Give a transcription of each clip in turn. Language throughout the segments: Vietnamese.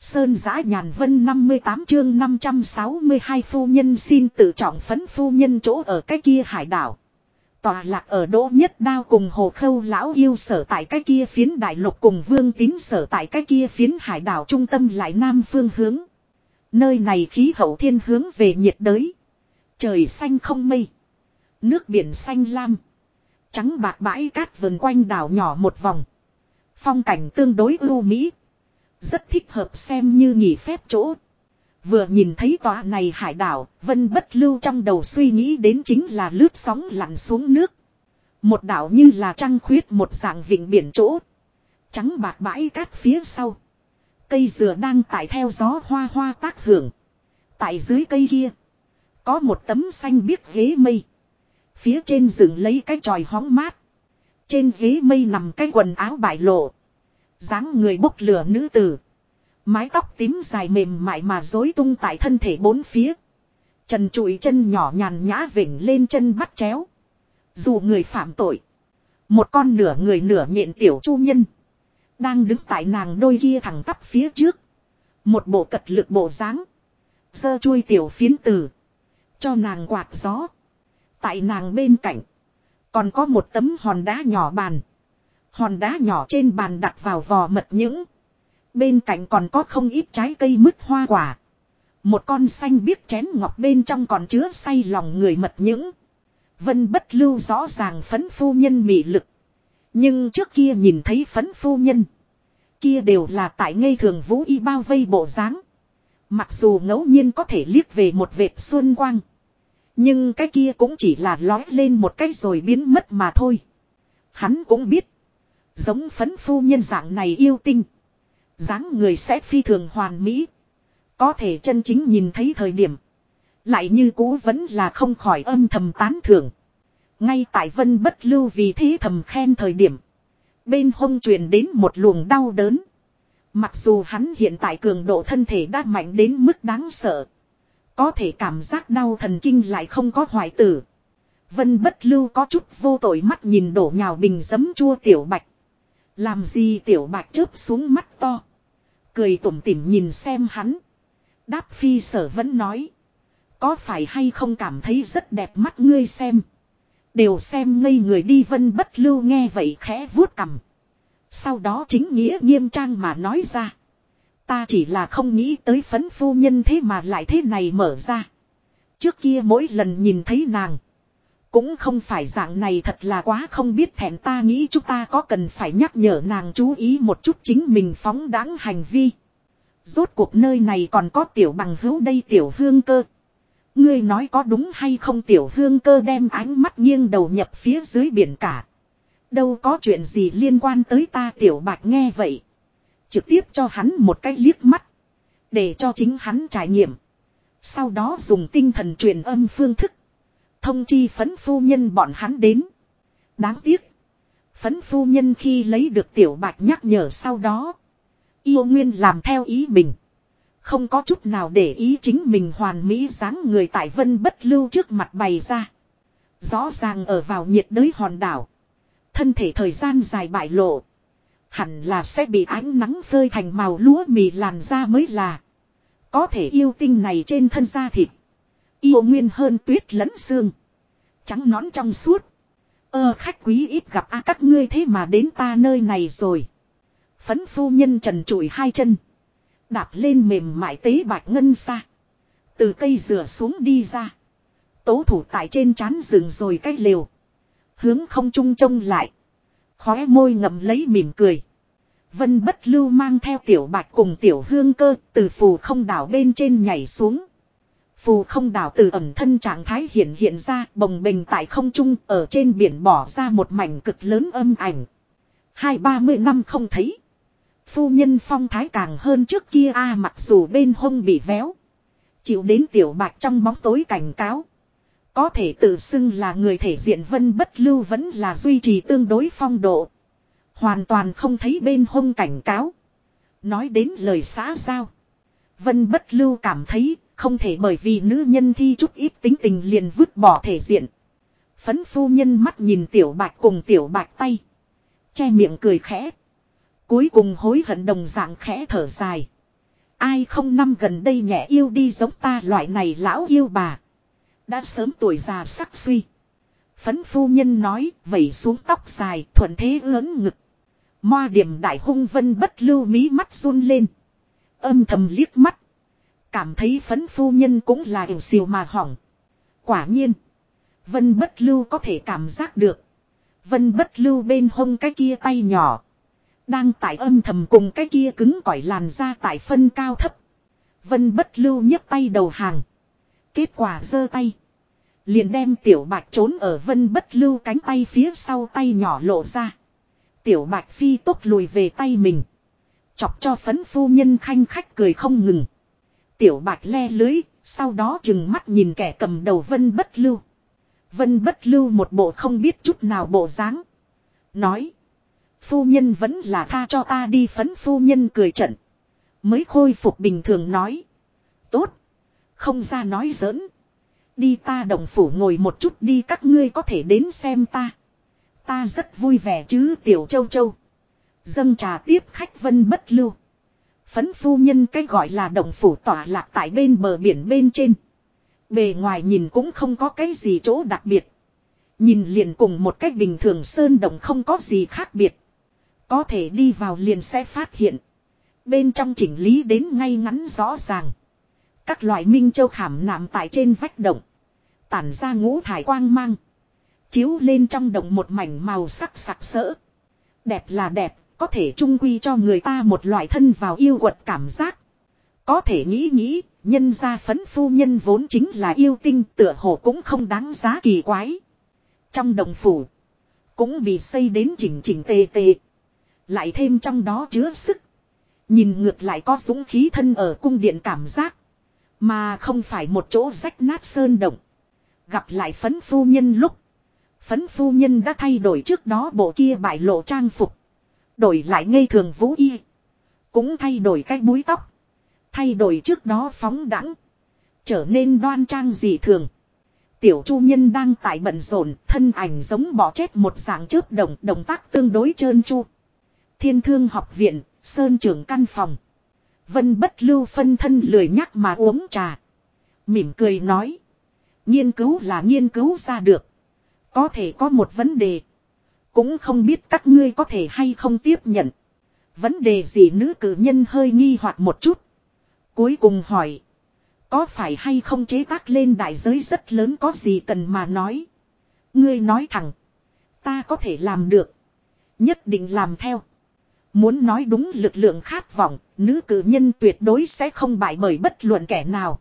Sơn giã nhàn vân 58 chương 562 phu nhân xin tự trọng phấn phu nhân chỗ ở cái kia hải đảo. Tòa lạc ở đỗ nhất đao cùng hồ khâu lão yêu sở tại cái kia phiến đại lục cùng vương tín sở tại cái kia phiến hải đảo trung tâm lại nam phương hướng. Nơi này khí hậu thiên hướng về nhiệt đới. Trời xanh không mây. Nước biển xanh lam. Trắng bạc bãi cát vườn quanh đảo nhỏ một vòng. Phong cảnh tương đối ưu mỹ. Rất thích hợp xem như nghỉ phép chỗ. Vừa nhìn thấy tòa này hải đảo, Vân bất lưu trong đầu suy nghĩ đến chính là lướt sóng lặn xuống nước. Một đảo như là trăng khuyết một dạng vịnh biển chỗ. Trắng bạc bãi cát phía sau. Cây dừa đang tải theo gió hoa hoa tác hưởng. Tại dưới cây kia. Có một tấm xanh biếc ghế mây. Phía trên rừng lấy cái tròi hóng mát. Trên ghế mây nằm cái quần áo bại lộ dáng người bốc lửa nữ tử. Mái tóc tím dài mềm mại mà rối tung tại thân thể bốn phía. Trần trụi chân nhỏ nhàn nhã vỉnh lên chân bắt chéo. Dù người phạm tội. Một con nửa người nửa nhện tiểu chu nhân. Đang đứng tại nàng đôi kia thẳng tắp phía trước. Một bộ cật lực bộ dáng Sơ chui tiểu phiến tử. Cho nàng quạt gió. Tại nàng bên cạnh. Còn có một tấm hòn đá nhỏ bàn. Hòn đá nhỏ trên bàn đặt vào vò mật những. Bên cạnh còn có không ít trái cây mứt hoa quả. Một con xanh biếc chén ngọc bên trong còn chứa say lòng người mật những. Vân bất lưu rõ ràng phấn phu nhân mị lực. Nhưng trước kia nhìn thấy phấn phu nhân. Kia đều là tại ngây thường vũ y bao vây bộ dáng. Mặc dù ngẫu nhiên có thể liếc về một vệt xuân quang. Nhưng cái kia cũng chỉ là lói lên một cái rồi biến mất mà thôi. Hắn cũng biết. Giống phấn phu nhân dạng này yêu tinh. dáng người sẽ phi thường hoàn mỹ. Có thể chân chính nhìn thấy thời điểm. Lại như cũ vẫn là không khỏi âm thầm tán thưởng. Ngay tại vân bất lưu vì thế thầm khen thời điểm. Bên hông truyền đến một luồng đau đớn. Mặc dù hắn hiện tại cường độ thân thể đã mạnh đến mức đáng sợ. Có thể cảm giác đau thần kinh lại không có hoại tử. Vân bất lưu có chút vô tội mắt nhìn đổ nhào bình giấm chua tiểu bạch. Làm gì tiểu bạch chớp xuống mắt to. Cười tủm tỉm nhìn xem hắn. Đáp phi sở vẫn nói. Có phải hay không cảm thấy rất đẹp mắt ngươi xem. Đều xem ngây người đi vân bất lưu nghe vậy khẽ vuốt cầm. Sau đó chính nghĩa nghiêm trang mà nói ra. Ta chỉ là không nghĩ tới phấn phu nhân thế mà lại thế này mở ra. Trước kia mỗi lần nhìn thấy nàng. Cũng không phải dạng này thật là quá không biết thẹn ta nghĩ chúng ta có cần phải nhắc nhở nàng chú ý một chút chính mình phóng đáng hành vi. Rốt cuộc nơi này còn có tiểu bằng hữu đây tiểu hương cơ. Ngươi nói có đúng hay không tiểu hương cơ đem ánh mắt nghiêng đầu nhập phía dưới biển cả. Đâu có chuyện gì liên quan tới ta tiểu bạch nghe vậy. Trực tiếp cho hắn một cái liếc mắt. Để cho chính hắn trải nghiệm. Sau đó dùng tinh thần truyền âm phương thức. Thông chi phấn phu nhân bọn hắn đến. Đáng tiếc. Phấn phu nhân khi lấy được tiểu bạch nhắc nhở sau đó. Yêu nguyên làm theo ý mình. Không có chút nào để ý chính mình hoàn mỹ dáng người tại vân bất lưu trước mặt bày ra. Rõ ràng ở vào nhiệt đới hòn đảo. Thân thể thời gian dài bại lộ. Hẳn là sẽ bị ánh nắng phơi thành màu lúa mì làn da mới là. Có thể yêu tinh này trên thân da thịt. Yêu nguyên hơn tuyết lẫn xương. Trắng nón trong suốt. Ơ, khách quý ít gặp a, các ngươi thế mà đến ta nơi này rồi. Phấn phu nhân trần trụi hai chân. Đạp lên mềm mại tế bạch ngân xa. Từ cây rửa xuống đi ra. Tố thủ tại trên trán rừng rồi cách liều. Hướng không trung trông lại. Khóe môi ngậm lấy mỉm cười. Vân bất lưu mang theo tiểu bạch cùng tiểu hương cơ từ phù không đảo bên trên nhảy xuống. Phù không đảo từ ẩm thân trạng thái hiện hiện ra, bồng bềnh tại không trung, ở trên biển bỏ ra một mảnh cực lớn âm ảnh. Hai ba mươi năm không thấy. Phu nhân phong thái càng hơn trước kia a, mặc dù bên hông bị véo. Chịu đến tiểu bạch trong bóng tối cảnh cáo. Có thể tự xưng là người thể diện vân bất lưu vẫn là duy trì tương đối phong độ. Hoàn toàn không thấy bên hông cảnh cáo. Nói đến lời xã giao. Vân bất lưu cảm thấy không thể bởi vì nữ nhân thi chút ít tính tình liền vứt bỏ thể diện. Phấn phu nhân mắt nhìn tiểu bạch cùng tiểu bạch tay. Che miệng cười khẽ. Cuối cùng hối hận đồng dạng khẽ thở dài. Ai không năm gần đây nhẹ yêu đi giống ta loại này lão yêu bà. Đã sớm tuổi già sắc suy. Phấn phu nhân nói, vẩy xuống tóc dài, thuận thế lớn ngực. Moa điểm đại hung vân bất lưu mí mắt run lên. Âm thầm liếc mắt. Cảm thấy phấn phu nhân cũng là hiểu siêu mà hỏng. Quả nhiên. Vân bất lưu có thể cảm giác được. Vân bất lưu bên hông cái kia tay nhỏ. Đang tại âm thầm cùng cái kia cứng cỏi làn ra tại phân cao thấp. Vân bất lưu nhấc tay đầu hàng. Kết quả giơ tay. Liền đem tiểu bạch trốn ở vân bất lưu cánh tay phía sau tay nhỏ lộ ra. Tiểu bạch phi tốt lùi về tay mình. Chọc cho phấn phu nhân khanh khách cười không ngừng. Tiểu bạch le lưới, sau đó chừng mắt nhìn kẻ cầm đầu vân bất lưu. Vân bất lưu một bộ không biết chút nào bộ dáng. Nói. Phu nhân vẫn là tha cho ta đi phấn phu nhân cười trận. Mới khôi phục bình thường nói. Tốt. Không ra nói giỡn. Đi ta đồng phủ ngồi một chút đi các ngươi có thể đến xem ta. Ta rất vui vẻ chứ tiểu châu châu. Dâng trà tiếp khách vân bất lưu. Phấn phu nhân cái gọi là động phủ tỏa lạc tại bên bờ biển bên trên. Bề ngoài nhìn cũng không có cái gì chỗ đặc biệt. Nhìn liền cùng một cách bình thường sơn động không có gì khác biệt. Có thể đi vào liền sẽ phát hiện. Bên trong chỉnh lý đến ngay ngắn rõ ràng. Các loại minh châu khảm nạm tại trên vách động. Tản ra ngũ thải quang mang. Chiếu lên trong động một mảnh màu sắc sặc sỡ. Đẹp là đẹp, có thể trung quy cho người ta một loại thân vào yêu quật cảm giác. Có thể nghĩ nghĩ, nhân gia phấn phu nhân vốn chính là yêu tinh tựa hồ cũng không đáng giá kỳ quái. Trong đồng phủ, cũng bị xây đến chỉnh chỉnh tề tề. Lại thêm trong đó chứa sức. Nhìn ngược lại có dũng khí thân ở cung điện cảm giác. Mà không phải một chỗ rách nát sơn động. Gặp lại phấn phu nhân lúc. Phấn phu nhân đã thay đổi trước đó bộ kia bại lộ trang phục. Đổi lại ngây thường vũ y. Cũng thay đổi cách búi tóc. Thay đổi trước đó phóng đẳng. Trở nên đoan trang dị thường. Tiểu chu nhân đang tại bận rộn, thân ảnh giống bỏ chết một dạng chớp đồng, động tác tương đối trơn chu. Thiên thương học viện, sơn trưởng căn phòng. Vân bất lưu phân thân lười nhắc mà uống trà. Mỉm cười nói. Nghiên cứu là nghiên cứu ra được. Có thể có một vấn đề. Cũng không biết các ngươi có thể hay không tiếp nhận. Vấn đề gì nữ cử nhân hơi nghi hoặc một chút. Cuối cùng hỏi. Có phải hay không chế tác lên đại giới rất lớn có gì cần mà nói. Ngươi nói thẳng. Ta có thể làm được. Nhất định làm theo. Muốn nói đúng lực lượng khát vọng, nữ cử nhân tuyệt đối sẽ không bại bởi bất luận kẻ nào.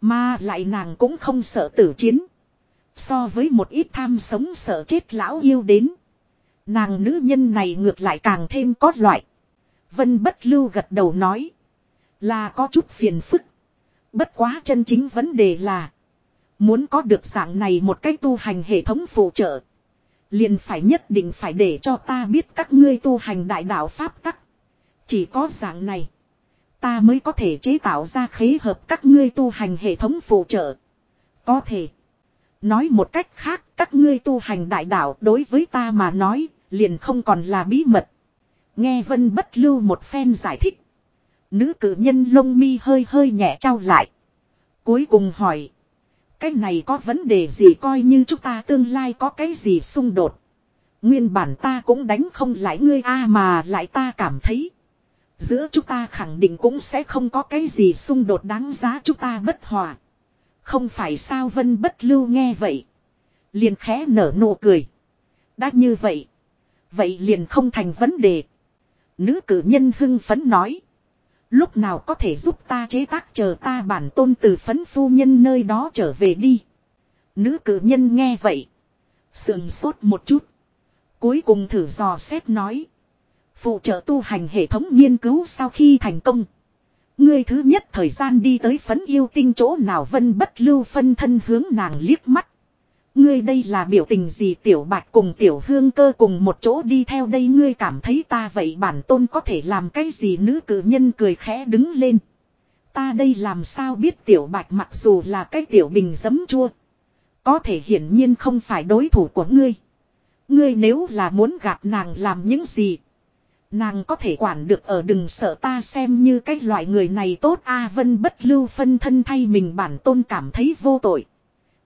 Mà lại nàng cũng không sợ tử chiến. So với một ít tham sống sợ chết lão yêu đến. Nàng nữ nhân này ngược lại càng thêm có loại. Vân bất lưu gật đầu nói. Là có chút phiền phức. Bất quá chân chính vấn đề là. Muốn có được dạng này một cách tu hành hệ thống phụ trợ. Liền phải nhất định phải để cho ta biết các ngươi tu hành đại đạo Pháp tắc. Chỉ có dạng này. Ta mới có thể chế tạo ra khế hợp các ngươi tu hành hệ thống phụ trợ. Có thể. Nói một cách khác, các ngươi tu hành đại đạo đối với ta mà nói, liền không còn là bí mật. Nghe Vân Bất Lưu một phen giải thích. Nữ cử nhân lông mi hơi hơi nhẹ trao lại. Cuối cùng hỏi. Cái này có vấn đề gì coi như chúng ta tương lai có cái gì xung đột. Nguyên bản ta cũng đánh không lại ngươi a mà lại ta cảm thấy. Giữa chúng ta khẳng định cũng sẽ không có cái gì xung đột đáng giá chúng ta bất hòa. Không phải sao vân bất lưu nghe vậy. Liền khẽ nở nụ cười. Đã như vậy. Vậy liền không thành vấn đề. Nữ cử nhân hưng phấn nói. Lúc nào có thể giúp ta chế tác chờ ta bản tôn từ phấn phu nhân nơi đó trở về đi. Nữ cử nhân nghe vậy. Sườn sốt một chút. Cuối cùng thử dò xét nói. Phụ trợ tu hành hệ thống nghiên cứu sau khi thành công. Ngươi thứ nhất thời gian đi tới phấn yêu tinh chỗ nào vân bất lưu phân thân hướng nàng liếc mắt. Ngươi đây là biểu tình gì tiểu bạch cùng tiểu hương cơ cùng một chỗ đi theo đây ngươi cảm thấy ta vậy bản tôn có thể làm cái gì nữ cử nhân cười khẽ đứng lên. Ta đây làm sao biết tiểu bạch mặc dù là cái tiểu bình giấm chua. Có thể hiển nhiên không phải đối thủ của ngươi. Ngươi nếu là muốn gặp nàng làm những gì. Nàng có thể quản được ở đừng sợ ta xem như cái loại người này tốt A Vân bất lưu phân thân thay mình bản tôn cảm thấy vô tội.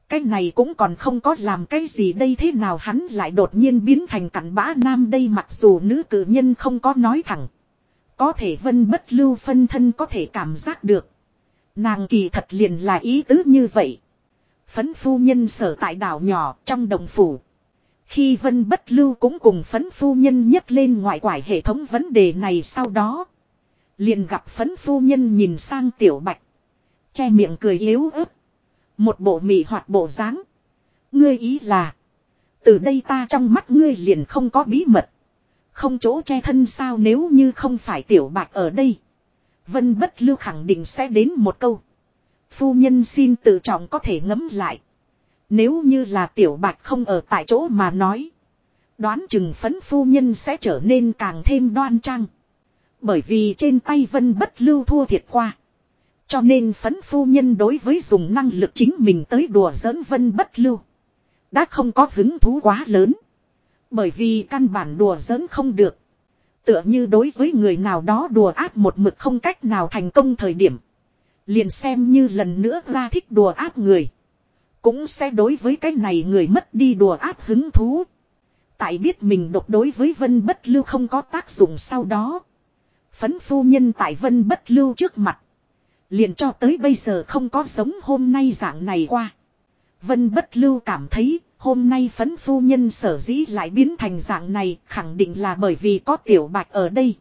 Cái này cũng còn không có làm cái gì đây thế nào hắn lại đột nhiên biến thành cặn bã nam đây mặc dù nữ cử nhân không có nói thẳng. Có thể vân bất lưu phân thân có thể cảm giác được. Nàng kỳ thật liền là ý tứ như vậy. Phấn phu nhân sở tại đảo nhỏ trong đồng phủ. Khi vân bất lưu cũng cùng phấn phu nhân nhắc lên ngoại quải hệ thống vấn đề này sau đó. Liền gặp phấn phu nhân nhìn sang tiểu bạch. Che miệng cười yếu ớt. Một bộ mị hoạt bộ dáng. Ngươi ý là. Từ đây ta trong mắt ngươi liền không có bí mật. Không chỗ che thân sao nếu như không phải tiểu bạch ở đây. Vân bất lưu khẳng định sẽ đến một câu. Phu nhân xin tự trọng có thể ngấm lại. Nếu như là tiểu bạch không ở tại chỗ mà nói. Đoán chừng phấn phu nhân sẽ trở nên càng thêm đoan trang. Bởi vì trên tay vân bất lưu thua thiệt qua. Cho nên phấn phu nhân đối với dùng năng lực chính mình tới đùa giỡn vân bất lưu. Đã không có hứng thú quá lớn. Bởi vì căn bản đùa giỡn không được. Tựa như đối với người nào đó đùa áp một mực không cách nào thành công thời điểm. Liền xem như lần nữa ra thích đùa áp người. Cũng sẽ đối với cái này người mất đi đùa áp hứng thú. Tại biết mình độc đối với vân bất lưu không có tác dụng sau đó. Phấn phu nhân tại vân bất lưu trước mặt. Liền cho tới bây giờ không có sống hôm nay dạng này qua. Vân bất lưu cảm thấy hôm nay phấn phu nhân sở dĩ lại biến thành dạng này khẳng định là bởi vì có tiểu bạch ở đây.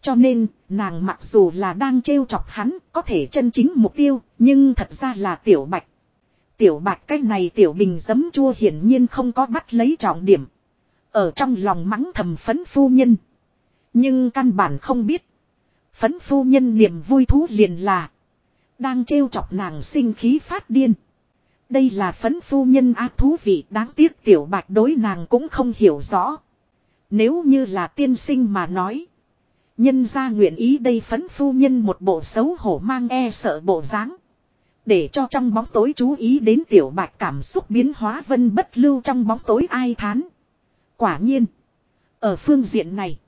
Cho nên, nàng mặc dù là đang trêu chọc hắn, có thể chân chính mục tiêu, nhưng thật ra là tiểu bạch. Tiểu bạch cái này tiểu bình giấm chua hiển nhiên không có bắt lấy trọng điểm. Ở trong lòng mắng thầm phấn phu nhân. Nhưng căn bản không biết. Phấn phu nhân niềm vui thú liền là. Đang trêu chọc nàng sinh khí phát điên. Đây là phấn phu nhân ác thú vị đáng tiếc tiểu bạch đối nàng cũng không hiểu rõ. Nếu như là tiên sinh mà nói. Nhân ra nguyện ý đây phấn phu nhân một bộ xấu hổ mang e sợ bộ dáng để cho trong bóng tối chú ý đến tiểu bạch cảm xúc biến hóa vân bất lưu trong bóng tối ai thán. Quả nhiên. Ở phương diện này.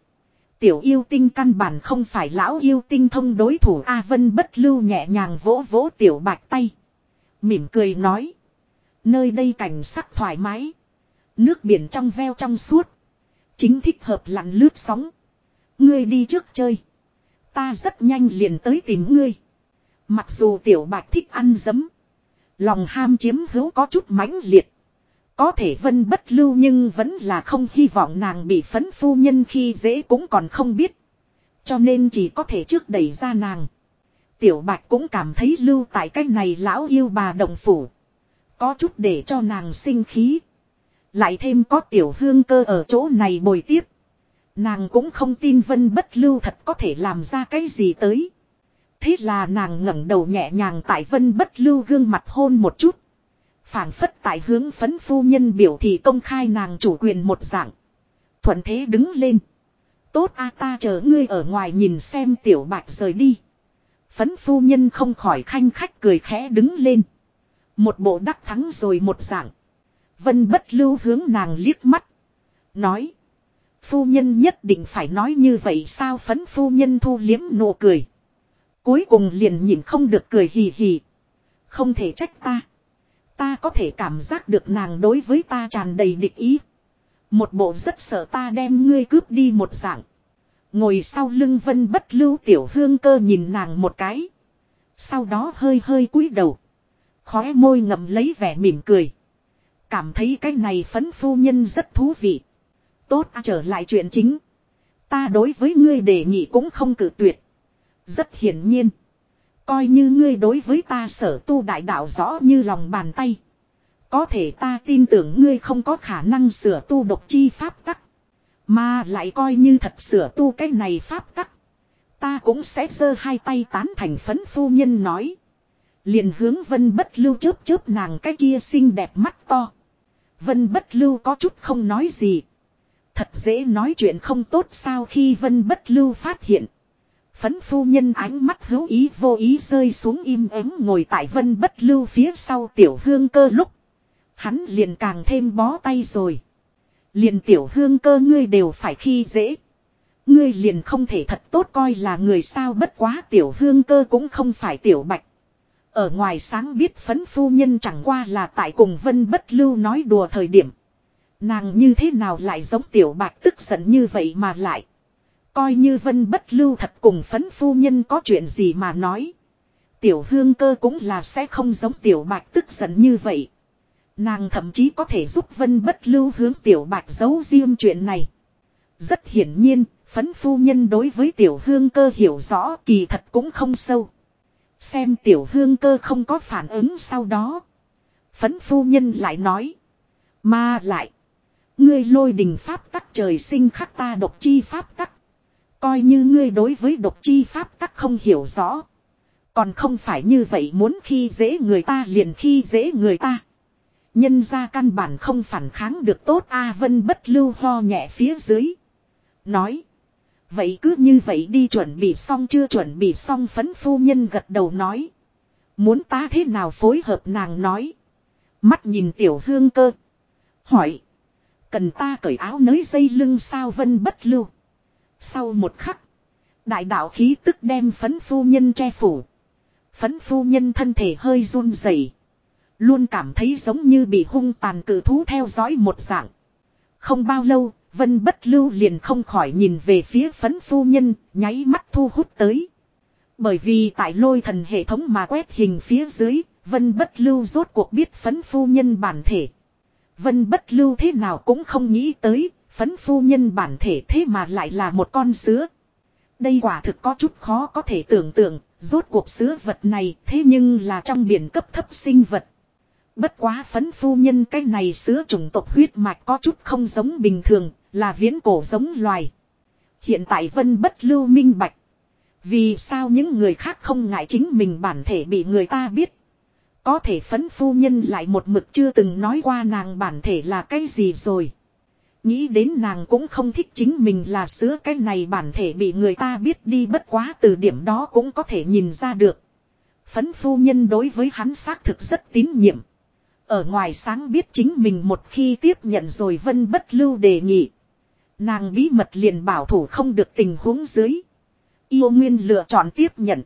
Tiểu yêu tinh căn bản không phải lão yêu tinh thông đối thủ A Vân bất lưu nhẹ nhàng vỗ vỗ tiểu bạch tay. Mỉm cười nói. Nơi đây cảnh sắc thoải mái. Nước biển trong veo trong suốt. Chính thích hợp lặn lướt sóng. Ngươi đi trước chơi. Ta rất nhanh liền tới tìm ngươi. Mặc dù tiểu bạch thích ăn dấm. Lòng ham chiếm hữu có chút mãnh liệt. Có thể vân bất lưu nhưng vẫn là không hy vọng nàng bị phấn phu nhân khi dễ cũng còn không biết. Cho nên chỉ có thể trước đẩy ra nàng. Tiểu bạch cũng cảm thấy lưu tại cái này lão yêu bà đồng phủ. Có chút để cho nàng sinh khí. Lại thêm có tiểu hương cơ ở chỗ này bồi tiếp. Nàng cũng không tin vân bất lưu thật có thể làm ra cái gì tới. Thế là nàng ngẩng đầu nhẹ nhàng tại vân bất lưu gương mặt hôn một chút phảng phất tại hướng phấn phu nhân biểu thị công khai nàng chủ quyền một dạng. Thuận thế đứng lên. Tốt a, ta chờ ngươi ở ngoài nhìn xem tiểu bạch rời đi. Phấn phu nhân không khỏi khanh khách cười khẽ đứng lên. Một bộ đắc thắng rồi một dạng. Vân bất lưu hướng nàng liếc mắt. Nói. Phu nhân nhất định phải nói như vậy sao phấn phu nhân thu liếm nụ cười. Cuối cùng liền nhìn không được cười hì hì. Không thể trách ta. Ta có thể cảm giác được nàng đối với ta tràn đầy địch ý. Một bộ rất sợ ta đem ngươi cướp đi một dạng. Ngồi sau lưng vân bất lưu tiểu hương cơ nhìn nàng một cái. Sau đó hơi hơi cúi đầu. Khóe môi ngậm lấy vẻ mỉm cười. Cảm thấy cái này phấn phu nhân rất thú vị. Tốt, trở lại chuyện chính. Ta đối với ngươi đề nghị cũng không cử tuyệt. Rất hiển nhiên. Coi như ngươi đối với ta sở tu đại đạo rõ như lòng bàn tay. Có thể ta tin tưởng ngươi không có khả năng sửa tu độc chi pháp tắc. Mà lại coi như thật sửa tu cái này pháp tắc. Ta cũng sẽ giơ hai tay tán thành phấn phu nhân nói. Liền hướng vân bất lưu chớp chớp nàng cái kia xinh đẹp mắt to. Vân bất lưu có chút không nói gì. Thật dễ nói chuyện không tốt sao khi vân bất lưu phát hiện. Phấn phu nhân ánh mắt hữu ý vô ý rơi xuống im ắng ngồi tại vân bất lưu phía sau tiểu hương cơ lúc. Hắn liền càng thêm bó tay rồi. Liền tiểu hương cơ ngươi đều phải khi dễ. Ngươi liền không thể thật tốt coi là người sao bất quá tiểu hương cơ cũng không phải tiểu bạch. Ở ngoài sáng biết phấn phu nhân chẳng qua là tại cùng vân bất lưu nói đùa thời điểm. Nàng như thế nào lại giống tiểu bạch tức giận như vậy mà lại. Coi như vân bất lưu thật cùng phấn phu nhân có chuyện gì mà nói. Tiểu hương cơ cũng là sẽ không giống tiểu bạch tức giận như vậy. Nàng thậm chí có thể giúp vân bất lưu hướng tiểu bạch giấu riêng chuyện này. Rất hiển nhiên, phấn phu nhân đối với tiểu hương cơ hiểu rõ kỳ thật cũng không sâu. Xem tiểu hương cơ không có phản ứng sau đó. Phấn phu nhân lại nói. Mà lại. Ngươi lôi đình pháp tắc trời sinh khắc ta độc chi pháp tắc. Coi như ngươi đối với độc chi pháp tắc không hiểu rõ. Còn không phải như vậy muốn khi dễ người ta liền khi dễ người ta. Nhân ra căn bản không phản kháng được tốt A Vân bất lưu ho nhẹ phía dưới. Nói. Vậy cứ như vậy đi chuẩn bị xong chưa chuẩn bị xong phấn phu nhân gật đầu nói. Muốn ta thế nào phối hợp nàng nói. Mắt nhìn tiểu hương cơ. Hỏi. Cần ta cởi áo nới dây lưng sao vân bất lưu. Sau một khắc. Đại đạo khí tức đem phấn phu nhân che phủ. Phấn phu nhân thân thể hơi run rẩy, Luôn cảm thấy giống như bị hung tàn cử thú theo dõi một dạng. Không bao lâu, Vân bất lưu liền không khỏi nhìn về phía phấn phu nhân, nháy mắt thu hút tới. Bởi vì tại lôi thần hệ thống mà quét hình phía dưới, Vân bất lưu rốt cuộc biết phấn phu nhân bản thể. Vân bất lưu thế nào cũng không nghĩ tới, phấn phu nhân bản thể thế mà lại là một con sứa. Đây quả thực có chút khó có thể tưởng tượng, rốt cuộc sứa vật này thế nhưng là trong biển cấp thấp sinh vật. Bất quá phấn phu nhân cái này sứa chủng tộc huyết mạch có chút không giống bình thường, là viễn cổ giống loài. Hiện tại vân bất lưu minh bạch. Vì sao những người khác không ngại chính mình bản thể bị người ta biết. Có thể phấn phu nhân lại một mực chưa từng nói qua nàng bản thể là cái gì rồi. Nghĩ đến nàng cũng không thích chính mình là sứa cái này bản thể bị người ta biết đi bất quá từ điểm đó cũng có thể nhìn ra được. Phấn phu nhân đối với hắn xác thực rất tín nhiệm. Ở ngoài sáng biết chính mình một khi tiếp nhận rồi vân bất lưu đề nghị. Nàng bí mật liền bảo thủ không được tình huống dưới. Yêu Nguyên lựa chọn tiếp nhận.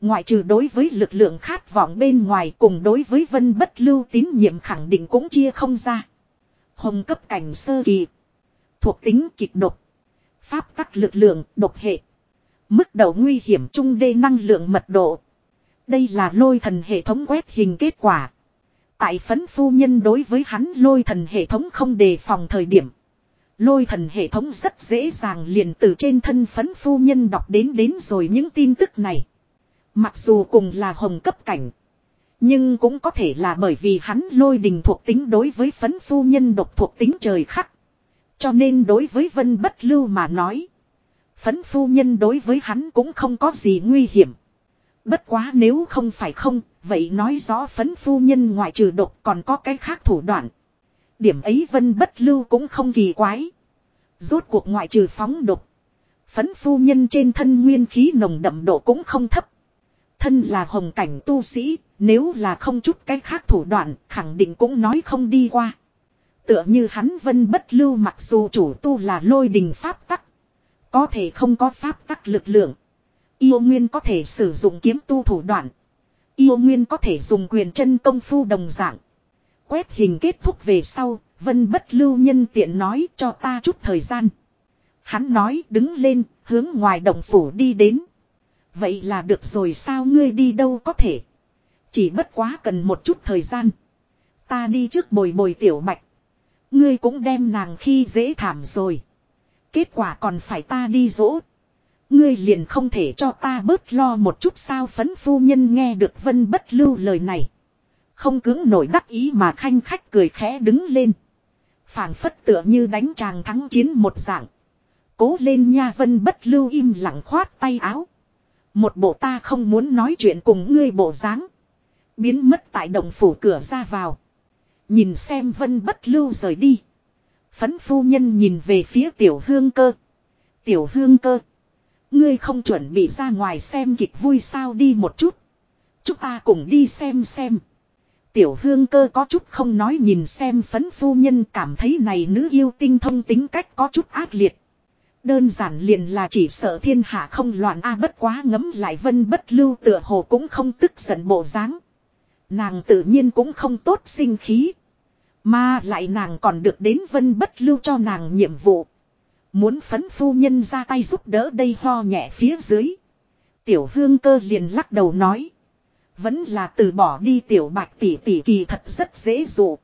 Ngoại trừ đối với lực lượng khát vọng bên ngoài cùng đối với vân bất lưu tín nhiệm khẳng định cũng chia không ra. Hồng cấp cảnh sơ kỳ. Thuộc tính kịch độc. Pháp tắc lực lượng độc hệ. Mức độ nguy hiểm trung đê năng lượng mật độ. Đây là lôi thần hệ thống quét hình kết quả. Tại phấn phu nhân đối với hắn lôi thần hệ thống không đề phòng thời điểm. Lôi thần hệ thống rất dễ dàng liền từ trên thân phấn phu nhân đọc đến đến rồi những tin tức này. Mặc dù cùng là hồng cấp cảnh. Nhưng cũng có thể là bởi vì hắn lôi đình thuộc tính đối với phấn phu nhân độc thuộc tính trời khắc. Cho nên đối với vân bất lưu mà nói. Phấn phu nhân đối với hắn cũng không có gì nguy hiểm. Bất quá nếu không phải không, vậy nói rõ phấn phu nhân ngoại trừ độc còn có cái khác thủ đoạn. Điểm ấy vân bất lưu cũng không kỳ quái. Rốt cuộc ngoại trừ phóng độc. Phấn phu nhân trên thân nguyên khí nồng đậm độ cũng không thấp. Thân là hồng cảnh tu sĩ, nếu là không chút cái khác thủ đoạn, khẳng định cũng nói không đi qua. Tựa như hắn vân bất lưu mặc dù chủ tu là lôi đình pháp tắc. Có thể không có pháp tắc lực lượng. Yêu Nguyên có thể sử dụng kiếm tu thủ đoạn. Yêu Nguyên có thể dùng quyền chân công phu đồng dạng. Quét hình kết thúc về sau, Vân bất lưu nhân tiện nói cho ta chút thời gian. Hắn nói đứng lên, hướng ngoài động phủ đi đến. Vậy là được rồi sao ngươi đi đâu có thể. Chỉ bất quá cần một chút thời gian. Ta đi trước bồi bồi tiểu bạch. Ngươi cũng đem nàng khi dễ thảm rồi. Kết quả còn phải ta đi dỗ. Ngươi liền không thể cho ta bớt lo một chút sao phấn phu nhân nghe được vân bất lưu lời này. Không cứng nổi đắc ý mà khanh khách cười khẽ đứng lên phảng phất tựa như đánh tràng thắng chiến một dạng. Cố lên nha vân bất lưu im lặng khoát tay áo. Một bộ ta không muốn nói chuyện cùng ngươi bộ dáng Biến mất tại động phủ cửa ra vào. Nhìn xem vân bất lưu rời đi. Phấn phu nhân nhìn về phía tiểu hương cơ. Tiểu hương cơ. Ngươi không chuẩn bị ra ngoài xem kịch vui sao đi một chút. Chúng ta cùng đi xem xem. Tiểu hương cơ có chút không nói nhìn xem phấn phu nhân cảm thấy này nữ yêu tinh thông tính cách có chút ác liệt. Đơn giản liền là chỉ sợ thiên hạ không loạn a à, bất quá ngấm lại vân bất lưu tựa hồ cũng không tức giận bộ dáng. Nàng tự nhiên cũng không tốt sinh khí. Mà lại nàng còn được đến vân bất lưu cho nàng nhiệm vụ. Muốn phấn phu nhân ra tay giúp đỡ đây ho nhẹ phía dưới. Tiểu hương cơ liền lắc đầu nói. Vẫn là từ bỏ đi tiểu bạch tỷ tỷ kỳ thật rất dễ dụ.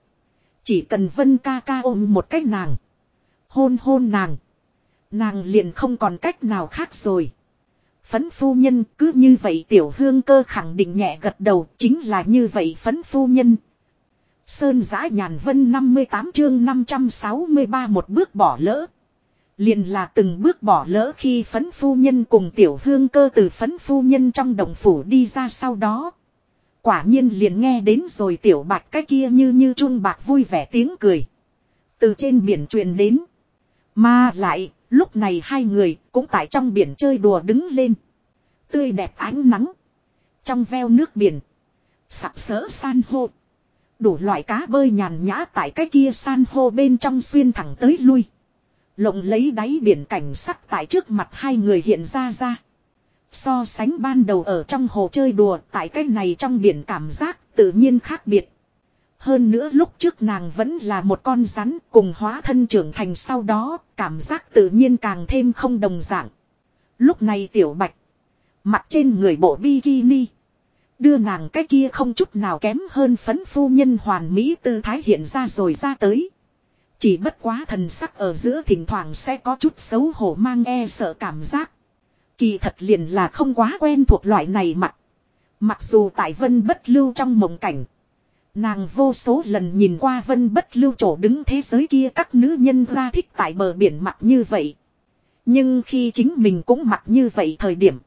Chỉ cần vân ca ca ôm một cách nàng. Hôn hôn nàng. Nàng liền không còn cách nào khác rồi. Phấn phu nhân cứ như vậy tiểu hương cơ khẳng định nhẹ gật đầu chính là như vậy phấn phu nhân. Sơn giã nhàn vân 58 chương 563 một bước bỏ lỡ. Liền là từng bước bỏ lỡ khi phấn phu nhân cùng tiểu hương cơ từ phấn phu nhân trong đồng phủ đi ra sau đó. Quả nhiên liền nghe đến rồi tiểu bạch cái kia như như trung bạc vui vẻ tiếng cười. Từ trên biển truyền đến. Mà lại, lúc này hai người cũng tại trong biển chơi đùa đứng lên. Tươi đẹp ánh nắng. Trong veo nước biển. Sặc sỡ san hô. Đủ loại cá bơi nhàn nhã tại cái kia san hô bên trong xuyên thẳng tới lui. Lộng lấy đáy biển cảnh sắc tại trước mặt hai người hiện ra ra. So sánh ban đầu ở trong hồ chơi đùa tại cái này trong biển cảm giác tự nhiên khác biệt. Hơn nữa lúc trước nàng vẫn là một con rắn cùng hóa thân trưởng thành sau đó, cảm giác tự nhiên càng thêm không đồng dạng. Lúc này tiểu bạch. Mặt trên người bộ bikini. Đưa nàng cái kia không chút nào kém hơn phấn phu nhân hoàn mỹ tư thái hiện ra rồi ra tới. Chỉ bất quá thần sắc ở giữa thỉnh thoảng sẽ có chút xấu hổ mang e sợ cảm giác. Kỳ thật liền là không quá quen thuộc loại này mặt. Mặc dù tại vân bất lưu trong mộng cảnh. Nàng vô số lần nhìn qua vân bất lưu chỗ đứng thế giới kia các nữ nhân ra thích tại bờ biển mặt như vậy. Nhưng khi chính mình cũng mặc như vậy thời điểm.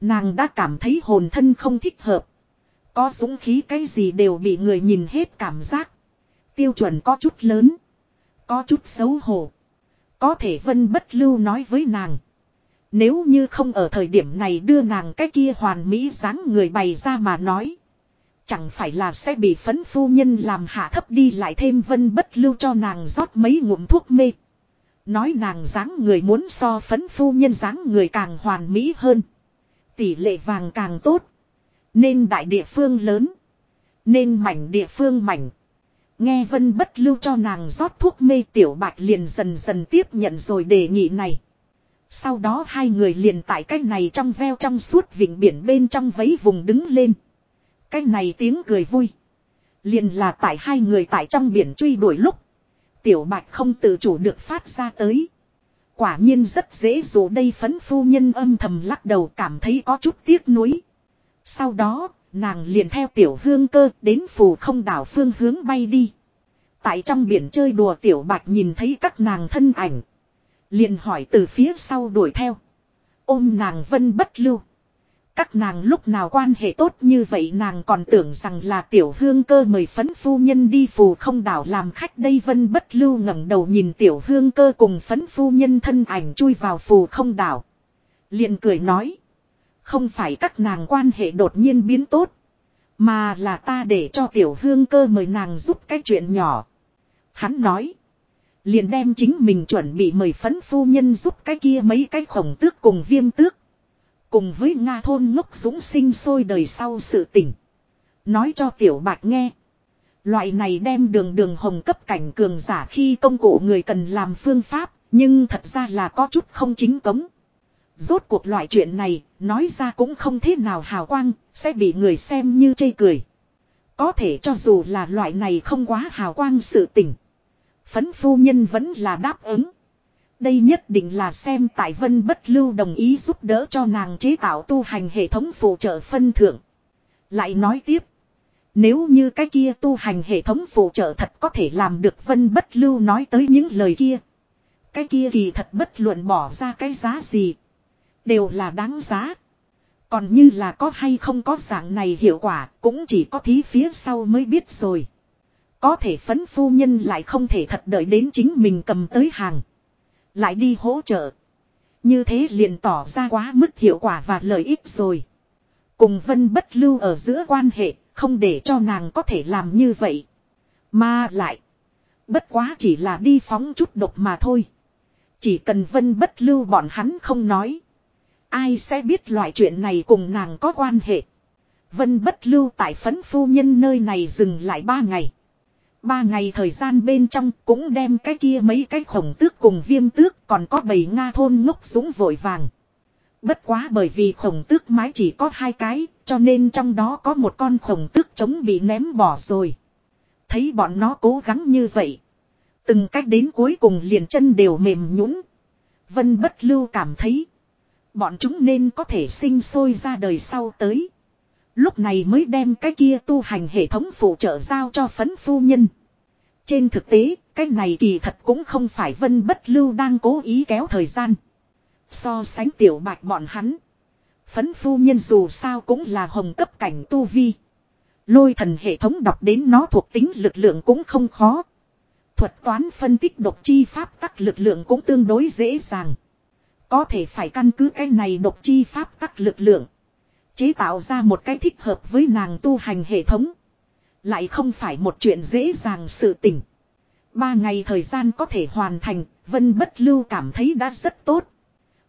Nàng đã cảm thấy hồn thân không thích hợp. Có dũng khí cái gì đều bị người nhìn hết cảm giác. Tiêu chuẩn có chút lớn. Có chút xấu hổ. Có thể vân bất lưu nói với nàng. Nếu như không ở thời điểm này đưa nàng cái kia hoàn mỹ dáng người bày ra mà nói. Chẳng phải là sẽ bị phấn phu nhân làm hạ thấp đi lại thêm vân bất lưu cho nàng rót mấy ngụm thuốc mê. Nói nàng dáng người muốn so phấn phu nhân dáng người càng hoàn mỹ hơn. Tỷ lệ vàng càng tốt. Nên đại địa phương lớn. Nên mảnh địa phương mảnh. Nghe vân bất lưu cho nàng rót thuốc mê tiểu bạch liền dần dần tiếp nhận rồi đề nghị này. Sau đó hai người liền tại cách này trong veo trong suốt vịnh biển bên trong vấy vùng đứng lên. Cách này tiếng cười vui. Liền là tại hai người tại trong biển truy đuổi lúc. Tiểu bạch không tự chủ được phát ra tới. Quả nhiên rất dễ dù đây phấn phu nhân âm thầm lắc đầu cảm thấy có chút tiếc nuối. Sau đó, nàng liền theo tiểu hương cơ đến phù không đảo phương hướng bay đi. Tại trong biển chơi đùa tiểu bạch nhìn thấy các nàng thân ảnh. Liền hỏi từ phía sau đuổi theo. Ôm nàng vân bất lưu. Các nàng lúc nào quan hệ tốt như vậy nàng còn tưởng rằng là tiểu hương cơ mời phấn phu nhân đi phù không đảo làm khách đây vân bất lưu ngẩng đầu nhìn tiểu hương cơ cùng phấn phu nhân thân ảnh chui vào phù không đảo. liền cười nói. Không phải các nàng quan hệ đột nhiên biến tốt. Mà là ta để cho tiểu hương cơ mời nàng giúp cái chuyện nhỏ. Hắn nói. Liền đem chính mình chuẩn bị mời phấn phu nhân giúp cái kia mấy cái khổng tước cùng viêm tước. Cùng với Nga thôn ngốc dũng sinh sôi đời sau sự tỉnh. Nói cho tiểu bạch nghe. Loại này đem đường đường hồng cấp cảnh cường giả khi công cụ người cần làm phương pháp, nhưng thật ra là có chút không chính cống. Rốt cuộc loại chuyện này, nói ra cũng không thế nào hào quang, sẽ bị người xem như chê cười. Có thể cho dù là loại này không quá hào quang sự tình. Phấn phu nhân vẫn là đáp ứng. Đây nhất định là xem tại vân bất lưu đồng ý giúp đỡ cho nàng chế tạo tu hành hệ thống phụ trợ phân thưởng. Lại nói tiếp. Nếu như cái kia tu hành hệ thống phụ trợ thật có thể làm được vân bất lưu nói tới những lời kia. Cái kia kỳ thật bất luận bỏ ra cái giá gì. Đều là đáng giá. Còn như là có hay không có dạng này hiệu quả cũng chỉ có thí phía sau mới biết rồi. Có thể phấn phu nhân lại không thể thật đợi đến chính mình cầm tới hàng. Lại đi hỗ trợ. Như thế liền tỏ ra quá mức hiệu quả và lợi ích rồi. Cùng vân bất lưu ở giữa quan hệ, không để cho nàng có thể làm như vậy. Mà lại. Bất quá chỉ là đi phóng chút độc mà thôi. Chỉ cần vân bất lưu bọn hắn không nói. Ai sẽ biết loại chuyện này cùng nàng có quan hệ. Vân bất lưu tại phấn phu nhân nơi này dừng lại ba ngày. Ba ngày thời gian bên trong cũng đem cái kia mấy cái khổng tước cùng viêm tước còn có bầy Nga thôn ngốc súng vội vàng. Bất quá bởi vì khổng tước mái chỉ có hai cái, cho nên trong đó có một con khổng tước chống bị ném bỏ rồi. Thấy bọn nó cố gắng như vậy. Từng cách đến cuối cùng liền chân đều mềm nhũn. Vân bất lưu cảm thấy. Bọn chúng nên có thể sinh sôi ra đời sau tới. Lúc này mới đem cái kia tu hành hệ thống phụ trợ giao cho phấn phu nhân. Trên thực tế, cái này kỳ thật cũng không phải vân bất lưu đang cố ý kéo thời gian. So sánh tiểu bạch bọn hắn. Phấn phu nhân dù sao cũng là hồng cấp cảnh tu vi. Lôi thần hệ thống đọc đến nó thuộc tính lực lượng cũng không khó. Thuật toán phân tích độc chi pháp tắc lực lượng cũng tương đối dễ dàng. Có thể phải căn cứ cái này độc chi pháp tắc lực lượng. Chế tạo ra một cái thích hợp với nàng tu hành hệ thống. Lại không phải một chuyện dễ dàng sự tình. Ba ngày thời gian có thể hoàn thành, Vân Bất Lưu cảm thấy đã rất tốt.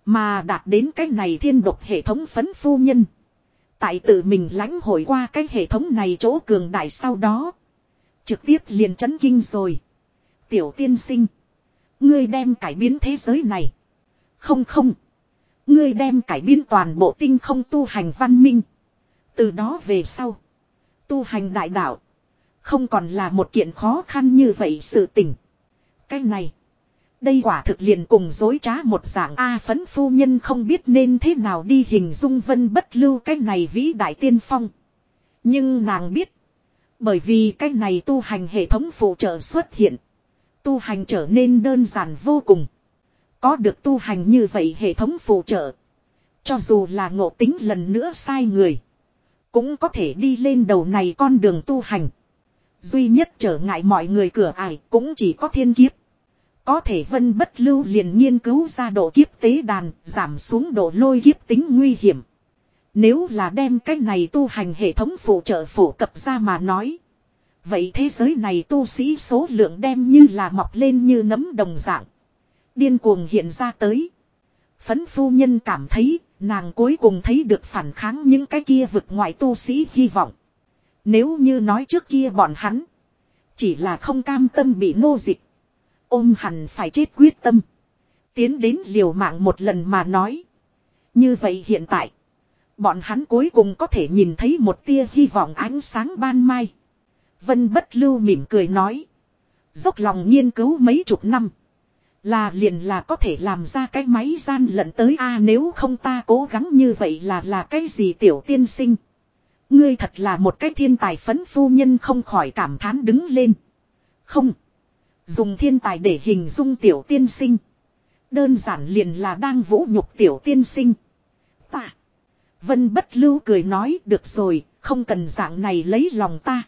Mà đạt đến cái này thiên độc hệ thống phấn phu nhân. Tại tự mình lãnh hội qua cái hệ thống này chỗ cường đại sau đó. Trực tiếp liền chấn kinh rồi. Tiểu tiên sinh. Ngươi đem cải biến thế giới này. Không không. Ngươi đem cải biến toàn bộ tinh không tu hành văn minh. Từ đó về sau. Tu hành đại đạo. Không còn là một kiện khó khăn như vậy sự tình. Cái này. Đây quả thực liền cùng dối trá một dạng A phấn phu nhân không biết nên thế nào đi hình dung vân bất lưu cái này vĩ đại tiên phong. Nhưng nàng biết. Bởi vì cái này tu hành hệ thống phụ trợ xuất hiện. Tu hành trở nên đơn giản vô cùng. Có được tu hành như vậy hệ thống phụ trợ. Cho dù là ngộ tính lần nữa sai người. Cũng có thể đi lên đầu này con đường tu hành. Duy nhất trở ngại mọi người cửa ải cũng chỉ có thiên kiếp. Có thể vân bất lưu liền nghiên cứu ra độ kiếp tế đàn, giảm xuống độ lôi kiếp tính nguy hiểm. Nếu là đem cái này tu hành hệ thống phụ trợ phổ cập ra mà nói. Vậy thế giới này tu sĩ số lượng đem như là mọc lên như nấm đồng dạng. Điên cuồng hiện ra tới. Phấn phu nhân cảm thấy, nàng cuối cùng thấy được phản kháng những cái kia vực ngoại tu sĩ hy vọng. Nếu như nói trước kia bọn hắn, chỉ là không cam tâm bị nô dịch. Ôm hẳn phải chết quyết tâm. Tiến đến liều mạng một lần mà nói. Như vậy hiện tại, bọn hắn cuối cùng có thể nhìn thấy một tia hy vọng ánh sáng ban mai. Vân bất lưu mỉm cười nói. Dốc lòng nghiên cứu mấy chục năm. Là liền là có thể làm ra cái máy gian lận tới a à, nếu không ta cố gắng như vậy là là cái gì tiểu tiên sinh. Ngươi thật là một cái thiên tài phấn phu nhân không khỏi cảm thán đứng lên. Không. Dùng thiên tài để hình dung tiểu tiên sinh. Đơn giản liền là đang vũ nhục tiểu tiên sinh. Ta. Vân bất lưu cười nói được rồi, không cần dạng này lấy lòng ta.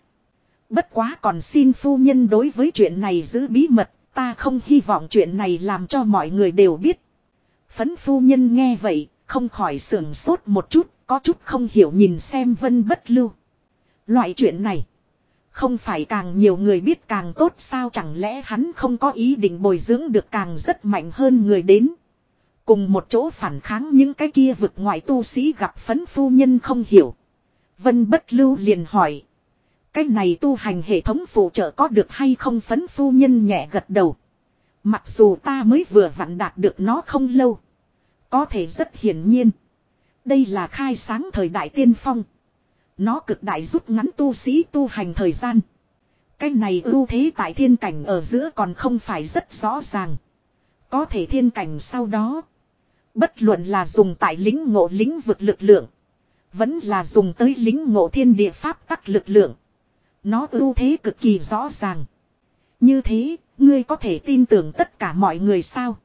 Bất quá còn xin phu nhân đối với chuyện này giữ bí mật, ta không hy vọng chuyện này làm cho mọi người đều biết. Phấn phu nhân nghe vậy, không khỏi sưởng sốt một chút, có chút không hiểu nhìn xem vân bất lưu. Loại chuyện này, không phải càng nhiều người biết càng tốt sao chẳng lẽ hắn không có ý định bồi dưỡng được càng rất mạnh hơn người đến. Cùng một chỗ phản kháng những cái kia vực ngoại tu sĩ gặp phấn phu nhân không hiểu. Vân bất lưu liền hỏi. Cái này tu hành hệ thống phụ trợ có được hay không phấn phu nhân nhẹ gật đầu. Mặc dù ta mới vừa vặn đạt được nó không lâu. Có thể rất hiển nhiên. Đây là khai sáng thời đại tiên phong. Nó cực đại rút ngắn tu sĩ tu hành thời gian. Cái này ưu thế tại thiên cảnh ở giữa còn không phải rất rõ ràng. Có thể thiên cảnh sau đó. Bất luận là dùng tại lính ngộ lĩnh vực lực lượng. Vẫn là dùng tới lính ngộ thiên địa pháp tắc lực lượng. Nó ưu thế cực kỳ rõ ràng. Như thế, ngươi có thể tin tưởng tất cả mọi người sao?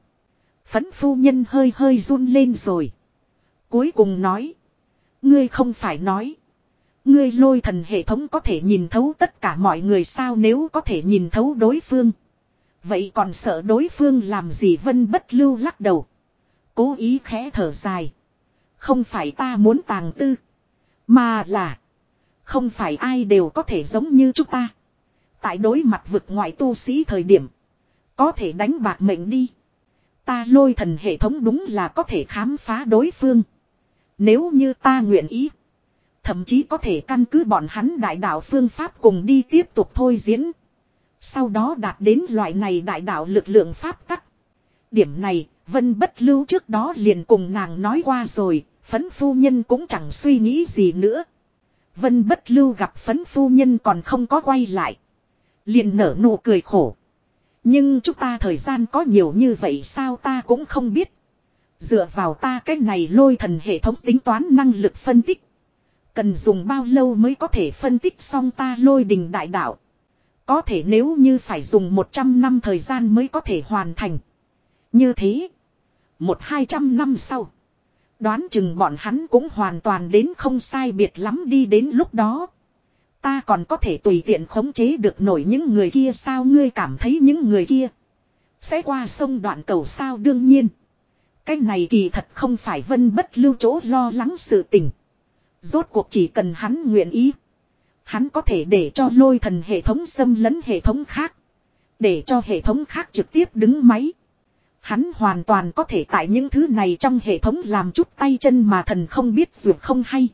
Phấn phu nhân hơi hơi run lên rồi. Cuối cùng nói. Ngươi không phải nói. Ngươi lôi thần hệ thống có thể nhìn thấu tất cả mọi người sao nếu có thể nhìn thấu đối phương. Vậy còn sợ đối phương làm gì vân bất lưu lắc đầu. Cố ý khẽ thở dài. Không phải ta muốn tàng tư. Mà là. Không phải ai đều có thể giống như chúng ta. Tại đối mặt vực ngoại tu sĩ thời điểm. Có thể đánh bạc mệnh đi. Ta lôi thần hệ thống đúng là có thể khám phá đối phương. Nếu như ta nguyện ý. Thậm chí có thể căn cứ bọn hắn đại đạo phương pháp cùng đi tiếp tục thôi diễn. Sau đó đạt đến loại này đại đạo lực lượng pháp tắc. Điểm này, Vân bất lưu trước đó liền cùng nàng nói qua rồi, phấn phu nhân cũng chẳng suy nghĩ gì nữa. Vân bất lưu gặp phấn phu nhân còn không có quay lại. Liền nở nụ cười khổ. Nhưng chúng ta thời gian có nhiều như vậy sao ta cũng không biết. Dựa vào ta cái này lôi thần hệ thống tính toán năng lực phân tích. Cần dùng bao lâu mới có thể phân tích xong ta lôi đình đại đạo. Có thể nếu như phải dùng 100 năm thời gian mới có thể hoàn thành. Như thế. Một hai trăm năm sau. Đoán chừng bọn hắn cũng hoàn toàn đến không sai biệt lắm đi đến lúc đó. Ta còn có thể tùy tiện khống chế được nổi những người kia sao ngươi cảm thấy những người kia. Sẽ qua sông đoạn cầu sao đương nhiên. Cái này kỳ thật không phải vân bất lưu chỗ lo lắng sự tình. Rốt cuộc chỉ cần hắn nguyện ý. Hắn có thể để cho lôi thần hệ thống xâm lấn hệ thống khác. Để cho hệ thống khác trực tiếp đứng máy. Hắn hoàn toàn có thể tại những thứ này trong hệ thống làm chút tay chân mà thần không biết dù không hay.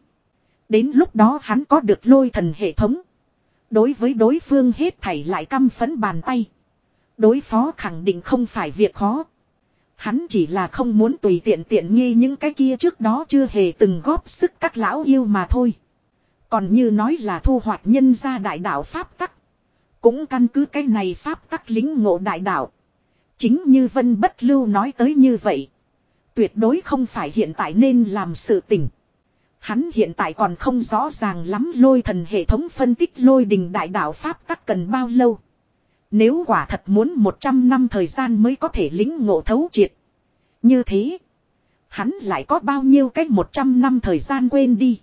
Đến lúc đó hắn có được lôi thần hệ thống. Đối với đối phương hết thảy lại căm phấn bàn tay. Đối phó khẳng định không phải việc khó. Hắn chỉ là không muốn tùy tiện tiện nghi những cái kia trước đó chưa hề từng góp sức các lão yêu mà thôi. Còn như nói là thu hoạch nhân ra đại đạo Pháp tắc. Cũng căn cứ cái này Pháp tắc lính ngộ đại đạo. Chính như Vân Bất Lưu nói tới như vậy. Tuyệt đối không phải hiện tại nên làm sự tình. Hắn hiện tại còn không rõ ràng lắm lôi thần hệ thống phân tích lôi đình đại đạo Pháp tắc cần bao lâu. Nếu quả thật muốn 100 năm thời gian mới có thể lính ngộ thấu triệt. Như thế. Hắn lại có bao nhiêu cách 100 năm thời gian quên đi.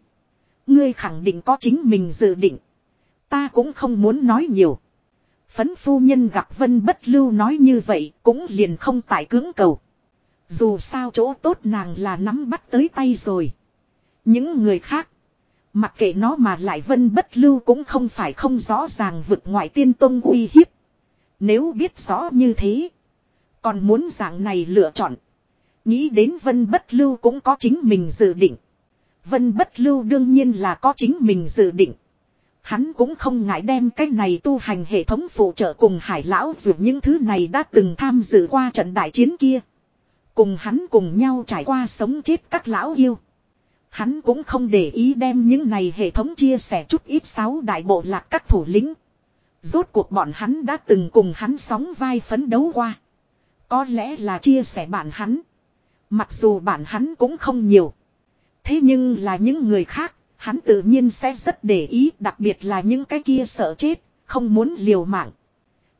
Ngươi khẳng định có chính mình dự định. Ta cũng không muốn nói nhiều. Phấn phu nhân gặp Vân Bất Lưu nói như vậy cũng liền không tại cưỡng cầu. Dù sao chỗ tốt nàng là nắm bắt tới tay rồi. Những người khác. Mặc kệ nó mà lại Vân Bất Lưu cũng không phải không rõ ràng vực ngoại tiên tông uy hiếp. Nếu biết rõ như thế. Còn muốn dạng này lựa chọn. Nghĩ đến Vân Bất Lưu cũng có chính mình dự định. Vân Bất Lưu đương nhiên là có chính mình dự định. Hắn cũng không ngại đem cái này tu hành hệ thống phụ trợ cùng hải lão dù những thứ này đã từng tham dự qua trận đại chiến kia. Cùng hắn cùng nhau trải qua sống chết các lão yêu. Hắn cũng không để ý đem những này hệ thống chia sẻ chút ít sáu đại bộ lạc các thủ lĩnh. Rốt cuộc bọn hắn đã từng cùng hắn sóng vai phấn đấu qua. Có lẽ là chia sẻ bản hắn. Mặc dù bản hắn cũng không nhiều. Thế nhưng là những người khác, hắn tự nhiên sẽ rất để ý đặc biệt là những cái kia sợ chết, không muốn liều mạng.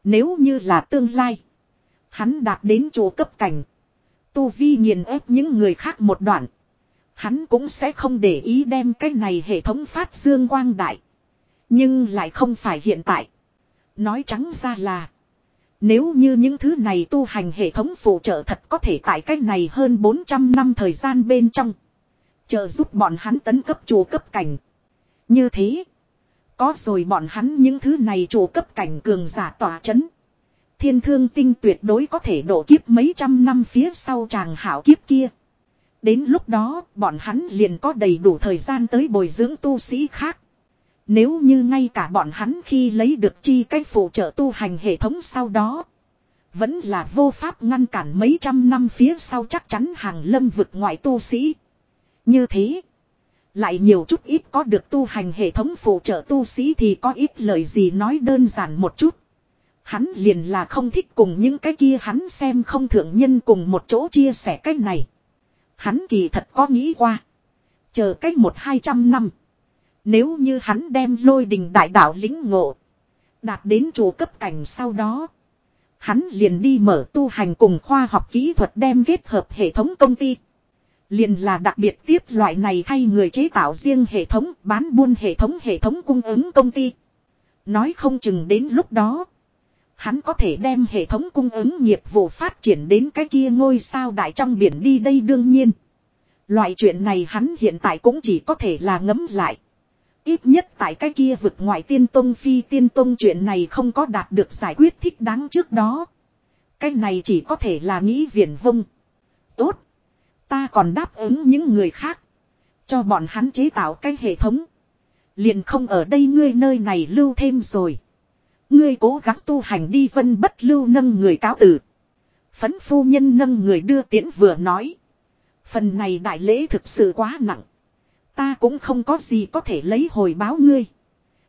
Nếu như là tương lai, hắn đạt đến chỗ cấp cảnh. Tu Vi nghiền ép những người khác một đoạn. Hắn cũng sẽ không để ý đem cái này hệ thống phát dương quang đại. Nhưng lại không phải hiện tại. Nói trắng ra là. Nếu như những thứ này tu hành hệ thống phụ trợ thật có thể tại cách này hơn 400 năm thời gian bên trong chờ giúp bọn hắn tấn cấp chủ cấp cảnh. Như thế. Có rồi bọn hắn những thứ này chủ cấp cảnh cường giả tỏa chấn. Thiên thương tinh tuyệt đối có thể độ kiếp mấy trăm năm phía sau chàng hảo kiếp kia. Đến lúc đó, bọn hắn liền có đầy đủ thời gian tới bồi dưỡng tu sĩ khác. Nếu như ngay cả bọn hắn khi lấy được chi cách phụ trợ tu hành hệ thống sau đó. Vẫn là vô pháp ngăn cản mấy trăm năm phía sau chắc chắn hàng lâm vực ngoại tu sĩ. Như thế. Lại nhiều chút ít có được tu hành hệ thống phụ trợ tu sĩ thì có ít lời gì nói đơn giản một chút. Hắn liền là không thích cùng những cái kia hắn xem không thượng nhân cùng một chỗ chia sẻ cái này. Hắn kỳ thật có nghĩ qua. Chờ cách một hai trăm năm. Nếu như hắn đem lôi đình đại đạo lính ngộ. Đạt đến chủ cấp cảnh sau đó. Hắn liền đi mở tu hành cùng khoa học kỹ thuật đem kết hợp hệ thống công ty. Liền là đặc biệt tiếp loại này thay người chế tạo riêng hệ thống, bán buôn hệ thống hệ thống cung ứng công ty. Nói không chừng đến lúc đó. Hắn có thể đem hệ thống cung ứng nghiệp vụ phát triển đến cái kia ngôi sao đại trong biển đi đây đương nhiên. Loại chuyện này hắn hiện tại cũng chỉ có thể là ngấm lại. Ít nhất tại cái kia vực ngoại tiên tông phi tiên tông chuyện này không có đạt được giải quyết thích đáng trước đó. Cái này chỉ có thể là nghĩ viển vông. Tốt. Ta còn đáp ứng những người khác. Cho bọn hắn chế tạo cái hệ thống. Liền không ở đây ngươi nơi này lưu thêm rồi. Ngươi cố gắng tu hành đi vân bất lưu nâng người cáo tử. Phấn phu nhân nâng người đưa tiễn vừa nói. Phần này đại lễ thực sự quá nặng. Ta cũng không có gì có thể lấy hồi báo ngươi.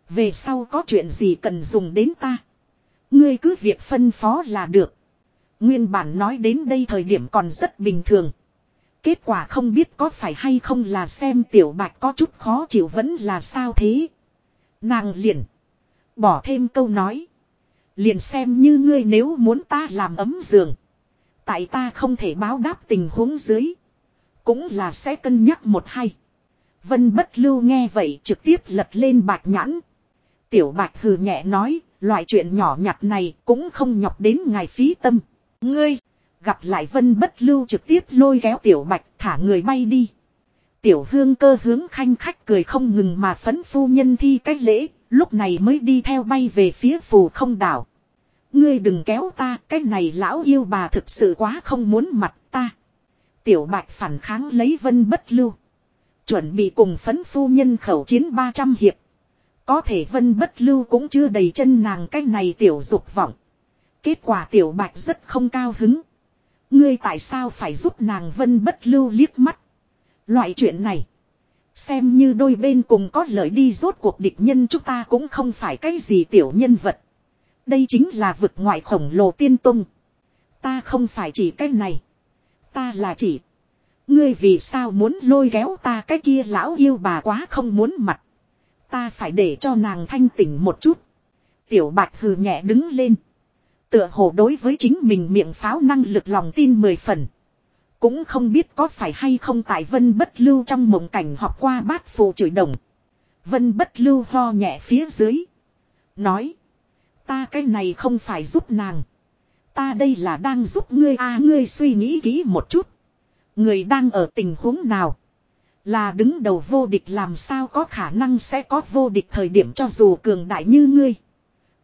Về sau có chuyện gì cần dùng đến ta. Ngươi cứ việc phân phó là được. Nguyên bản nói đến đây thời điểm còn rất bình thường. Kết quả không biết có phải hay không là xem tiểu bạch có chút khó chịu vẫn là sao thế. Nàng liền. Bỏ thêm câu nói. Liền xem như ngươi nếu muốn ta làm ấm giường. Tại ta không thể báo đáp tình huống dưới. Cũng là sẽ cân nhắc một hay. Vân bất lưu nghe vậy trực tiếp lật lên bạch nhãn. Tiểu bạch hừ nhẹ nói, loại chuyện nhỏ nhặt này cũng không nhọc đến ngài phí tâm. Ngươi, gặp lại vân bất lưu trực tiếp lôi kéo tiểu bạch thả người bay đi. Tiểu hương cơ hướng khanh khách cười không ngừng mà phấn phu nhân thi cách lễ, lúc này mới đi theo bay về phía phù không đảo. Ngươi đừng kéo ta, cái này lão yêu bà thực sự quá không muốn mặt ta. Tiểu bạch phản kháng lấy vân bất lưu. Chuẩn bị cùng phấn phu nhân khẩu chiến 300 hiệp. Có thể vân bất lưu cũng chưa đầy chân nàng cái này tiểu dục vọng. Kết quả tiểu bạch rất không cao hứng. Ngươi tại sao phải giúp nàng vân bất lưu liếc mắt. Loại chuyện này. Xem như đôi bên cùng có lợi đi, rốt cuộc địch nhân chúng ta cũng không phải cái gì tiểu nhân vật. Đây chính là vực ngoại khổng lồ tiên tung. Ta không phải chỉ cái này. Ta là chỉ. Ngươi vì sao muốn lôi kéo ta cái kia lão yêu bà quá không muốn mặt. Ta phải để cho nàng thanh tỉnh một chút. Tiểu bạch hừ nhẹ đứng lên. Tựa hồ đối với chính mình miệng pháo năng lực lòng tin mười phần. Cũng không biết có phải hay không tại vân bất lưu trong mộng cảnh họp qua bát phù chửi đồng. Vân bất lưu ho nhẹ phía dưới. Nói. Ta cái này không phải giúp nàng. Ta đây là đang giúp ngươi a, ngươi suy nghĩ kỹ một chút. Người đang ở tình huống nào. Là đứng đầu vô địch làm sao có khả năng sẽ có vô địch thời điểm cho dù cường đại như ngươi.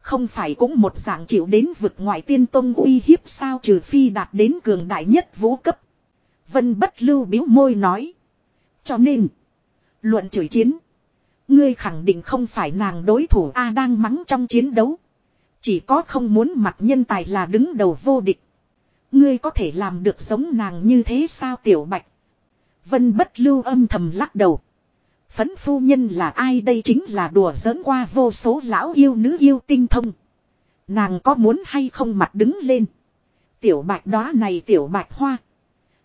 Không phải cũng một dạng chịu đến vực ngoại tiên tông uy hiếp sao trừ phi đạt đến cường đại nhất vũ cấp. Vân bất lưu biếu môi nói. Cho nên. Luận chửi chiến. Ngươi khẳng định không phải nàng đối thủ A đang mắng trong chiến đấu. Chỉ có không muốn mặt nhân tài là đứng đầu vô địch. Ngươi có thể làm được giống nàng như thế sao tiểu bạch. Vân bất lưu âm thầm lắc đầu. Phấn phu nhân là ai đây chính là đùa giỡn qua vô số lão yêu nữ yêu tinh thông. Nàng có muốn hay không mặt đứng lên. Tiểu bạch đó này tiểu bạch hoa.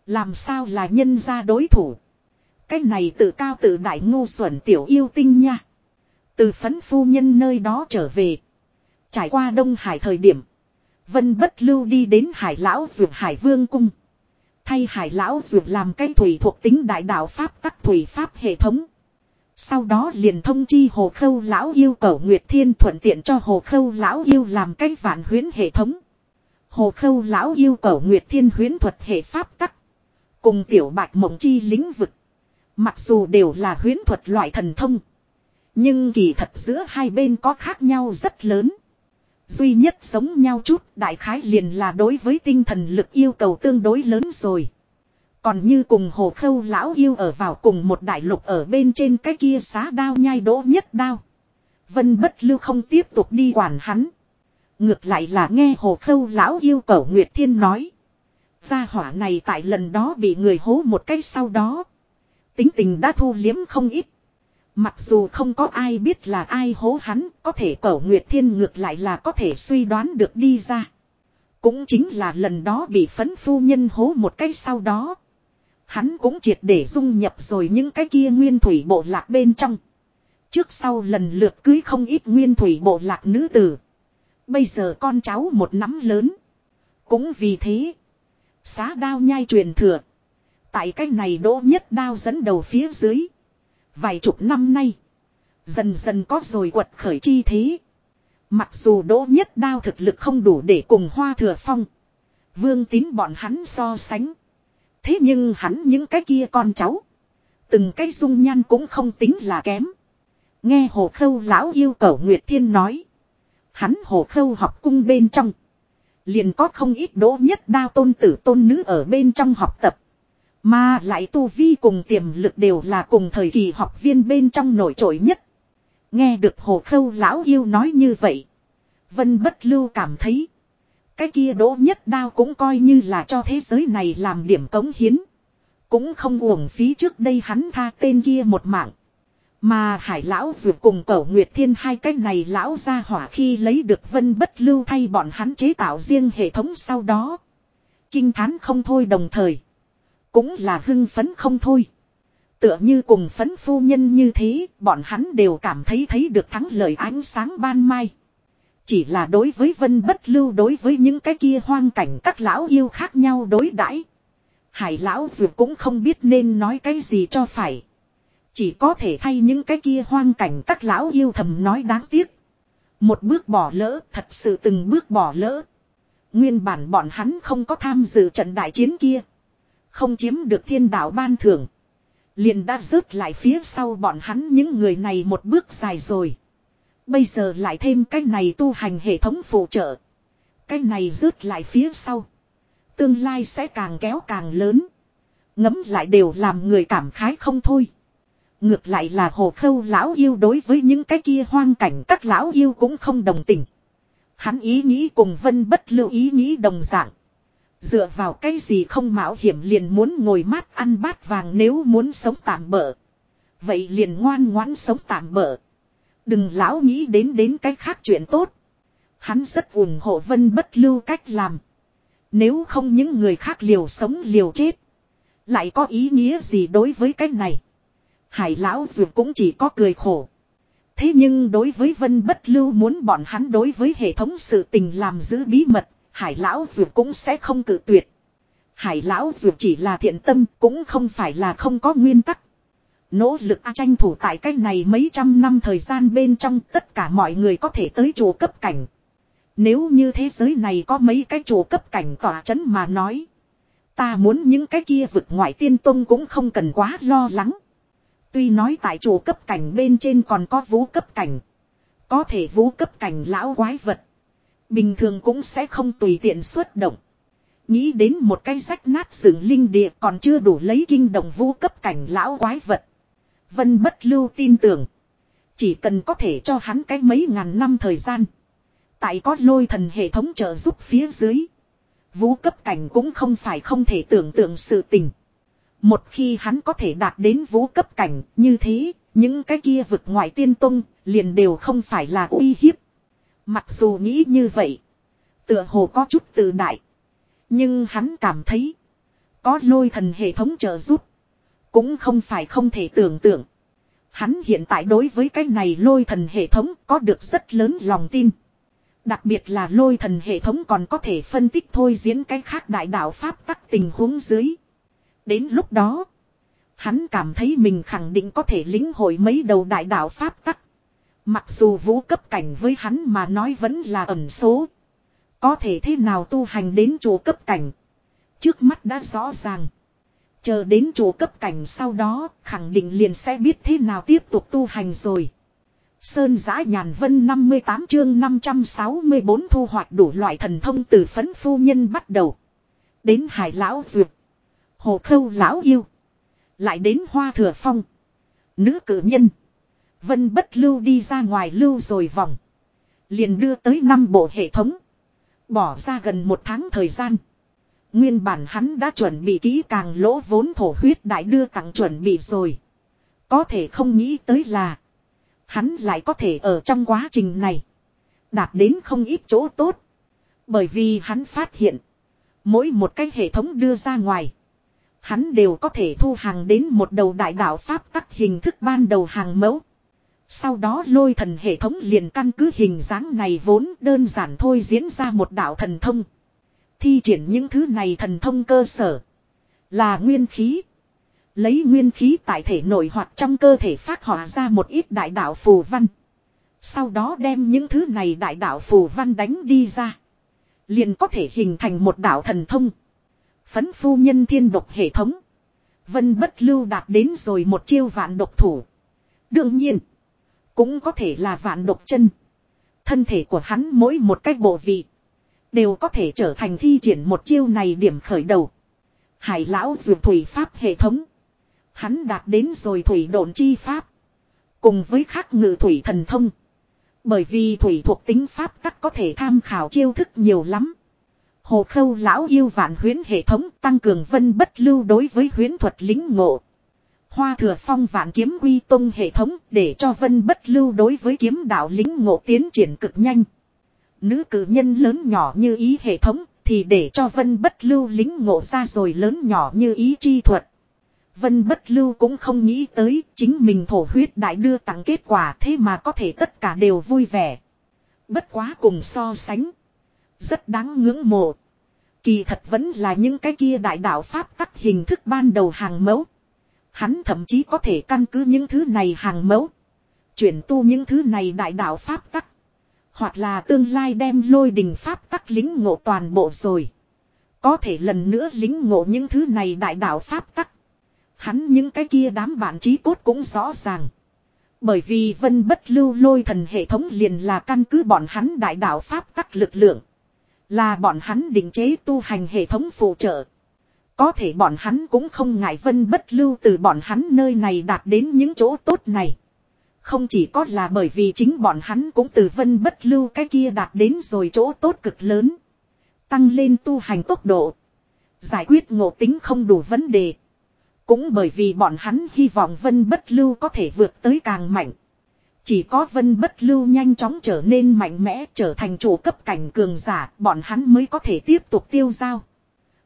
Làm sao là nhân ra đối thủ. Cái này tự cao tự đại ngu xuẩn tiểu yêu tinh nha. Từ phấn phu nhân nơi đó trở về. Trải qua Đông Hải thời điểm. Vân bất lưu đi đến Hải Lão Dược Hải Vương Cung. Thay Hải Lão Dược làm cái thủy thuộc tính đại đạo Pháp tắc thủy Pháp hệ thống. Sau đó liền thông chi Hồ Khâu Lão yêu cầu Nguyệt Thiên thuận tiện cho Hồ Khâu Lão yêu làm cái vạn huyến hệ thống. Hồ Khâu Lão yêu cầu Nguyệt Thiên huyến thuật hệ Pháp tắc. Cùng tiểu bạch mộng chi lĩnh vực. Mặc dù đều là huyến thuật loại thần thông. Nhưng kỳ thật giữa hai bên có khác nhau rất lớn. Duy nhất giống nhau chút, đại khái liền là đối với tinh thần lực yêu cầu tương đối lớn rồi. Còn như cùng hồ khâu lão yêu ở vào cùng một đại lục ở bên trên cái kia xá đao nhai đỗ nhất đao. Vân bất lưu không tiếp tục đi quản hắn. Ngược lại là nghe hồ khâu lão yêu cầu Nguyệt Thiên nói. Gia hỏa này tại lần đó bị người hố một cái sau đó. Tính tình đã thu liếm không ít. Mặc dù không có ai biết là ai hố hắn, có thể cẩu Nguyệt Thiên ngược lại là có thể suy đoán được đi ra. Cũng chính là lần đó bị phấn phu nhân hố một cái sau đó. Hắn cũng triệt để dung nhập rồi những cái kia nguyên thủy bộ lạc bên trong. Trước sau lần lượt cưới không ít nguyên thủy bộ lạc nữ tử. Bây giờ con cháu một nắm lớn. Cũng vì thế. Xá đao nhai truyền thừa. Tại cái này đỗ nhất đao dẫn đầu phía dưới. Vài chục năm nay. Dần dần có rồi quật khởi chi thế. Mặc dù đỗ nhất đao thực lực không đủ để cùng hoa thừa phong. Vương tín bọn hắn so sánh. Thế nhưng hắn những cái kia con cháu. Từng cái dung nhan cũng không tính là kém. Nghe hồ khâu lão yêu cầu Nguyệt Thiên nói. Hắn hồ khâu học cung bên trong. Liền có không ít đỗ nhất đao tôn tử tôn nữ ở bên trong học tập. Mà lại tu vi cùng tiềm lực đều là cùng thời kỳ học viên bên trong nổi trội nhất. Nghe được hồ khâu lão yêu nói như vậy. Vân bất lưu cảm thấy. Cái kia đỗ nhất đao cũng coi như là cho thế giới này làm điểm cống hiến. Cũng không uổng phí trước đây hắn tha tên kia một mạng. Mà hải lão vượt cùng cẩu nguyệt thiên hai cách này lão ra hỏa khi lấy được vân bất lưu thay bọn hắn chế tạo riêng hệ thống sau đó. Kinh thán không thôi đồng thời. Cũng là hưng phấn không thôi. Tựa như cùng phấn phu nhân như thế, bọn hắn đều cảm thấy thấy được thắng lợi ánh sáng ban mai. Chỉ là đối với vân bất lưu đối với những cái kia hoang cảnh các lão yêu khác nhau đối đãi Hải lão dù cũng không biết nên nói cái gì cho phải. Chỉ có thể thay những cái kia hoang cảnh các lão yêu thầm nói đáng tiếc. Một bước bỏ lỡ, thật sự từng bước bỏ lỡ. Nguyên bản bọn hắn không có tham dự trận đại chiến kia. Không chiếm được thiên đạo ban thưởng. Liền đã rớt lại phía sau bọn hắn những người này một bước dài rồi. Bây giờ lại thêm cái này tu hành hệ thống phụ trợ. Cái này rớt lại phía sau. Tương lai sẽ càng kéo càng lớn. Ngấm lại đều làm người cảm khái không thôi. Ngược lại là hồ khâu lão yêu đối với những cái kia hoang cảnh các lão yêu cũng không đồng tình. Hắn ý nghĩ cùng vân bất lưu ý nghĩ đồng dạng. Dựa vào cái gì không mạo hiểm liền muốn ngồi mát ăn bát vàng nếu muốn sống tạm bỡ. Vậy liền ngoan ngoãn sống tạm bỡ. Đừng lão nghĩ đến đến cái khác chuyện tốt. Hắn rất ủng hộ vân bất lưu cách làm. Nếu không những người khác liều sống liều chết. Lại có ý nghĩa gì đối với cái này. Hải lão dù cũng chỉ có cười khổ. Thế nhưng đối với vân bất lưu muốn bọn hắn đối với hệ thống sự tình làm giữ bí mật. Hải lão dù cũng sẽ không cự tuyệt. Hải lão dù chỉ là thiện tâm cũng không phải là không có nguyên tắc. Nỗ lực tranh thủ tại cách này mấy trăm năm thời gian bên trong tất cả mọi người có thể tới chùa cấp cảnh. Nếu như thế giới này có mấy cái chùa cấp cảnh tỏa chấn mà nói. Ta muốn những cái kia vực ngoại tiên tông cũng không cần quá lo lắng. Tuy nói tại chùa cấp cảnh bên trên còn có vũ cấp cảnh. Có thể vũ cấp cảnh lão quái vật. Bình thường cũng sẽ không tùy tiện xuất động. Nghĩ đến một cái rách nát sừng linh địa còn chưa đủ lấy kinh động vũ cấp cảnh lão quái vật. Vân bất lưu tin tưởng. Chỉ cần có thể cho hắn cái mấy ngàn năm thời gian. Tại có lôi thần hệ thống trợ giúp phía dưới. Vũ cấp cảnh cũng không phải không thể tưởng tượng sự tình. Một khi hắn có thể đạt đến vũ cấp cảnh như thế, những cái kia vực ngoại tiên tung liền đều không phải là uy hiếp. Mặc dù nghĩ như vậy, tựa hồ có chút tự đại. Nhưng hắn cảm thấy, có lôi thần hệ thống trợ giúp, cũng không phải không thể tưởng tượng. Hắn hiện tại đối với cái này lôi thần hệ thống có được rất lớn lòng tin. Đặc biệt là lôi thần hệ thống còn có thể phân tích thôi diễn cái khác đại đạo Pháp tắc tình huống dưới. Đến lúc đó, hắn cảm thấy mình khẳng định có thể lĩnh hội mấy đầu đại đạo Pháp tắc. Mặc dù vũ cấp cảnh với hắn mà nói vẫn là ẩn số. Có thể thế nào tu hành đến chỗ cấp cảnh. Trước mắt đã rõ ràng. Chờ đến chủ cấp cảnh sau đó, khẳng định liền sẽ biết thế nào tiếp tục tu hành rồi. Sơn giã nhàn vân 58 chương 564 thu hoạch đủ loại thần thông từ phấn phu nhân bắt đầu. Đến hải lão duyệt. Hồ khâu lão yêu. Lại đến hoa thừa phong. Nữ cử nhân. Vân bất lưu đi ra ngoài lưu rồi vòng. Liền đưa tới năm bộ hệ thống. Bỏ ra gần một tháng thời gian. Nguyên bản hắn đã chuẩn bị kỹ càng lỗ vốn thổ huyết đại đưa tặng chuẩn bị rồi. Có thể không nghĩ tới là. Hắn lại có thể ở trong quá trình này. Đạt đến không ít chỗ tốt. Bởi vì hắn phát hiện. Mỗi một cái hệ thống đưa ra ngoài. Hắn đều có thể thu hàng đến một đầu đại đạo Pháp tắc hình thức ban đầu hàng mẫu. Sau đó lôi thần hệ thống liền căn cứ hình dáng này vốn đơn giản thôi diễn ra một đạo thần thông. Thi triển những thứ này thần thông cơ sở. Là nguyên khí. Lấy nguyên khí tại thể nội hoặc trong cơ thể phát họa ra một ít đại đạo phù văn. Sau đó đem những thứ này đại đạo phù văn đánh đi ra. Liền có thể hình thành một đạo thần thông. Phấn phu nhân thiên độc hệ thống. Vân bất lưu đạt đến rồi một chiêu vạn độc thủ. Đương nhiên. Cũng có thể là vạn độc chân. Thân thể của hắn mỗi một cách bộ vị. Đều có thể trở thành thi triển một chiêu này điểm khởi đầu. Hải lão dược thủy pháp hệ thống. Hắn đạt đến rồi thủy độn chi pháp. Cùng với khắc ngự thủy thần thông. Bởi vì thủy thuộc tính pháp tắc có thể tham khảo chiêu thức nhiều lắm. Hồ khâu lão yêu vạn huyến hệ thống tăng cường vân bất lưu đối với huyến thuật lính ngộ. Hoa thừa phong vạn kiếm quy tông hệ thống để cho vân bất lưu đối với kiếm đạo lính ngộ tiến triển cực nhanh. Nữ cử nhân lớn nhỏ như ý hệ thống thì để cho vân bất lưu lính ngộ ra rồi lớn nhỏ như ý chi thuật. Vân bất lưu cũng không nghĩ tới chính mình thổ huyết đại đưa tặng kết quả thế mà có thể tất cả đều vui vẻ. Bất quá cùng so sánh. Rất đáng ngưỡng mộ. Kỳ thật vẫn là những cái kia đại đạo Pháp tắc hình thức ban đầu hàng mẫu. Hắn thậm chí có thể căn cứ những thứ này hàng mẫu. Chuyển tu những thứ này đại đạo Pháp tắc. Hoặc là tương lai đem lôi đình Pháp tắc lính ngộ toàn bộ rồi. Có thể lần nữa lính ngộ những thứ này đại đạo Pháp tắc. Hắn những cái kia đám bạn trí cốt cũng rõ ràng. Bởi vì vân bất lưu lôi thần hệ thống liền là căn cứ bọn hắn đại đạo Pháp tắc lực lượng. Là bọn hắn định chế tu hành hệ thống phụ trợ. Có thể bọn hắn cũng không ngại vân bất lưu từ bọn hắn nơi này đạt đến những chỗ tốt này. Không chỉ có là bởi vì chính bọn hắn cũng từ vân bất lưu cái kia đạt đến rồi chỗ tốt cực lớn. Tăng lên tu hành tốc độ. Giải quyết ngộ tính không đủ vấn đề. Cũng bởi vì bọn hắn hy vọng vân bất lưu có thể vượt tới càng mạnh. Chỉ có vân bất lưu nhanh chóng trở nên mạnh mẽ trở thành chủ cấp cảnh cường giả bọn hắn mới có thể tiếp tục tiêu giao.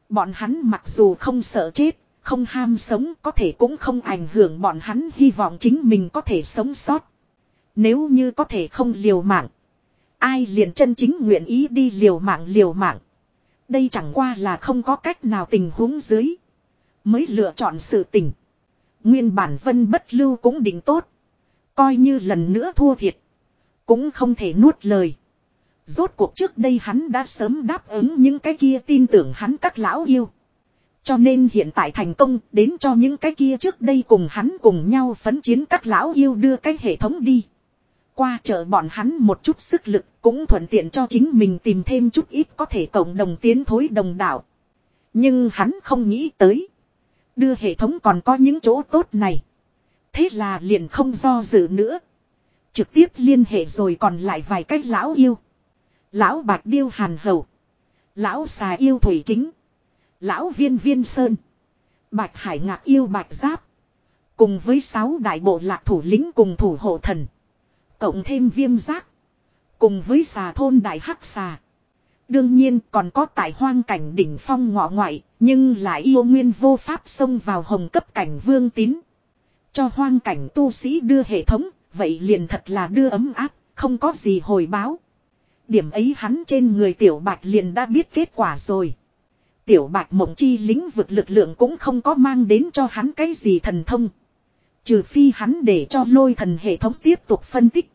Bọn hắn mặc dù không sợ chết, không ham sống có thể cũng không ảnh hưởng bọn hắn, hy vọng chính mình có thể sống sót. Nếu như có thể không liều mạng. Ai liền chân chính nguyện ý đi liều mạng liều mạng. Đây chẳng qua là không có cách nào tình huống dưới. Mới lựa chọn sự tình. Nguyên bản vân bất lưu cũng định tốt. Coi như lần nữa thua thiệt. Cũng không thể nuốt lời. Rốt cuộc trước đây hắn đã sớm đáp ứng những cái kia tin tưởng hắn các lão yêu. Cho nên hiện tại thành công, đến cho những cái kia trước đây cùng hắn cùng nhau phấn chiến các lão yêu đưa cái hệ thống đi. Qua chợ bọn hắn một chút sức lực cũng thuận tiện cho chính mình tìm thêm chút ít có thể cộng đồng tiến thối đồng đạo. Nhưng hắn không nghĩ tới. Đưa hệ thống còn có những chỗ tốt này. Thế là liền không do dự nữa. Trực tiếp liên hệ rồi còn lại vài cách lão yêu. Lão bạc điêu hàn hầu. Lão xà yêu thủy kính. Lão viên viên sơn. Bạch hải ngạc yêu bạch giáp. Cùng với sáu đại bộ lạc thủ lĩnh cùng thủ hộ thần. Cộng thêm viêm giác. Cùng với xà thôn đại hắc xà. Đương nhiên còn có tại hoang cảnh đỉnh phong ngọ ngoại. Nhưng lại yêu nguyên vô pháp xông vào hồng cấp cảnh vương tín. Cho hoang cảnh tu sĩ đưa hệ thống. Vậy liền thật là đưa ấm áp. Không có gì hồi báo. Điểm ấy hắn trên người tiểu bạch liền đã biết kết quả rồi. Tiểu bạch mộng chi lĩnh vực lực lượng cũng không có mang đến cho hắn cái gì thần thông. Trừ phi hắn để cho lôi thần hệ thống tiếp tục phân tích.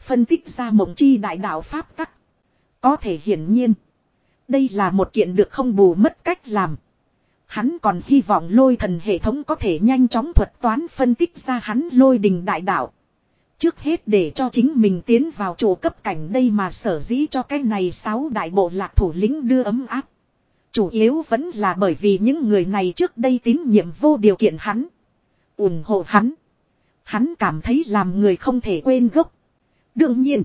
Phân tích ra mộng chi đại đạo Pháp tắc. Có thể hiển nhiên. Đây là một kiện được không bù mất cách làm. Hắn còn hy vọng lôi thần hệ thống có thể nhanh chóng thuật toán phân tích ra hắn lôi đình đại đạo. Trước hết để cho chính mình tiến vào chỗ cấp cảnh đây mà sở dĩ cho cái này sáu đại bộ lạc thủ lĩnh đưa ấm áp. Chủ yếu vẫn là bởi vì những người này trước đây tín nhiệm vô điều kiện hắn. ủng hộ hắn. Hắn cảm thấy làm người không thể quên gốc. Đương nhiên.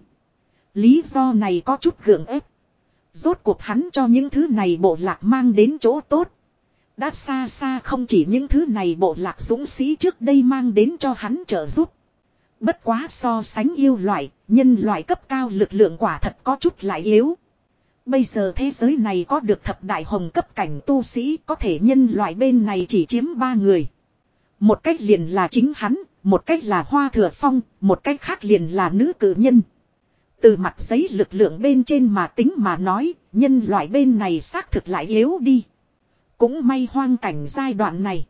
Lý do này có chút gượng ép. Rốt cuộc hắn cho những thứ này bộ lạc mang đến chỗ tốt. Đã xa xa không chỉ những thứ này bộ lạc dũng sĩ trước đây mang đến cho hắn trợ giúp. Bất quá so sánh yêu loại, nhân loại cấp cao lực lượng quả thật có chút lại yếu. Bây giờ thế giới này có được thập đại hồng cấp cảnh tu sĩ có thể nhân loại bên này chỉ chiếm ba người. Một cách liền là chính hắn, một cách là hoa thừa phong, một cách khác liền là nữ cử nhân. Từ mặt giấy lực lượng bên trên mà tính mà nói, nhân loại bên này xác thực lại yếu đi. Cũng may hoang cảnh giai đoạn này.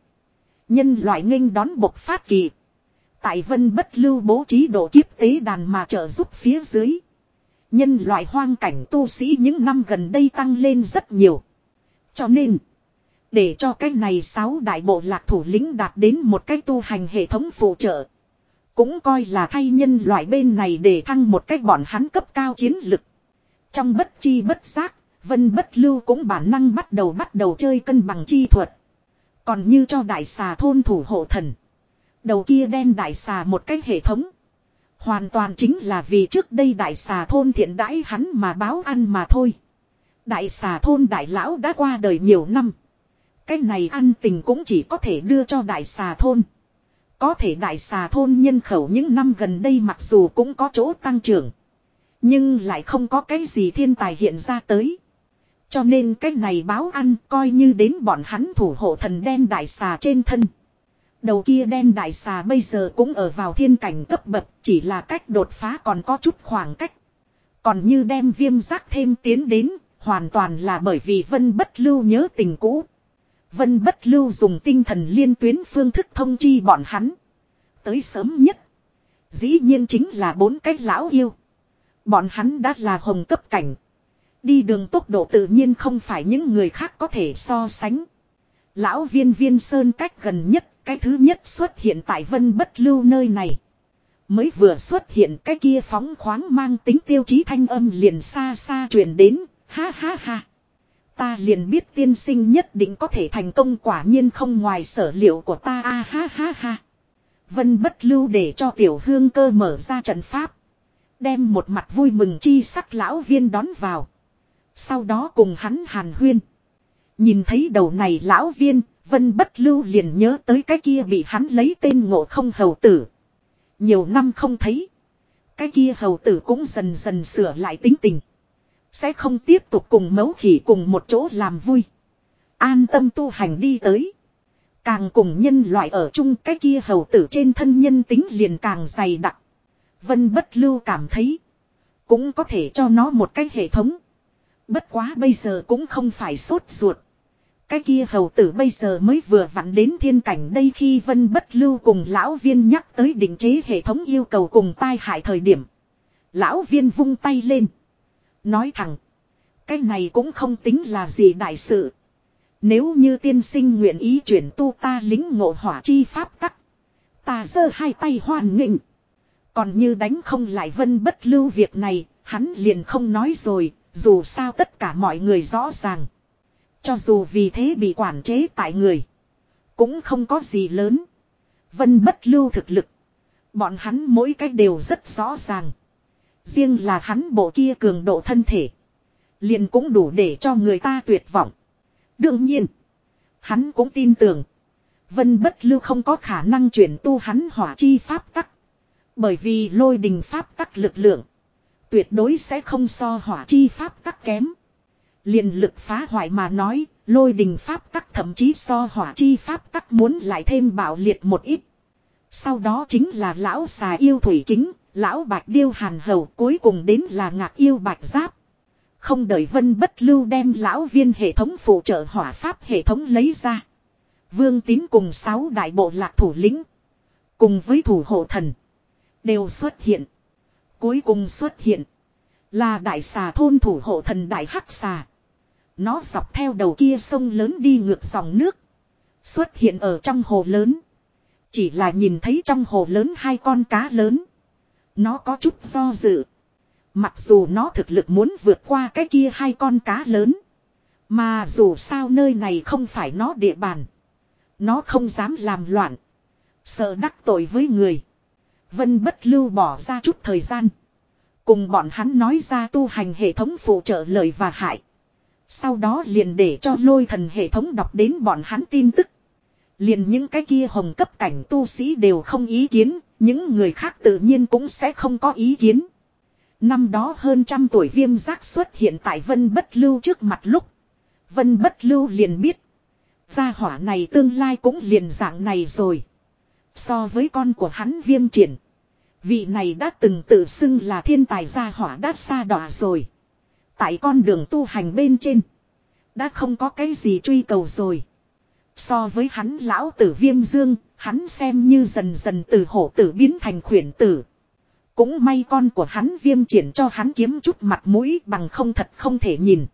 Nhân loại nghênh đón bộc phát kỳ. Tại vân bất lưu bố trí độ kiếp tế đàn mà trợ giúp phía dưới. Nhân loại hoang cảnh tu sĩ những năm gần đây tăng lên rất nhiều. Cho nên, để cho cái này sáu đại bộ lạc thủ lĩnh đạt đến một cái tu hành hệ thống phụ trợ. Cũng coi là thay nhân loại bên này để thăng một cách bọn hắn cấp cao chiến lực. Trong bất chi bất giác, Vân bất lưu cũng bản năng bắt đầu bắt đầu chơi cân bằng chi thuật. Còn như cho đại xà thôn thủ hộ thần. Đầu kia đen đại xà một cái hệ thống. Hoàn toàn chính là vì trước đây đại xà thôn thiện đãi hắn mà báo ăn mà thôi. Đại xà thôn đại lão đã qua đời nhiều năm. Cái này ăn tình cũng chỉ có thể đưa cho đại xà thôn. Có thể đại xà thôn nhân khẩu những năm gần đây mặc dù cũng có chỗ tăng trưởng. Nhưng lại không có cái gì thiên tài hiện ra tới. Cho nên cái này báo ăn coi như đến bọn hắn thủ hộ thần đen đại xà trên thân. Đầu kia đen đại xà bây giờ cũng ở vào thiên cảnh cấp bậc chỉ là cách đột phá còn có chút khoảng cách. Còn như đem viêm giác thêm tiến đến, hoàn toàn là bởi vì vân bất lưu nhớ tình cũ. Vân bất lưu dùng tinh thần liên tuyến phương thức thông chi bọn hắn. Tới sớm nhất. Dĩ nhiên chính là bốn cách lão yêu. Bọn hắn đã là hồng cấp cảnh. Đi đường tốc độ tự nhiên không phải những người khác có thể so sánh. Lão viên viên sơn cách gần nhất, cái thứ nhất xuất hiện tại vân bất lưu nơi này. Mới vừa xuất hiện cái kia phóng khoáng mang tính tiêu chí thanh âm liền xa xa truyền đến, ha ha ha. Ta liền biết tiên sinh nhất định có thể thành công quả nhiên không ngoài sở liệu của ta a ha ha ha. Vân bất lưu để cho tiểu hương cơ mở ra trận pháp. Đem một mặt vui mừng chi sắc lão viên đón vào. Sau đó cùng hắn hàn huyên. Nhìn thấy đầu này lão viên, vân bất lưu liền nhớ tới cái kia bị hắn lấy tên ngộ không hầu tử. Nhiều năm không thấy. Cái kia hầu tử cũng dần dần sửa lại tính tình. Sẽ không tiếp tục cùng mấu khỉ cùng một chỗ làm vui. An tâm tu hành đi tới. Càng cùng nhân loại ở chung, cái kia hầu tử trên thân nhân tính liền càng dày đặc. Vân bất lưu cảm thấy. Cũng có thể cho nó một cái hệ thống. Bất quá bây giờ cũng không phải sốt ruột. Cái kia hầu tử bây giờ mới vừa vặn đến thiên cảnh đây khi vân bất lưu cùng lão viên nhắc tới định chế hệ thống yêu cầu cùng tai hại thời điểm. Lão viên vung tay lên. Nói thẳng. Cái này cũng không tính là gì đại sự. Nếu như tiên sinh nguyện ý chuyển tu ta lính ngộ hỏa chi pháp tắc. Ta giơ hai tay hoàn nghịnh. Còn như đánh không lại vân bất lưu việc này, hắn liền không nói rồi, dù sao tất cả mọi người rõ ràng. Cho dù vì thế bị quản chế tại người. Cũng không có gì lớn. Vân bất lưu thực lực. Bọn hắn mỗi cách đều rất rõ ràng. Riêng là hắn bộ kia cường độ thân thể. Liền cũng đủ để cho người ta tuyệt vọng. Đương nhiên. Hắn cũng tin tưởng. Vân bất lưu không có khả năng chuyển tu hắn hỏa chi pháp tắc. Bởi vì lôi đình pháp tắc lực lượng. Tuyệt đối sẽ không so hỏa chi pháp tắc kém liền lực phá hoại mà nói, lôi đình pháp tắc thậm chí so hỏa chi pháp tắc muốn lại thêm bạo liệt một ít. Sau đó chính là lão xà yêu thủy kính, lão bạch điêu hàn hầu cuối cùng đến là ngạc yêu bạch giáp. Không đợi vân bất lưu đem lão viên hệ thống phụ trợ hỏa pháp hệ thống lấy ra. Vương tín cùng sáu đại bộ lạc thủ lĩnh. Cùng với thủ hộ thần. Đều xuất hiện. Cuối cùng xuất hiện. Là đại xà thôn thủ hộ thần đại hắc xà. Nó dọc theo đầu kia sông lớn đi ngược dòng nước. Xuất hiện ở trong hồ lớn. Chỉ là nhìn thấy trong hồ lớn hai con cá lớn. Nó có chút do dự. Mặc dù nó thực lực muốn vượt qua cái kia hai con cá lớn. Mà dù sao nơi này không phải nó địa bàn. Nó không dám làm loạn. Sợ đắc tội với người. Vân bất lưu bỏ ra chút thời gian. Cùng bọn hắn nói ra tu hành hệ thống phụ trợ lợi và hại. Sau đó liền để cho lôi thần hệ thống đọc đến bọn hắn tin tức. Liền những cái kia hồng cấp cảnh tu sĩ đều không ý kiến, những người khác tự nhiên cũng sẽ không có ý kiến. Năm đó hơn trăm tuổi viêm giác xuất hiện tại Vân Bất Lưu trước mặt lúc. Vân Bất Lưu liền biết. Gia hỏa này tương lai cũng liền dạng này rồi. So với con của hắn viêm triển. Vị này đã từng tự xưng là thiên tài gia hỏa đã xa đọa rồi. Tại con đường tu hành bên trên. Đã không có cái gì truy cầu rồi. So với hắn lão tử viêm dương, hắn xem như dần dần từ hổ tử biến thành khuyển tử. Cũng may con của hắn viêm triển cho hắn kiếm chút mặt mũi bằng không thật không thể nhìn.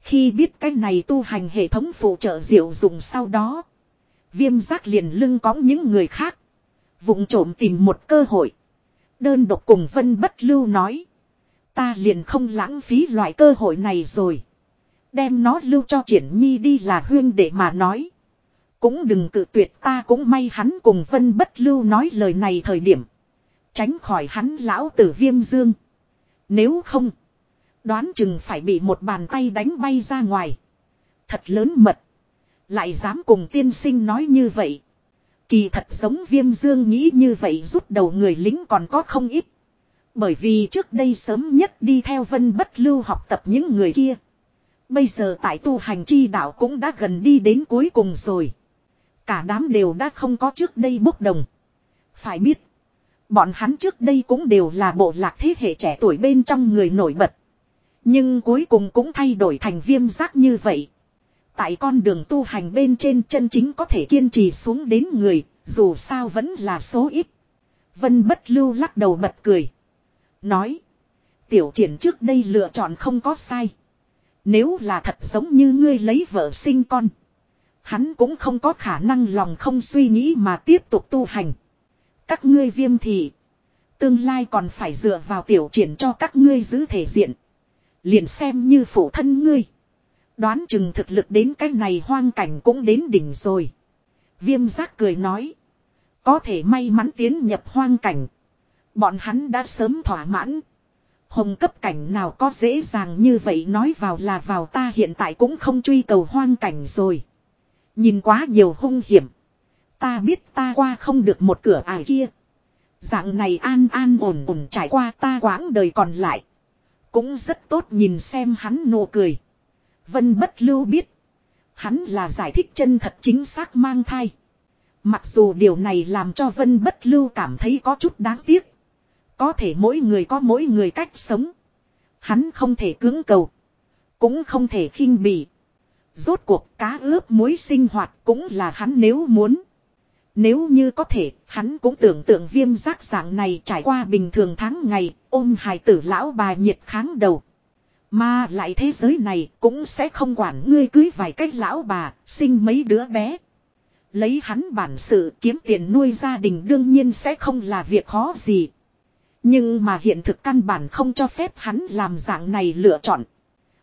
Khi biết cái này tu hành hệ thống phụ trợ diệu dụng sau đó. Viêm giác liền lưng có những người khác. vụng trộm tìm một cơ hội. Đơn độc cùng Vân Bất Lưu nói. Ta liền không lãng phí loại cơ hội này rồi. Đem nó lưu cho triển nhi đi là huyên để mà nói. Cũng đừng cự tuyệt ta cũng may hắn cùng vân bất lưu nói lời này thời điểm. Tránh khỏi hắn lão tử viêm dương. Nếu không. Đoán chừng phải bị một bàn tay đánh bay ra ngoài. Thật lớn mật. Lại dám cùng tiên sinh nói như vậy. Kỳ thật giống viêm dương nghĩ như vậy rút đầu người lính còn có không ít. Bởi vì trước đây sớm nhất đi theo vân bất lưu học tập những người kia. Bây giờ tại tu hành chi đạo cũng đã gần đi đến cuối cùng rồi. Cả đám đều đã không có trước đây bốc đồng. Phải biết. Bọn hắn trước đây cũng đều là bộ lạc thế hệ trẻ tuổi bên trong người nổi bật. Nhưng cuối cùng cũng thay đổi thành viêm giác như vậy. Tại con đường tu hành bên trên chân chính có thể kiên trì xuống đến người, dù sao vẫn là số ít. Vân bất lưu lắc đầu bật cười. Nói. Tiểu triển trước đây lựa chọn không có sai. Nếu là thật giống như ngươi lấy vợ sinh con. Hắn cũng không có khả năng lòng không suy nghĩ mà tiếp tục tu hành. Các ngươi viêm thị. Tương lai còn phải dựa vào tiểu triển cho các ngươi giữ thể diện. Liền xem như phụ thân ngươi. Đoán chừng thực lực đến cái này hoang cảnh cũng đến đỉnh rồi. Viêm giác cười nói. Có thể may mắn tiến nhập hoang cảnh. Bọn hắn đã sớm thỏa mãn. Hồng cấp cảnh nào có dễ dàng như vậy nói vào là vào ta hiện tại cũng không truy cầu hoang cảnh rồi. Nhìn quá nhiều hung hiểm. Ta biết ta qua không được một cửa ải kia. Dạng này an an ổn ổn trải qua ta quãng đời còn lại. Cũng rất tốt nhìn xem hắn nụ cười. Vân bất lưu biết. Hắn là giải thích chân thật chính xác mang thai. Mặc dù điều này làm cho Vân bất lưu cảm thấy có chút đáng tiếc. Có thể mỗi người có mỗi người cách sống. Hắn không thể cưỡng cầu. Cũng không thể khinh bỉ. Rốt cuộc cá ướp muối sinh hoạt cũng là hắn nếu muốn. Nếu như có thể, hắn cũng tưởng tượng viêm giác dạng này trải qua bình thường tháng ngày, ôm hài tử lão bà nhiệt kháng đầu. Mà lại thế giới này cũng sẽ không quản ngươi cưới vài cách lão bà, sinh mấy đứa bé. Lấy hắn bản sự kiếm tiền nuôi gia đình đương nhiên sẽ không là việc khó gì. Nhưng mà hiện thực căn bản không cho phép hắn làm dạng này lựa chọn.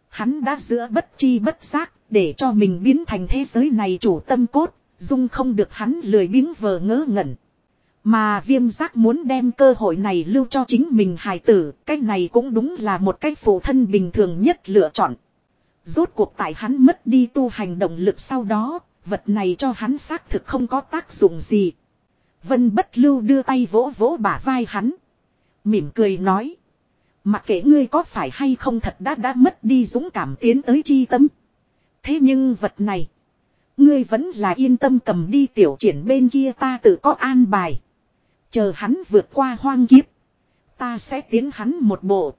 Hắn đã giữa bất chi bất giác để cho mình biến thành thế giới này chủ tâm cốt, dung không được hắn lười biếng vờ ngớ ngẩn. Mà viêm giác muốn đem cơ hội này lưu cho chính mình hài tử, cái này cũng đúng là một cái phụ thân bình thường nhất lựa chọn. Rốt cuộc tại hắn mất đi tu hành động lực sau đó, vật này cho hắn xác thực không có tác dụng gì. Vân bất lưu đưa tay vỗ vỗ bả vai hắn. Mỉm cười nói. Mặc kệ ngươi có phải hay không thật đã đã mất đi dũng cảm tiến tới chi tâm. Thế nhưng vật này. Ngươi vẫn là yên tâm cầm đi tiểu triển bên kia ta tự có an bài. Chờ hắn vượt qua hoang kiếp. Ta sẽ tiến hắn một bộ.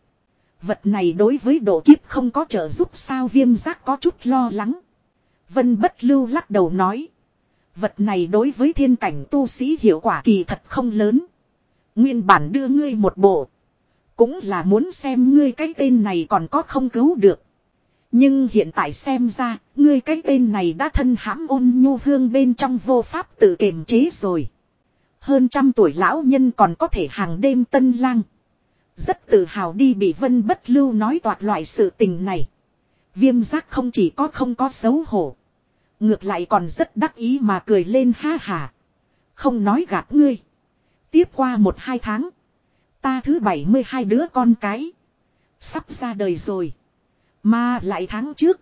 Vật này đối với độ kiếp không có trợ giúp sao viêm giác có chút lo lắng. Vân bất lưu lắc đầu nói. Vật này đối với thiên cảnh tu sĩ hiệu quả kỳ thật không lớn. Nguyên bản đưa ngươi một bộ. Cũng là muốn xem ngươi cái tên này còn có không cứu được. Nhưng hiện tại xem ra, ngươi cái tên này đã thân hãm ôn nhu hương bên trong vô pháp tự kiềm chế rồi. Hơn trăm tuổi lão nhân còn có thể hàng đêm tân lang. Rất tự hào đi bị vân bất lưu nói toạt loại sự tình này. Viêm giác không chỉ có không có xấu hổ. Ngược lại còn rất đắc ý mà cười lên ha hà. Không nói gạt ngươi. Tiếp qua một hai tháng. Ta thứ bảy mươi hai đứa con cái. Sắp ra đời rồi. Mà lại tháng trước.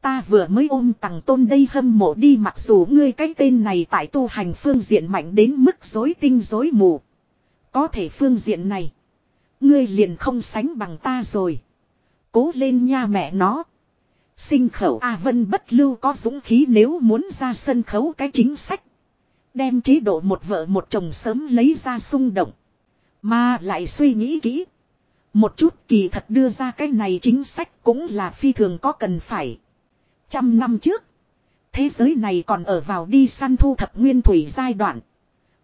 Ta vừa mới ôm tặng tôn đây hâm mộ đi mặc dù ngươi cái tên này tại tu hành phương diện mạnh đến mức dối tinh dối mù. Có thể phương diện này. Ngươi liền không sánh bằng ta rồi. Cố lên nha mẹ nó. Sinh khẩu A Vân bất lưu có dũng khí nếu muốn ra sân khấu cái chính sách. Đem chế độ một vợ một chồng sớm lấy ra xung động. Mà lại suy nghĩ kỹ. Một chút kỳ thật đưa ra cái này chính sách cũng là phi thường có cần phải. Trăm năm trước. Thế giới này còn ở vào đi săn thu thập nguyên thủy giai đoạn.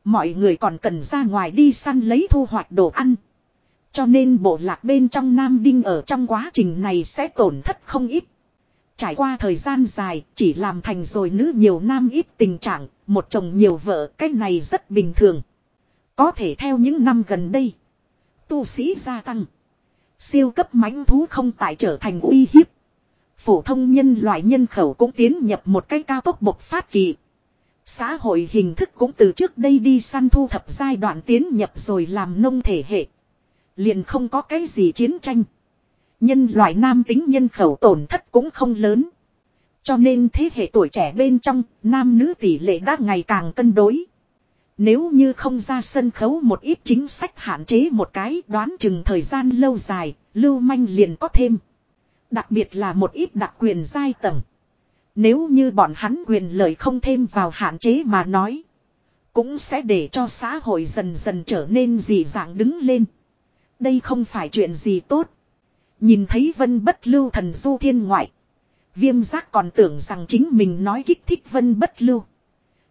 Mọi người còn cần ra ngoài đi săn lấy thu hoạch đồ ăn. Cho nên bộ lạc bên trong Nam Đinh ở trong quá trình này sẽ tổn thất không ít. Trải qua thời gian dài, chỉ làm thành rồi nữ nhiều nam ít tình trạng, một chồng nhiều vợ, cái này rất bình thường. Có thể theo những năm gần đây, tu sĩ gia tăng. Siêu cấp mãnh thú không tại trở thành uy hiếp. Phổ thông nhân loại nhân khẩu cũng tiến nhập một cái cao tốc bộc phát kỳ. Xã hội hình thức cũng từ trước đây đi săn thu thập giai đoạn tiến nhập rồi làm nông thể hệ. Liền không có cái gì chiến tranh. Nhân loại nam tính nhân khẩu tổn thất cũng không lớn. Cho nên thế hệ tuổi trẻ bên trong, nam nữ tỷ lệ đã ngày càng cân đối. Nếu như không ra sân khấu một ít chính sách hạn chế một cái đoán chừng thời gian lâu dài, lưu manh liền có thêm. Đặc biệt là một ít đặc quyền giai tầng. Nếu như bọn hắn quyền lợi không thêm vào hạn chế mà nói. Cũng sẽ để cho xã hội dần dần trở nên dị dạng đứng lên. Đây không phải chuyện gì tốt. Nhìn thấy vân bất lưu thần du thiên ngoại. Viêm giác còn tưởng rằng chính mình nói kích thích vân bất lưu.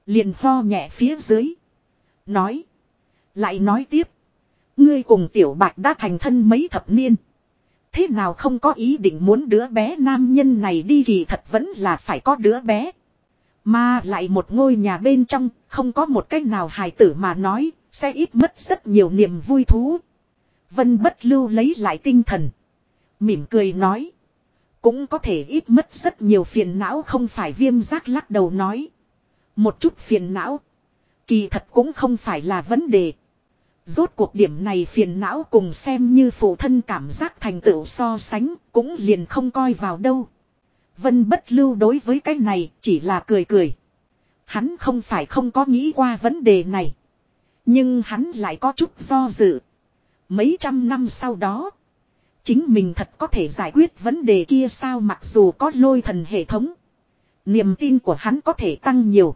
Liền ho nhẹ phía dưới. Nói. Lại nói tiếp. Ngươi cùng tiểu bạch đã thành thân mấy thập niên. Thế nào không có ý định muốn đứa bé nam nhân này đi thì thật vẫn là phải có đứa bé. Mà lại một ngôi nhà bên trong, không có một cách nào hài tử mà nói, sẽ ít mất rất nhiều niềm vui thú. Vân bất lưu lấy lại tinh thần. Mỉm cười nói. Cũng có thể ít mất rất nhiều phiền não không phải viêm giác lắc đầu nói. Một chút phiền não. Kỳ thật cũng không phải là vấn đề. Rốt cuộc điểm này phiền não cùng xem như phụ thân cảm giác thành tựu so sánh cũng liền không coi vào đâu. Vân bất lưu đối với cái này chỉ là cười cười. Hắn không phải không có nghĩ qua vấn đề này. Nhưng hắn lại có chút do dự. Mấy trăm năm sau đó. Chính mình thật có thể giải quyết vấn đề kia sao mặc dù có lôi thần hệ thống. Niềm tin của hắn có thể tăng nhiều.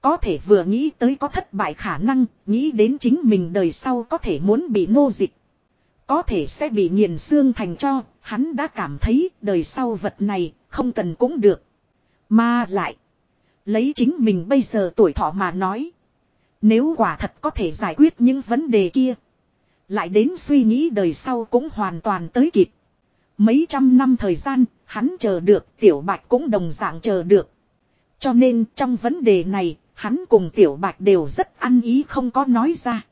Có thể vừa nghĩ tới có thất bại khả năng, nghĩ đến chính mình đời sau có thể muốn bị nô dịch. Có thể sẽ bị nghiền xương thành cho, hắn đã cảm thấy đời sau vật này không cần cũng được. Mà lại, lấy chính mình bây giờ tuổi thọ mà nói. Nếu quả thật có thể giải quyết những vấn đề kia. Lại đến suy nghĩ đời sau cũng hoàn toàn tới kịp. Mấy trăm năm thời gian, hắn chờ được, tiểu bạch cũng đồng dạng chờ được. Cho nên trong vấn đề này, Hắn cùng tiểu bạch đều rất ăn ý không có nói ra.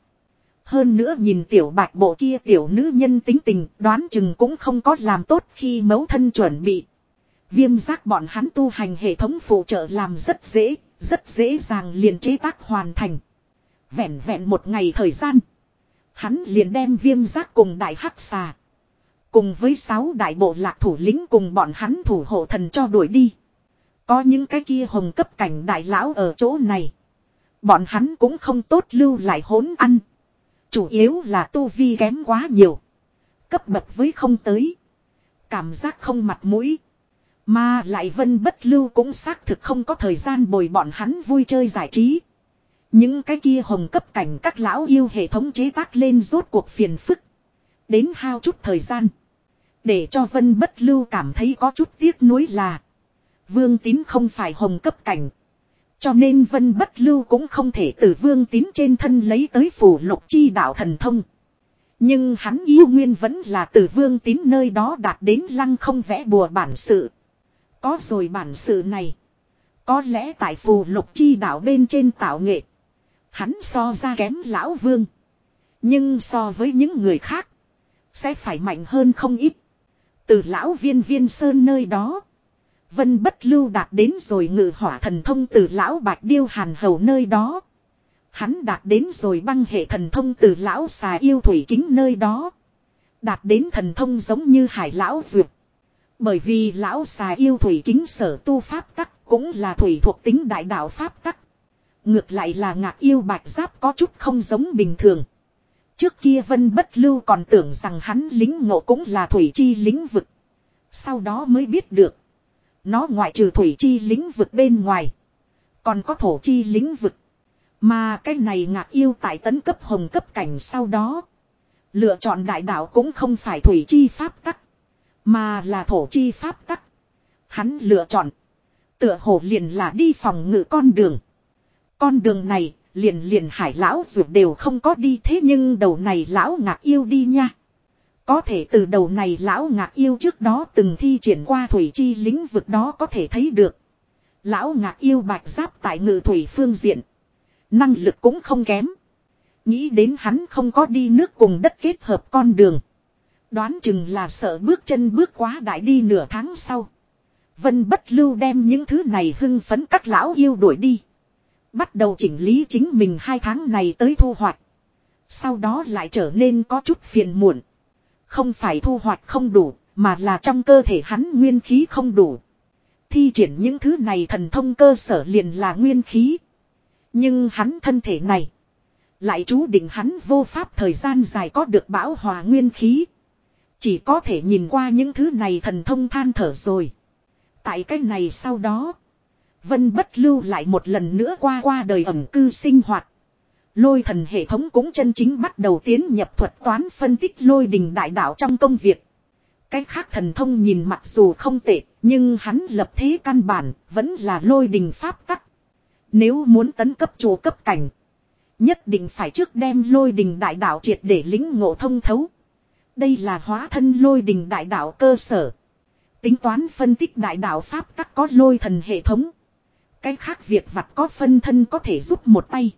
Hơn nữa nhìn tiểu bạch bộ kia tiểu nữ nhân tính tình đoán chừng cũng không có làm tốt khi mấu thân chuẩn bị. Viêm giác bọn hắn tu hành hệ thống phụ trợ làm rất dễ, rất dễ dàng liền chế tác hoàn thành. Vẹn vẹn một ngày thời gian. Hắn liền đem viêm giác cùng đại hắc xà. Cùng với sáu đại bộ lạc thủ lĩnh cùng bọn hắn thủ hộ thần cho đuổi đi. Có những cái kia hồng cấp cảnh đại lão ở chỗ này. Bọn hắn cũng không tốt lưu lại hỗn ăn. Chủ yếu là tu vi kém quá nhiều. Cấp bậc với không tới. Cảm giác không mặt mũi. Mà lại vân bất lưu cũng xác thực không có thời gian bồi bọn hắn vui chơi giải trí. Những cái kia hồng cấp cảnh các lão yêu hệ thống chế tác lên rốt cuộc phiền phức. Đến hao chút thời gian. Để cho vân bất lưu cảm thấy có chút tiếc nuối là. Vương tín không phải hồng cấp cảnh. Cho nên vân bất lưu cũng không thể từ vương tín trên thân lấy tới phủ lục chi đạo thần thông. Nhưng hắn yêu nguyên vẫn là từ vương tín nơi đó đạt đến lăng không vẽ bùa bản sự. Có rồi bản sự này. Có lẽ tại phù lục chi đạo bên trên tạo nghệ. Hắn so ra kém lão vương. Nhưng so với những người khác. Sẽ phải mạnh hơn không ít. Từ lão viên viên sơn nơi đó. Vân bất lưu đạt đến rồi ngự hỏa thần thông từ lão bạch điêu hàn hầu nơi đó. Hắn đạt đến rồi băng hệ thần thông từ lão xà yêu thủy kính nơi đó. Đạt đến thần thông giống như hải lão duyệt. Bởi vì lão xà yêu thủy kính sở tu pháp tắc cũng là thủy thuộc tính đại đạo pháp tắc. Ngược lại là ngạc yêu bạch giáp có chút không giống bình thường. Trước kia vân bất lưu còn tưởng rằng hắn lính ngộ cũng là thủy chi lĩnh vực. Sau đó mới biết được. Nó ngoại trừ thủy chi lĩnh vực bên ngoài. Còn có thổ chi lĩnh vực. Mà cái này ngạc yêu tại tấn cấp hồng cấp cảnh sau đó. Lựa chọn đại đạo cũng không phải thủy chi pháp tắc. Mà là thổ chi pháp tắc. Hắn lựa chọn. Tựa hồ liền là đi phòng ngự con đường. Con đường này, liền liền hải lão dù đều không có đi thế nhưng đầu này lão ngạc yêu đi nha. Có thể từ đầu này lão ngạc yêu trước đó từng thi triển qua thủy chi lĩnh vực đó có thể thấy được. Lão ngạc yêu bạch giáp tại ngự thủy phương diện. Năng lực cũng không kém. Nghĩ đến hắn không có đi nước cùng đất kết hợp con đường. Đoán chừng là sợ bước chân bước quá đại đi nửa tháng sau. Vân bất lưu đem những thứ này hưng phấn các lão yêu đuổi đi. Bắt đầu chỉnh lý chính mình hai tháng này tới thu hoạch. Sau đó lại trở nên có chút phiền muộn. Không phải thu hoạch không đủ, mà là trong cơ thể hắn nguyên khí không đủ. Thi triển những thứ này thần thông cơ sở liền là nguyên khí. Nhưng hắn thân thể này. Lại chú định hắn vô pháp thời gian dài có được bão hòa nguyên khí. Chỉ có thể nhìn qua những thứ này thần thông than thở rồi. Tại cái này sau đó. Vân bất lưu lại một lần nữa qua qua đời ẩm cư sinh hoạt. Lôi thần hệ thống cũng chân chính bắt đầu tiến nhập thuật toán phân tích lôi đình đại đạo trong công việc. Cái khác thần thông nhìn mặc dù không tệ, nhưng hắn lập thế căn bản, vẫn là lôi đình pháp tắc. Nếu muốn tấn cấp chùa cấp cảnh, nhất định phải trước đem lôi đình đại đạo triệt để lính ngộ thông thấu. Đây là hóa thân lôi đình đại đạo cơ sở. Tính toán phân tích đại đạo pháp tắc có lôi thần hệ thống. Cái khác việc vặt có phân thân có thể giúp một tay.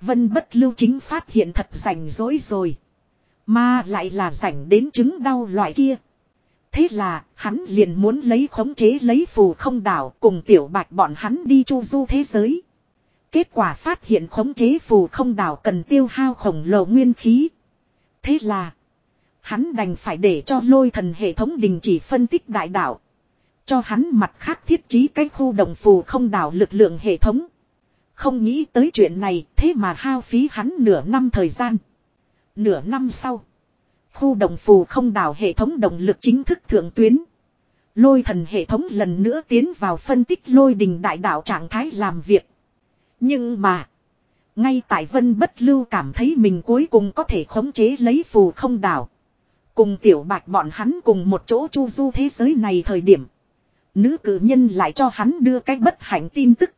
Vân bất lưu chính phát hiện thật rảnh rỗi rồi. Mà lại là rảnh đến chứng đau loại kia. Thế là, hắn liền muốn lấy khống chế lấy phù không đảo cùng tiểu bạch bọn hắn đi chu du thế giới. Kết quả phát hiện khống chế phù không đảo cần tiêu hao khổng lồ nguyên khí. Thế là, hắn đành phải để cho lôi thần hệ thống đình chỉ phân tích đại đạo. Cho hắn mặt khác thiết trí cái khu đồng phù không đảo lực lượng hệ thống. Không nghĩ tới chuyện này, thế mà hao phí hắn nửa năm thời gian. Nửa năm sau. Khu đồng phù không đảo hệ thống động lực chính thức thượng tuyến. Lôi thần hệ thống lần nữa tiến vào phân tích lôi đình đại đạo trạng thái làm việc. Nhưng mà. Ngay tại vân bất lưu cảm thấy mình cuối cùng có thể khống chế lấy phù không đảo. Cùng tiểu bạch bọn hắn cùng một chỗ chu du thế giới này thời điểm. Nữ cử nhân lại cho hắn đưa cái bất hạnh tin tức.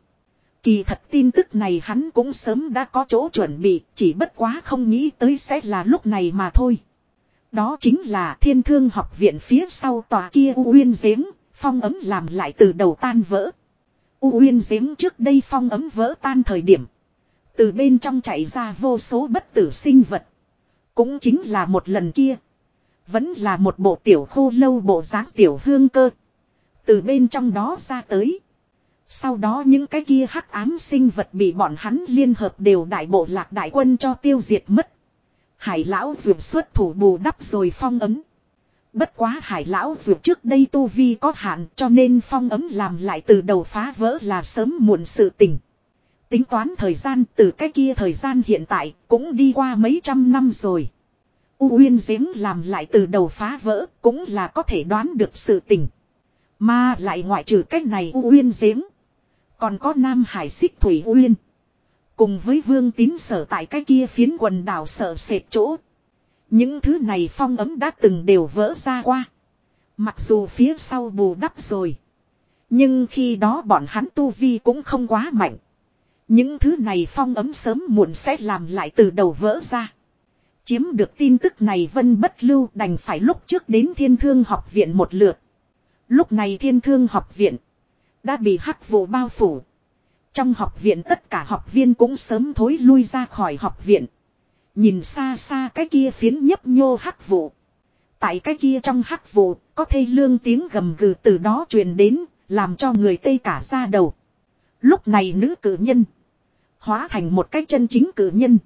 Kỳ thật tin tức này hắn cũng sớm đã có chỗ chuẩn bị, chỉ bất quá không nghĩ tới sẽ là lúc này mà thôi. Đó chính là thiên thương học viện phía sau tòa kia U Uyên giếng, phong ấm làm lại từ đầu tan vỡ. U Uyên giếng trước đây phong ấm vỡ tan thời điểm. Từ bên trong chạy ra vô số bất tử sinh vật. Cũng chính là một lần kia. Vẫn là một bộ tiểu khô lâu bộ dáng tiểu hương cơ. Từ bên trong đó ra tới. Sau đó những cái kia hắc ám sinh vật bị bọn hắn liên hợp đều đại bộ lạc đại quân cho tiêu diệt mất. Hải lão dược xuất thủ bù đắp rồi phong ấm. Bất quá hải lão dược trước đây tu vi có hạn cho nên phong ấm làm lại từ đầu phá vỡ là sớm muộn sự tình. Tính toán thời gian từ cái kia thời gian hiện tại cũng đi qua mấy trăm năm rồi. U Uyên giếng làm lại từ đầu phá vỡ cũng là có thể đoán được sự tình. Mà lại ngoại trừ cách này U Uyên giếng. Còn có Nam Hải xích Thủy Uyên. Cùng với vương tín sở tại cái kia phiến quần đảo sợ sệt chỗ. Những thứ này phong ấm đã từng đều vỡ ra qua. Mặc dù phía sau bù đắp rồi. Nhưng khi đó bọn hắn tu vi cũng không quá mạnh. Những thứ này phong ấm sớm muộn sẽ làm lại từ đầu vỡ ra. Chiếm được tin tức này vân bất lưu đành phải lúc trước đến thiên thương học viện một lượt. Lúc này thiên thương học viện đã bị hắc vụ bao phủ. Trong học viện tất cả học viên cũng sớm thối lui ra khỏi học viện. Nhìn xa xa cái kia phiến nhấp nhô hắc vụ. Tại cái kia trong hắc vụ, có thê lương tiếng gầm gừ từ đó truyền đến, làm cho người tây cả ra đầu. Lúc này nữ cử nhân, hóa thành một cái chân chính cử nhân.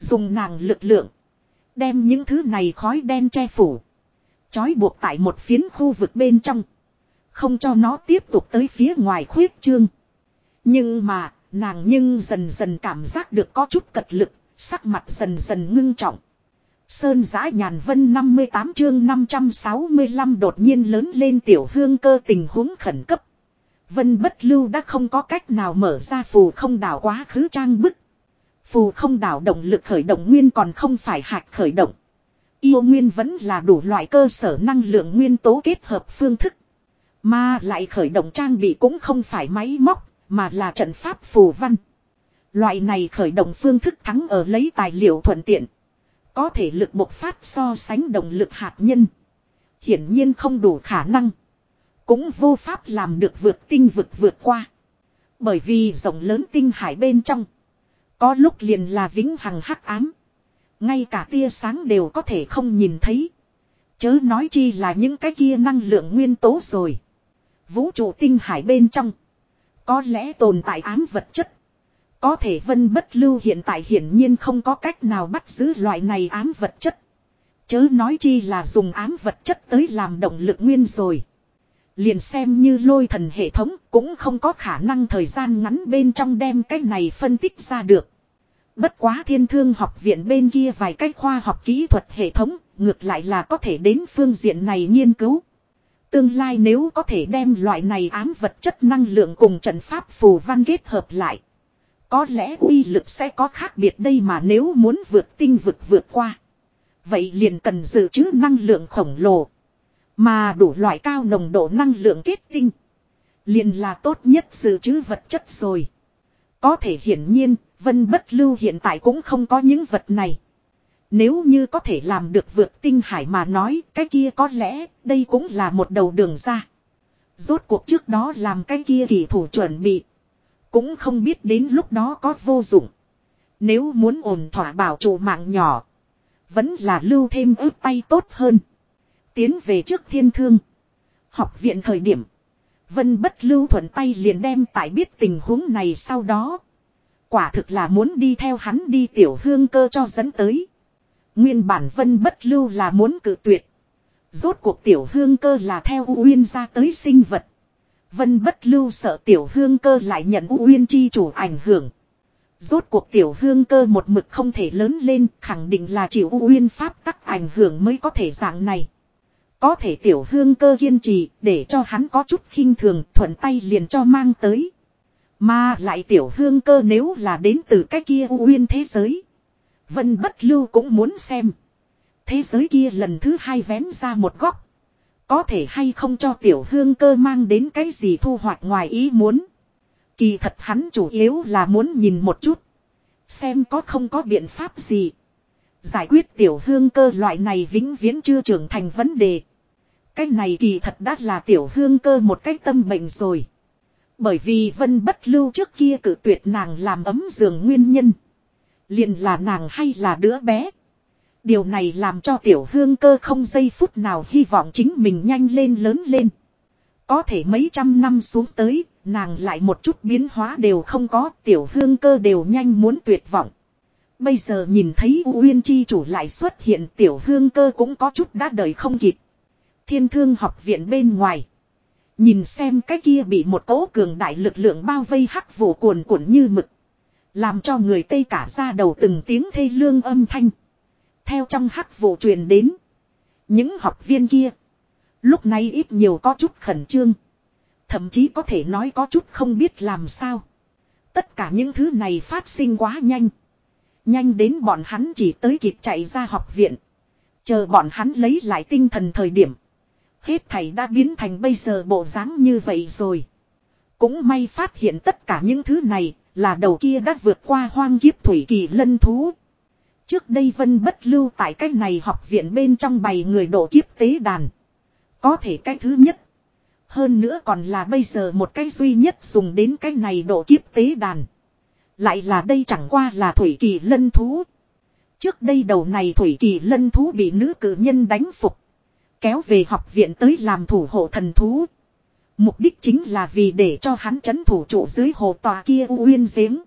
Dùng nàng lực lượng, đem những thứ này khói đen che phủ. Chói buộc tại một phiến khu vực bên trong. Không cho nó tiếp tục tới phía ngoài khuyết trương. Nhưng mà, nàng nhưng dần dần cảm giác được có chút cật lực, sắc mặt dần dần ngưng trọng. Sơn giã nhàn vân 58 chương 565 đột nhiên lớn lên tiểu hương cơ tình huống khẩn cấp. Vân bất lưu đã không có cách nào mở ra phù không đảo quá khứ trang bức. Phù không đảo động lực khởi động nguyên còn không phải hạt khởi động. Yêu nguyên vẫn là đủ loại cơ sở năng lượng nguyên tố kết hợp phương thức. Mà lại khởi động trang bị cũng không phải máy móc, mà là trận pháp phù văn. Loại này khởi động phương thức thắng ở lấy tài liệu thuận tiện. Có thể lực bộc phát so sánh động lực hạt nhân. Hiển nhiên không đủ khả năng. Cũng vô pháp làm được vượt tinh vực vượt qua. Bởi vì rộng lớn tinh hải bên trong. Có lúc liền là vĩnh hằng hắc ám. Ngay cả tia sáng đều có thể không nhìn thấy. Chớ nói chi là những cái kia năng lượng nguyên tố rồi. Vũ trụ tinh hải bên trong. Có lẽ tồn tại ám vật chất. Có thể vân bất lưu hiện tại hiển nhiên không có cách nào bắt giữ loại này ám vật chất. Chớ nói chi là dùng ám vật chất tới làm động lực nguyên rồi. Liền xem như lôi thần hệ thống cũng không có khả năng thời gian ngắn bên trong đem cái này phân tích ra được. Bất quá thiên thương học viện bên kia vài cái khoa học kỹ thuật hệ thống, ngược lại là có thể đến phương diện này nghiên cứu. Tương lai nếu có thể đem loại này ám vật chất năng lượng cùng trận pháp phù văn kết hợp lại. Có lẽ uy lực sẽ có khác biệt đây mà nếu muốn vượt tinh vực vượt qua. Vậy liền cần dự trữ năng lượng khổng lồ. Mà đủ loại cao nồng độ năng lượng kết tinh. Liền là tốt nhất dự trữ vật chất rồi. Có thể hiển nhiên, Vân Bất Lưu hiện tại cũng không có những vật này. Nếu như có thể làm được vượt tinh hải mà nói, cái kia có lẽ đây cũng là một đầu đường ra. Rốt cuộc trước đó làm cái kia kỳ thủ chuẩn bị. Cũng không biết đến lúc đó có vô dụng. Nếu muốn ổn thỏa bảo trụ mạng nhỏ. Vẫn là lưu thêm ướp tay tốt hơn. Tiến về trước thiên thương. Học viện thời điểm. Vân bất lưu thuận tay liền đem tại biết tình huống này sau đó. Quả thực là muốn đi theo hắn đi tiểu hương cơ cho dẫn tới. Nguyên bản vân bất lưu là muốn cự tuyệt. Rốt cuộc tiểu hương cơ là theo U Uyên ra tới sinh vật. Vân bất lưu sợ tiểu hương cơ lại nhận U Uyên chi chủ ảnh hưởng. Rốt cuộc tiểu hương cơ một mực không thể lớn lên, khẳng định là chịu U Uyên pháp tắc ảnh hưởng mới có thể dạng này. Có thể tiểu hương cơ kiên trì, để cho hắn có chút khinh thường, thuận tay liền cho mang tới. Mà lại tiểu hương cơ nếu là đến từ cái kia U Uyên thế giới. Vân bất lưu cũng muốn xem. Thế giới kia lần thứ hai vén ra một góc. Có thể hay không cho tiểu hương cơ mang đến cái gì thu hoạch ngoài ý muốn. Kỳ thật hắn chủ yếu là muốn nhìn một chút. Xem có không có biện pháp gì. Giải quyết tiểu hương cơ loại này vĩnh viễn chưa trưởng thành vấn đề. Cái này kỳ thật đã là tiểu hương cơ một cái tâm bệnh rồi. Bởi vì vân bất lưu trước kia cử tuyệt nàng làm ấm giường nguyên nhân. liền là nàng hay là đứa bé. Điều này làm cho tiểu hương cơ không giây phút nào hy vọng chính mình nhanh lên lớn lên. Có thể mấy trăm năm xuống tới, nàng lại một chút biến hóa đều không có, tiểu hương cơ đều nhanh muốn tuyệt vọng. Bây giờ nhìn thấy U Uyên Chi chủ lại xuất hiện tiểu hương cơ cũng có chút đã đợi không kịp. Thiên thương học viện bên ngoài. Nhìn xem cái kia bị một cỗ cường đại lực lượng bao vây hắc vụ cuồn cuộn như mực. Làm cho người Tây cả ra đầu từng tiếng thê lương âm thanh. Theo trong hắc vụ truyền đến. Những học viên kia. Lúc này ít nhiều có chút khẩn trương. Thậm chí có thể nói có chút không biết làm sao. Tất cả những thứ này phát sinh quá nhanh. Nhanh đến bọn hắn chỉ tới kịp chạy ra học viện. Chờ bọn hắn lấy lại tinh thần thời điểm. Hết thầy đã biến thành bây giờ bộ dáng như vậy rồi. Cũng may phát hiện tất cả những thứ này là đầu kia đã vượt qua hoang kiếp thủy kỳ lân thú. Trước đây vân bất lưu tại cái này học viện bên trong bày người độ kiếp tế đàn. Có thể cái thứ nhất. Hơn nữa còn là bây giờ một cái duy nhất dùng đến cái này độ kiếp tế đàn. Lại là đây chẳng qua là thủy kỳ lân thú. Trước đây đầu này thủy kỳ lân thú bị nữ cử nhân đánh phục. Kéo về học viện tới làm thủ hộ thần thú. Mục đích chính là vì để cho hắn chấn thủ trụ dưới hồ tòa kia u uyên giếng.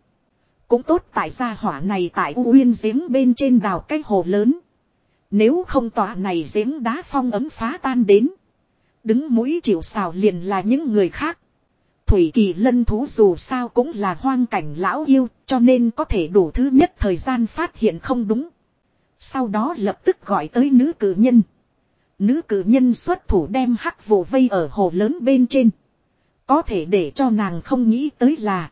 Cũng tốt tại gia hỏa này tại u uyên giếng bên trên đào cái hồ lớn. Nếu không tòa này giếng đá phong ấm phá tan đến. Đứng mũi chịu xào liền là những người khác. Thủy kỳ lân thú dù sao cũng là hoang cảnh lão yêu, cho nên có thể đủ thứ nhất thời gian phát hiện không đúng. Sau đó lập tức gọi tới nữ cử nhân. Nữ cử nhân xuất thủ đem hắc vụ vây ở hồ lớn bên trên. Có thể để cho nàng không nghĩ tới là.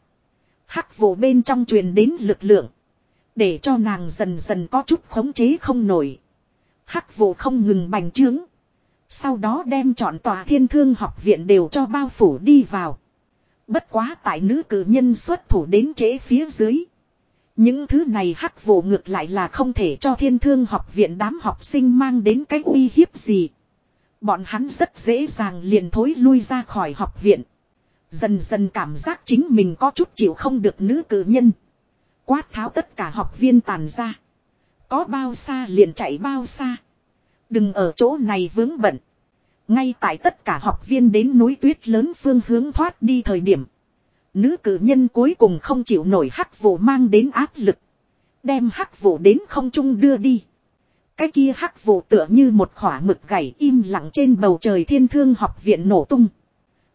Hắc vụ bên trong truyền đến lực lượng. Để cho nàng dần dần có chút khống chế không nổi. Hắc vụ không ngừng bành trướng. Sau đó đem chọn tòa thiên thương học viện đều cho bao phủ đi vào. Bất quá tại nữ cử nhân xuất thủ đến chế phía dưới. Những thứ này hắc vụ ngược lại là không thể cho thiên thương học viện đám học sinh mang đến cái uy hiếp gì. Bọn hắn rất dễ dàng liền thối lui ra khỏi học viện. Dần dần cảm giác chính mình có chút chịu không được nữ cử nhân. Quát tháo tất cả học viên tàn ra. Có bao xa liền chạy bao xa. Đừng ở chỗ này vướng bận. Ngay tại tất cả học viên đến núi tuyết lớn phương hướng thoát đi thời điểm. Nữ cử nhân cuối cùng không chịu nổi hắc vụ mang đến áp lực. Đem hắc vụ đến không trung đưa đi. Cái kia hắc vụ tựa như một khỏa mực gảy im lặng trên bầu trời thiên thương học viện nổ tung.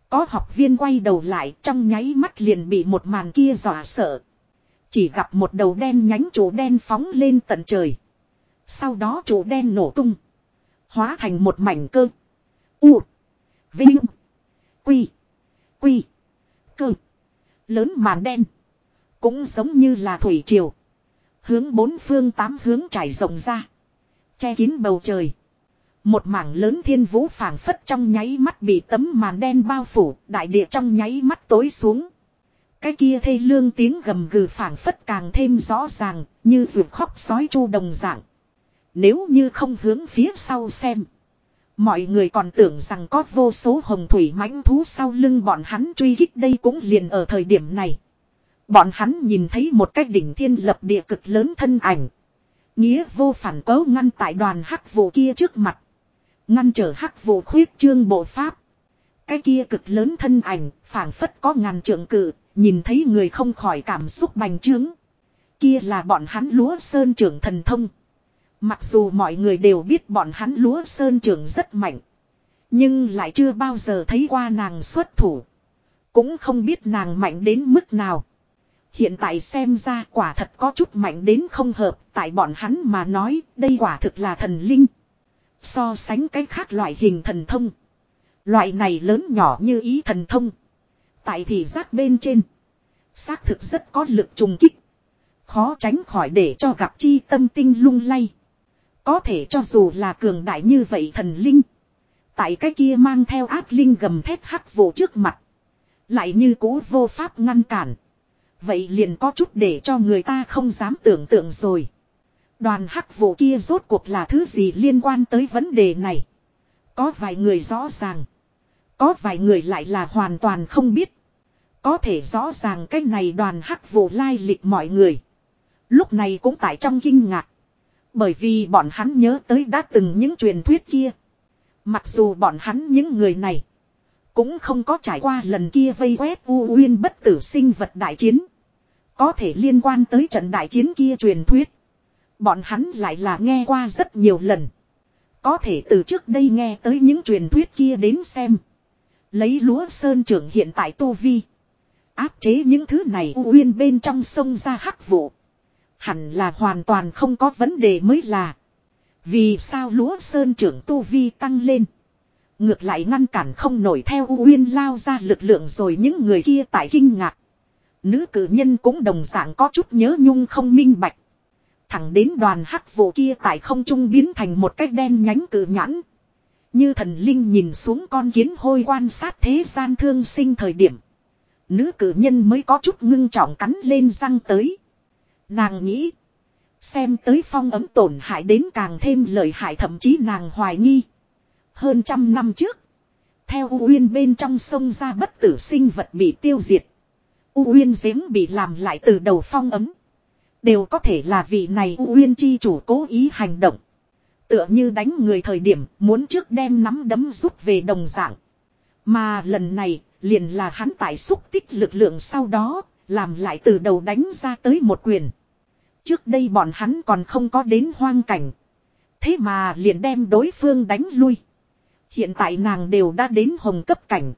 Có học viên quay đầu lại trong nháy mắt liền bị một màn kia dọa sợ. Chỉ gặp một đầu đen nhánh chỗ đen phóng lên tận trời. Sau đó chỗ đen nổ tung. Hóa thành một mảnh cơ. U. Vinh. Quy. Quy. Cơ. Lớn màn đen. Cũng giống như là thủy triều. Hướng bốn phương tám hướng trải rộng ra. Che kín bầu trời. Một mảng lớn thiên vũ phảng phất trong nháy mắt bị tấm màn đen bao phủ, đại địa trong nháy mắt tối xuống. Cái kia thê lương tiếng gầm gừ phảng phất càng thêm rõ ràng, như ruột khóc sói chu đồng dạng. Nếu như không hướng phía sau xem. Mọi người còn tưởng rằng có vô số hồng thủy mãnh thú sau lưng bọn hắn truy kích đây cũng liền ở thời điểm này. Bọn hắn nhìn thấy một cái đỉnh thiên lập địa cực lớn thân ảnh. Nghĩa vô phản cấu ngăn tại đoàn hắc vụ kia trước mặt. Ngăn trở hắc vụ khuyết trương bộ pháp. Cái kia cực lớn thân ảnh, phảng phất có ngàn trượng cự, nhìn thấy người không khỏi cảm xúc bành trướng. Kia là bọn hắn lúa sơn trưởng thần thông. Mặc dù mọi người đều biết bọn hắn lúa sơn trưởng rất mạnh. Nhưng lại chưa bao giờ thấy qua nàng xuất thủ. Cũng không biết nàng mạnh đến mức nào. Hiện tại xem ra quả thật có chút mạnh đến không hợp. Tại bọn hắn mà nói, đây quả thực là thần linh. So sánh cái khác loại hình thần thông. Loại này lớn nhỏ như ý thần thông. Tại thì giác bên trên. Xác thực rất có lực trùng kích. Khó tránh khỏi để cho gặp chi tâm tinh lung lay. Có thể cho dù là cường đại như vậy thần linh. Tại cái kia mang theo ác linh gầm thét hắc vụ trước mặt. Lại như cũ vô pháp ngăn cản. Vậy liền có chút để cho người ta không dám tưởng tượng rồi. Đoàn hắc vụ kia rốt cuộc là thứ gì liên quan tới vấn đề này. Có vài người rõ ràng. Có vài người lại là hoàn toàn không biết. Có thể rõ ràng cái này đoàn hắc vụ lai lịch mọi người. Lúc này cũng tại trong kinh ngạc. Bởi vì bọn hắn nhớ tới đã từng những truyền thuyết kia. Mặc dù bọn hắn những người này. Cũng không có trải qua lần kia vây quét u uyên bất tử sinh vật đại chiến. Có thể liên quan tới trận đại chiến kia truyền thuyết. Bọn hắn lại là nghe qua rất nhiều lần. Có thể từ trước đây nghe tới những truyền thuyết kia đến xem. Lấy lúa sơn trưởng hiện tại tu vi. Áp chế những thứ này u uyên bên trong sông ra hắc vụ. Hẳn là hoàn toàn không có vấn đề mới là. Vì sao lúa sơn trưởng tu vi tăng lên. Ngược lại ngăn cản không nổi theo Uyên lao ra lực lượng rồi những người kia tại kinh ngạc. Nữ cử nhân cũng đồng dạng có chút nhớ nhung không minh bạch. Thẳng đến đoàn hắc vụ kia tại không trung biến thành một cái đen nhánh cử nhãn. Như thần linh nhìn xuống con kiến hôi quan sát thế gian thương sinh thời điểm. Nữ cử nhân mới có chút ngưng trọng cắn lên răng tới. Nàng nghĩ. Xem tới phong ấm tổn hại đến càng thêm lợi hại thậm chí nàng hoài nghi. Hơn trăm năm trước. Theo U Uyên bên trong sông ra bất tử sinh vật bị tiêu diệt. U Uyên giếng bị làm lại từ đầu phong ấm. Đều có thể là vị này U Uyên chi chủ cố ý hành động. Tựa như đánh người thời điểm muốn trước đem nắm đấm rút về đồng dạng. Mà lần này, liền là hắn tại xúc tích lực lượng sau đó, làm lại từ đầu đánh ra tới một quyền. Trước đây bọn hắn còn không có đến hoang cảnh. Thế mà liền đem đối phương đánh lui. Hiện tại nàng đều đã đến hồng cấp cảnh.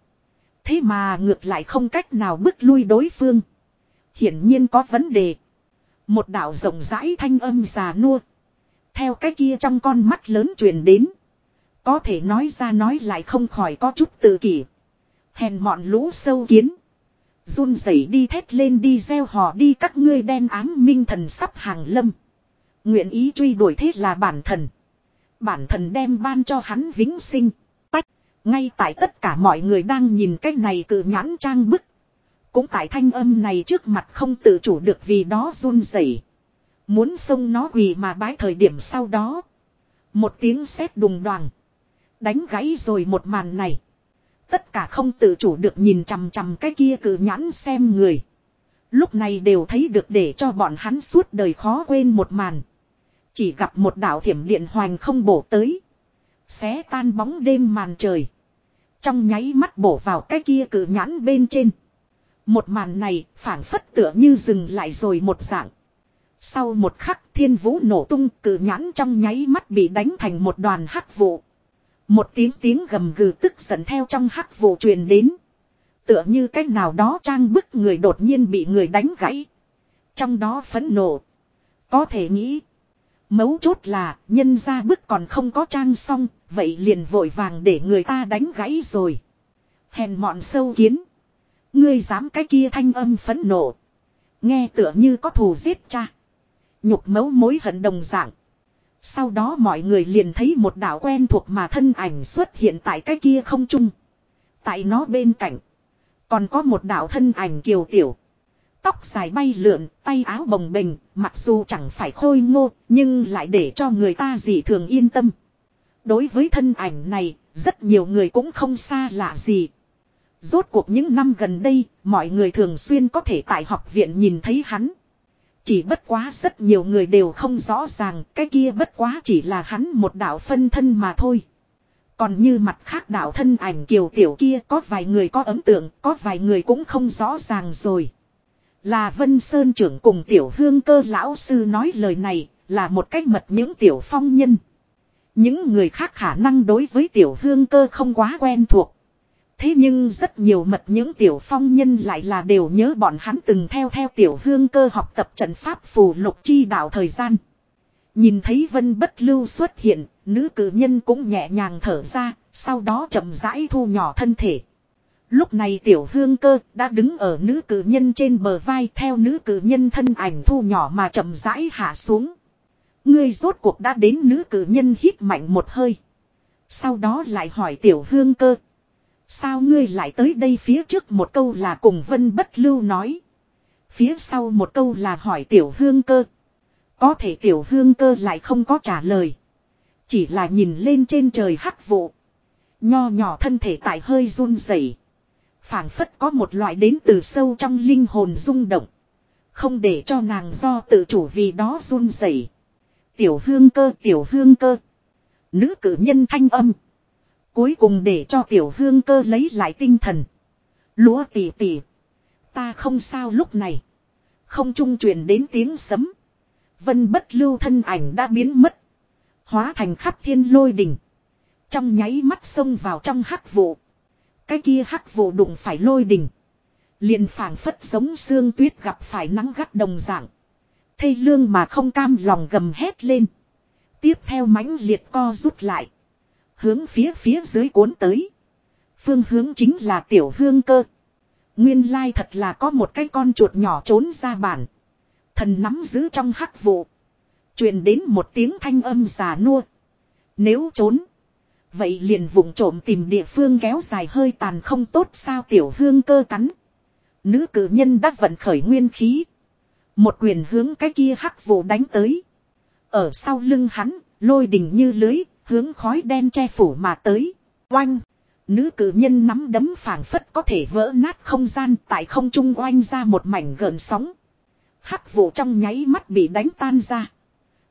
Thế mà ngược lại không cách nào bước lui đối phương. Hiển nhiên có vấn đề. Một đạo rộng rãi thanh âm già nua. Theo cái kia trong con mắt lớn truyền đến. Có thể nói ra nói lại không khỏi có chút tự kỷ. Hèn mọn lũ sâu kiến. Run rẩy đi thét lên đi gieo hò đi các ngươi đen ám minh thần sắp hàng lâm. Nguyện ý truy đuổi thế là bản thần. Bản thần đem ban cho hắn vĩnh sinh. Tách. Ngay tại tất cả mọi người đang nhìn cái này cự nhãn trang bức. Cũng tại thanh âm này trước mặt không tự chủ được vì đó run rẩy. Muốn xông nó quỳ mà bái thời điểm sau đó. Một tiếng sét đùng đoàn. Đánh gãy rồi một màn này. Tất cả không tự chủ được nhìn chằm chằm cái kia cử nhãn xem người. Lúc này đều thấy được để cho bọn hắn suốt đời khó quên một màn. Chỉ gặp một đạo thiểm điện hoành không bổ tới. Xé tan bóng đêm màn trời. Trong nháy mắt bổ vào cái kia cử nhãn bên trên. Một màn này phảng phất tựa như dừng lại rồi một dạng. Sau một khắc thiên vũ nổ tung cử nhãn trong nháy mắt bị đánh thành một đoàn hắc vụ. Một tiếng tiếng gầm gừ tức giận theo trong hắc vụ truyền đến. Tựa như cách nào đó trang bức người đột nhiên bị người đánh gãy. Trong đó phẫn nộ. Có thể nghĩ. Mấu chốt là, nhân ra bức còn không có trang xong. Vậy liền vội vàng để người ta đánh gãy rồi. Hèn mọn sâu kiến. Ngươi dám cái kia thanh âm phẫn nộ. Nghe tựa như có thù giết cha. Nhục mấu mối hận đồng dạng. Sau đó mọi người liền thấy một đạo quen thuộc mà thân ảnh xuất hiện tại cái kia không trung. Tại nó bên cạnh. Còn có một đạo thân ảnh kiều tiểu. Tóc dài bay lượn, tay áo bồng bềnh, mặc dù chẳng phải khôi ngô, nhưng lại để cho người ta dị thường yên tâm. Đối với thân ảnh này, rất nhiều người cũng không xa lạ gì. Rốt cuộc những năm gần đây, mọi người thường xuyên có thể tại học viện nhìn thấy hắn. Chỉ bất quá rất nhiều người đều không rõ ràng cái kia bất quá chỉ là hắn một đạo phân thân mà thôi. Còn như mặt khác đạo thân ảnh kiều tiểu kia có vài người có ấn tượng, có vài người cũng không rõ ràng rồi. Là Vân Sơn trưởng cùng tiểu hương cơ lão sư nói lời này, là một cách mật những tiểu phong nhân. Những người khác khả năng đối với tiểu hương cơ không quá quen thuộc. Thế nhưng rất nhiều mật những tiểu phong nhân lại là đều nhớ bọn hắn từng theo theo tiểu hương cơ học tập trận pháp phù lục chi đạo thời gian. Nhìn thấy vân bất lưu xuất hiện, nữ cử nhân cũng nhẹ nhàng thở ra, sau đó chậm rãi thu nhỏ thân thể. Lúc này tiểu hương cơ đã đứng ở nữ cử nhân trên bờ vai theo nữ cử nhân thân ảnh thu nhỏ mà chậm rãi hạ xuống. Ngươi rốt cuộc đã đến nữ cử nhân hít mạnh một hơi. Sau đó lại hỏi tiểu hương cơ. Sao ngươi lại tới đây phía trước một câu là cùng vân bất lưu nói. Phía sau một câu là hỏi tiểu hương cơ. Có thể tiểu hương cơ lại không có trả lời. Chỉ là nhìn lên trên trời hắc vụ. Nho nhỏ thân thể tại hơi run rẩy, phảng phất có một loại đến từ sâu trong linh hồn rung động. Không để cho nàng do tự chủ vì đó run rẩy. Tiểu hương cơ tiểu hương cơ. Nữ cử nhân thanh âm. Cuối cùng để cho tiểu hương cơ lấy lại tinh thần. Lúa tỉ tỉ. Ta không sao lúc này. Không trung truyền đến tiếng sấm. Vân bất lưu thân ảnh đã biến mất. Hóa thành khắp thiên lôi đỉnh. Trong nháy mắt xông vào trong hắc vụ. Cái kia hắc vụ đụng phải lôi đỉnh. Liền phảng phất giống xương tuyết gặp phải nắng gắt đồng dạng. Thây lương mà không cam lòng gầm hét lên. Tiếp theo mãnh liệt co rút lại. Hướng phía phía dưới cuốn tới. Phương hướng chính là tiểu hương cơ. Nguyên lai thật là có một cái con chuột nhỏ trốn ra bản. Thần nắm giữ trong hắc vụ. truyền đến một tiếng thanh âm già nua. Nếu trốn. Vậy liền vùng trộm tìm địa phương kéo dài hơi tàn không tốt sao tiểu hương cơ cắn. Nữ cử nhân đã vận khởi nguyên khí. Một quyền hướng cái kia hắc vụ đánh tới. Ở sau lưng hắn, lôi đình như lưới, hướng khói đen che phủ mà tới. Oanh! Nữ cử nhân nắm đấm phảng phất có thể vỡ nát không gian, tại không trung oanh ra một mảnh gợn sóng. Hắc vụ trong nháy mắt bị đánh tan ra.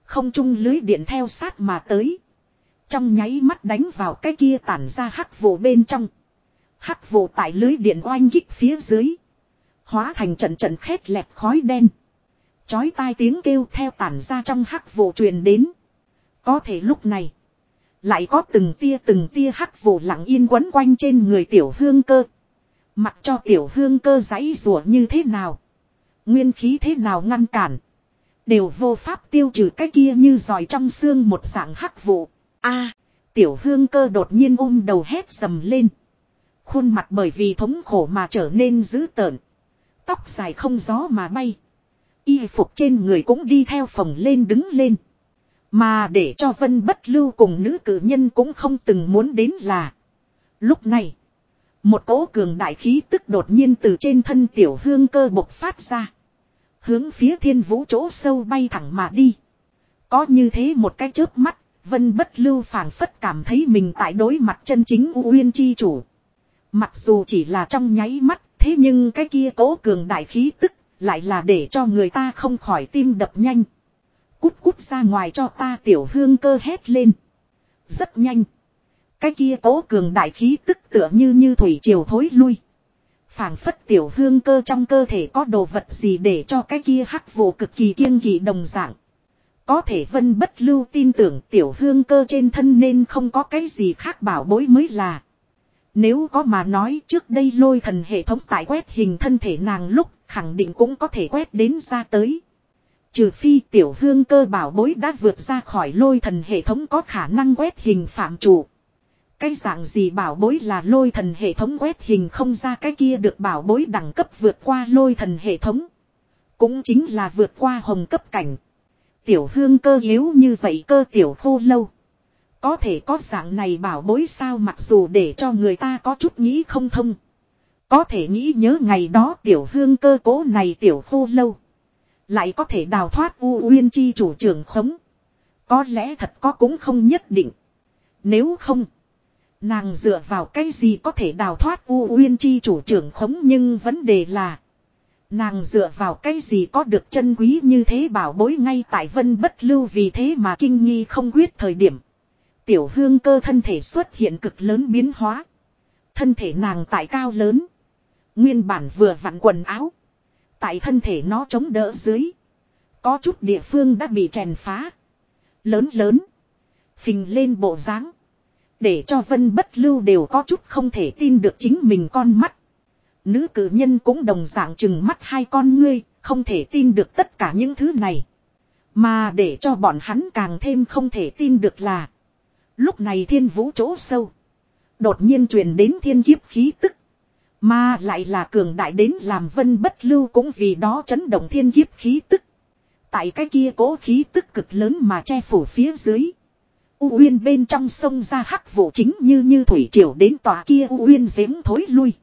Không trung lưới điện theo sát mà tới. Trong nháy mắt đánh vào cái kia tản ra hắc vụ bên trong. Hắc vụ tại lưới điện oanh kích phía dưới. Hóa thành trận trận khét lẹp khói đen. Chói tai tiếng kêu theo tản ra trong hắc vụ truyền đến. Có thể lúc này. Lại có từng tia từng tia hắc vụ lặng yên quấn quanh trên người tiểu hương cơ. Mặc cho tiểu hương cơ giấy rùa như thế nào. Nguyên khí thế nào ngăn cản. Đều vô pháp tiêu trừ cái kia như giỏi trong xương một dạng hắc vụ. a, tiểu hương cơ đột nhiên ôm đầu hét sầm lên. Khuôn mặt bởi vì thống khổ mà trở nên dữ tợn. Tóc dài không gió mà bay. Y phục trên người cũng đi theo phòng lên đứng lên. Mà để cho vân bất lưu cùng nữ cử nhân cũng không từng muốn đến là. Lúc này. Một cỗ cường đại khí tức đột nhiên từ trên thân tiểu hương cơ bộc phát ra. Hướng phía thiên vũ chỗ sâu bay thẳng mà đi. Có như thế một cái chớp mắt, vân bất lưu phảng phất cảm thấy mình tại đối mặt chân chính U Uyên chi chủ. Mặc dù chỉ là trong nháy mắt, thế nhưng cái kia cố cường đại khí tức, lại là để cho người ta không khỏi tim đập nhanh. Cút cút ra ngoài cho ta tiểu hương cơ hét lên. Rất nhanh. Cái kia cố cường đại khí tức tựa như như thủy triều thối lui. phảng phất tiểu hương cơ trong cơ thể có đồ vật gì để cho cái kia hắc vụ cực kỳ kiêng kỳ đồng dạng. Có thể vân bất lưu tin tưởng tiểu hương cơ trên thân nên không có cái gì khác bảo bối mới là. Nếu có mà nói trước đây lôi thần hệ thống tại quét hình thân thể nàng lúc khẳng định cũng có thể quét đến ra tới. Trừ phi tiểu hương cơ bảo bối đã vượt ra khỏi lôi thần hệ thống có khả năng quét hình phạm chủ. Cái dạng gì bảo bối là lôi thần hệ thống quét hình không ra cái kia được bảo bối đẳng cấp vượt qua lôi thần hệ thống. Cũng chính là vượt qua hồng cấp cảnh. Tiểu hương cơ yếu như vậy cơ tiểu khô lâu. Có thể có dạng này bảo bối sao mặc dù để cho người ta có chút nghĩ không thông. Có thể nghĩ nhớ ngày đó tiểu hương cơ cố này tiểu khô lâu. Lại có thể đào thoát U Uyên chi chủ trưởng khống. Có lẽ thật có cũng không nhất định. Nếu không. Nàng dựa vào cái gì có thể đào thoát U Uyên chi chủ trưởng khống nhưng vấn đề là. Nàng dựa vào cái gì có được chân quý như thế bảo bối ngay tại vân bất lưu vì thế mà kinh nghi không quyết thời điểm. Tiểu hương cơ thân thể xuất hiện cực lớn biến hóa. Thân thể nàng tại cao lớn. Nguyên bản vừa vặn quần áo. Tại thân thể nó chống đỡ dưới. Có chút địa phương đã bị chèn phá. Lớn lớn. Phình lên bộ dáng Để cho vân bất lưu đều có chút không thể tin được chính mình con mắt. Nữ cử nhân cũng đồng dạng chừng mắt hai con ngươi, không thể tin được tất cả những thứ này. Mà để cho bọn hắn càng thêm không thể tin được là. Lúc này thiên vũ chỗ sâu. Đột nhiên truyền đến thiên kiếp khí tức. Mà lại là cường đại đến làm vân bất lưu cũng vì đó chấn động thiên kiếp khí tức. Tại cái kia cố khí tức cực lớn mà che phủ phía dưới. U Uyên bên trong sông ra hắc vụ chính như như thủy triều đến tòa kia U Uyên giếng thối lui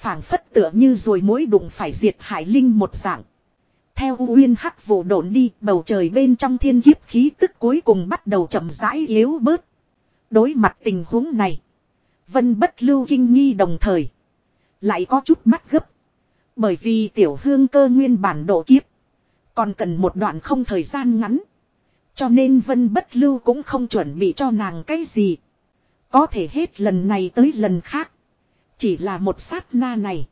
phảng phất tựa như rồi mỗi đụng phải diệt hải linh một dạng. Theo U Uyên hắc vụ đổn đi, bầu trời bên trong thiên kiếp khí tức cuối cùng bắt đầu chậm rãi yếu bớt. Đối mặt tình huống này, Vân bất lưu kinh nghi đồng thời. Lại có chút mắt gấp. Bởi vì tiểu hương cơ nguyên bản độ kiếp. Còn cần một đoạn không thời gian ngắn. Cho nên Vân bất lưu cũng không chuẩn bị cho nàng cái gì. Có thể hết lần này tới lần khác. Chỉ là một sát na này.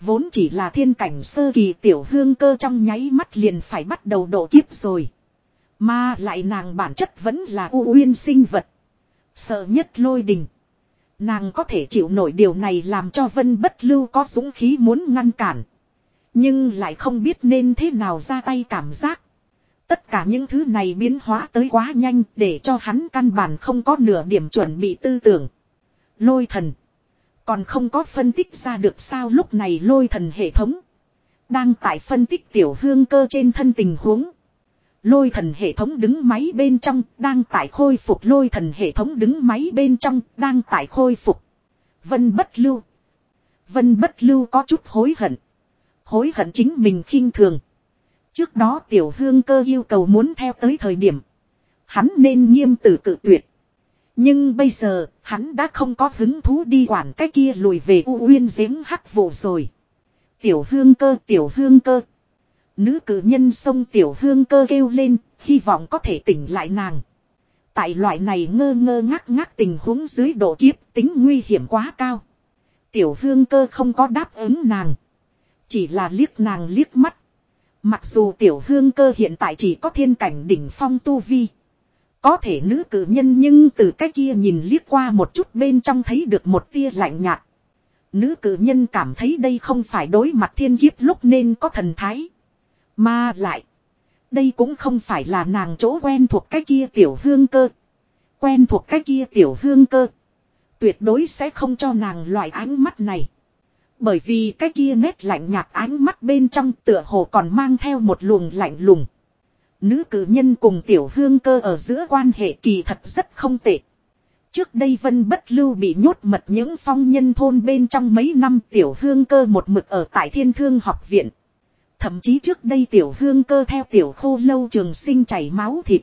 Vốn chỉ là thiên cảnh sơ kỳ tiểu hương cơ trong nháy mắt liền phải bắt đầu độ kiếp rồi. Mà lại nàng bản chất vẫn là u uyên sinh vật. Sợ nhất lôi đình. Nàng có thể chịu nổi điều này làm cho vân bất lưu có dũng khí muốn ngăn cản. Nhưng lại không biết nên thế nào ra tay cảm giác. Tất cả những thứ này biến hóa tới quá nhanh để cho hắn căn bản không có nửa điểm chuẩn bị tư tưởng. Lôi thần. Còn không có phân tích ra được sao lúc này lôi thần hệ thống. Đang tại phân tích tiểu hương cơ trên thân tình huống. Lôi thần hệ thống đứng máy bên trong, đang tải khôi phục lôi thần hệ thống đứng máy bên trong, đang tải khôi phục. Vân bất lưu. Vân bất lưu có chút hối hận. Hối hận chính mình khinh thường. Trước đó tiểu hương cơ yêu cầu muốn theo tới thời điểm. Hắn nên nghiêm tử cự tuyệt. Nhưng bây giờ, hắn đã không có hứng thú đi quản cái kia lùi về u uyên giếng hắc vụ rồi. Tiểu hương cơ, tiểu hương cơ. Nữ cử nhân sông tiểu hương cơ kêu lên, hy vọng có thể tỉnh lại nàng. Tại loại này ngơ ngơ ngác ngác tình huống dưới độ kiếp tính nguy hiểm quá cao. Tiểu hương cơ không có đáp ứng nàng. Chỉ là liếc nàng liếc mắt. Mặc dù tiểu hương cơ hiện tại chỉ có thiên cảnh đỉnh phong tu vi. Có thể nữ cử nhân nhưng từ cái kia nhìn liếc qua một chút bên trong thấy được một tia lạnh nhạt. Nữ cử nhân cảm thấy đây không phải đối mặt thiên kiếp lúc nên có thần thái. Mà lại. Đây cũng không phải là nàng chỗ quen thuộc cái kia tiểu hương cơ. Quen thuộc cái kia tiểu hương cơ. Tuyệt đối sẽ không cho nàng loại ánh mắt này. Bởi vì cái kia nét lạnh nhạt ánh mắt bên trong tựa hồ còn mang theo một luồng lạnh lùng. Nữ cử nhân cùng tiểu hương cơ ở giữa quan hệ kỳ thật rất không tệ. Trước đây vân bất lưu bị nhốt mật những phong nhân thôn bên trong mấy năm, tiểu hương cơ một mực ở tại thiên thương học viện. Thậm chí trước đây tiểu hương cơ theo tiểu khô lâu trường sinh chảy máu thịt.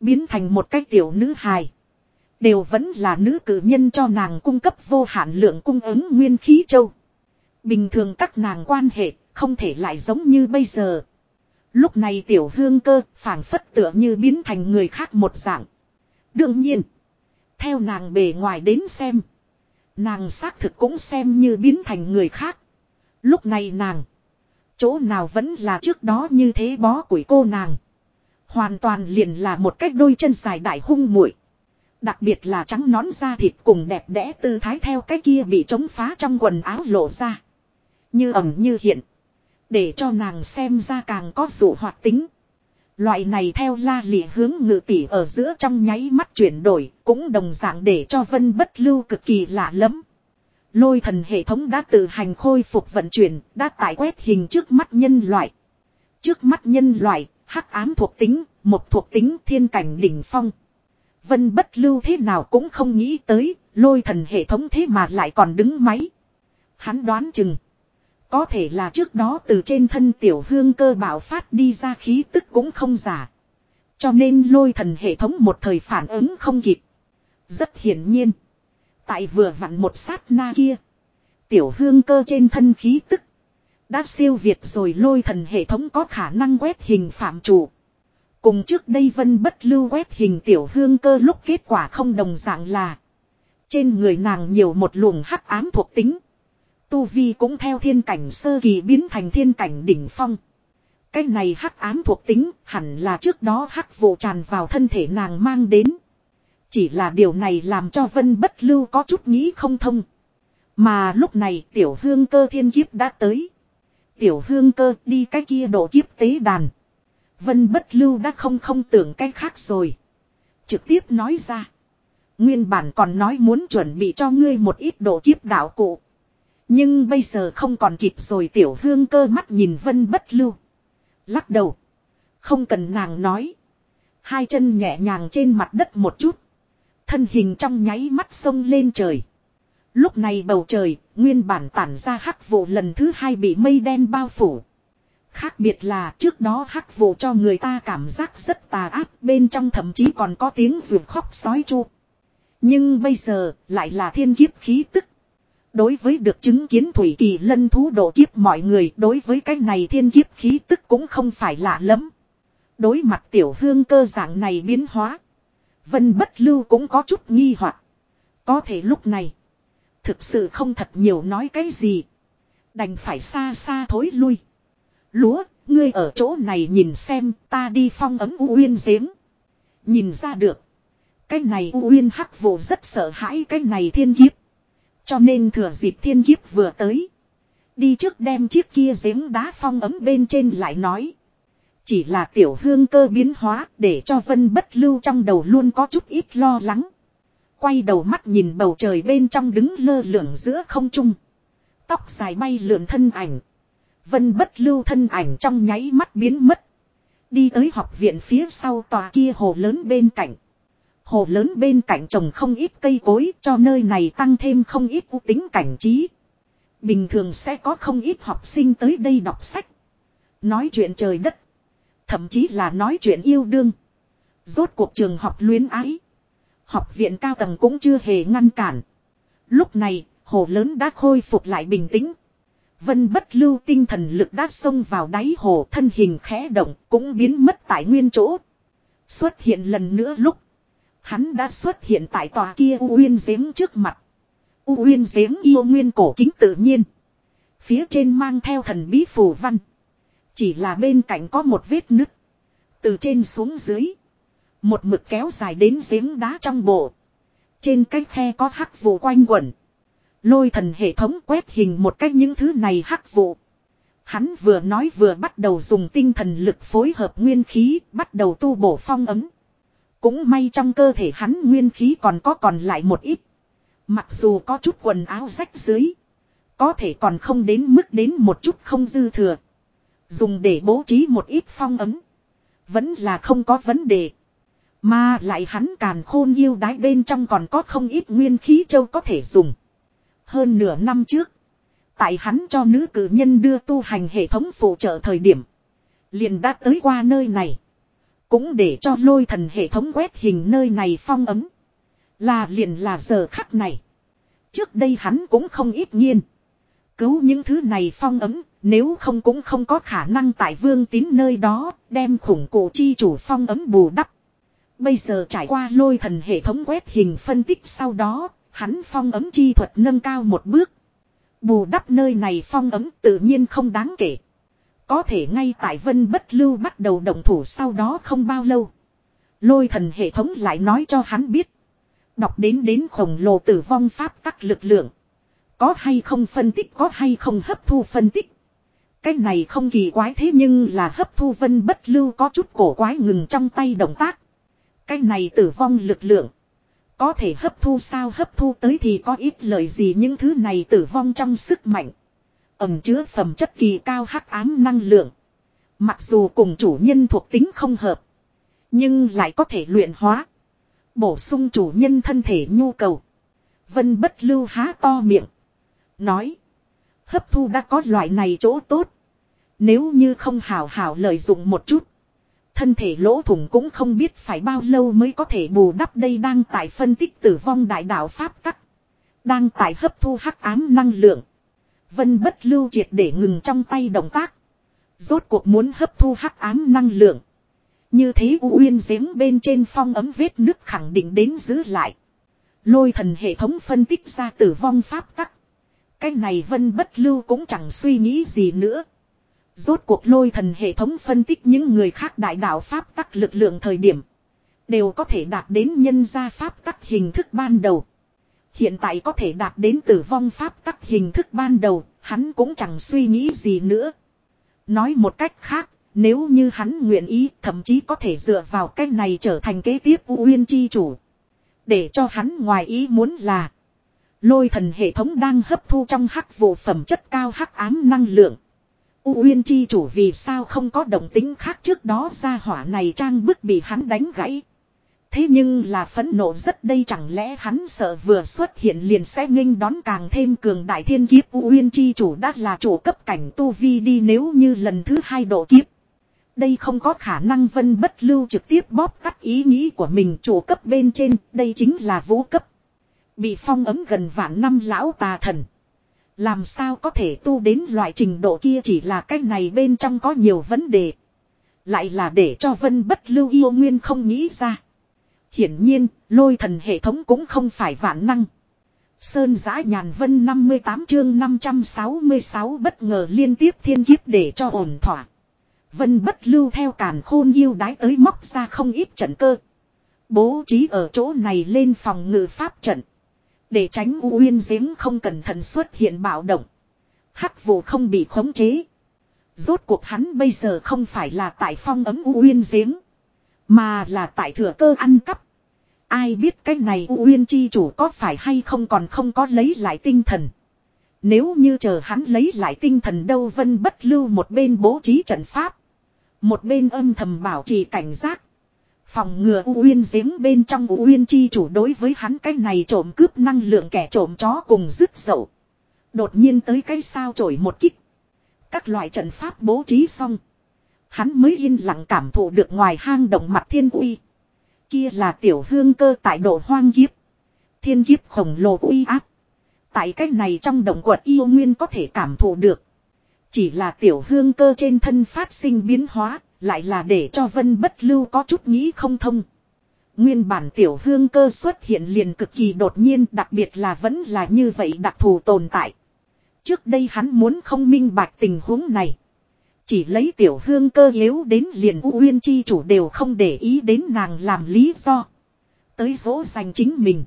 Biến thành một cái tiểu nữ hài. Đều vẫn là nữ cử nhân cho nàng cung cấp vô hạn lượng cung ứng nguyên khí châu. Bình thường các nàng quan hệ không thể lại giống như bây giờ. Lúc này tiểu hương cơ phảng phất tựa như biến thành người khác một dạng. Đương nhiên. Theo nàng bề ngoài đến xem. Nàng xác thực cũng xem như biến thành người khác. Lúc này nàng. Chỗ nào vẫn là trước đó như thế bó củi cô nàng. Hoàn toàn liền là một cách đôi chân dài đại hung muội Đặc biệt là trắng nón da thịt cùng đẹp đẽ tư thái theo cái kia bị chống phá trong quần áo lộ ra. Như ẩm như hiện. Để cho nàng xem ra càng có dụ hoạt tính. Loại này theo la lịa hướng ngự tỷ ở giữa trong nháy mắt chuyển đổi, cũng đồng dạng để cho vân bất lưu cực kỳ lạ lẫm Lôi thần hệ thống đã tự hành khôi phục vận chuyển, đã tải quét hình trước mắt nhân loại. Trước mắt nhân loại, hắc ám thuộc tính, một thuộc tính thiên cảnh đỉnh phong. Vân bất lưu thế nào cũng không nghĩ tới, lôi thần hệ thống thế mà lại còn đứng máy. Hắn đoán chừng. Có thể là trước đó từ trên thân tiểu hương cơ bảo phát đi ra khí tức cũng không giả. Cho nên lôi thần hệ thống một thời phản ứng không kịp. Rất hiển nhiên. Tại vừa vặn một sát na kia. Tiểu hương cơ trên thân khí tức. Đã siêu việt rồi lôi thần hệ thống có khả năng quét hình phạm chủ. Cùng trước đây vân bất lưu quét hình tiểu hương cơ lúc kết quả không đồng dạng là. Trên người nàng nhiều một luồng hắc ám thuộc tính. Tu Vi cũng theo thiên cảnh sơ kỳ biến thành thiên cảnh đỉnh phong. Cái này hắc ám thuộc tính hẳn là trước đó hắc vụ tràn vào thân thể nàng mang đến. Chỉ là điều này làm cho vân bất lưu có chút nghĩ không thông. Mà lúc này tiểu hương cơ thiên kiếp đã tới. Tiểu hương cơ đi cái kia độ kiếp tế đàn. Vân bất lưu đã không không tưởng cái khác rồi. Trực tiếp nói ra. Nguyên bản còn nói muốn chuẩn bị cho ngươi một ít độ kiếp đạo cụ. Nhưng bây giờ không còn kịp rồi tiểu hương cơ mắt nhìn vân bất lưu. Lắc đầu. Không cần nàng nói. Hai chân nhẹ nhàng trên mặt đất một chút. Thân hình trong nháy mắt sông lên trời. Lúc này bầu trời, nguyên bản tản ra hắc vụ lần thứ hai bị mây đen bao phủ. Khác biệt là trước đó hắc vụ cho người ta cảm giác rất tà ác, bên trong thậm chí còn có tiếng vượt khóc sói chu. Nhưng bây giờ, lại là thiên kiếp khí tức. Đối với được chứng kiến Thủy Kỳ lân thú độ kiếp mọi người đối với cái này thiên kiếp khí tức cũng không phải lạ lắm. Đối mặt tiểu hương cơ dạng này biến hóa. Vân bất lưu cũng có chút nghi hoặc Có thể lúc này. Thực sự không thật nhiều nói cái gì. Đành phải xa xa thối lui. Lúa, ngươi ở chỗ này nhìn xem ta đi phong ấm U Uyên giếng. Nhìn ra được. Cái này U Uyên hắc vô rất sợ hãi cái này thiên kiếp. Cho nên thừa dịp thiên kiếp vừa tới. Đi trước đem chiếc kia giếng đá phong ấm bên trên lại nói. Chỉ là tiểu hương cơ biến hóa để cho vân bất lưu trong đầu luôn có chút ít lo lắng. Quay đầu mắt nhìn bầu trời bên trong đứng lơ lửng giữa không trung. Tóc dài bay lượn thân ảnh. Vân bất lưu thân ảnh trong nháy mắt biến mất. Đi tới học viện phía sau tòa kia hồ lớn bên cạnh. Hồ lớn bên cạnh trồng không ít cây cối cho nơi này tăng thêm không ít ưu tính cảnh trí. Bình thường sẽ có không ít học sinh tới đây đọc sách. Nói chuyện trời đất. Thậm chí là nói chuyện yêu đương. Rốt cuộc trường học luyến ái. Học viện cao tầng cũng chưa hề ngăn cản. Lúc này, hồ lớn đã khôi phục lại bình tĩnh. Vân bất lưu tinh thần lực đã xông vào đáy hồ thân hình khẽ động cũng biến mất tại nguyên chỗ. Xuất hiện lần nữa lúc. Hắn đã xuất hiện tại tòa kia U Uyên giếng trước mặt. U Uyên giếng yêu nguyên cổ kính tự nhiên. Phía trên mang theo thần bí phù văn. Chỉ là bên cạnh có một vết nứt. Từ trên xuống dưới. Một mực kéo dài đến giếng đá trong bộ. Trên cái khe có hắc vụ quanh quẩn. Lôi thần hệ thống quét hình một cách những thứ này hắc vụ. Hắn vừa nói vừa bắt đầu dùng tinh thần lực phối hợp nguyên khí, bắt đầu tu bổ phong ấm. Cũng may trong cơ thể hắn nguyên khí còn có còn lại một ít. Mặc dù có chút quần áo rách dưới. Có thể còn không đến mức đến một chút không dư thừa. Dùng để bố trí một ít phong ấm. Vẫn là không có vấn đề. Mà lại hắn càn khôn yêu đái bên trong còn có không ít nguyên khí châu có thể dùng. Hơn nửa năm trước. Tại hắn cho nữ cử nhân đưa tu hành hệ thống phụ trợ thời điểm. Liền đã tới qua nơi này. Cũng để cho lôi thần hệ thống quét hình nơi này phong ấm. Là liền là giờ khắc này. Trước đây hắn cũng không ít nhiên. Cứu những thứ này phong ấm, nếu không cũng không có khả năng tại vương tín nơi đó, đem khủng cổ chi chủ phong ấm bù đắp. Bây giờ trải qua lôi thần hệ thống quét hình phân tích sau đó, hắn phong ấm chi thuật nâng cao một bước. Bù đắp nơi này phong ấm tự nhiên không đáng kể. Có thể ngay tại vân bất lưu bắt đầu động thủ sau đó không bao lâu. Lôi thần hệ thống lại nói cho hắn biết. Đọc đến đến khổng lồ tử vong pháp tắc lực lượng. Có hay không phân tích có hay không hấp thu phân tích. Cái này không kỳ quái thế nhưng là hấp thu vân bất lưu có chút cổ quái ngừng trong tay động tác. Cái này tử vong lực lượng. Có thể hấp thu sao hấp thu tới thì có ít lời gì những thứ này tử vong trong sức mạnh. Ẩm chứa phẩm chất kỳ cao hắc ám năng lượng. Mặc dù cùng chủ nhân thuộc tính không hợp. Nhưng lại có thể luyện hóa. Bổ sung chủ nhân thân thể nhu cầu. Vân bất lưu há to miệng. Nói. Hấp thu đã có loại này chỗ tốt. Nếu như không hào hào lợi dụng một chút. Thân thể lỗ thủng cũng không biết phải bao lâu mới có thể bù đắp đây đang tại phân tích tử vong đại đạo Pháp tắc. Đang tại hấp thu hắc ám năng lượng. Vân bất lưu triệt để ngừng trong tay động tác. Rốt cuộc muốn hấp thu hắc ám năng lượng. Như thế U Uyên giếng bên trên phong ấm vết nước khẳng định đến giữ lại. Lôi thần hệ thống phân tích ra tử vong pháp tắc. Cái này vân bất lưu cũng chẳng suy nghĩ gì nữa. Rốt cuộc lôi thần hệ thống phân tích những người khác đại đạo pháp tắc lực lượng thời điểm. Đều có thể đạt đến nhân gia pháp tắc hình thức ban đầu. Hiện tại có thể đạt đến tử vong pháp tắc hình thức ban đầu, hắn cũng chẳng suy nghĩ gì nữa. Nói một cách khác, nếu như hắn nguyện ý, thậm chí có thể dựa vào cách này trở thành kế tiếp U Uyên chi chủ. Để cho hắn ngoài ý muốn là Lôi thần hệ thống đang hấp thu trong hắc vụ phẩm chất cao hắc ám năng lượng. U Uyên chi chủ vì sao không có động tính khác trước đó ra hỏa này trang bức bị hắn đánh gãy. Thế nhưng là phẫn nộ rất đây chẳng lẽ hắn sợ vừa xuất hiện liền sẽ nghênh đón càng thêm cường đại thiên kiếp U Uyên chi chủ đã là chủ cấp cảnh tu vi đi nếu như lần thứ hai độ kiếp. Đây không có khả năng vân bất lưu trực tiếp bóp tắt ý nghĩ của mình chủ cấp bên trên, đây chính là vũ cấp. Bị phong ấm gần vạn năm lão tà thần. Làm sao có thể tu đến loại trình độ kia chỉ là cái này bên trong có nhiều vấn đề. Lại là để cho vân bất lưu yêu nguyên không nghĩ ra. Hiển nhiên, lôi thần hệ thống cũng không phải vạn năng. Sơn giã nhàn vân 58 chương 566 bất ngờ liên tiếp thiên kiếp để cho ổn thỏa. Vân bất lưu theo càn khôn yêu đái tới móc ra không ít trận cơ. Bố trí ở chỗ này lên phòng ngự pháp trận. Để tránh U Uyên giếng không cẩn thận xuất hiện bạo động. Hắc vụ không bị khống chế. Rốt cuộc hắn bây giờ không phải là tại phong ấm U Uyên giếng. Mà là tại thừa cơ ăn cắp. Ai biết cái này U Uyên chi chủ có phải hay không còn không có lấy lại tinh thần. Nếu như chờ hắn lấy lại tinh thần đâu vân bất lưu một bên bố trí trận pháp. Một bên âm thầm bảo trì cảnh giác. Phòng ngừa U Uyên giếng bên trong U Uyên chi chủ đối với hắn cái này trộm cướp năng lượng kẻ trộm chó cùng dứt dậu. Đột nhiên tới cái sao trổi một kích. Các loại trận pháp bố trí xong. Hắn mới yên lặng cảm thụ được ngoài hang động mặt thiên uy. Kia là tiểu hương cơ tại độ hoang kiếp. Thiên kiếp khổng lồ uy áp. Tại cái này trong động quật yêu nguyên có thể cảm thụ được. Chỉ là tiểu hương cơ trên thân phát sinh biến hóa, lại là để cho vân bất lưu có chút nghĩ không thông. Nguyên bản tiểu hương cơ xuất hiện liền cực kỳ đột nhiên, đặc biệt là vẫn là như vậy đặc thù tồn tại. Trước đây hắn muốn không minh bạch tình huống này. Chỉ lấy tiểu hương cơ yếu đến liền U Uyên chi chủ đều không để ý đến nàng làm lý do. Tới dỗ dành chính mình.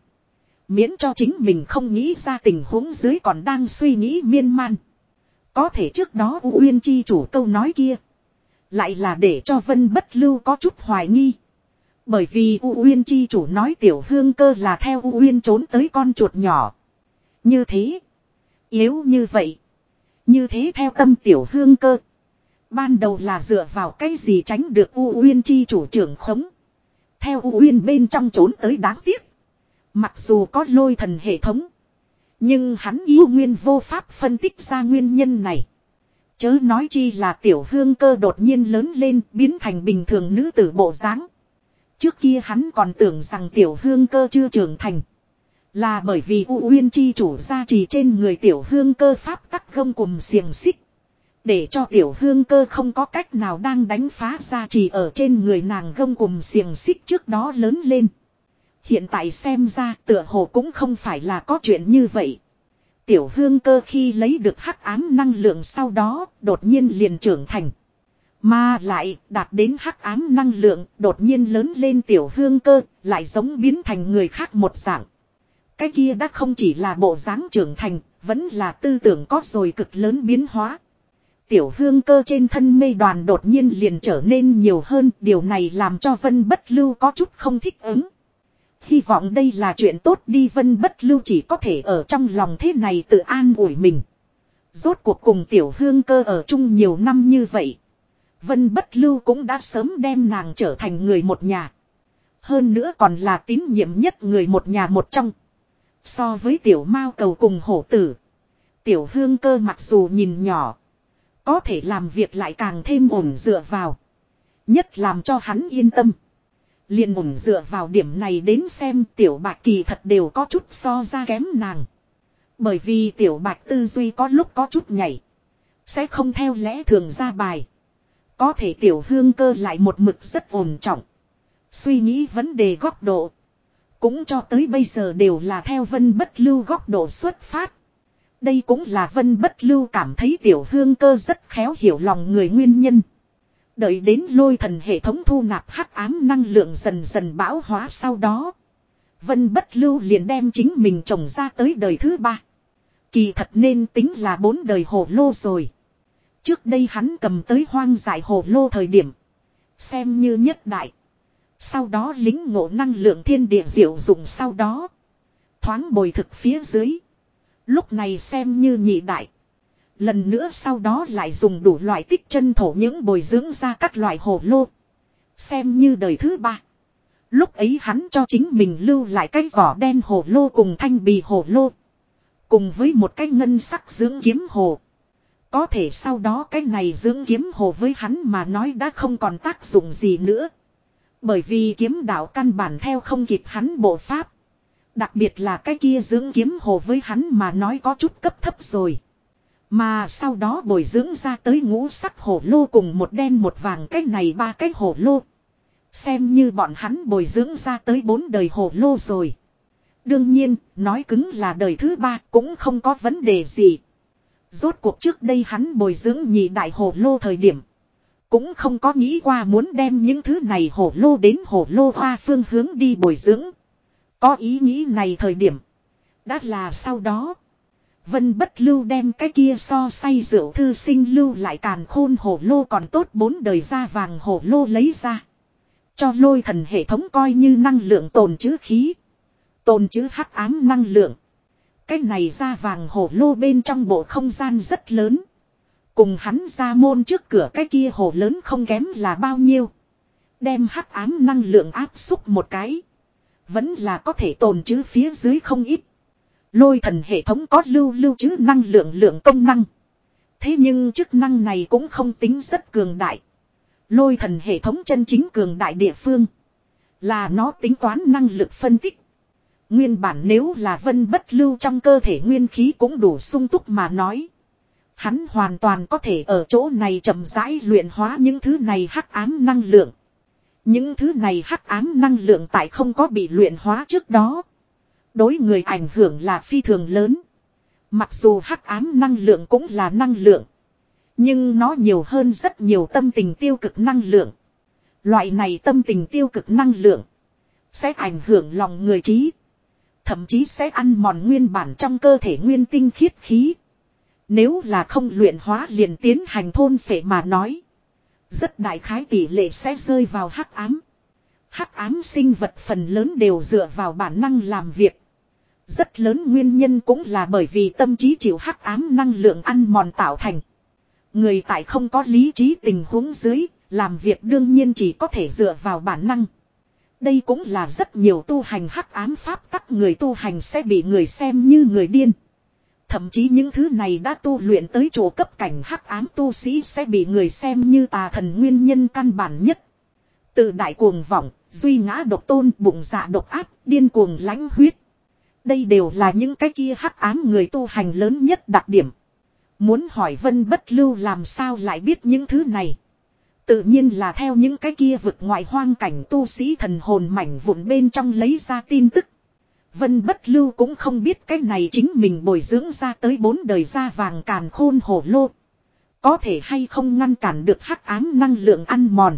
Miễn cho chính mình không nghĩ ra tình huống dưới còn đang suy nghĩ miên man. Có thể trước đó U Uyên chi chủ câu nói kia. Lại là để cho Vân Bất Lưu có chút hoài nghi. Bởi vì U Uyên chi chủ nói tiểu hương cơ là theo U Uyên trốn tới con chuột nhỏ. Như thế. Yếu như vậy. Như thế theo tâm tiểu hương cơ. Ban đầu là dựa vào cái gì tránh được U Uyên chi chủ trưởng khống. Theo U Uyên bên trong trốn tới đáng tiếc. Mặc dù có lôi thần hệ thống. Nhưng hắn yêu nguyên vô pháp phân tích ra nguyên nhân này. Chớ nói chi là tiểu hương cơ đột nhiên lớn lên biến thành bình thường nữ tử bộ dáng. Trước kia hắn còn tưởng rằng tiểu hương cơ chưa trưởng thành. Là bởi vì U Uyên chi chủ gia trì trên người tiểu hương cơ pháp tắc gông cùng xiềng xích. Để cho tiểu hương cơ không có cách nào đang đánh phá gia trì ở trên người nàng gông cùng xiềng xích trước đó lớn lên. Hiện tại xem ra tựa hồ cũng không phải là có chuyện như vậy. Tiểu hương cơ khi lấy được hắc ám năng lượng sau đó đột nhiên liền trưởng thành. Mà lại đạt đến hắc ám năng lượng đột nhiên lớn lên tiểu hương cơ lại giống biến thành người khác một dạng. Cái kia đã không chỉ là bộ dáng trưởng thành, vẫn là tư tưởng có rồi cực lớn biến hóa. Tiểu hương cơ trên thân mây đoàn đột nhiên liền trở nên nhiều hơn, điều này làm cho Vân Bất Lưu có chút không thích ứng. Hy vọng đây là chuyện tốt đi, Vân Bất Lưu chỉ có thể ở trong lòng thế này tự an ủi mình. Rốt cuộc cùng tiểu hương cơ ở chung nhiều năm như vậy. Vân Bất Lưu cũng đã sớm đem nàng trở thành người một nhà. Hơn nữa còn là tín nhiệm nhất người một nhà một trong. So với tiểu mao cầu cùng hổ tử. Tiểu hương cơ mặc dù nhìn nhỏ. Có thể làm việc lại càng thêm ổn dựa vào. Nhất làm cho hắn yên tâm liền ủng dựa vào điểm này đến xem tiểu bạch kỳ thật đều có chút so ra kém nàng. Bởi vì tiểu bạch tư duy có lúc có chút nhảy. Sẽ không theo lẽ thường ra bài. Có thể tiểu hương cơ lại một mực rất ổn trọng. Suy nghĩ vấn đề góc độ. Cũng cho tới bây giờ đều là theo vân bất lưu góc độ xuất phát. Đây cũng là vân bất lưu cảm thấy tiểu hương cơ rất khéo hiểu lòng người nguyên nhân. Đợi đến lôi thần hệ thống thu nạp hắc ám năng lượng dần dần bão hóa sau đó. Vân bất lưu liền đem chính mình trồng ra tới đời thứ ba. Kỳ thật nên tính là bốn đời hồ lô rồi. Trước đây hắn cầm tới hoang dại hồ lô thời điểm. Xem như nhất đại. Sau đó lính ngộ năng lượng thiên địa diệu dụng sau đó. Thoáng bồi thực phía dưới. Lúc này xem như nhị đại. Lần nữa sau đó lại dùng đủ loại tích chân thổ những bồi dưỡng ra các loại hồ lô. Xem như đời thứ ba. Lúc ấy hắn cho chính mình lưu lại cái vỏ đen hồ lô cùng thanh bì hồ lô. Cùng với một cái ngân sắc dưỡng kiếm hồ. Có thể sau đó cái này dưỡng kiếm hồ với hắn mà nói đã không còn tác dụng gì nữa. Bởi vì kiếm đạo căn bản theo không kịp hắn bộ pháp. Đặc biệt là cái kia dưỡng kiếm hồ với hắn mà nói có chút cấp thấp rồi. Mà sau đó bồi dưỡng ra tới ngũ sắc hồ lô cùng một đen một vàng cái này ba cái hồ lô. Xem như bọn hắn bồi dưỡng ra tới bốn đời hồ lô rồi. Đương nhiên, nói cứng là đời thứ ba cũng không có vấn đề gì. Rốt cuộc trước đây hắn bồi dưỡng nhị đại hồ lô thời điểm. Cũng không có nghĩ qua muốn đem những thứ này hồ lô đến hồ lô hoa phương hướng đi bồi dưỡng. Có ý nghĩ này thời điểm. Đã là sau đó. Vân bất lưu đem cái kia so say rượu thư sinh lưu lại càn khôn hồ lô còn tốt bốn đời ra vàng hồ lô lấy ra. Cho lôi thần hệ thống coi như năng lượng tồn chữ khí. Tồn chữ hắc ám năng lượng. Cái này ra vàng hồ lô bên trong bộ không gian rất lớn. Cùng hắn ra môn trước cửa cái kia hồ lớn không kém là bao nhiêu. Đem hắc ám năng lượng áp xúc một cái. Vẫn là có thể tồn chứ phía dưới không ít. Lôi thần hệ thống có lưu lưu trữ năng lượng lượng công năng. Thế nhưng chức năng này cũng không tính rất cường đại. Lôi thần hệ thống chân chính cường đại địa phương. Là nó tính toán năng lực phân tích. Nguyên bản nếu là vân bất lưu trong cơ thể nguyên khí cũng đủ sung túc mà nói. Hắn hoàn toàn có thể ở chỗ này chậm rãi luyện hóa những thứ này hắc ám năng lượng. Những thứ này hắc ám năng lượng tại không có bị luyện hóa trước đó. Đối người ảnh hưởng là phi thường lớn. Mặc dù hắc ám năng lượng cũng là năng lượng. Nhưng nó nhiều hơn rất nhiều tâm tình tiêu cực năng lượng. Loại này tâm tình tiêu cực năng lượng. Sẽ ảnh hưởng lòng người trí. Thậm chí sẽ ăn mòn nguyên bản trong cơ thể nguyên tinh khiết khí. Nếu là không luyện hóa liền tiến hành thôn phệ mà nói. Rất đại khái tỷ lệ sẽ rơi vào hắc ám. Hắc ám sinh vật phần lớn đều dựa vào bản năng làm việc. Rất lớn nguyên nhân cũng là bởi vì tâm trí chịu hắc ám năng lượng ăn mòn tạo thành. Người tại không có lý trí tình huống dưới, làm việc đương nhiên chỉ có thể dựa vào bản năng. Đây cũng là rất nhiều tu hành hắc ám pháp tắc người tu hành sẽ bị người xem như người điên. Thậm chí những thứ này đã tu luyện tới chỗ cấp cảnh hắc ám tu sĩ sẽ bị người xem như tà thần nguyên nhân căn bản nhất. Từ đại cuồng vọng, duy ngã độc tôn, bụng dạ độc áp, điên cuồng lãnh huyết. Đây đều là những cái kia hắc ám người tu hành lớn nhất đặc điểm. Muốn hỏi vân bất lưu làm sao lại biết những thứ này. Tự nhiên là theo những cái kia vực ngoại hoang cảnh tu sĩ thần hồn mảnh vụn bên trong lấy ra tin tức. Vân bất lưu cũng không biết cái này chính mình bồi dưỡng ra tới bốn đời da vàng càn khôn hổ lô. Có thể hay không ngăn cản được hắc ám năng lượng ăn mòn.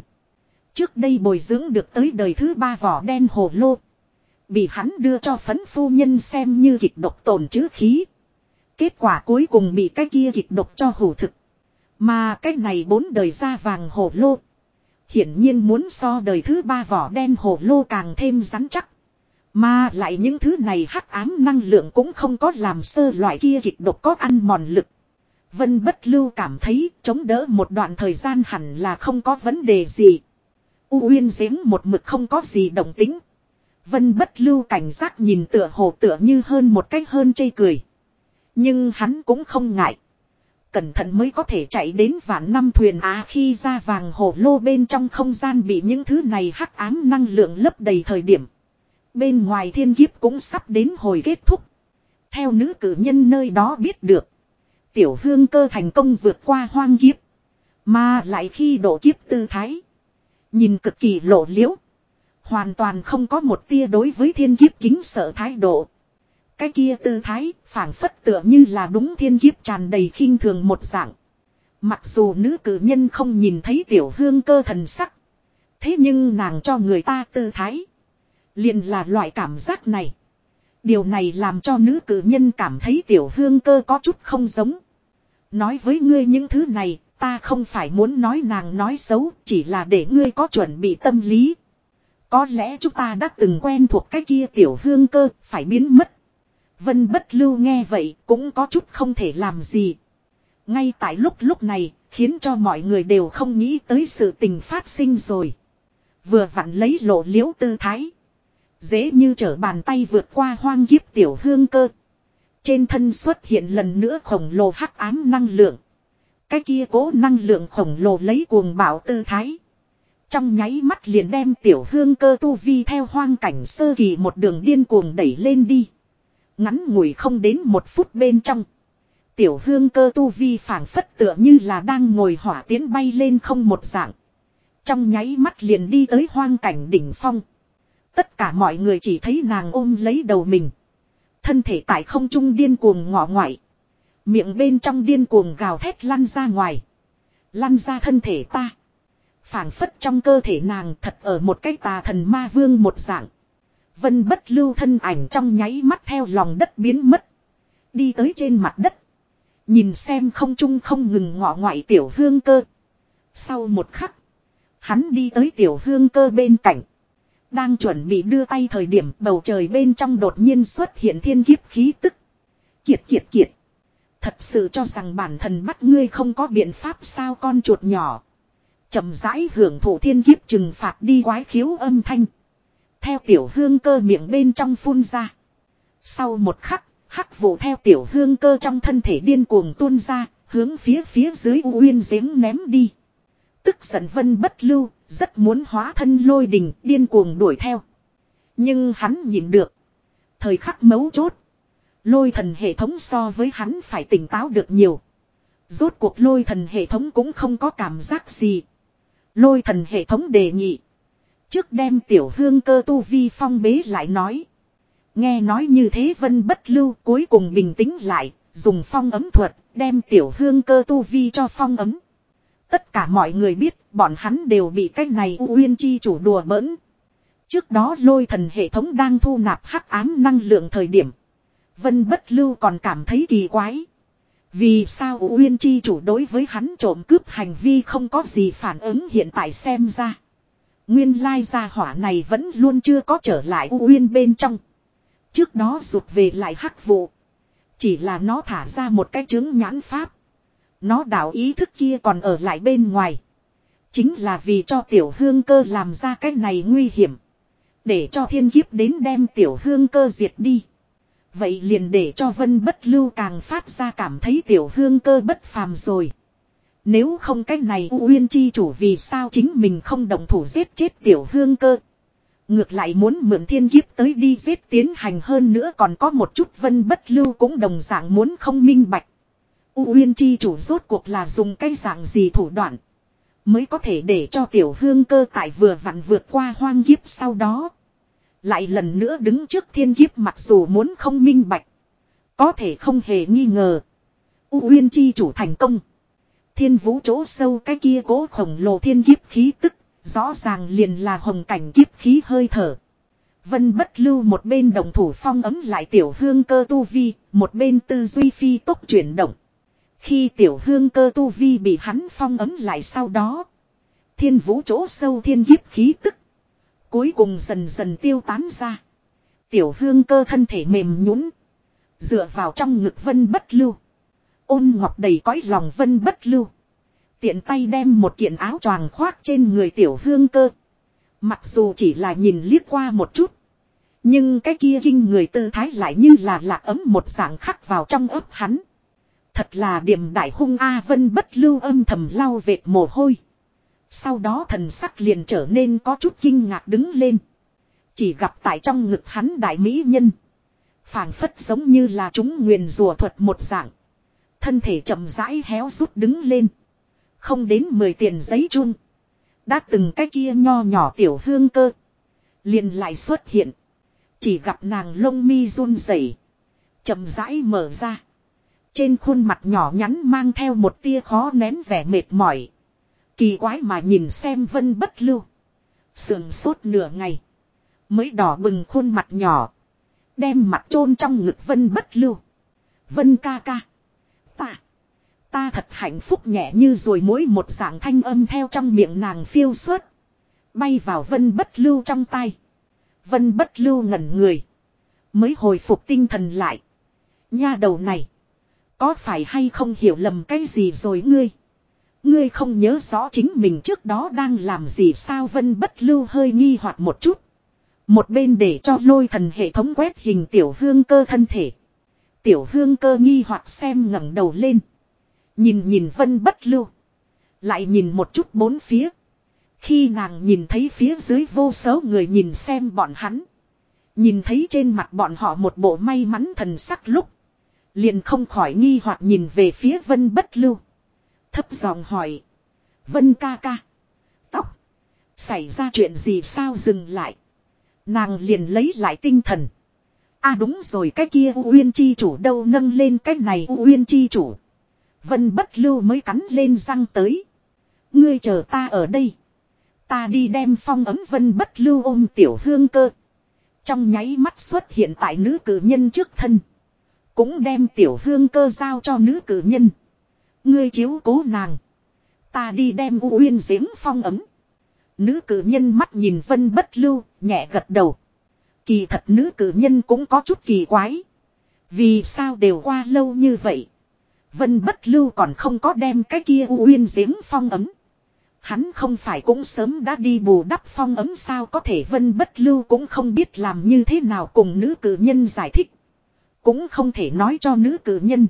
Trước đây bồi dưỡng được tới đời thứ ba vỏ đen hổ lô. Bị hắn đưa cho phấn phu nhân xem như kịch độc tồn chứ khí. Kết quả cuối cùng bị cái kia kịch độc cho hủ thực. Mà cái này bốn đời ra vàng hổ lô. Hiển nhiên muốn so đời thứ ba vỏ đen hổ lô càng thêm rắn chắc. Mà lại những thứ này hắc ám năng lượng cũng không có làm sơ loại kia kịch độc có ăn mòn lực. Vân bất lưu cảm thấy chống đỡ một đoạn thời gian hẳn là không có vấn đề gì. U Uyên giếng một mực không có gì động tính. Vân bất lưu cảnh giác nhìn tựa hồ tựa như hơn một cách hơn chây cười. Nhưng hắn cũng không ngại. Cẩn thận mới có thể chạy đến vạn năm thuyền á khi ra vàng hồ lô bên trong không gian bị những thứ này hắc ám năng lượng lấp đầy thời điểm. Bên ngoài thiên kiếp cũng sắp đến hồi kết thúc. Theo nữ cử nhân nơi đó biết được. Tiểu hương cơ thành công vượt qua hoang kiếp. Mà lại khi độ kiếp tư thái. Nhìn cực kỳ lộ liễu. Hoàn toàn không có một tia đối với thiên kiếp kính sợ thái độ. Cái kia tư thái phản phất tựa như là đúng thiên kiếp tràn đầy khinh thường một dạng. Mặc dù nữ cử nhân không nhìn thấy tiểu hương cơ thần sắc. Thế nhưng nàng cho người ta tư thái. liền là loại cảm giác này. Điều này làm cho nữ cử nhân cảm thấy tiểu hương cơ có chút không giống. Nói với ngươi những thứ này, ta không phải muốn nói nàng nói xấu, chỉ là để ngươi có chuẩn bị tâm lý. Có lẽ chúng ta đã từng quen thuộc cái kia tiểu hương cơ, phải biến mất. Vân bất lưu nghe vậy, cũng có chút không thể làm gì. Ngay tại lúc lúc này, khiến cho mọi người đều không nghĩ tới sự tình phát sinh rồi. Vừa vặn lấy lộ liễu tư thái. Dễ như trở bàn tay vượt qua hoang kiếp tiểu hương cơ. Trên thân xuất hiện lần nữa khổng lồ hắc ám năng lượng. Cái kia cố năng lượng khổng lồ lấy cuồng bảo tư thái. Trong nháy mắt liền đem tiểu hương cơ tu vi theo hoang cảnh sơ kỳ một đường điên cuồng đẩy lên đi. Ngắn ngủi không đến một phút bên trong. Tiểu hương cơ tu vi phảng phất tựa như là đang ngồi hỏa tiến bay lên không một dạng. Trong nháy mắt liền đi tới hoang cảnh đỉnh phong. Tất cả mọi người chỉ thấy nàng ôm lấy đầu mình. Thân thể tại không trung điên cuồng ngọ ngoại. Miệng bên trong điên cuồng gào thét lăn ra ngoài. Lăn ra thân thể ta phảng phất trong cơ thể nàng thật ở một cái tà thần ma vương một dạng. Vân bất lưu thân ảnh trong nháy mắt theo lòng đất biến mất. Đi tới trên mặt đất. Nhìn xem không trung không ngừng ngọ ngoại tiểu hương cơ. Sau một khắc. Hắn đi tới tiểu hương cơ bên cạnh. Đang chuẩn bị đưa tay thời điểm bầu trời bên trong đột nhiên xuất hiện thiên kiếp khí tức. Kiệt kiệt kiệt. Thật sự cho rằng bản thân bắt ngươi không có biện pháp sao con chuột nhỏ chậm rãi hưởng thụ thiên kiếp trừng phạt đi quái khiếu âm thanh. Theo tiểu hương cơ miệng bên trong phun ra. Sau một khắc, hắc vụ theo tiểu hương cơ trong thân thể điên cuồng tuôn ra, hướng phía phía dưới u uyên giếng ném đi. Tức giận vân bất lưu, rất muốn hóa thân lôi đình điên cuồng đuổi theo. Nhưng hắn nhìn được. Thời khắc mấu chốt. Lôi thần hệ thống so với hắn phải tỉnh táo được nhiều. Rốt cuộc lôi thần hệ thống cũng không có cảm giác gì. Lôi thần hệ thống đề nghị. Trước đem tiểu hương cơ tu vi phong bế lại nói. Nghe nói như thế vân bất lưu cuối cùng bình tĩnh lại, dùng phong ấm thuật, đem tiểu hương cơ tu vi cho phong ấm. Tất cả mọi người biết, bọn hắn đều bị cái này Uyên Chi chủ đùa bỡn. Trước đó lôi thần hệ thống đang thu nạp hắc ám năng lượng thời điểm. Vân bất lưu còn cảm thấy kỳ quái. Vì sao Uyên Chi chủ đối với hắn trộm cướp hành vi không có gì phản ứng hiện tại xem ra. Nguyên lai gia hỏa này vẫn luôn chưa có trở lại Uyên bên trong. Trước đó rụt về lại hắc vụ. Chỉ là nó thả ra một cái chứng nhãn pháp. Nó đảo ý thức kia còn ở lại bên ngoài. Chính là vì cho tiểu hương cơ làm ra cái này nguy hiểm. Để cho thiên kiếp đến đem tiểu hương cơ diệt đi. Vậy liền để cho vân bất lưu càng phát ra cảm thấy tiểu hương cơ bất phàm rồi. Nếu không cách này U Uyên chi chủ vì sao chính mình không đồng thủ giết chết tiểu hương cơ. Ngược lại muốn mượn thiên kiếp tới đi giết tiến hành hơn nữa còn có một chút vân bất lưu cũng đồng dạng muốn không minh bạch. U Uyên chi chủ rốt cuộc là dùng cái dạng gì thủ đoạn. Mới có thể để cho tiểu hương cơ tại vừa vặn vượt qua hoang kiếp sau đó. Lại lần nữa đứng trước thiên kiếp mặc dù muốn không minh bạch. Có thể không hề nghi ngờ. U Uyên chi chủ thành công. Thiên vũ chỗ sâu cái kia cố khổng lồ thiên kiếp khí tức. Rõ ràng liền là hồng cảnh kiếp khí hơi thở. Vân bất lưu một bên đồng thủ phong ấm lại tiểu hương cơ tu vi, một bên tư duy phi tốc chuyển động. Khi tiểu hương cơ tu vi bị hắn phong ấm lại sau đó. Thiên vũ chỗ sâu thiên kiếp khí tức. Cuối cùng dần dần tiêu tán ra. Tiểu hương cơ thân thể mềm nhũn Dựa vào trong ngực vân bất lưu. Ôn ngọc đầy cõi lòng vân bất lưu. Tiện tay đem một kiện áo choàng khoác trên người tiểu hương cơ. Mặc dù chỉ là nhìn liếc qua một chút. Nhưng cái kia kinh người tư thái lại như là lạc ấm một dạng khắc vào trong ấp hắn. Thật là điểm đại hung A Vân bất lưu âm thầm lau vệt mồ hôi. Sau đó thần sắc liền trở nên có chút kinh ngạc đứng lên. Chỉ gặp tại trong ngực hắn đại mỹ nhân. phảng phất giống như là chúng nguyền rùa thuật một dạng. Thân thể chậm rãi héo rút đứng lên. Không đến 10 tiền giấy chun. Đã từng cái kia nho nhỏ tiểu hương cơ. Liền lại xuất hiện. Chỉ gặp nàng lông mi run rẩy, chậm rãi mở ra. Trên khuôn mặt nhỏ nhắn mang theo một tia khó nén vẻ mệt mỏi. Kỳ quái mà nhìn xem vân bất lưu. Sườn sốt nửa ngày. Mới đỏ bừng khuôn mặt nhỏ. Đem mặt chôn trong ngực vân bất lưu. Vân ca ca. Ta. Ta thật hạnh phúc nhẹ như rồi mỗi một dạng thanh âm theo trong miệng nàng phiêu suốt. Bay vào vân bất lưu trong tay. Vân bất lưu ngẩn người. Mới hồi phục tinh thần lại. Nha đầu này. Có phải hay không hiểu lầm cái gì rồi ngươi? Ngươi không nhớ rõ chính mình trước đó đang làm gì sao vân bất lưu hơi nghi hoặc một chút. Một bên để cho lôi thần hệ thống quét hình tiểu hương cơ thân thể. Tiểu hương cơ nghi hoặc xem ngẩng đầu lên. Nhìn nhìn vân bất lưu. Lại nhìn một chút bốn phía. Khi nàng nhìn thấy phía dưới vô số người nhìn xem bọn hắn. Nhìn thấy trên mặt bọn họ một bộ may mắn thần sắc lúc. Liền không khỏi nghi hoặc nhìn về phía vân bất lưu. Thấp giọng hỏi. Vân ca ca. Tóc. Xảy ra chuyện gì sao dừng lại. Nàng liền lấy lại tinh thần. À đúng rồi cái kia U Uyên chi chủ đâu nâng lên cái này U Uyên chi chủ. Vân bất lưu mới cắn lên răng tới. Ngươi chờ ta ở đây. Ta đi đem phong ấm vân bất lưu ôm tiểu hương cơ. Trong nháy mắt xuất hiện tại nữ cử nhân trước thân. Cũng đem tiểu hương cơ giao cho nữ cử nhân. Ngươi chiếu cố nàng. Ta đi đem u uyên giếng phong ấm. Nữ cử nhân mắt nhìn vân bất lưu, nhẹ gật đầu. Kỳ thật nữ cử nhân cũng có chút kỳ quái. Vì sao đều qua lâu như vậy. Vân bất lưu còn không có đem cái kia u uyên giếng phong ấm. Hắn không phải cũng sớm đã đi bù đắp phong ấm sao có thể vân bất lưu cũng không biết làm như thế nào cùng nữ cử nhân giải thích. Cũng không thể nói cho nữ cử nhân.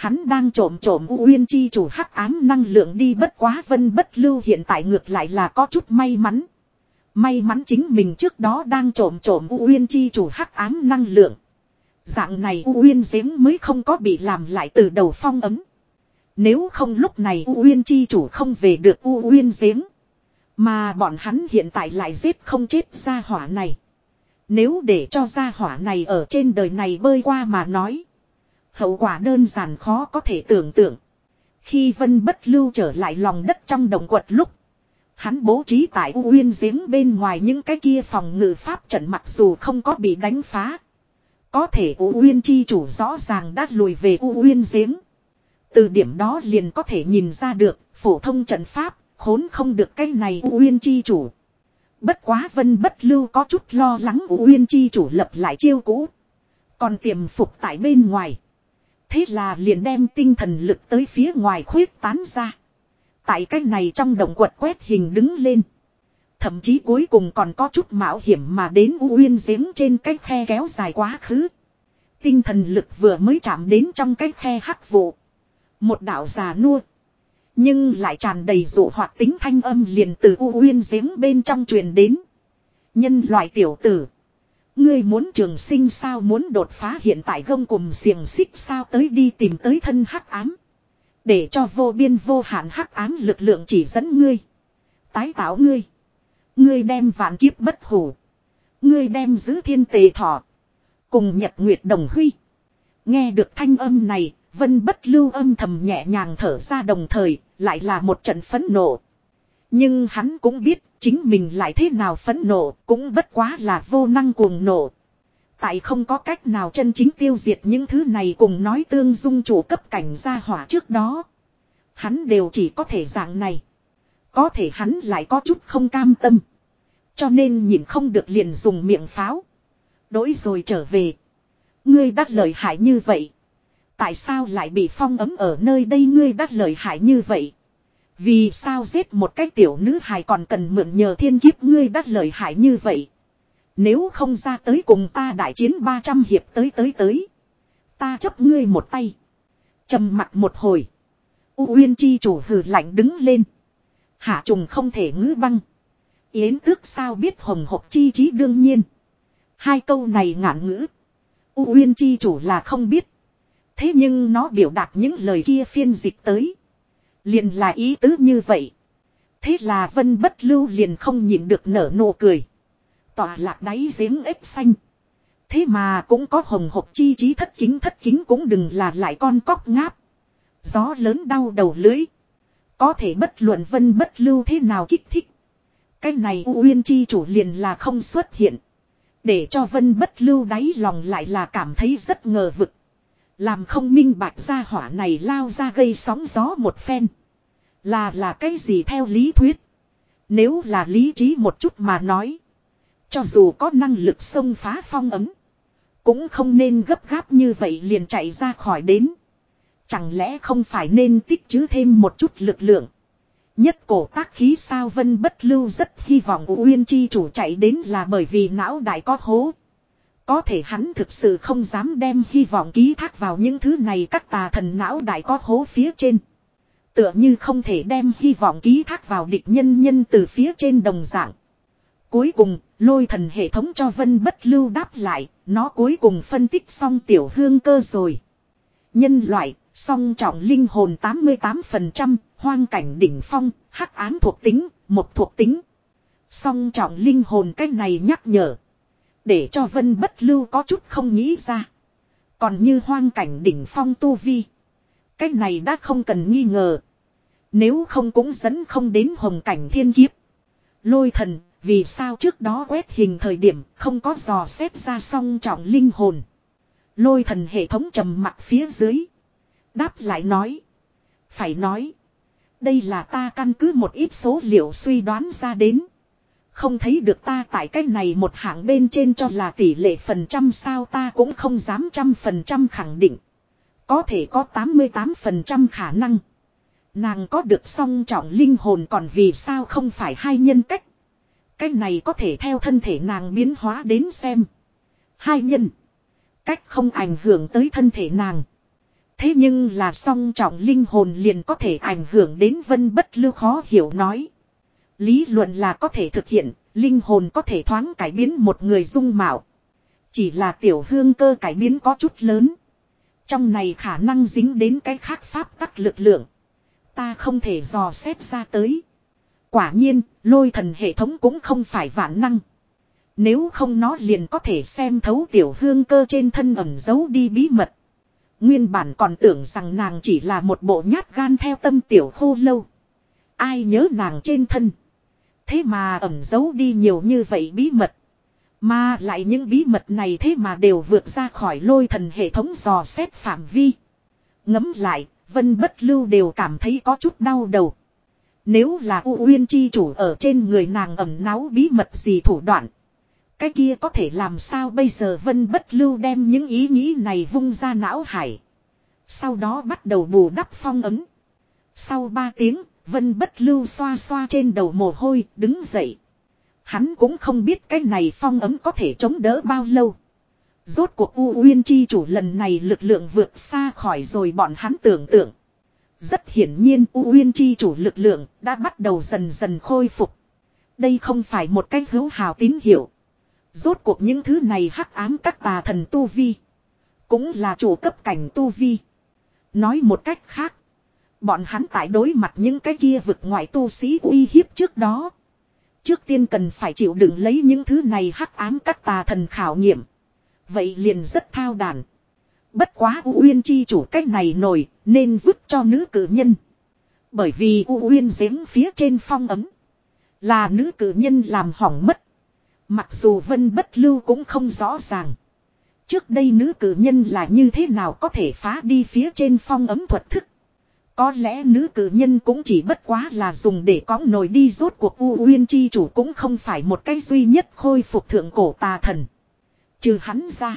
Hắn đang trộm trộm U Uyên chi chủ hắc ám năng lượng đi bất quá vân bất lưu hiện tại ngược lại là có chút may mắn. May mắn chính mình trước đó đang trộm trộm U Uyên chi chủ hắc ám năng lượng. Dạng này U Uyên giếng mới không có bị làm lại từ đầu phong ấm. Nếu không lúc này U Uyên chi chủ không về được U Uyên giếng. Mà bọn hắn hiện tại lại giết không chết ra hỏa này. Nếu để cho gia hỏa này ở trên đời này bơi qua mà nói. Hậu quả đơn giản khó có thể tưởng tượng. Khi vân bất lưu trở lại lòng đất trong đồng quật lúc. Hắn bố trí tại U Uyên giếng bên ngoài những cái kia phòng ngự pháp trận mặc dù không có bị đánh phá. Có thể U Uyên chi chủ rõ ràng đã lùi về U Uyên giếng. Từ điểm đó liền có thể nhìn ra được, phổ thông trận pháp, khốn không được cái này U Uyên chi chủ. Bất quá vân bất lưu có chút lo lắng U Uyên chi chủ lập lại chiêu cũ. Còn tiềm phục tại bên ngoài. Thế là liền đem tinh thần lực tới phía ngoài khuyết tán ra. Tại cái này trong động quật quét hình đứng lên. Thậm chí cuối cùng còn có chút mạo hiểm mà đến U Uyên giếng trên cái khe kéo dài quá khứ. Tinh thần lực vừa mới chạm đến trong cái khe hắc vụ. Một đạo già nua. Nhưng lại tràn đầy dụ hoạt tính thanh âm liền từ U Uyên giếng bên trong truyền đến. Nhân loại tiểu tử. Ngươi muốn trường sinh sao muốn đột phá hiện tại gông cùng xiềng xích sao tới đi tìm tới thân hắc ám. Để cho vô biên vô hạn hắc ám lực lượng chỉ dẫn ngươi. Tái tạo ngươi. Ngươi đem vạn kiếp bất hủ. Ngươi đem giữ thiên tề thọ. Cùng nhật nguyệt đồng huy. Nghe được thanh âm này, vân bất lưu âm thầm nhẹ nhàng thở ra đồng thời, lại là một trận phấn nộ. Nhưng hắn cũng biết, chính mình lại thế nào phẫn nộ, cũng bất quá là vô năng cuồng nộ. Tại không có cách nào chân chính tiêu diệt những thứ này cùng nói tương dung chủ cấp cảnh gia hỏa trước đó. Hắn đều chỉ có thể dạng này. Có thể hắn lại có chút không cam tâm. Cho nên nhìn không được liền dùng miệng pháo. đổi rồi trở về. Ngươi đắt lợi hại như vậy. Tại sao lại bị phong ấm ở nơi đây ngươi đắt lợi hại như vậy. Vì sao giết một cái tiểu nữ hài còn cần mượn nhờ thiên kiếp ngươi đắt lợi hại như vậy. Nếu không ra tới cùng ta đại chiến 300 hiệp tới tới tới. Ta chấp ngươi một tay. trầm mặt một hồi. U Uyên chi chủ hừ lạnh đứng lên. Hạ trùng không thể ngữ băng. Yến tước sao biết hồng hộp chi trí đương nhiên. Hai câu này ngạn ngữ. U Uyên chi chủ là không biết. Thế nhưng nó biểu đạt những lời kia phiên dịch tới. Liền là ý tứ như vậy. Thế là vân bất lưu liền không nhịn được nở nụ cười. tỏa lạc đáy giếng ếch xanh. Thế mà cũng có hồng hộp chi trí thất kính thất kính cũng đừng là lại con cóc ngáp. Gió lớn đau đầu lưới. Có thể bất luận vân bất lưu thế nào kích thích. Cái này U Uyên chi chủ liền là không xuất hiện. Để cho vân bất lưu đáy lòng lại là cảm thấy rất ngờ vực. Làm không minh bạch ra hỏa này lao ra gây sóng gió một phen. Là là cái gì theo lý thuyết. Nếu là lý trí một chút mà nói. Cho dù có năng lực xông phá phong ấm. Cũng không nên gấp gáp như vậy liền chạy ra khỏi đến. Chẳng lẽ không phải nên tích chứ thêm một chút lực lượng. Nhất cổ tác khí sao vân bất lưu rất hy vọng Uyên chi chủ chạy đến là bởi vì não đại có hố. Có thể hắn thực sự không dám đem hy vọng ký thác vào những thứ này các tà thần não đại có hố phía trên. Tựa như không thể đem hy vọng ký thác vào địch nhân nhân từ phía trên đồng dạng. Cuối cùng, lôi thần hệ thống cho vân bất lưu đáp lại, nó cuối cùng phân tích xong tiểu hương cơ rồi. Nhân loại, song trọng linh hồn 88%, hoang cảnh đỉnh phong, hắc ám thuộc tính, một thuộc tính. Song trọng linh hồn cách này nhắc nhở. Để cho vân bất lưu có chút không nghĩ ra. Còn như hoang cảnh đỉnh phong tu vi. Cách này đã không cần nghi ngờ. Nếu không cũng dẫn không đến hồng cảnh thiên kiếp. Lôi thần, vì sao trước đó quét hình thời điểm không có dò xét ra song trọng linh hồn. Lôi thần hệ thống trầm mặt phía dưới. Đáp lại nói. Phải nói. Đây là ta căn cứ một ít số liệu suy đoán ra đến. Không thấy được ta tại cái này một hạng bên trên cho là tỷ lệ phần trăm sao ta cũng không dám trăm phần trăm khẳng định. Có thể có 88% khả năng. Nàng có được song trọng linh hồn còn vì sao không phải hai nhân cách. Cái này có thể theo thân thể nàng biến hóa đến xem. Hai nhân. Cách không ảnh hưởng tới thân thể nàng. Thế nhưng là song trọng linh hồn liền có thể ảnh hưởng đến vân bất lưu khó hiểu nói. Lý luận là có thể thực hiện, linh hồn có thể thoáng cải biến một người dung mạo. Chỉ là tiểu hương cơ cải biến có chút lớn. Trong này khả năng dính đến cái khác pháp tắc lực lượng. Ta không thể dò xét ra tới. Quả nhiên, lôi thần hệ thống cũng không phải vạn năng. Nếu không nó liền có thể xem thấu tiểu hương cơ trên thân ẩm giấu đi bí mật. Nguyên bản còn tưởng rằng nàng chỉ là một bộ nhát gan theo tâm tiểu khô lâu. Ai nhớ nàng trên thân. Thế mà ẩm giấu đi nhiều như vậy bí mật. Mà lại những bí mật này thế mà đều vượt ra khỏi lôi thần hệ thống dò xét phạm vi. Ngấm lại, vân bất lưu đều cảm thấy có chút đau đầu. Nếu là U Uyên chi chủ ở trên người nàng ẩm náu bí mật gì thủ đoạn. Cái kia có thể làm sao bây giờ vân bất lưu đem những ý nghĩ này vung ra não hải. Sau đó bắt đầu bù đắp phong ấm. Sau ba tiếng, vân bất lưu xoa xoa trên đầu mồ hôi, đứng dậy. Hắn cũng không biết cái này phong ấm có thể chống đỡ bao lâu. Rốt cuộc U Uyên chi chủ lần này lực lượng vượt xa khỏi rồi bọn hắn tưởng tượng. Rất hiển nhiên U Uyên chi chủ lực lượng đã bắt đầu dần dần khôi phục. Đây không phải một cách hữu hào tín hiệu. Rốt cuộc những thứ này hắc ám các tà thần tu vi. Cũng là chủ cấp cảnh tu vi. Nói một cách khác. Bọn hắn tại đối mặt những cái kia vực ngoại tu sĩ uy hiếp trước đó. Trước tiên cần phải chịu đựng lấy những thứ này hắc ám các tà thần khảo nghiệm. Vậy liền rất thao đàn. Bất quá U Uyên chi chủ cách này nổi, nên vứt cho nữ cử nhân. Bởi vì U Uyên giếng phía trên phong ấm. Là nữ cử nhân làm hỏng mất. Mặc dù vân bất lưu cũng không rõ ràng. Trước đây nữ cử nhân là như thế nào có thể phá đi phía trên phong ấm thuật thức. Có lẽ nữ cử nhân cũng chỉ bất quá là dùng để cõng nồi đi rốt cuộc U Uyên chi chủ cũng không phải một cái duy nhất khôi phục thượng cổ tà thần. Trừ hắn ra.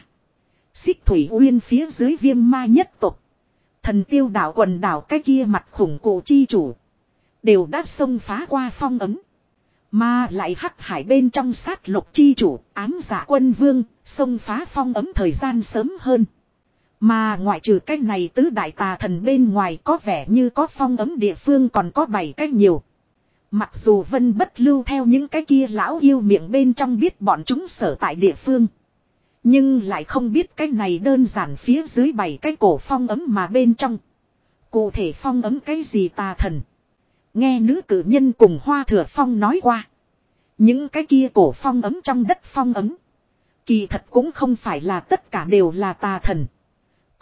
Xích Thủy Uyên phía dưới viêm ma nhất tục. Thần tiêu đảo quần đảo cái kia mặt khủng cổ chi chủ. Đều đã xông phá qua phong ấm. Mà lại hắc hải bên trong sát lục chi chủ, ám giả quân vương, xông phá phong ấm thời gian sớm hơn. Mà ngoại trừ cái này tứ đại tà thần bên ngoài có vẻ như có phong ấm địa phương còn có bảy cách nhiều. Mặc dù vân bất lưu theo những cái kia lão yêu miệng bên trong biết bọn chúng sở tại địa phương. Nhưng lại không biết cái này đơn giản phía dưới bảy cái cổ phong ấm mà bên trong. Cụ thể phong ấm cái gì tà thần. Nghe nữ cử nhân cùng hoa thừa phong nói qua. Những cái kia cổ phong ấm trong đất phong ấm. Kỳ thật cũng không phải là tất cả đều là tà thần.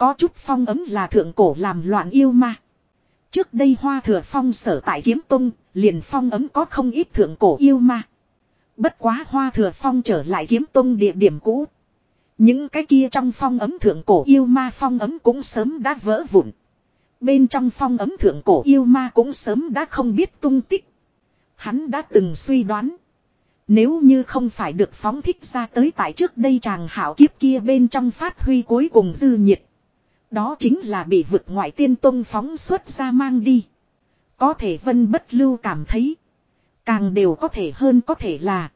Có chút phong ấm là thượng cổ làm loạn yêu ma. Trước đây hoa thừa phong sở tại kiếm tung, liền phong ấm có không ít thượng cổ yêu ma. Bất quá hoa thừa phong trở lại kiếm tung địa điểm cũ. Những cái kia trong phong ấm thượng cổ yêu ma phong ấm cũng sớm đã vỡ vụn. Bên trong phong ấm thượng cổ yêu ma cũng sớm đã không biết tung tích. Hắn đã từng suy đoán. Nếu như không phải được phóng thích ra tới tại trước đây chàng hảo kiếp kia bên trong phát huy cuối cùng dư nhiệt. Đó chính là bị vực ngoại tiên tông phóng xuất ra mang đi. Có thể vân bất lưu cảm thấy. Càng đều có thể hơn có thể là.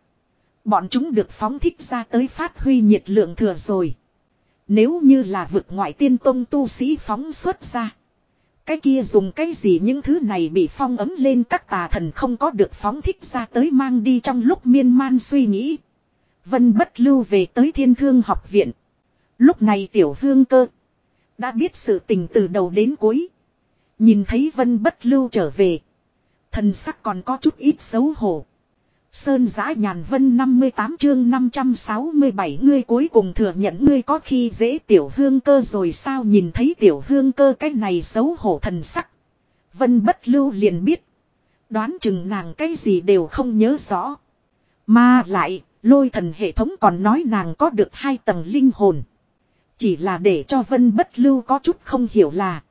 Bọn chúng được phóng thích ra tới phát huy nhiệt lượng thừa rồi. Nếu như là vực ngoại tiên tông tu sĩ phóng xuất ra. Cái kia dùng cái gì những thứ này bị phong ấm lên các tà thần không có được phóng thích ra tới mang đi trong lúc miên man suy nghĩ. Vân bất lưu về tới thiên thương học viện. Lúc này tiểu hương cơ. Đã biết sự tình từ đầu đến cuối. Nhìn thấy vân bất lưu trở về. Thần sắc còn có chút ít xấu hổ. Sơn giã nhàn vân 58 chương 567 ngươi cuối cùng thừa nhận ngươi có khi dễ tiểu hương cơ rồi sao nhìn thấy tiểu hương cơ cái này xấu hổ thần sắc. Vân bất lưu liền biết. Đoán chừng nàng cái gì đều không nhớ rõ. Mà lại, lôi thần hệ thống còn nói nàng có được hai tầng linh hồn. Chỉ là để cho vân bất lưu có chút không hiểu là.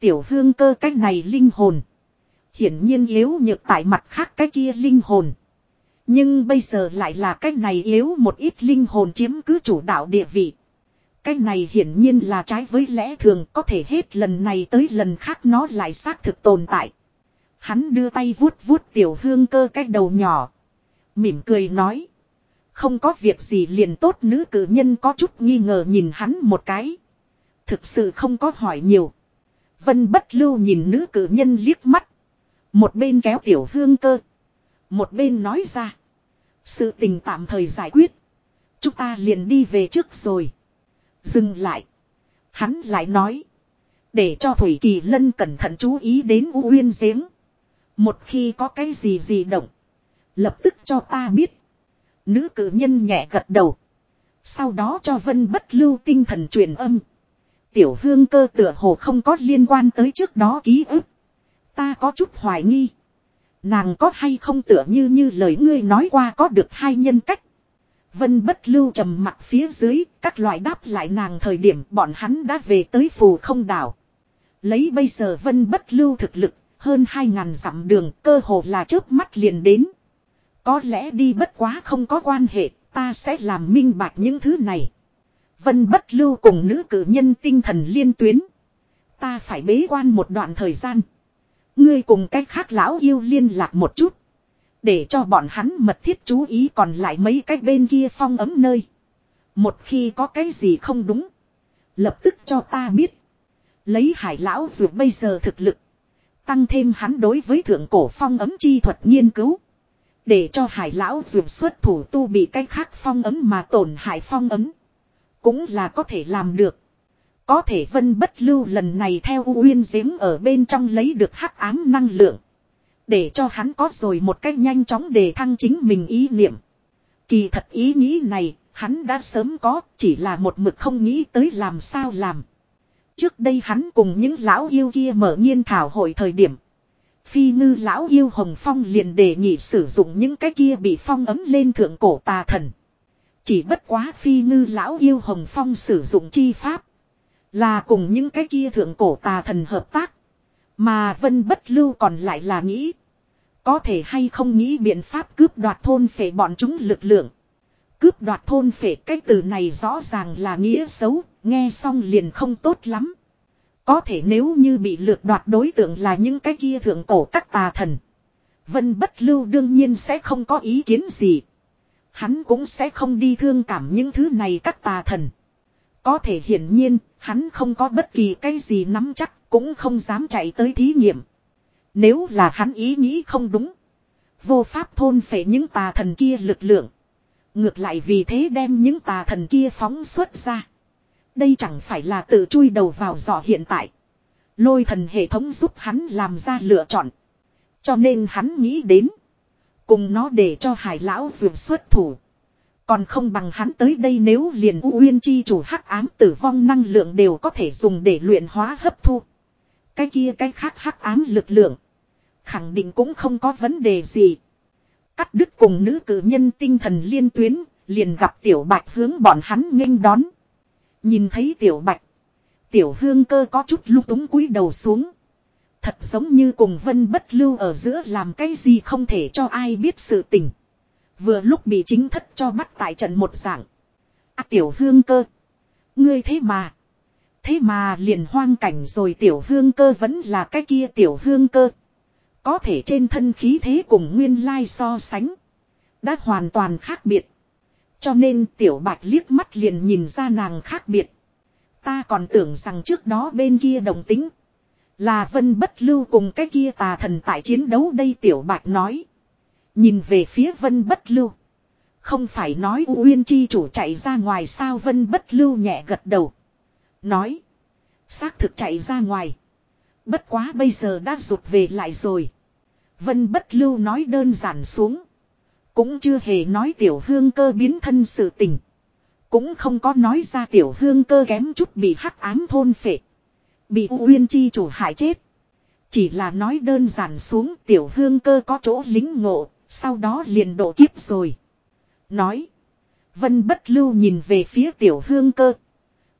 Tiểu hương cơ cái này linh hồn. Hiển nhiên yếu nhược tại mặt khác cái kia linh hồn. Nhưng bây giờ lại là cái này yếu một ít linh hồn chiếm cứ chủ đạo địa vị. Cái này hiển nhiên là trái với lẽ thường, có thể hết lần này tới lần khác nó lại xác thực tồn tại. Hắn đưa tay vuốt vuốt tiểu hương cơ cái đầu nhỏ. Mỉm cười nói. Không có việc gì liền tốt nữ cử nhân có chút nghi ngờ nhìn hắn một cái. Thực sự không có hỏi nhiều. Vân bất lưu nhìn nữ cử nhân liếc mắt. Một bên kéo tiểu hương cơ. Một bên nói ra. Sự tình tạm thời giải quyết. Chúng ta liền đi về trước rồi. Dừng lại. Hắn lại nói. Để cho Thủy Kỳ Lân cẩn thận chú ý đến U Uyên giếng. Một khi có cái gì gì động. Lập tức cho ta biết. Nữ cử nhân nhẹ gật đầu. Sau đó cho Vân bất lưu tinh thần truyền âm. Tiểu hương cơ tựa hồ không có liên quan tới trước đó ký ức. Ta có chút hoài nghi. Nàng có hay không tựa như như lời ngươi nói qua có được hai nhân cách. Vân bất lưu trầm mặt phía dưới, các loại đáp lại nàng thời điểm bọn hắn đã về tới phù không đảo. Lấy bây giờ vân bất lưu thực lực, hơn hai ngàn dặm đường cơ hồ là trước mắt liền đến. Có lẽ đi bất quá không có quan hệ, ta sẽ làm minh bạch những thứ này. Vân bất lưu cùng nữ cử nhân tinh thần liên tuyến. Ta phải bế quan một đoạn thời gian. Ngươi cùng cách khác lão yêu liên lạc một chút. Để cho bọn hắn mật thiết chú ý còn lại mấy cách bên kia phong ấm nơi. Một khi có cái gì không đúng. Lập tức cho ta biết. Lấy hải lão dù bây giờ thực lực. Tăng thêm hắn đối với thượng cổ phong ấm chi thuật nghiên cứu. Để cho hải lão dược xuất thủ tu bị cách khác phong ấm mà tổn hại phong ấm. Cũng là có thể làm được. Có thể vân bất lưu lần này theo uyên giếng ở bên trong lấy được hắc ám năng lượng. Để cho hắn có rồi một cách nhanh chóng để thăng chính mình ý niệm. Kỳ thật ý nghĩ này, hắn đã sớm có, chỉ là một mực không nghĩ tới làm sao làm. Trước đây hắn cùng những lão yêu kia mở nghiên thảo hội thời điểm. Phi ngư lão yêu Hồng Phong liền đề nghị sử dụng những cái kia bị phong ấm lên thượng cổ tà thần. Chỉ bất quá phi ngư lão yêu Hồng Phong sử dụng chi pháp. Là cùng những cái kia thượng cổ tà thần hợp tác. Mà vân bất lưu còn lại là nghĩ. Có thể hay không nghĩ biện pháp cướp đoạt thôn phệ bọn chúng lực lượng. Cướp đoạt thôn phệ cái từ này rõ ràng là nghĩa xấu, nghe xong liền không tốt lắm. Có thể nếu như bị lược đoạt đối tượng là những cái kia thượng cổ các tà thần. Vân bất lưu đương nhiên sẽ không có ý kiến gì. Hắn cũng sẽ không đi thương cảm những thứ này các tà thần. Có thể hiển nhiên, hắn không có bất kỳ cái gì nắm chắc, cũng không dám chạy tới thí nghiệm. Nếu là hắn ý nghĩ không đúng. Vô pháp thôn phệ những tà thần kia lực lượng. Ngược lại vì thế đem những tà thần kia phóng xuất ra. Đây chẳng phải là tự chui đầu vào giỏ hiện tại. Lôi thần hệ thống giúp hắn làm ra lựa chọn. Cho nên hắn nghĩ đến. Cùng nó để cho hải lão vượt xuất thủ. Còn không bằng hắn tới đây nếu liền U Uyên chi chủ hắc ám tử vong năng lượng đều có thể dùng để luyện hóa hấp thu. Cái kia cái khác hắc ám lực lượng. Khẳng định cũng không có vấn đề gì. Cắt đứt cùng nữ cử nhân tinh thần liên tuyến, liền gặp tiểu bạch hướng bọn hắn nghênh đón. Nhìn thấy tiểu bạch. Tiểu hương cơ có chút lung túng cúi đầu xuống. Thật giống như cùng vân bất lưu ở giữa làm cái gì không thể cho ai biết sự tình. Vừa lúc bị chính thất cho bắt tại trận một dạng. À tiểu hương cơ. Ngươi thế mà. Thế mà liền hoang cảnh rồi tiểu hương cơ vẫn là cái kia tiểu hương cơ. Có thể trên thân khí thế cùng nguyên lai so sánh. Đã hoàn toàn khác biệt. Cho nên tiểu bạch liếc mắt liền nhìn ra nàng khác biệt. Ta còn tưởng rằng trước đó bên kia đồng tính. Là vân bất lưu cùng cái kia tà thần tại chiến đấu đây tiểu bạch nói. Nhìn về phía vân bất lưu. Không phải nói uyên chi chủ chạy ra ngoài sao vân bất lưu nhẹ gật đầu. Nói. Xác thực chạy ra ngoài. Bất quá bây giờ đã rụt về lại rồi. Vân bất lưu nói đơn giản xuống. Cũng chưa hề nói tiểu hương cơ biến thân sự tình. Cũng không có nói ra tiểu hương cơ kém chút bị hắc ám thôn phệ. Bị uyên chi chủ hại chết. Chỉ là nói đơn giản xuống tiểu hương cơ có chỗ lính ngộ, sau đó liền độ kiếp rồi. Nói. Vân bất lưu nhìn về phía tiểu hương cơ.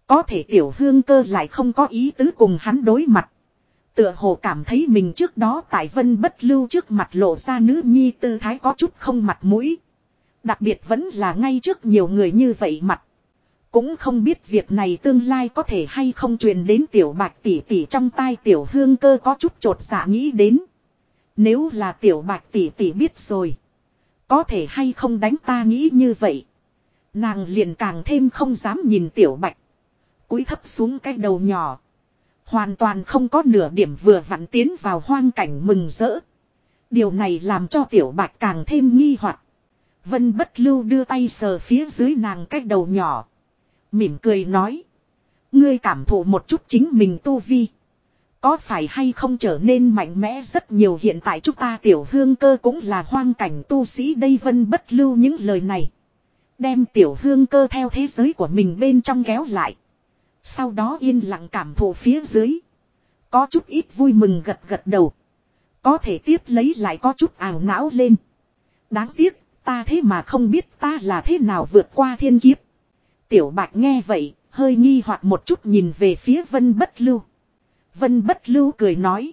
Có thể tiểu hương cơ lại không có ý tứ cùng hắn đối mặt. Tựa hồ cảm thấy mình trước đó tại vân bất lưu trước mặt lộ ra nữ nhi tư thái có chút không mặt mũi. Đặc biệt vẫn là ngay trước nhiều người như vậy mặt. Cũng không biết việc này tương lai có thể hay không truyền đến tiểu bạch tỷ tỷ trong tai tiểu hương cơ có chút trột dạ nghĩ đến. Nếu là tiểu bạch tỷ tỷ biết rồi. Có thể hay không đánh ta nghĩ như vậy. Nàng liền càng thêm không dám nhìn tiểu bạch. cúi thấp xuống cái đầu nhỏ. Hoàn toàn không có nửa điểm vừa vặn tiến vào hoang cảnh mừng rỡ. Điều này làm cho tiểu bạch càng thêm nghi hoặc. Vân bất lưu đưa tay sờ phía dưới nàng cái đầu nhỏ. Mỉm cười nói. Ngươi cảm thụ một chút chính mình tu vi. Có phải hay không trở nên mạnh mẽ rất nhiều hiện tại chúng ta tiểu hương cơ cũng là hoang cảnh tu sĩ đây vân bất lưu những lời này. Đem tiểu hương cơ theo thế giới của mình bên trong kéo lại. Sau đó yên lặng cảm thụ phía dưới. Có chút ít vui mừng gật gật đầu. Có thể tiếp lấy lại có chút ảo não lên. Đáng tiếc, ta thế mà không biết ta là thế nào vượt qua thiên kiếp. Tiểu bạch nghe vậy, hơi nghi hoặc một chút nhìn về phía vân bất lưu. Vân bất lưu cười nói.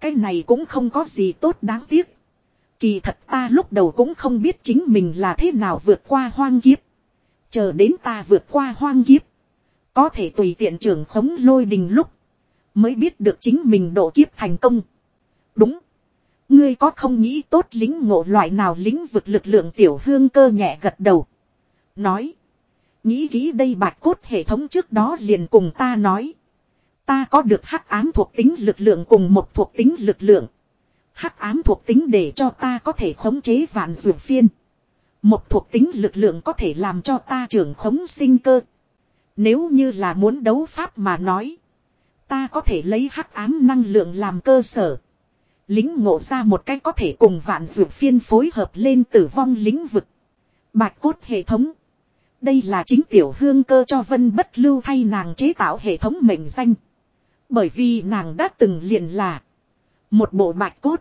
Cái này cũng không có gì tốt đáng tiếc. Kỳ thật ta lúc đầu cũng không biết chính mình là thế nào vượt qua hoang kiếp. Chờ đến ta vượt qua hoang kiếp. Có thể tùy tiện trưởng khống lôi đình lúc. Mới biết được chính mình độ kiếp thành công. Đúng. Ngươi có không nghĩ tốt lính ngộ loại nào lĩnh vực lực lượng tiểu hương cơ nhẹ gật đầu. Nói. Nghĩ kỹ đây bạch cốt hệ thống trước đó liền cùng ta nói. Ta có được hắc ám thuộc tính lực lượng cùng một thuộc tính lực lượng. Hắc ám thuộc tính để cho ta có thể khống chế vạn dược phiên. Một thuộc tính lực lượng có thể làm cho ta trưởng khống sinh cơ. Nếu như là muốn đấu pháp mà nói. Ta có thể lấy hắc ám năng lượng làm cơ sở. Lính ngộ ra một cách có thể cùng vạn dược phiên phối hợp lên tử vong lĩnh vực. Bạch cốt hệ thống. Đây là chính tiểu hương cơ cho vân bất lưu thay nàng chế tạo hệ thống mệnh danh. Bởi vì nàng đã từng liền là một bộ bạch cốt.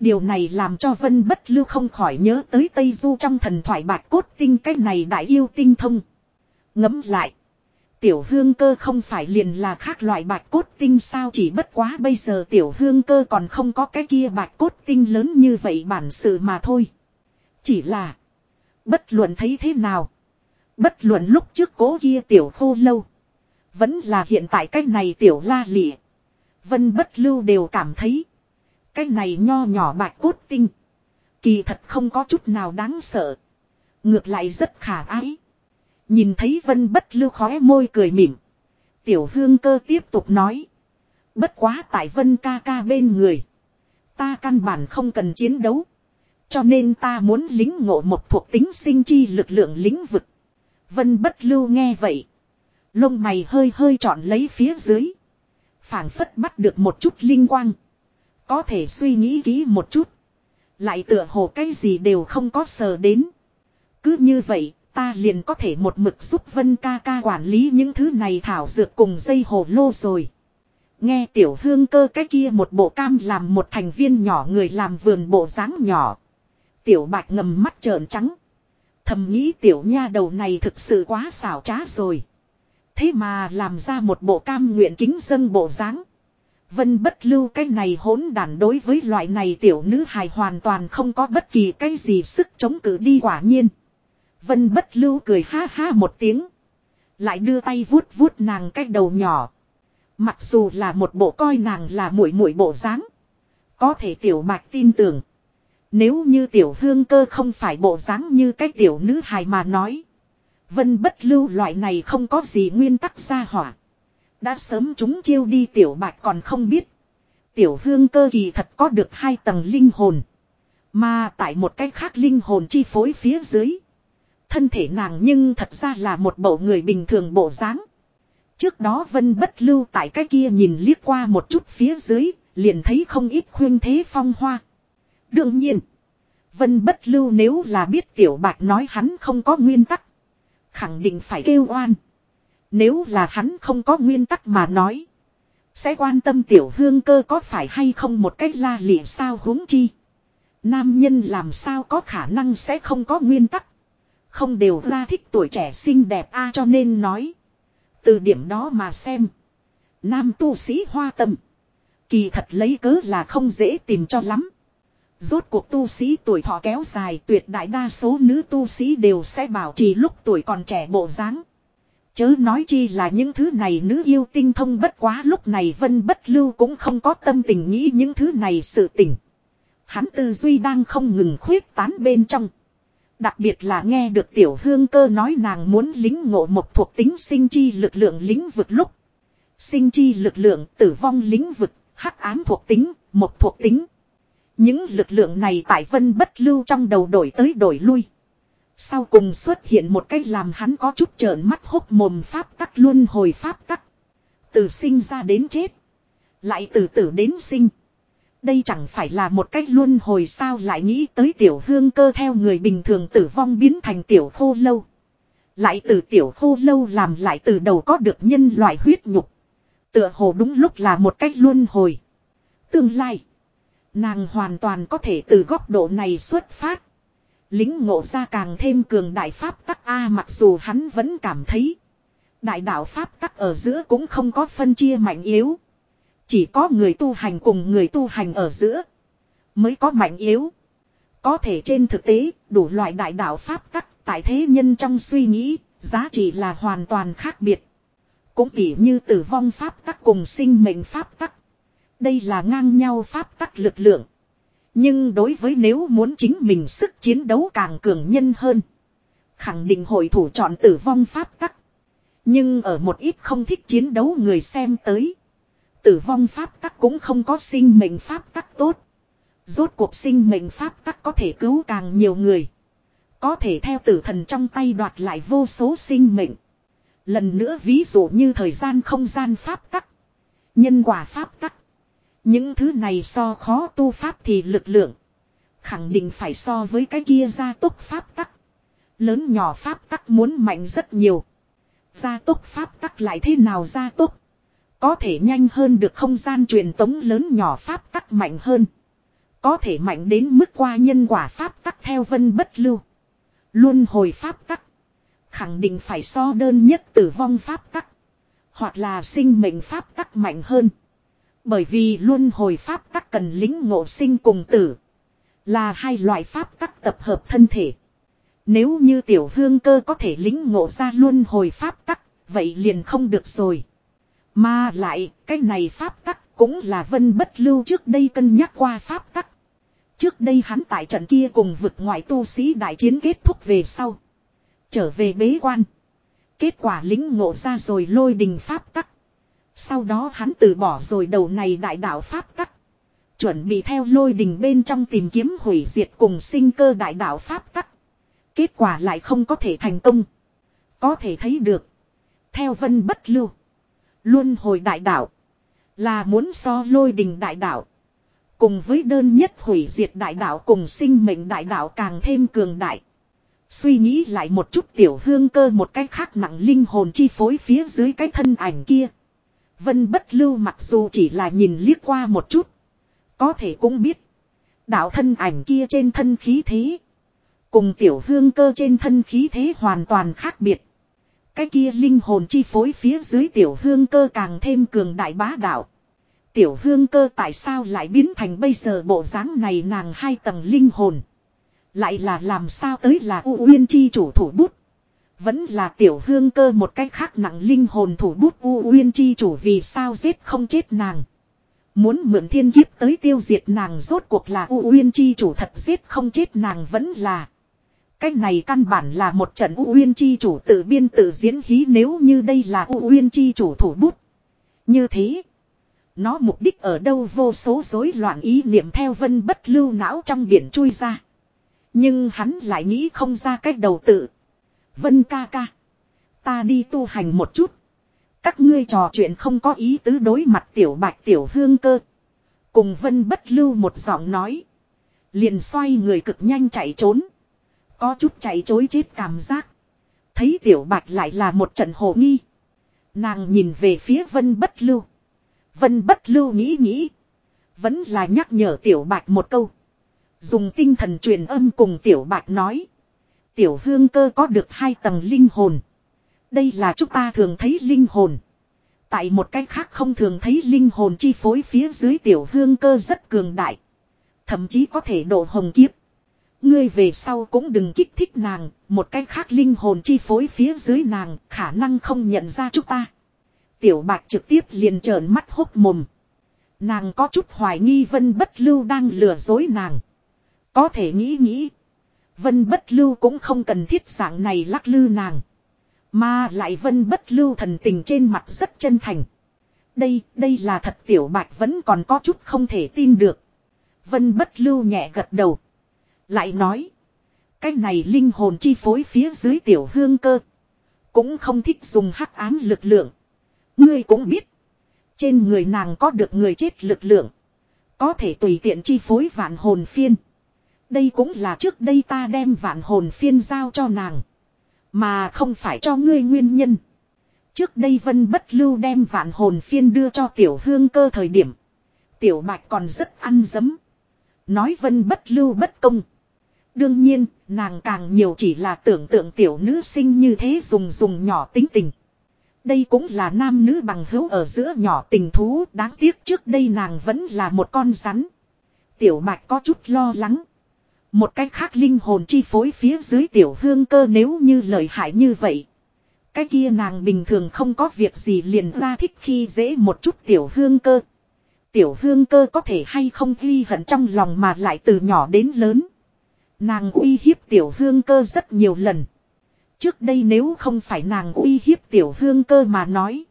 Điều này làm cho vân bất lưu không khỏi nhớ tới Tây Du trong thần thoại bạch cốt tinh cái này đại yêu tinh thông. Ngấm lại. Tiểu hương cơ không phải liền là khác loại bạch cốt tinh sao chỉ bất quá bây giờ tiểu hương cơ còn không có cái kia bạch cốt tinh lớn như vậy bản sự mà thôi. Chỉ là. Bất luận thấy thế nào. Bất luận lúc trước cố kia tiểu khô lâu. Vẫn là hiện tại cái này tiểu la lịa. Vân bất lưu đều cảm thấy. Cái này nho nhỏ bạch cốt tinh. Kỳ thật không có chút nào đáng sợ. Ngược lại rất khả ái. Nhìn thấy vân bất lưu khóe môi cười mỉm. Tiểu hương cơ tiếp tục nói. Bất quá tại vân ca ca bên người. Ta căn bản không cần chiến đấu. Cho nên ta muốn lính ngộ một thuộc tính sinh chi lực lượng lĩnh vực. Vân bất lưu nghe vậy. Lông mày hơi hơi trọn lấy phía dưới. phảng phất bắt được một chút linh quang. Có thể suy nghĩ kỹ một chút. Lại tựa hồ cái gì đều không có sờ đến. Cứ như vậy, ta liền có thể một mực giúp Vân ca ca quản lý những thứ này thảo dược cùng dây hồ lô rồi. Nghe tiểu hương cơ cái kia một bộ cam làm một thành viên nhỏ người làm vườn bộ dáng nhỏ. Tiểu bạch ngầm mắt trợn trắng. Thầm nghĩ tiểu nha đầu này thực sự quá xảo trá rồi. Thế mà làm ra một bộ cam nguyện kính dân bộ dáng. Vân bất lưu cái này hỗn đản đối với loại này tiểu nữ hài hoàn toàn không có bất kỳ cái gì sức chống cự đi quả nhiên. Vân bất lưu cười ha ha một tiếng. Lại đưa tay vuốt vuốt nàng cái đầu nhỏ. Mặc dù là một bộ coi nàng là mũi mũi bộ dáng, Có thể tiểu bạch tin tưởng. Nếu như tiểu hương cơ không phải bộ dáng như cái tiểu nữ hài mà nói. Vân bất lưu loại này không có gì nguyên tắc ra hỏa. Đã sớm chúng chiêu đi tiểu bạch còn không biết. Tiểu hương cơ kỳ thật có được hai tầng linh hồn. Mà tại một cách khác linh hồn chi phối phía dưới. Thân thể nàng nhưng thật ra là một bộ người bình thường bộ dáng. Trước đó vân bất lưu tại cái kia nhìn liếc qua một chút phía dưới, liền thấy không ít khuyên thế phong hoa. Đương nhiên, vân bất lưu nếu là biết tiểu bạch nói hắn không có nguyên tắc. Khẳng định phải kêu oan. Nếu là hắn không có nguyên tắc mà nói. Sẽ quan tâm tiểu hương cơ có phải hay không một cách la lịa sao huống chi. Nam nhân làm sao có khả năng sẽ không có nguyên tắc. Không đều ra thích tuổi trẻ xinh đẹp a cho nên nói. Từ điểm đó mà xem. Nam tu sĩ hoa tâm. Kỳ thật lấy cớ là không dễ tìm cho lắm. Rốt cuộc tu sĩ tuổi thọ kéo dài tuyệt đại đa số nữ tu sĩ đều sẽ bảo trì lúc tuổi còn trẻ bộ dáng. Chớ nói chi là những thứ này nữ yêu tinh thông bất quá lúc này vân bất lưu cũng không có tâm tình nghĩ những thứ này sự tình. Hắn tư duy đang không ngừng khuyết tán bên trong. Đặc biệt là nghe được tiểu hương cơ nói nàng muốn lính ngộ một thuộc tính sinh chi lực lượng lĩnh vực lúc. Sinh chi lực lượng tử vong lĩnh vực, hắc ám thuộc tính, một thuộc tính. Những lực lượng này tại vân bất lưu trong đầu đổi tới đổi lui. Sau cùng xuất hiện một cách làm hắn có chút trợn mắt hốc mồm pháp tắc luôn hồi pháp tắc. Từ sinh ra đến chết. Lại từ tử đến sinh. Đây chẳng phải là một cách luân hồi sao lại nghĩ tới tiểu hương cơ theo người bình thường tử vong biến thành tiểu khô lâu. Lại từ tiểu khô lâu làm lại từ đầu có được nhân loại huyết nhục. Tựa hồ đúng lúc là một cách luân hồi. Tương lai. Nàng hoàn toàn có thể từ góc độ này xuất phát. Lính ngộ ra càng thêm cường đại pháp tắc A mặc dù hắn vẫn cảm thấy. Đại đạo pháp tắc ở giữa cũng không có phân chia mạnh yếu. Chỉ có người tu hành cùng người tu hành ở giữa. Mới có mạnh yếu. Có thể trên thực tế, đủ loại đại đạo pháp tắc tại thế nhân trong suy nghĩ, giá trị là hoàn toàn khác biệt. Cũng tỉ như tử vong pháp tắc cùng sinh mệnh pháp tắc. Đây là ngang nhau pháp tắc lực lượng. Nhưng đối với nếu muốn chính mình sức chiến đấu càng cường nhân hơn. Khẳng định hội thủ chọn tử vong pháp tắc. Nhưng ở một ít không thích chiến đấu người xem tới. Tử vong pháp tắc cũng không có sinh mệnh pháp tắc tốt. Rốt cuộc sinh mệnh pháp tắc có thể cứu càng nhiều người. Có thể theo tử thần trong tay đoạt lại vô số sinh mệnh. Lần nữa ví dụ như thời gian không gian pháp tắc. Nhân quả pháp tắc. Những thứ này so khó tu pháp thì lực lượng. Khẳng định phải so với cái kia gia tốc pháp tắc. Lớn nhỏ pháp tắc muốn mạnh rất nhiều. Gia tốc pháp tắc lại thế nào gia tốc? Có thể nhanh hơn được không gian truyền tống lớn nhỏ pháp tắc mạnh hơn. Có thể mạnh đến mức qua nhân quả pháp tắc theo vân bất lưu. Luôn hồi pháp tắc. Khẳng định phải so đơn nhất tử vong pháp tắc. Hoặc là sinh mệnh pháp tắc mạnh hơn. Bởi vì luôn hồi pháp tắc cần lính ngộ sinh cùng tử. Là hai loại pháp tắc tập hợp thân thể. Nếu như tiểu hương cơ có thể lính ngộ ra luôn hồi pháp tắc, vậy liền không được rồi. Mà lại, cái này pháp tắc cũng là vân bất lưu trước đây cân nhắc qua pháp tắc. Trước đây hắn tại trận kia cùng vực ngoại tu sĩ đại chiến kết thúc về sau. Trở về bế quan. Kết quả lính ngộ ra rồi lôi đình pháp tắc. Sau đó hắn từ bỏ rồi đầu này đại đạo pháp tắc. Chuẩn bị theo lôi đình bên trong tìm kiếm hủy diệt cùng sinh cơ đại đạo pháp tắc. Kết quả lại không có thể thành công. Có thể thấy được. Theo vân bất lưu. Luôn hồi đại đạo. Là muốn so lôi đình đại đạo. Cùng với đơn nhất hủy diệt đại đạo cùng sinh mệnh đại đạo càng thêm cường đại. Suy nghĩ lại một chút tiểu hương cơ một cách khác nặng linh hồn chi phối phía dưới cái thân ảnh kia. Vân bất lưu mặc dù chỉ là nhìn liếc qua một chút. Có thể cũng biết. Đạo thân ảnh kia trên thân khí thế. Cùng tiểu hương cơ trên thân khí thế hoàn toàn khác biệt. Cái kia linh hồn chi phối phía dưới tiểu hương cơ càng thêm cường đại bá đạo. Tiểu hương cơ tại sao lại biến thành bây giờ bộ dáng này nàng hai tầng linh hồn. Lại là làm sao tới là U Uyên chi chủ thủ bút. Vẫn là tiểu hương cơ một cách khác nặng linh hồn thủ bút U Uyên chi chủ vì sao giết không chết nàng. Muốn mượn thiên kiếp tới tiêu diệt nàng rốt cuộc là U Uyên chi chủ thật giết không chết nàng vẫn là. Cái này căn bản là một trận U Uyên chi chủ tự biên tự diễn hí nếu như đây là U Uyên chi chủ thủ bút. Như thế. Nó mục đích ở đâu vô số rối loạn ý niệm theo vân bất lưu não trong biển chui ra. Nhưng hắn lại nghĩ không ra cách đầu tự. Vân ca ca. Ta đi tu hành một chút. Các ngươi trò chuyện không có ý tứ đối mặt tiểu bạch tiểu hương cơ. Cùng vân bất lưu một giọng nói. Liền xoay người cực nhanh chạy trốn. Có chút chạy chối chết cảm giác. Thấy tiểu bạch lại là một trận hồ nghi. Nàng nhìn về phía vân bất lưu. Vân bất lưu nghĩ nghĩ. Vẫn là nhắc nhở tiểu bạch một câu. Dùng tinh thần truyền âm cùng tiểu bạch nói. Tiểu hương cơ có được hai tầng linh hồn. Đây là chúng ta thường thấy linh hồn. Tại một cách khác không thường thấy linh hồn chi phối phía dưới tiểu hương cơ rất cường đại. Thậm chí có thể độ hồng kiếp. Ngươi về sau cũng đừng kích thích nàng, một cách khác linh hồn chi phối phía dưới nàng, khả năng không nhận ra chúng ta. Tiểu bạc trực tiếp liền trợn mắt hốt mồm. Nàng có chút hoài nghi vân bất lưu đang lừa dối nàng. Có thể nghĩ nghĩ. Vân bất lưu cũng không cần thiết dạng này lắc lư nàng. Mà lại vân bất lưu thần tình trên mặt rất chân thành. Đây, đây là thật tiểu bạch vẫn còn có chút không thể tin được. Vân bất lưu nhẹ gật đầu. Lại nói. Cái này linh hồn chi phối phía dưới tiểu hương cơ. Cũng không thích dùng hắc ám lực lượng. Ngươi cũng biết. Trên người nàng có được người chết lực lượng. Có thể tùy tiện chi phối vạn hồn phiên. Đây cũng là trước đây ta đem vạn hồn phiên giao cho nàng. Mà không phải cho ngươi nguyên nhân. Trước đây Vân Bất Lưu đem vạn hồn phiên đưa cho tiểu hương cơ thời điểm. Tiểu bạch còn rất ăn dấm. Nói Vân Bất Lưu bất công. Đương nhiên, nàng càng nhiều chỉ là tưởng tượng tiểu nữ sinh như thế dùng dùng nhỏ tính tình. Đây cũng là nam nữ bằng hữu ở giữa nhỏ tình thú đáng tiếc trước đây nàng vẫn là một con rắn. Tiểu bạch có chút lo lắng. Một cách khác linh hồn chi phối phía dưới tiểu hương cơ nếu như lợi hại như vậy. Cái kia nàng bình thường không có việc gì liền ra thích khi dễ một chút tiểu hương cơ. Tiểu hương cơ có thể hay không ghi hận trong lòng mà lại từ nhỏ đến lớn. Nàng uy hiếp tiểu hương cơ rất nhiều lần. Trước đây nếu không phải nàng uy hiếp tiểu hương cơ mà nói.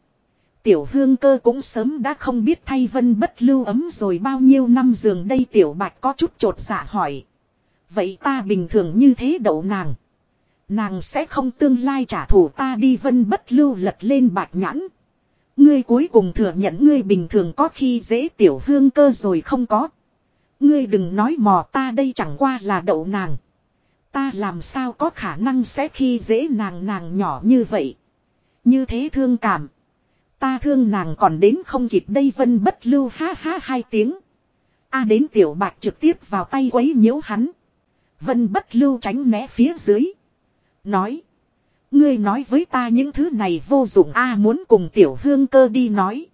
Tiểu hương cơ cũng sớm đã không biết thay vân bất lưu ấm rồi bao nhiêu năm giường đây tiểu bạch có chút trột dạ hỏi. Vậy ta bình thường như thế đậu nàng. Nàng sẽ không tương lai trả thù ta đi vân bất lưu lật lên bạch nhãn. Ngươi cuối cùng thừa nhận ngươi bình thường có khi dễ tiểu hương cơ rồi không có. Ngươi đừng nói mò ta đây chẳng qua là đậu nàng. Ta làm sao có khả năng sẽ khi dễ nàng nàng nhỏ như vậy. Như thế thương cảm. Ta thương nàng còn đến không kịp đây vân bất lưu ha ha hai tiếng. A đến tiểu bạch trực tiếp vào tay quấy nhiễu hắn. Vân bất lưu tránh né phía dưới. Nói. Ngươi nói với ta những thứ này vô dụng A muốn cùng tiểu hương cơ đi nói.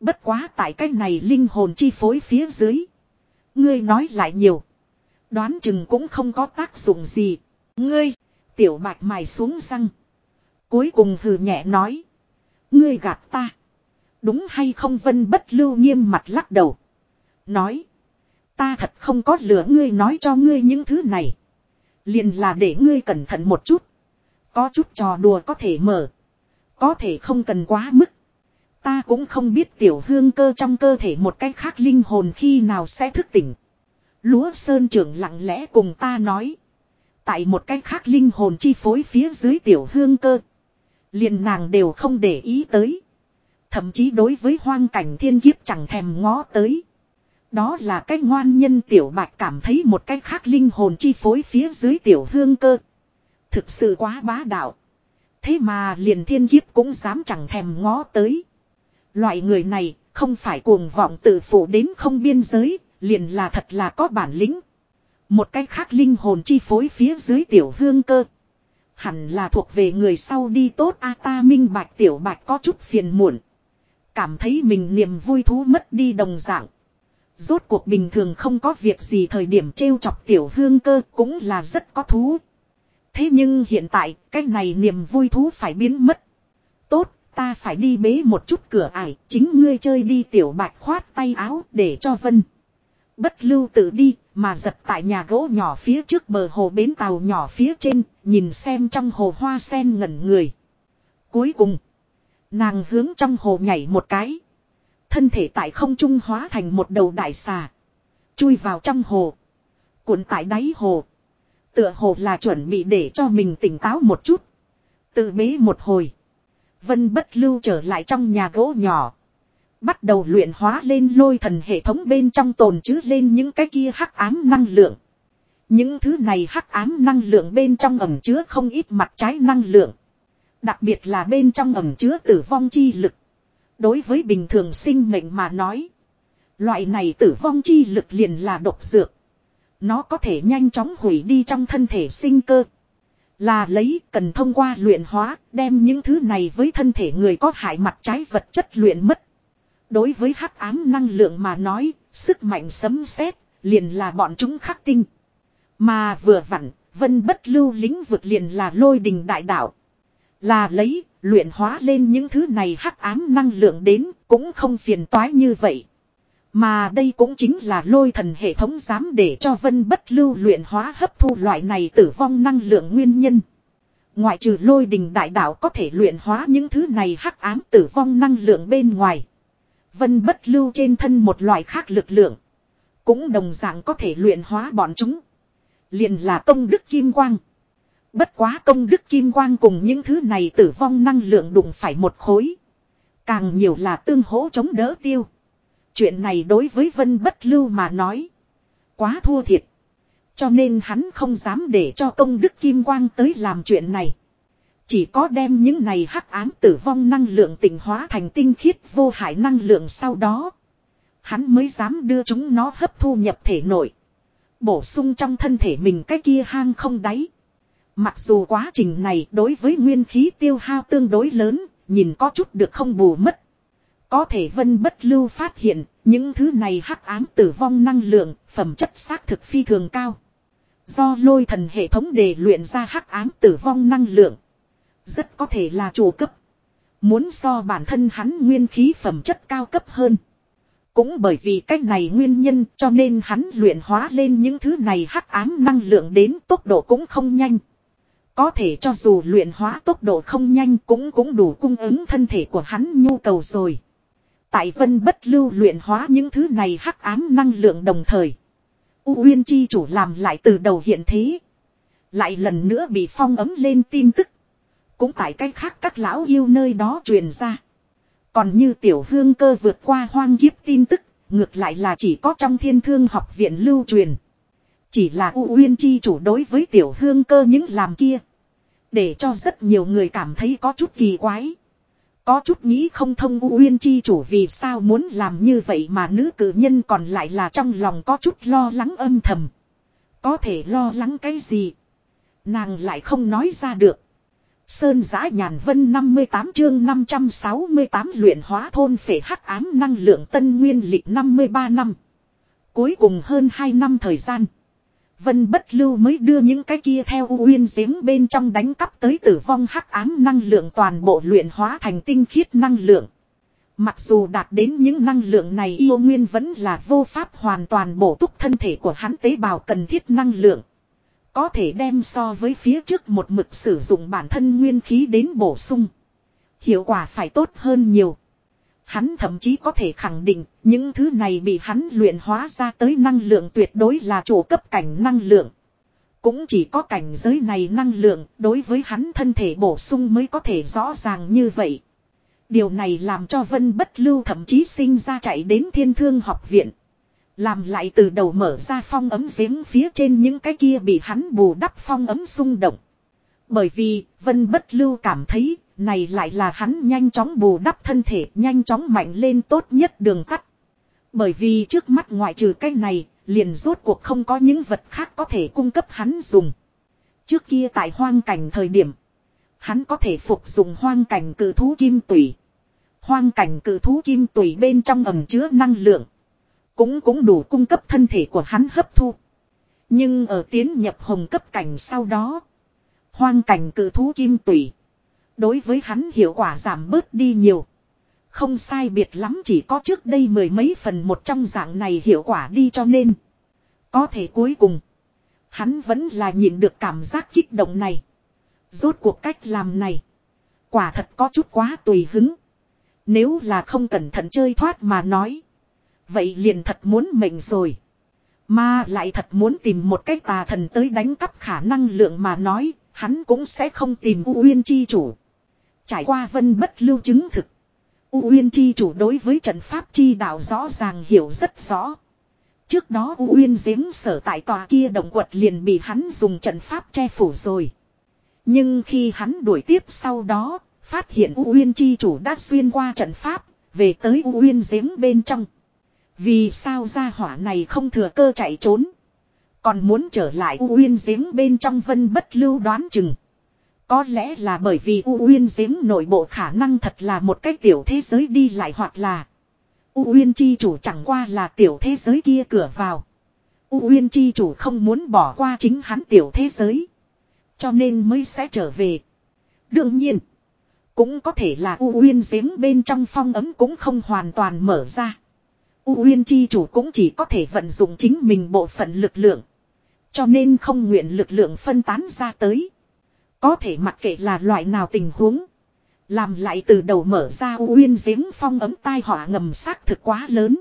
Bất quá tại cái này linh hồn chi phối phía dưới. Ngươi nói lại nhiều. Đoán chừng cũng không có tác dụng gì. Ngươi, tiểu bạch mài xuống răng. Cuối cùng hừ nhẹ nói. Ngươi gạt ta. Đúng hay không vân bất lưu nghiêm mặt lắc đầu. Nói. Ta thật không có lửa ngươi nói cho ngươi những thứ này. Liền là để ngươi cẩn thận một chút. Có chút trò đùa có thể mở. Có thể không cần quá mức. Ta cũng không biết tiểu hương cơ trong cơ thể một cách khác linh hồn khi nào sẽ thức tỉnh. Lúa Sơn trưởng lặng lẽ cùng ta nói. Tại một cách khác linh hồn chi phối phía dưới tiểu hương cơ. liền nàng đều không để ý tới. Thậm chí đối với hoang cảnh thiên kiếp chẳng thèm ngó tới. Đó là cái ngoan nhân tiểu bạch cảm thấy một cách khác linh hồn chi phối phía dưới tiểu hương cơ. Thực sự quá bá đạo. Thế mà liền thiên kiếp cũng dám chẳng thèm ngó tới. Loại người này không phải cuồng vọng tự phụ đến không biên giới, liền là thật là có bản lĩnh. Một cách khác linh hồn chi phối phía dưới tiểu hương cơ. Hẳn là thuộc về người sau đi tốt a ta minh bạch tiểu bạch có chút phiền muộn. Cảm thấy mình niềm vui thú mất đi đồng dạng. Rốt cuộc bình thường không có việc gì thời điểm trêu chọc tiểu hương cơ cũng là rất có thú. Thế nhưng hiện tại cái này niềm vui thú phải biến mất. Tốt, ta phải đi bế một chút cửa ải, chính ngươi chơi đi tiểu bạch khoát tay áo để cho vân. Bất lưu tự đi, mà giật tại nhà gỗ nhỏ phía trước bờ hồ bến tàu nhỏ phía trên, nhìn xem trong hồ hoa sen ngẩn người. Cuối cùng, nàng hướng trong hồ nhảy một cái. Thân thể tại không trung hóa thành một đầu đại xà. Chui vào trong hồ. Cuộn tại đáy hồ. Tựa hồ là chuẩn bị để cho mình tỉnh táo một chút. Tự bế một hồi. Vân bất lưu trở lại trong nhà gỗ nhỏ. Bắt đầu luyện hóa lên lôi thần hệ thống bên trong tồn chứ lên những cái kia hắc ám năng lượng. Những thứ này hắc ám năng lượng bên trong ẩm chứa không ít mặt trái năng lượng. Đặc biệt là bên trong ẩm chứa tử vong chi lực. Đối với bình thường sinh mệnh mà nói. Loại này tử vong chi lực liền là độc dược. Nó có thể nhanh chóng hủy đi trong thân thể sinh cơ. Là lấy cần thông qua luyện hóa đem những thứ này với thân thể người có hại mặt trái vật chất luyện mất. Đối với hắc ám năng lượng mà nói, sức mạnh sấm sét liền là bọn chúng khắc tinh. Mà vừa vặn, vân bất lưu lĩnh vực liền là lôi đình đại đạo. Là lấy, luyện hóa lên những thứ này hắc ám năng lượng đến, cũng không phiền toái như vậy. Mà đây cũng chính là lôi thần hệ thống dám để cho vân bất lưu luyện hóa hấp thu loại này tử vong năng lượng nguyên nhân. Ngoại trừ lôi đình đại đạo có thể luyện hóa những thứ này hắc ám tử vong năng lượng bên ngoài. Vân bất lưu trên thân một loại khác lực lượng. Cũng đồng dạng có thể luyện hóa bọn chúng. Liền là công đức kim quang. Bất quá công đức kim quang cùng những thứ này tử vong năng lượng đụng phải một khối. Càng nhiều là tương hỗ chống đỡ tiêu. Chuyện này đối với Vân Bất Lưu mà nói. Quá thua thiệt. Cho nên hắn không dám để cho công đức Kim Quang tới làm chuyện này. Chỉ có đem những này hắc ám tử vong năng lượng tỉnh hóa thành tinh khiết vô hại năng lượng sau đó. Hắn mới dám đưa chúng nó hấp thu nhập thể nội. Bổ sung trong thân thể mình cái kia hang không đáy. Mặc dù quá trình này đối với nguyên khí tiêu hao tương đối lớn, nhìn có chút được không bù mất. Có thể vân bất lưu phát hiện, những thứ này hắc ám tử vong năng lượng, phẩm chất xác thực phi thường cao. Do lôi thần hệ thống đề luyện ra hắc ám tử vong năng lượng. Rất có thể là chủ cấp. Muốn so bản thân hắn nguyên khí phẩm chất cao cấp hơn. Cũng bởi vì cách này nguyên nhân cho nên hắn luyện hóa lên những thứ này hắc ám năng lượng đến tốc độ cũng không nhanh. Có thể cho dù luyện hóa tốc độ không nhanh cũng cũng đủ cung ứng thân thể của hắn nhu cầu rồi. Tại vân bất lưu luyện hóa những thứ này hắc ám năng lượng đồng thời. U Uyên Chi chủ làm lại từ đầu hiện thế. Lại lần nữa bị phong ấm lên tin tức. Cũng tại cách khác các lão yêu nơi đó truyền ra. Còn như tiểu hương cơ vượt qua hoang kiếp tin tức, ngược lại là chỉ có trong thiên thương học viện lưu truyền. Chỉ là U Uyên Chi chủ đối với tiểu hương cơ những làm kia. Để cho rất nhiều người cảm thấy có chút kỳ quái. Có chút nghĩ không thông U Uyên Chi chủ vì sao muốn làm như vậy mà nữ cử nhân còn lại là trong lòng có chút lo lắng âm thầm. Có thể lo lắng cái gì? Nàng lại không nói ra được. Sơn giã nhàn vân 58 chương 568 luyện hóa thôn phể hắc ám năng lượng tân nguyên lịch 53 năm. Cuối cùng hơn 2 năm thời gian. Vân bất lưu mới đưa những cái kia theo uyên giếng bên trong đánh cắp tới tử vong hắc ám năng lượng toàn bộ luyện hóa thành tinh khiết năng lượng. Mặc dù đạt đến những năng lượng này yêu nguyên vẫn là vô pháp hoàn toàn bổ túc thân thể của hắn tế bào cần thiết năng lượng. Có thể đem so với phía trước một mực sử dụng bản thân nguyên khí đến bổ sung. Hiệu quả phải tốt hơn nhiều. Hắn thậm chí có thể khẳng định, những thứ này bị hắn luyện hóa ra tới năng lượng tuyệt đối là chủ cấp cảnh năng lượng. Cũng chỉ có cảnh giới này năng lượng, đối với hắn thân thể bổ sung mới có thể rõ ràng như vậy. Điều này làm cho Vân Bất Lưu thậm chí sinh ra chạy đến thiên thương học viện. Làm lại từ đầu mở ra phong ấm giếng phía trên những cái kia bị hắn bù đắp phong ấm xung động. Bởi vì, Vân Bất Lưu cảm thấy này lại là hắn nhanh chóng bù đắp thân thể, nhanh chóng mạnh lên tốt nhất đường tắt. Bởi vì trước mắt ngoại trừ cái này, liền rốt cuộc không có những vật khác có thể cung cấp hắn dùng. Trước kia tại hoang cảnh thời điểm, hắn có thể phục dụng hoang cảnh cử thú kim tủy. Hoang cảnh cử thú kim tủy bên trong ẩm chứa năng lượng. Cũng cũng đủ cung cấp thân thể của hắn hấp thu. Nhưng ở tiến nhập hồng cấp cảnh sau đó. Hoang cảnh cử thú kim tủy. Đối với hắn hiệu quả giảm bớt đi nhiều. Không sai biệt lắm chỉ có trước đây mười mấy phần một trong dạng này hiệu quả đi cho nên. Có thể cuối cùng. Hắn vẫn là nhìn được cảm giác kích động này. Rốt cuộc cách làm này. Quả thật có chút quá tùy hứng. Nếu là không cẩn thận chơi thoát mà nói. Vậy liền thật muốn mệnh rồi. Mà lại thật muốn tìm một cái tà thần tới đánh cắp khả năng lượng mà nói, hắn cũng sẽ không tìm U Uyên Chi chủ. Trải qua vân bất lưu chứng thực. U Uyên Chi chủ đối với trận pháp chi đạo rõ ràng hiểu rất rõ. Trước đó U Uyên giếng sở tại tòa kia động quật liền bị hắn dùng trận pháp che phủ rồi. Nhưng khi hắn đuổi tiếp sau đó, phát hiện U Uyên Chi chủ đã xuyên qua trận pháp, về tới U Uyên giếng bên trong. Vì sao gia hỏa này không thừa cơ chạy trốn. Còn muốn trở lại U Uyên giếng bên trong vân bất lưu đoán chừng. Có lẽ là bởi vì U Uyên giếng nội bộ khả năng thật là một cái tiểu thế giới đi lại hoặc là U Uyên chi chủ chẳng qua là tiểu thế giới kia cửa vào. U Uyên chi chủ không muốn bỏ qua chính hắn tiểu thế giới. Cho nên mới sẽ trở về. Đương nhiên. Cũng có thể là U Uyên giếng bên trong phong ấm cũng không hoàn toàn mở ra. U Uyên chi chủ cũng chỉ có thể vận dụng chính mình bộ phận lực lượng. Cho nên không nguyện lực lượng phân tán ra tới. Có thể mặc kệ là loại nào tình huống. Làm lại từ đầu mở ra U Uyên giếng phong ấm tai họa ngầm xác thực quá lớn.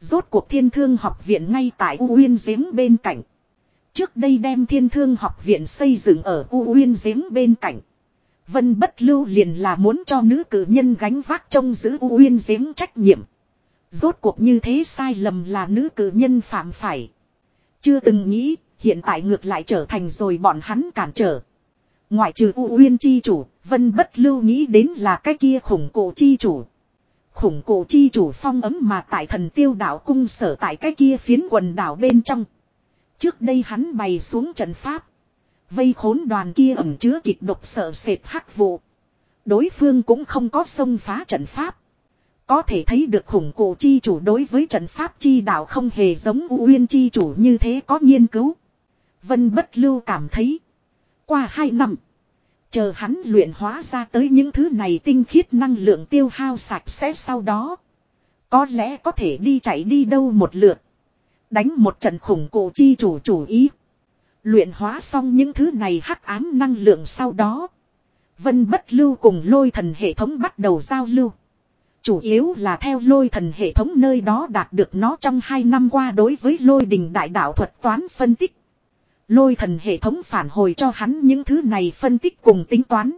Rốt cuộc thiên thương học viện ngay tại U Uyên giếng bên cạnh. Trước đây đem thiên thương học viện xây dựng ở U Uyên giếng bên cạnh. Vân bất lưu liền là muốn cho nữ cử nhân gánh vác trông giữ U Uyên giếng trách nhiệm. Rốt cuộc như thế sai lầm là nữ cử nhân phạm phải. Chưa từng nghĩ, hiện tại ngược lại trở thành rồi bọn hắn cản trở. Ngoại trừ U Uyên chi chủ, Vân bất lưu nghĩ đến là cái kia khủng cổ chi chủ. Khủng cổ chi chủ phong ấm mà tại thần tiêu đảo cung sở tại cái kia phiến quần đảo bên trong. Trước đây hắn bày xuống trận pháp. Vây khốn đoàn kia ẩm chứa kịch độc sợ sệt hắc vụ. Đối phương cũng không có xông phá trận pháp. Có thể thấy được khủng cổ chi chủ đối với trận pháp chi đạo không hề giống U Uyên chi chủ như thế có nghiên cứu. Vân bất lưu cảm thấy. Qua hai năm. Chờ hắn luyện hóa ra tới những thứ này tinh khiết năng lượng tiêu hao sạch sẽ sau đó. Có lẽ có thể đi chạy đi đâu một lượt. Đánh một trận khủng cổ chi chủ chủ ý. Luyện hóa xong những thứ này hắc ám năng lượng sau đó. Vân bất lưu cùng lôi thần hệ thống bắt đầu giao lưu. Chủ yếu là theo lôi thần hệ thống nơi đó đạt được nó trong hai năm qua đối với lôi đình đại đạo thuật toán phân tích. Lôi thần hệ thống phản hồi cho hắn những thứ này phân tích cùng tính toán.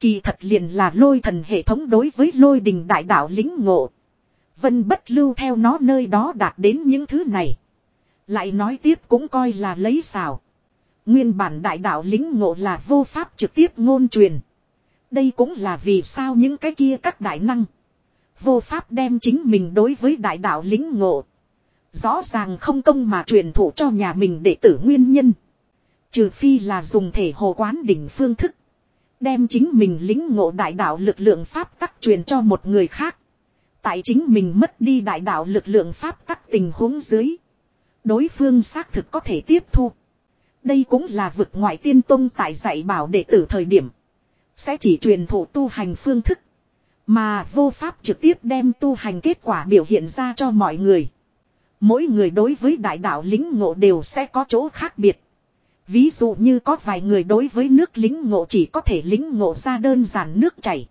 Kỳ thật liền là lôi thần hệ thống đối với lôi đình đại đạo lính ngộ. Vân bất lưu theo nó nơi đó đạt đến những thứ này. Lại nói tiếp cũng coi là lấy xào. Nguyên bản đại đạo lính ngộ là vô pháp trực tiếp ngôn truyền. Đây cũng là vì sao những cái kia các đại năng. Vô pháp đem chính mình đối với đại đạo lính ngộ. Rõ ràng không công mà truyền thụ cho nhà mình đệ tử nguyên nhân. Trừ phi là dùng thể hồ quán đỉnh phương thức. Đem chính mình lính ngộ đại đạo lực lượng pháp tắc truyền cho một người khác. Tại chính mình mất đi đại đạo lực lượng pháp tắc tình huống dưới. Đối phương xác thực có thể tiếp thu. Đây cũng là vực ngoại tiên tông tại dạy bảo đệ tử thời điểm. Sẽ chỉ truyền thụ tu hành phương thức. Mà vô pháp trực tiếp đem tu hành kết quả biểu hiện ra cho mọi người. Mỗi người đối với đại đạo lính ngộ đều sẽ có chỗ khác biệt. Ví dụ như có vài người đối với nước lính ngộ chỉ có thể lính ngộ ra đơn giản nước chảy.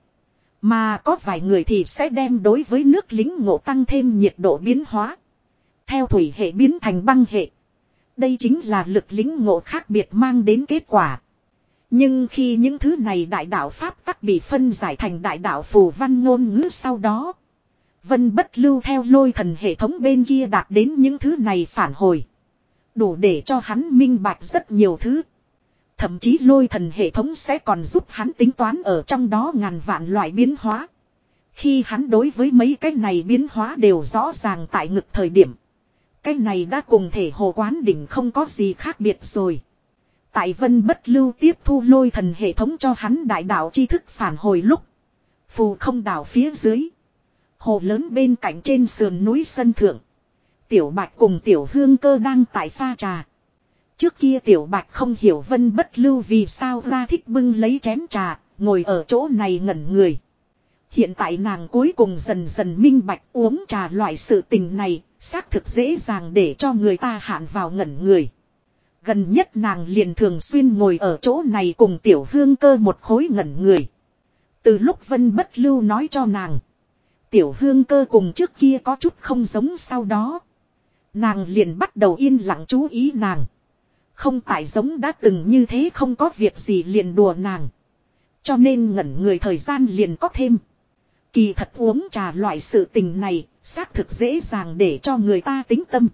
Mà có vài người thì sẽ đem đối với nước lính ngộ tăng thêm nhiệt độ biến hóa. Theo thủy hệ biến thành băng hệ. Đây chính là lực lính ngộ khác biệt mang đến kết quả. Nhưng khi những thứ này đại đạo Pháp tắc bị phân giải thành đại đạo phù văn ngôn ngữ sau đó. Vân bất lưu theo lôi thần hệ thống bên kia đạt đến những thứ này phản hồi. Đủ để cho hắn minh bạch rất nhiều thứ. Thậm chí lôi thần hệ thống sẽ còn giúp hắn tính toán ở trong đó ngàn vạn loại biến hóa. Khi hắn đối với mấy cái này biến hóa đều rõ ràng tại ngực thời điểm. Cái này đã cùng thể hồ quán đỉnh không có gì khác biệt rồi. Tại vân bất lưu tiếp thu lôi thần hệ thống cho hắn đại đạo tri thức phản hồi lúc. Phù không đảo phía dưới. Hồ lớn bên cạnh trên sườn núi sân thượng. Tiểu bạch cùng tiểu hương cơ đang tại pha trà. Trước kia tiểu bạch không hiểu vân bất lưu vì sao ra thích bưng lấy chén trà, ngồi ở chỗ này ngẩn người. Hiện tại nàng cuối cùng dần dần minh bạch uống trà loại sự tình này, xác thực dễ dàng để cho người ta hạn vào ngẩn người. Gần nhất nàng liền thường xuyên ngồi ở chỗ này cùng tiểu hương cơ một khối ngẩn người. Từ lúc Vân Bất Lưu nói cho nàng. Tiểu hương cơ cùng trước kia có chút không giống sau đó. Nàng liền bắt đầu yên lặng chú ý nàng. Không tại giống đã từng như thế không có việc gì liền đùa nàng. Cho nên ngẩn người thời gian liền có thêm. Kỳ thật uống trà loại sự tình này, xác thực dễ dàng để cho người ta tính tâm.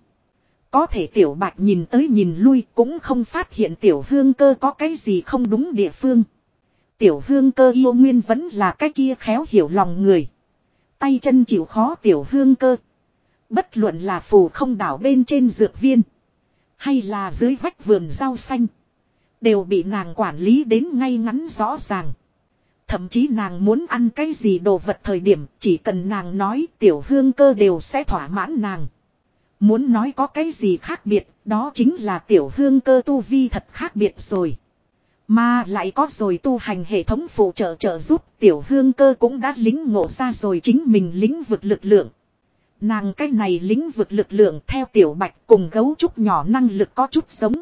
Có thể tiểu bạch nhìn tới nhìn lui cũng không phát hiện tiểu hương cơ có cái gì không đúng địa phương. Tiểu hương cơ yêu nguyên vẫn là cái kia khéo hiểu lòng người. Tay chân chịu khó tiểu hương cơ. Bất luận là phù không đảo bên trên dược viên. Hay là dưới vách vườn rau xanh. Đều bị nàng quản lý đến ngay ngắn rõ ràng. Thậm chí nàng muốn ăn cái gì đồ vật thời điểm chỉ cần nàng nói tiểu hương cơ đều sẽ thỏa mãn nàng. Muốn nói có cái gì khác biệt, đó chính là tiểu hương cơ tu vi thật khác biệt rồi. Mà lại có rồi tu hành hệ thống phụ trợ trợ giúp tiểu hương cơ cũng đã lính ngộ ra rồi chính mình lĩnh vực lực lượng. Nàng cái này lĩnh vực lực lượng theo tiểu bạch cùng gấu trúc nhỏ năng lực có chút giống.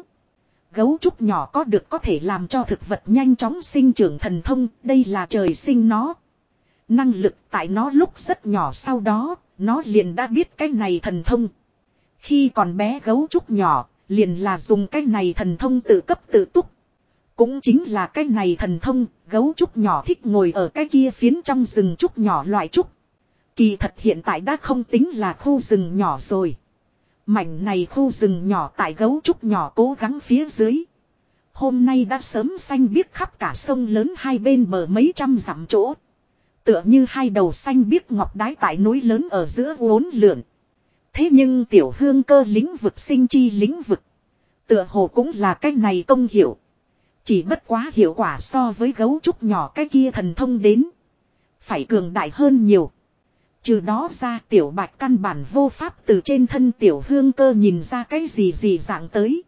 Gấu trúc nhỏ có được có thể làm cho thực vật nhanh chóng sinh trưởng thần thông, đây là trời sinh nó. Năng lực tại nó lúc rất nhỏ sau đó, nó liền đã biết cái này thần thông. Khi còn bé gấu trúc nhỏ, liền là dùng cái này thần thông tự cấp tự túc. Cũng chính là cái này thần thông, gấu trúc nhỏ thích ngồi ở cái kia phiến trong rừng trúc nhỏ loại trúc. Kỳ thật hiện tại đã không tính là khu rừng nhỏ rồi. Mảnh này khu rừng nhỏ tại gấu trúc nhỏ cố gắng phía dưới. Hôm nay đã sớm xanh biếc khắp cả sông lớn hai bên bờ mấy trăm dặm chỗ. Tựa như hai đầu xanh biếc ngọc đái tại núi lớn ở giữa uốn lượn. Thế nhưng tiểu hương cơ lĩnh vực sinh chi lĩnh vực. Tựa hồ cũng là cái này công hiệu. Chỉ bất quá hiệu quả so với gấu trúc nhỏ cái kia thần thông đến. Phải cường đại hơn nhiều. Trừ đó ra tiểu bạch căn bản vô pháp từ trên thân tiểu hương cơ nhìn ra cái gì gì dạng tới.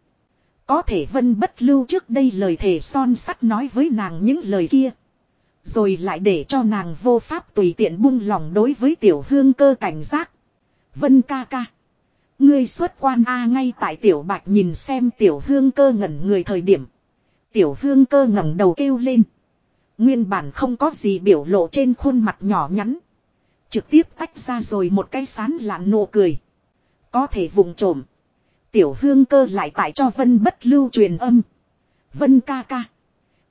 Có thể vân bất lưu trước đây lời thể son sắt nói với nàng những lời kia. Rồi lại để cho nàng vô pháp tùy tiện buông lòng đối với tiểu hương cơ cảnh giác. Vân ca ca. Ngươi xuất quan A ngay tại tiểu bạch nhìn xem tiểu hương cơ ngẩn người thời điểm. Tiểu hương cơ ngẩng đầu kêu lên. Nguyên bản không có gì biểu lộ trên khuôn mặt nhỏ nhắn. Trực tiếp tách ra rồi một cái sán lạn nụ cười. Có thể vùng trộm. Tiểu hương cơ lại tại cho vân bất lưu truyền âm. Vân ca ca.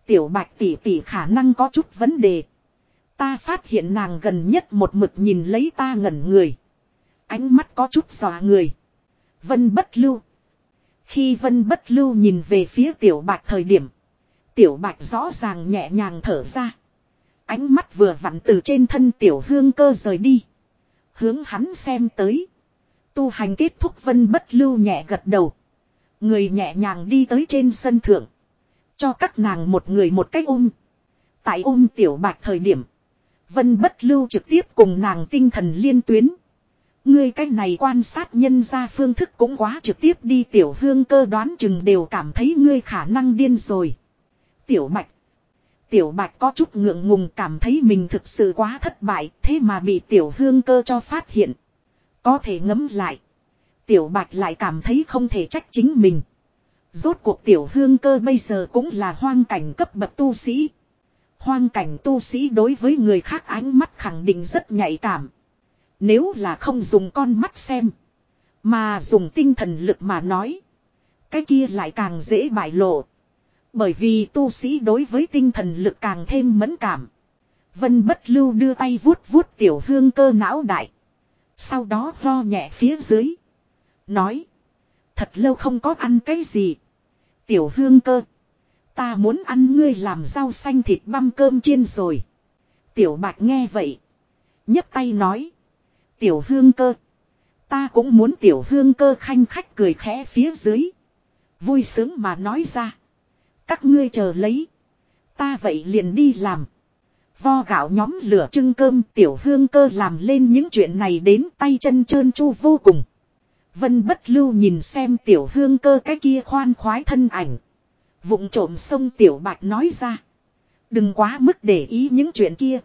Tiểu bạch tỷ tỷ khả năng có chút vấn đề. Ta phát hiện nàng gần nhất một mực nhìn lấy ta ngẩn người. Ánh mắt có chút dò người. Vân bất lưu. Khi vân bất lưu nhìn về phía tiểu bạch thời điểm. Tiểu bạch rõ ràng nhẹ nhàng thở ra. Ánh mắt vừa vặn từ trên thân tiểu hương cơ rời đi. Hướng hắn xem tới. Tu hành kết thúc vân bất lưu nhẹ gật đầu. Người nhẹ nhàng đi tới trên sân thượng. Cho các nàng một người một cách ôm. Tại ôm tiểu bạch thời điểm. Vân bất lưu trực tiếp cùng nàng tinh thần liên tuyến. Ngươi cách này quan sát nhân ra phương thức cũng quá trực tiếp đi, tiểu hương cơ đoán chừng đều cảm thấy ngươi khả năng điên rồi. Tiểu bạch. Tiểu bạch có chút ngượng ngùng cảm thấy mình thực sự quá thất bại, thế mà bị tiểu hương cơ cho phát hiện. Có thể ngấm lại. Tiểu bạch lại cảm thấy không thể trách chính mình. Rốt cuộc tiểu hương cơ bây giờ cũng là hoang cảnh cấp bậc tu sĩ. Hoang cảnh tu sĩ đối với người khác ánh mắt khẳng định rất nhạy cảm. Nếu là không dùng con mắt xem. Mà dùng tinh thần lực mà nói. Cái kia lại càng dễ bại lộ. Bởi vì tu sĩ đối với tinh thần lực càng thêm mẫn cảm. Vân bất lưu đưa tay vuốt vuốt tiểu hương cơ não đại. Sau đó lo nhẹ phía dưới. Nói. Thật lâu không có ăn cái gì. Tiểu hương cơ. Ta muốn ăn ngươi làm rau xanh thịt băm cơm chiên rồi. Tiểu bạch nghe vậy. nhấc tay nói. Tiểu hương cơ. Ta cũng muốn tiểu hương cơ khanh khách cười khẽ phía dưới. Vui sướng mà nói ra. Các ngươi chờ lấy. Ta vậy liền đi làm. Vo gạo nhóm lửa trưng cơm tiểu hương cơ làm lên những chuyện này đến tay chân trơn chu vô cùng. Vân bất lưu nhìn xem tiểu hương cơ cái kia khoan khoái thân ảnh. Vụng trộm sông tiểu bạch nói ra. Đừng quá mức để ý những chuyện kia.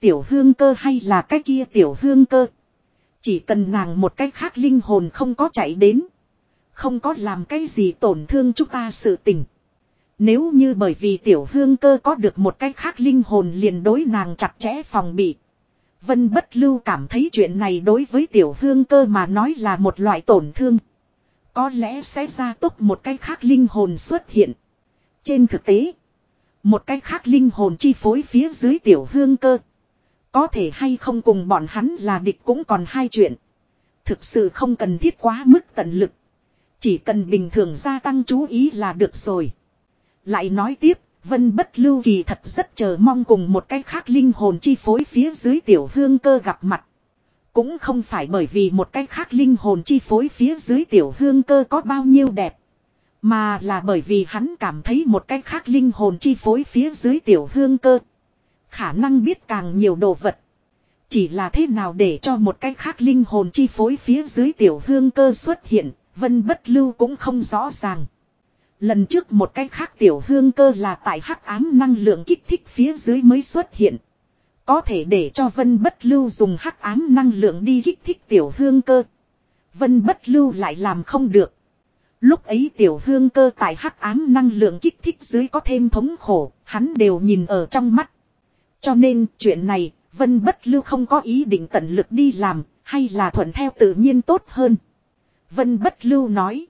Tiểu hương cơ hay là cái kia tiểu hương cơ. Chỉ cần nàng một cách khác linh hồn không có chạy đến. Không có làm cái gì tổn thương chúng ta sự tình. Nếu như bởi vì tiểu hương cơ có được một cách khác linh hồn liền đối nàng chặt chẽ phòng bị. Vân bất lưu cảm thấy chuyện này đối với tiểu hương cơ mà nói là một loại tổn thương. Có lẽ sẽ ra tốc một cách khác linh hồn xuất hiện. Trên thực tế, một cách khác linh hồn chi phối phía dưới tiểu hương cơ. Có thể hay không cùng bọn hắn là địch cũng còn hai chuyện. Thực sự không cần thiết quá mức tận lực. Chỉ cần bình thường gia tăng chú ý là được rồi. Lại nói tiếp, Vân Bất Lưu Kỳ thật rất chờ mong cùng một cái khác linh hồn chi phối phía dưới tiểu hương cơ gặp mặt. Cũng không phải bởi vì một cái khác linh hồn chi phối phía dưới tiểu hương cơ có bao nhiêu đẹp. Mà là bởi vì hắn cảm thấy một cái khác linh hồn chi phối phía dưới tiểu hương cơ. Khả năng biết càng nhiều đồ vật. Chỉ là thế nào để cho một cái khác linh hồn chi phối phía dưới tiểu hương cơ xuất hiện, vân bất lưu cũng không rõ ràng. Lần trước một cái khác tiểu hương cơ là tại hắc ám năng lượng kích thích phía dưới mới xuất hiện. Có thể để cho vân bất lưu dùng hắc ám năng lượng đi kích thích tiểu hương cơ. Vân bất lưu lại làm không được. Lúc ấy tiểu hương cơ tại hắc ám năng lượng kích thích dưới có thêm thống khổ, hắn đều nhìn ở trong mắt. Cho nên chuyện này, vân bất lưu không có ý định tận lực đi làm, hay là thuận theo tự nhiên tốt hơn. Vân bất lưu nói.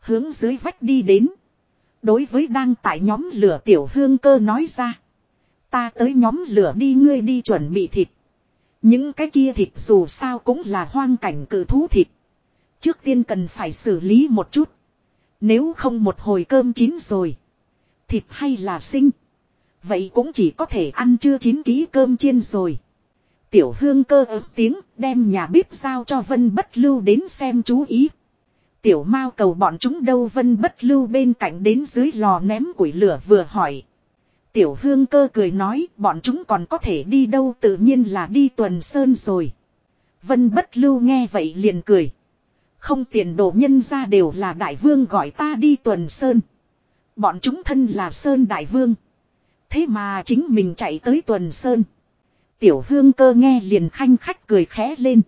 Hướng dưới vách đi đến. Đối với đang tại nhóm lửa tiểu hương cơ nói ra. Ta tới nhóm lửa đi ngươi đi chuẩn bị thịt. Những cái kia thịt dù sao cũng là hoang cảnh cử thú thịt. Trước tiên cần phải xử lý một chút. Nếu không một hồi cơm chín rồi. Thịt hay là sinh. Vậy cũng chỉ có thể ăn chưa chín ký cơm chiên rồi. Tiểu hương cơ ớt tiếng, đem nhà bếp giao cho Vân Bất Lưu đến xem chú ý. Tiểu mao cầu bọn chúng đâu Vân Bất Lưu bên cạnh đến dưới lò ném củi lửa vừa hỏi. Tiểu hương cơ cười nói, bọn chúng còn có thể đi đâu, tự nhiên là đi tuần sơn rồi. Vân Bất Lưu nghe vậy liền cười. Không tiền đồ nhân ra đều là đại vương gọi ta đi tuần sơn. Bọn chúng thân là sơn đại vương. Thế mà chính mình chạy tới tuần sơn. Tiểu hương cơ nghe liền khanh khách cười khẽ lên.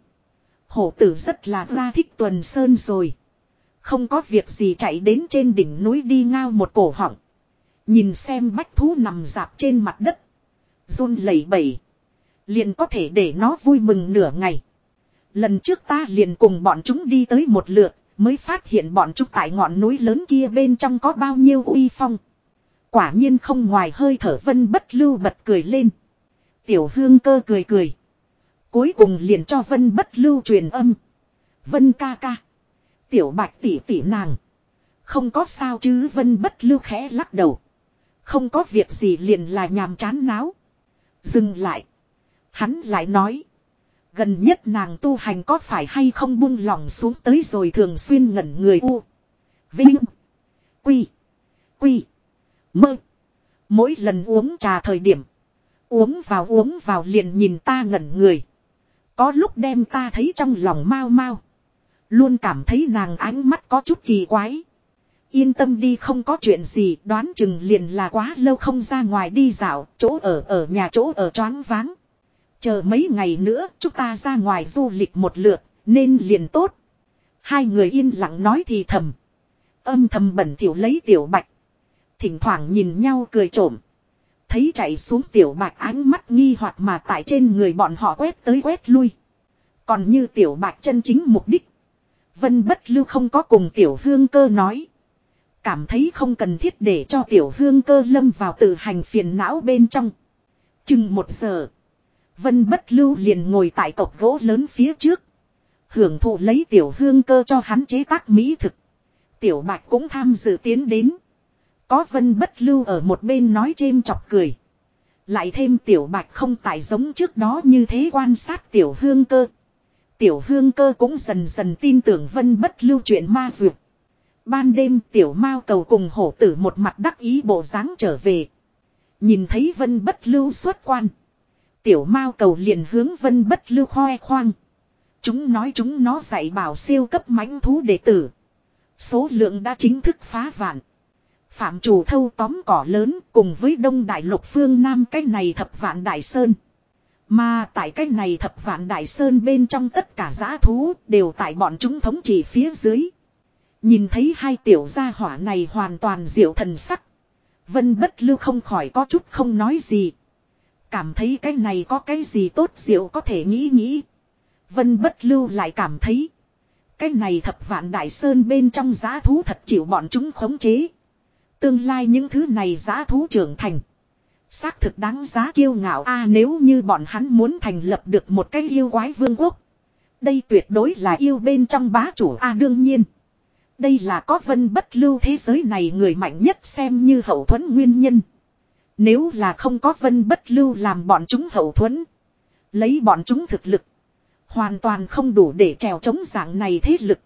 Hổ tử rất là ra thích tuần sơn rồi. Không có việc gì chạy đến trên đỉnh núi đi ngao một cổ họng. Nhìn xem bách thú nằm dạp trên mặt đất. run lẩy bẩy. Liền có thể để nó vui mừng nửa ngày. Lần trước ta liền cùng bọn chúng đi tới một lượt. Mới phát hiện bọn chúng tại ngọn núi lớn kia bên trong có bao nhiêu uy phong. Quả nhiên không ngoài hơi thở vân bất lưu bật cười lên. Tiểu hương cơ cười cười. Cuối cùng liền cho vân bất lưu truyền âm. Vân ca ca. Tiểu bạch tỷ tỷ nàng. Không có sao chứ vân bất lưu khẽ lắc đầu. Không có việc gì liền là nhàm chán náo. Dừng lại. Hắn lại nói. Gần nhất nàng tu hành có phải hay không buông lỏng xuống tới rồi thường xuyên ngẩn người u. Vinh. Quy. Quy. Mơ. Mỗi lần uống trà thời điểm. Uống vào uống vào liền nhìn ta ngẩn người. Có lúc đem ta thấy trong lòng mau mau. Luôn cảm thấy nàng ánh mắt có chút kỳ quái. Yên tâm đi không có chuyện gì đoán chừng liền là quá lâu không ra ngoài đi dạo, chỗ ở ở nhà chỗ ở choáng váng. Chờ mấy ngày nữa chúng ta ra ngoài du lịch một lượt, nên liền tốt. Hai người yên lặng nói thì thầm. Âm thầm bẩn thỉu lấy tiểu bạch. Thỉnh thoảng nhìn nhau cười trộm. Thấy chạy xuống tiểu bạch ánh mắt nghi hoặc mà tại trên người bọn họ quét tới quét lui. Còn như tiểu bạch chân chính mục đích. Vân bất lưu không có cùng tiểu hương cơ nói. Cảm thấy không cần thiết để cho tiểu hương cơ lâm vào tự hành phiền não bên trong. Chừng một giờ. Vân bất lưu liền ngồi tại cột gỗ lớn phía trước. Hưởng thụ lấy tiểu hương cơ cho hắn chế tác mỹ thực. Tiểu bạch cũng tham dự tiến đến. Có vân bất lưu ở một bên nói chêm chọc cười. Lại thêm tiểu bạch không tại giống trước đó như thế quan sát tiểu hương cơ. Tiểu hương cơ cũng dần dần tin tưởng vân bất lưu chuyện ma dược. Ban đêm tiểu mao cầu cùng hổ tử một mặt đắc ý bộ dáng trở về. Nhìn thấy vân bất lưu xuất quan. Tiểu mao cầu liền hướng vân bất lưu khoe khoang. Chúng nói chúng nó dạy bảo siêu cấp mãnh thú đệ tử. Số lượng đã chính thức phá vạn. Phạm chủ thâu tóm cỏ lớn cùng với đông đại lục phương nam cái này thập vạn đại sơn. Mà tại cái này thập vạn đại sơn bên trong tất cả giã thú đều tại bọn chúng thống trị phía dưới. Nhìn thấy hai tiểu gia hỏa này hoàn toàn diệu thần sắc. Vân bất lưu không khỏi có chút không nói gì. Cảm thấy cái này có cái gì tốt diệu có thể nghĩ nghĩ. Vân bất lưu lại cảm thấy. Cái này thập vạn đại sơn bên trong giá thú thật chịu bọn chúng khống chế. Tương lai những thứ này giá thú trưởng thành. Xác thực đáng giá kiêu ngạo a, nếu như bọn hắn muốn thành lập được một cái yêu quái vương quốc. Đây tuyệt đối là yêu bên trong bá chủ a, đương nhiên. Đây là có vân bất lưu thế giới này người mạnh nhất xem như hậu thuẫn nguyên nhân. Nếu là không có vân bất lưu làm bọn chúng hậu thuẫn. Lấy bọn chúng thực lực. Hoàn toàn không đủ để trèo chống dạng này thế lực.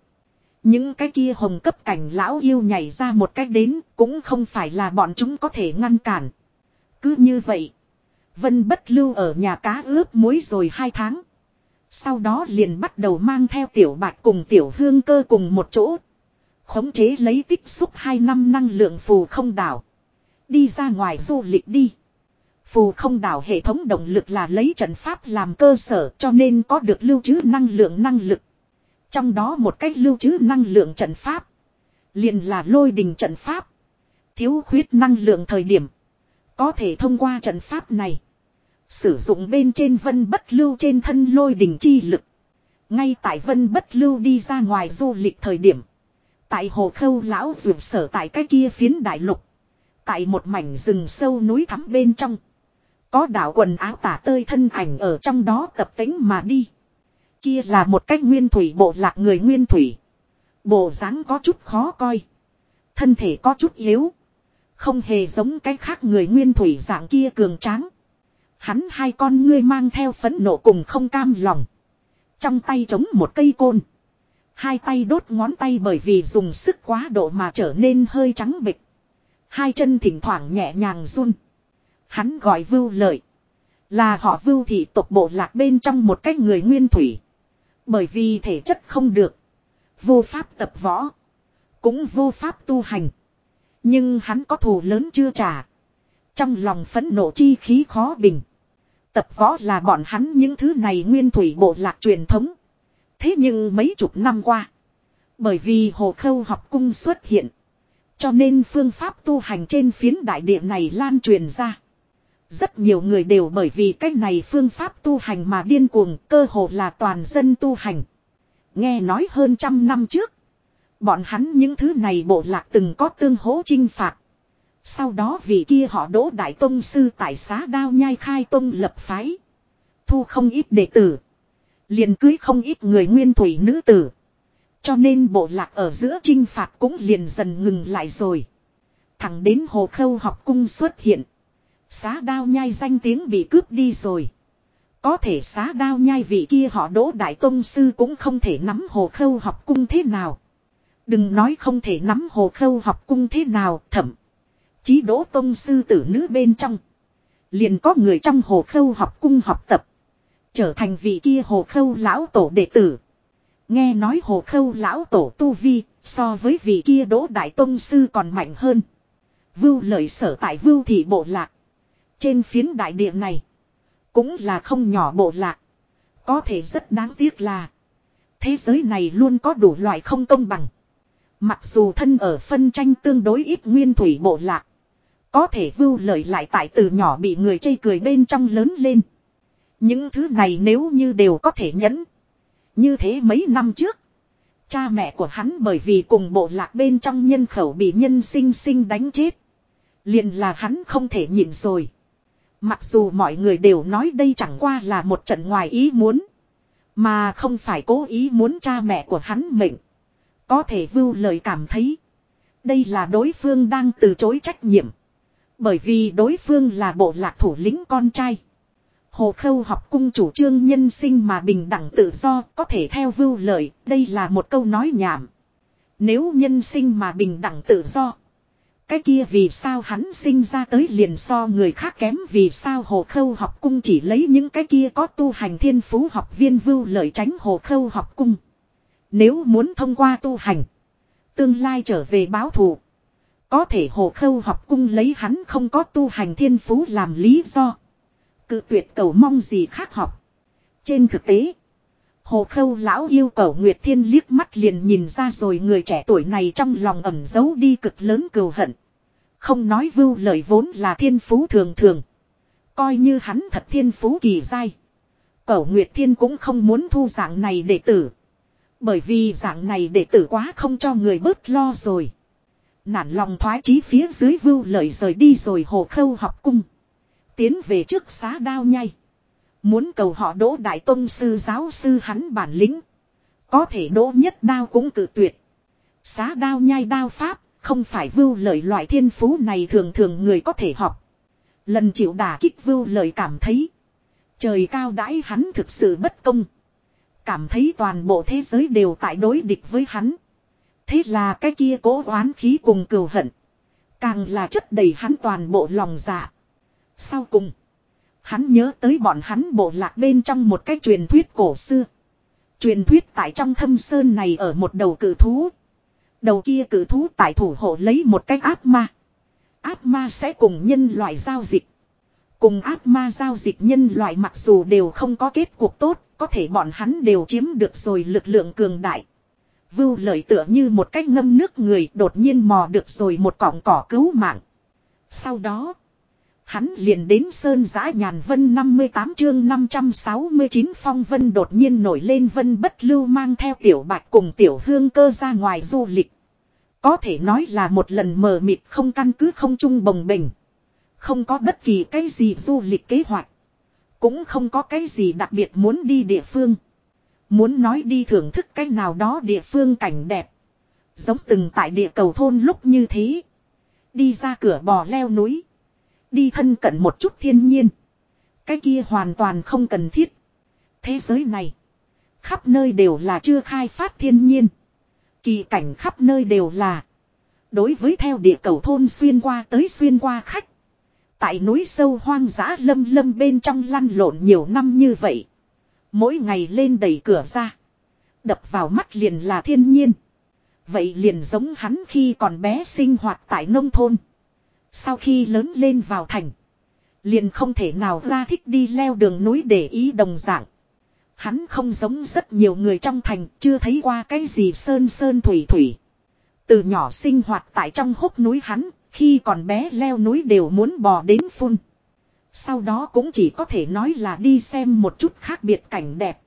Những cái kia hồng cấp cảnh lão yêu nhảy ra một cách đến cũng không phải là bọn chúng có thể ngăn cản. Cứ như vậy. Vân bất lưu ở nhà cá ướp muối rồi hai tháng. Sau đó liền bắt đầu mang theo tiểu bạch cùng tiểu hương cơ cùng một chỗ. Khống chế lấy tích xúc hai năm năng lượng phù không đảo. Đi ra ngoài du lịch đi. Phù không đảo hệ thống động lực là lấy trận pháp làm cơ sở cho nên có được lưu trữ năng lượng năng lực. Trong đó một cách lưu trữ năng lượng trận pháp. liền là lôi đình trận pháp. Thiếu khuyết năng lượng thời điểm. Có thể thông qua trận pháp này. Sử dụng bên trên vân bất lưu trên thân lôi đình chi lực. Ngay tại vân bất lưu đi ra ngoài du lịch thời điểm. Tại hồ khâu lão ruột sở tại cái kia phiến đại lục. Tại một mảnh rừng sâu núi thắm bên trong. Có đảo quần áo tả tơi thân ảnh ở trong đó tập tính mà đi. Kia là một cách nguyên thủy bộ lạc người nguyên thủy. Bộ dáng có chút khó coi. Thân thể có chút yếu. Không hề giống cái khác người nguyên thủy dạng kia cường tráng. Hắn hai con ngươi mang theo phấn nộ cùng không cam lòng. Trong tay chống một cây côn. Hai tay đốt ngón tay bởi vì dùng sức quá độ mà trở nên hơi trắng bịch. Hai chân thỉnh thoảng nhẹ nhàng run. Hắn gọi vưu lợi. Là họ vưu thị tộc bộ lạc bên trong một cái người nguyên thủy. Bởi vì thể chất không được. Vô pháp tập võ. Cũng vô pháp tu hành. Nhưng hắn có thù lớn chưa trả. Trong lòng phẫn nộ chi khí khó bình. Tập võ là bọn hắn những thứ này nguyên thủy bộ lạc truyền thống. Thế nhưng mấy chục năm qua. Bởi vì hồ khâu học cung xuất hiện. Cho nên phương pháp tu hành trên phiến đại địa này lan truyền ra. Rất nhiều người đều bởi vì cách này phương pháp tu hành mà điên cuồng, cơ hồ là toàn dân tu hành. Nghe nói hơn trăm năm trước. Bọn hắn những thứ này bộ lạc từng có tương hỗ chinh phạt. Sau đó vì kia họ đỗ đại tông sư tại xá đao nhai khai tông lập phái. Thu không ít đệ tử. Liền cưới không ít người nguyên thủy nữ tử. Cho nên bộ lạc ở giữa chinh phạt cũng liền dần ngừng lại rồi. Thẳng đến hồ khâu học cung xuất hiện. Xá đao nhai danh tiếng bị cướp đi rồi. Có thể xá đao nhai vị kia họ đỗ đại tông sư cũng không thể nắm hồ khâu học cung thế nào. Đừng nói không thể nắm hồ khâu học cung thế nào thẩm. Chí đỗ tông sư tử nữ bên trong. Liền có người trong hồ khâu học cung học tập. Trở thành vị kia hồ khâu lão tổ đệ tử. Nghe nói hồ khâu lão tổ tu vi so với vị kia đỗ đại tông sư còn mạnh hơn. Vưu lợi sở tại vưu thị bộ lạc. Trên phiến đại địa này. Cũng là không nhỏ bộ lạc. Có thể rất đáng tiếc là. Thế giới này luôn có đủ loại không công bằng. Mặc dù thân ở phân tranh tương đối ít nguyên thủy bộ lạc. Có thể vưu lợi lại tại từ nhỏ bị người chây cười bên trong lớn lên. Những thứ này nếu như đều có thể nhẫn. Như thế mấy năm trước. Cha mẹ của hắn bởi vì cùng bộ lạc bên trong nhân khẩu bị nhân sinh sinh đánh chết. Liền là hắn không thể nhịn rồi. Mặc dù mọi người đều nói đây chẳng qua là một trận ngoài ý muốn. Mà không phải cố ý muốn cha mẹ của hắn mệnh. Có thể vưu lời cảm thấy. Đây là đối phương đang từ chối trách nhiệm. Bởi vì đối phương là bộ lạc thủ lĩnh con trai. Hồ Khâu học cung chủ trương nhân sinh mà bình đẳng tự do có thể theo vưu lợi, đây là một câu nói nhảm. Nếu nhân sinh mà bình đẳng tự do. Cái kia vì sao hắn sinh ra tới liền so người khác kém vì sao hồ khâu học cung chỉ lấy những cái kia có tu hành thiên phú học viên vưu lợi tránh hồ khâu học cung. Nếu muốn thông qua tu hành, tương lai trở về báo thù. Có thể hồ khâu học cung lấy hắn không có tu hành thiên phú làm lý do. Cự tuyệt cầu mong gì khác học. Trên thực tế, hồ khâu lão yêu cầu Nguyệt Thiên liếc mắt liền nhìn ra rồi người trẻ tuổi này trong lòng ẩm giấu đi cực lớn cừu hận. Không nói vưu lời vốn là thiên phú thường thường. Coi như hắn thật thiên phú kỳ dai. Cẩu Nguyệt Thiên cũng không muốn thu dạng này đệ tử. Bởi vì dạng này đệ tử quá không cho người bớt lo rồi. Nản lòng thoái chí phía dưới vưu lợi rời đi rồi hồ khâu học cung. Tiến về trước xá đao nhai. Muốn cầu họ đỗ đại tôn sư giáo sư hắn bản lĩnh. Có thể đỗ nhất đao cũng cử tuyệt. Xá đao nhai đao pháp, không phải vưu lợi loại thiên phú này thường thường người có thể học. Lần chịu đả kích vưu lợi cảm thấy. Trời cao đãi hắn thực sự bất công. Cảm thấy toàn bộ thế giới đều tại đối địch với hắn. Thế là cái kia cố oán khí cùng cừu hận. Càng là chất đầy hắn toàn bộ lòng dạ. Sau cùng. Hắn nhớ tới bọn hắn bộ lạc bên trong một cái truyền thuyết cổ xưa. Truyền thuyết tại trong thâm sơn này ở một đầu cử thú. Đầu kia cử thú tại thủ hộ lấy một cái ác ma. Ác ma sẽ cùng nhân loại giao dịch. Cùng ác ma giao dịch nhân loại mặc dù đều không có kết cuộc tốt, có thể bọn hắn đều chiếm được rồi lực lượng cường đại. Vưu lợi tựa như một cách ngâm nước người đột nhiên mò được rồi một cọng cỏ cứu mạng. Sau đó, hắn liền đến Sơn Giã Nhàn Vân 58 chương 569 phong vân đột nhiên nổi lên vân bất lưu mang theo tiểu bạch cùng tiểu hương cơ ra ngoài du lịch. Có thể nói là một lần mờ mịt không căn cứ không chung bồng bình. Không có bất kỳ cái gì du lịch kế hoạch. Cũng không có cái gì đặc biệt muốn đi địa phương. Muốn nói đi thưởng thức cái nào đó địa phương cảnh đẹp. Giống từng tại địa cầu thôn lúc như thế. Đi ra cửa bò leo núi. Đi thân cận một chút thiên nhiên. Cái kia hoàn toàn không cần thiết. Thế giới này. Khắp nơi đều là chưa khai phát thiên nhiên. Kỳ cảnh khắp nơi đều là. Đối với theo địa cầu thôn xuyên qua tới xuyên qua khách. Tại núi sâu hoang dã lâm lâm bên trong lăn lộn nhiều năm như vậy. Mỗi ngày lên đẩy cửa ra. Đập vào mắt liền là thiên nhiên. Vậy liền giống hắn khi còn bé sinh hoạt tại nông thôn. Sau khi lớn lên vào thành. Liền không thể nào ra thích đi leo đường núi để ý đồng dạng. Hắn không giống rất nhiều người trong thành chưa thấy qua cái gì sơn sơn thủy thủy. Từ nhỏ sinh hoạt tại trong hốc núi hắn, khi còn bé leo núi đều muốn bò đến phun. Sau đó cũng chỉ có thể nói là đi xem một chút khác biệt cảnh đẹp.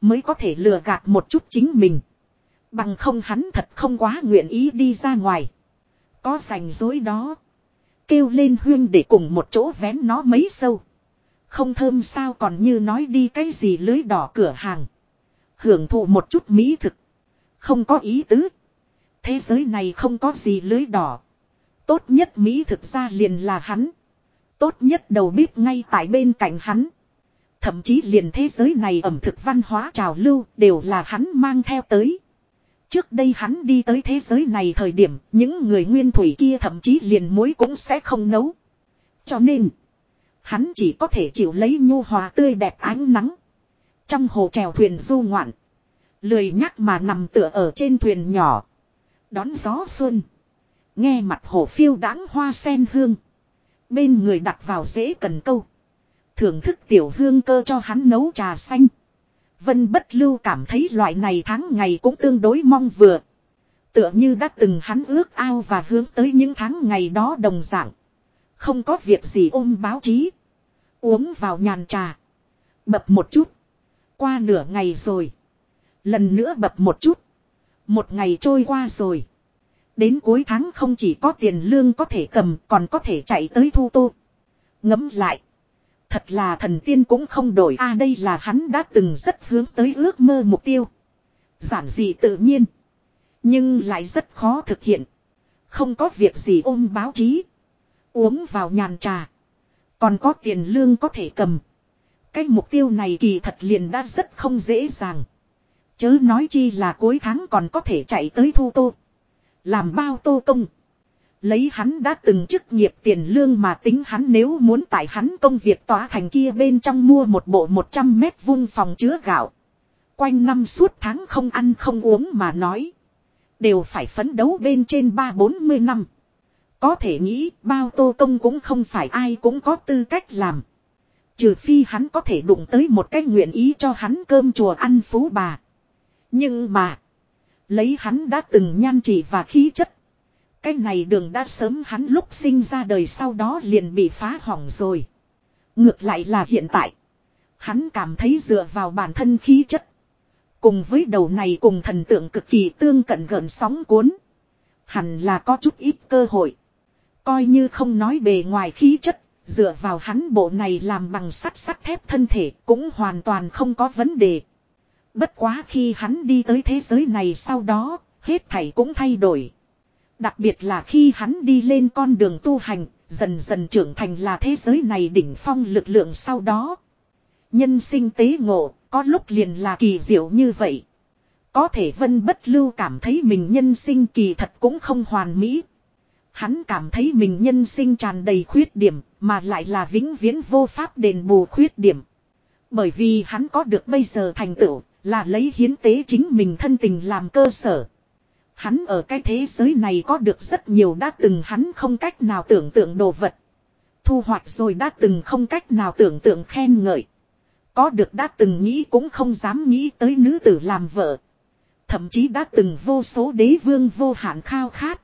Mới có thể lừa gạt một chút chính mình. Bằng không hắn thật không quá nguyện ý đi ra ngoài. Có rảnh rối đó. Kêu lên huyên để cùng một chỗ vén nó mấy sâu. Không thơm sao còn như nói đi cái gì lưới đỏ cửa hàng. Hưởng thụ một chút mỹ thực. Không có ý tứ. Thế giới này không có gì lưới đỏ. Tốt nhất Mỹ thực ra liền là hắn. Tốt nhất đầu bếp ngay tại bên cạnh hắn. Thậm chí liền thế giới này ẩm thực văn hóa trào lưu đều là hắn mang theo tới. Trước đây hắn đi tới thế giới này thời điểm những người nguyên thủy kia thậm chí liền muối cũng sẽ không nấu. Cho nên, hắn chỉ có thể chịu lấy nhu hòa tươi đẹp ánh nắng. Trong hồ trèo thuyền du ngoạn. Lười nhắc mà nằm tựa ở trên thuyền nhỏ. Đón gió xuân. Nghe mặt hồ phiêu đáng hoa sen hương. Bên người đặt vào dễ cần câu. Thưởng thức tiểu hương cơ cho hắn nấu trà xanh. Vân bất lưu cảm thấy loại này tháng ngày cũng tương đối mong vừa. Tựa như đã từng hắn ước ao và hướng tới những tháng ngày đó đồng dạng. Không có việc gì ôm báo chí. Uống vào nhàn trà. Bập một chút. Qua nửa ngày rồi. Lần nữa bập một chút. Một ngày trôi qua rồi. Đến cuối tháng không chỉ có tiền lương có thể cầm, còn có thể chạy tới thu tô. Ngấm lại. Thật là thần tiên cũng không đổi a, đây là hắn đã từng rất hướng tới ước mơ mục tiêu. Giản dị tự nhiên. Nhưng lại rất khó thực hiện. Không có việc gì ôm báo chí. Uống vào nhàn trà. Còn có tiền lương có thể cầm. Cái mục tiêu này kỳ thật liền đã rất không dễ dàng. Chớ nói chi là cuối tháng còn có thể chạy tới thu tô. Làm bao tô công. Lấy hắn đã từng chức nghiệp tiền lương mà tính hắn nếu muốn tại hắn công việc tỏa thành kia bên trong mua một bộ 100 mét vuông phòng chứa gạo. Quanh năm suốt tháng không ăn không uống mà nói. Đều phải phấn đấu bên trên ba bốn mươi năm. Có thể nghĩ bao tô công cũng không phải ai cũng có tư cách làm. Trừ phi hắn có thể đụng tới một cái nguyện ý cho hắn cơm chùa ăn phú bà. Nhưng mà. Lấy hắn đã từng nhan chỉ và khí chất. Cái này đường đã sớm hắn lúc sinh ra đời sau đó liền bị phá hỏng rồi. Ngược lại là hiện tại. Hắn cảm thấy dựa vào bản thân khí chất. Cùng với đầu này cùng thần tượng cực kỳ tương cận gần sóng cuốn. Hẳn là có chút ít cơ hội. Coi như không nói bề ngoài khí chất. Dựa vào hắn bộ này làm bằng sắt sắt thép thân thể cũng hoàn toàn không có vấn đề. Bất quá khi hắn đi tới thế giới này sau đó, hết thảy cũng thay đổi. Đặc biệt là khi hắn đi lên con đường tu hành, dần dần trưởng thành là thế giới này đỉnh phong lực lượng sau đó. Nhân sinh tế ngộ, có lúc liền là kỳ diệu như vậy. Có thể vân bất lưu cảm thấy mình nhân sinh kỳ thật cũng không hoàn mỹ. Hắn cảm thấy mình nhân sinh tràn đầy khuyết điểm, mà lại là vĩnh viễn vô pháp đền bù khuyết điểm. Bởi vì hắn có được bây giờ thành tựu, là lấy hiến tế chính mình thân tình làm cơ sở. Hắn ở cái thế giới này có được rất nhiều đã từng hắn không cách nào tưởng tượng đồ vật. Thu hoạch rồi đã từng không cách nào tưởng tượng khen ngợi. Có được đã từng nghĩ cũng không dám nghĩ tới nữ tử làm vợ. Thậm chí đã từng vô số đế vương vô hạn khao khát.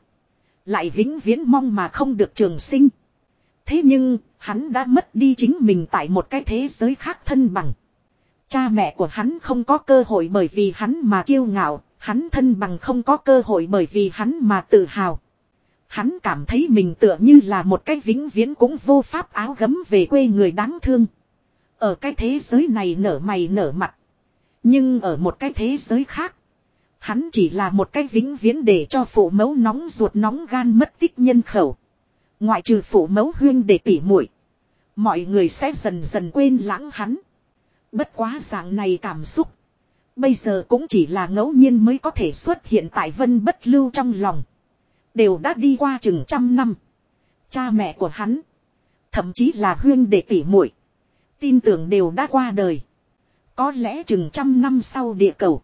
Lại vĩnh viễn mong mà không được trường sinh. Thế nhưng, hắn đã mất đi chính mình tại một cái thế giới khác thân bằng. Cha mẹ của hắn không có cơ hội bởi vì hắn mà kiêu ngạo, hắn thân bằng không có cơ hội bởi vì hắn mà tự hào. Hắn cảm thấy mình tựa như là một cái vĩnh viễn cũng vô pháp áo gấm về quê người đáng thương. Ở cái thế giới này nở mày nở mặt. Nhưng ở một cái thế giới khác. Hắn chỉ là một cái vĩnh viễn để cho phụ mẫu nóng ruột nóng gan mất tích nhân khẩu. Ngoại trừ phụ mẫu huyên để tỉ muội, Mọi người sẽ dần dần quên lãng hắn. Bất quá dạng này cảm xúc. Bây giờ cũng chỉ là ngẫu nhiên mới có thể xuất hiện tại vân bất lưu trong lòng. Đều đã đi qua chừng trăm năm. Cha mẹ của hắn. Thậm chí là huyên đệ tỷ muội, Tin tưởng đều đã qua đời. Có lẽ chừng trăm năm sau địa cầu.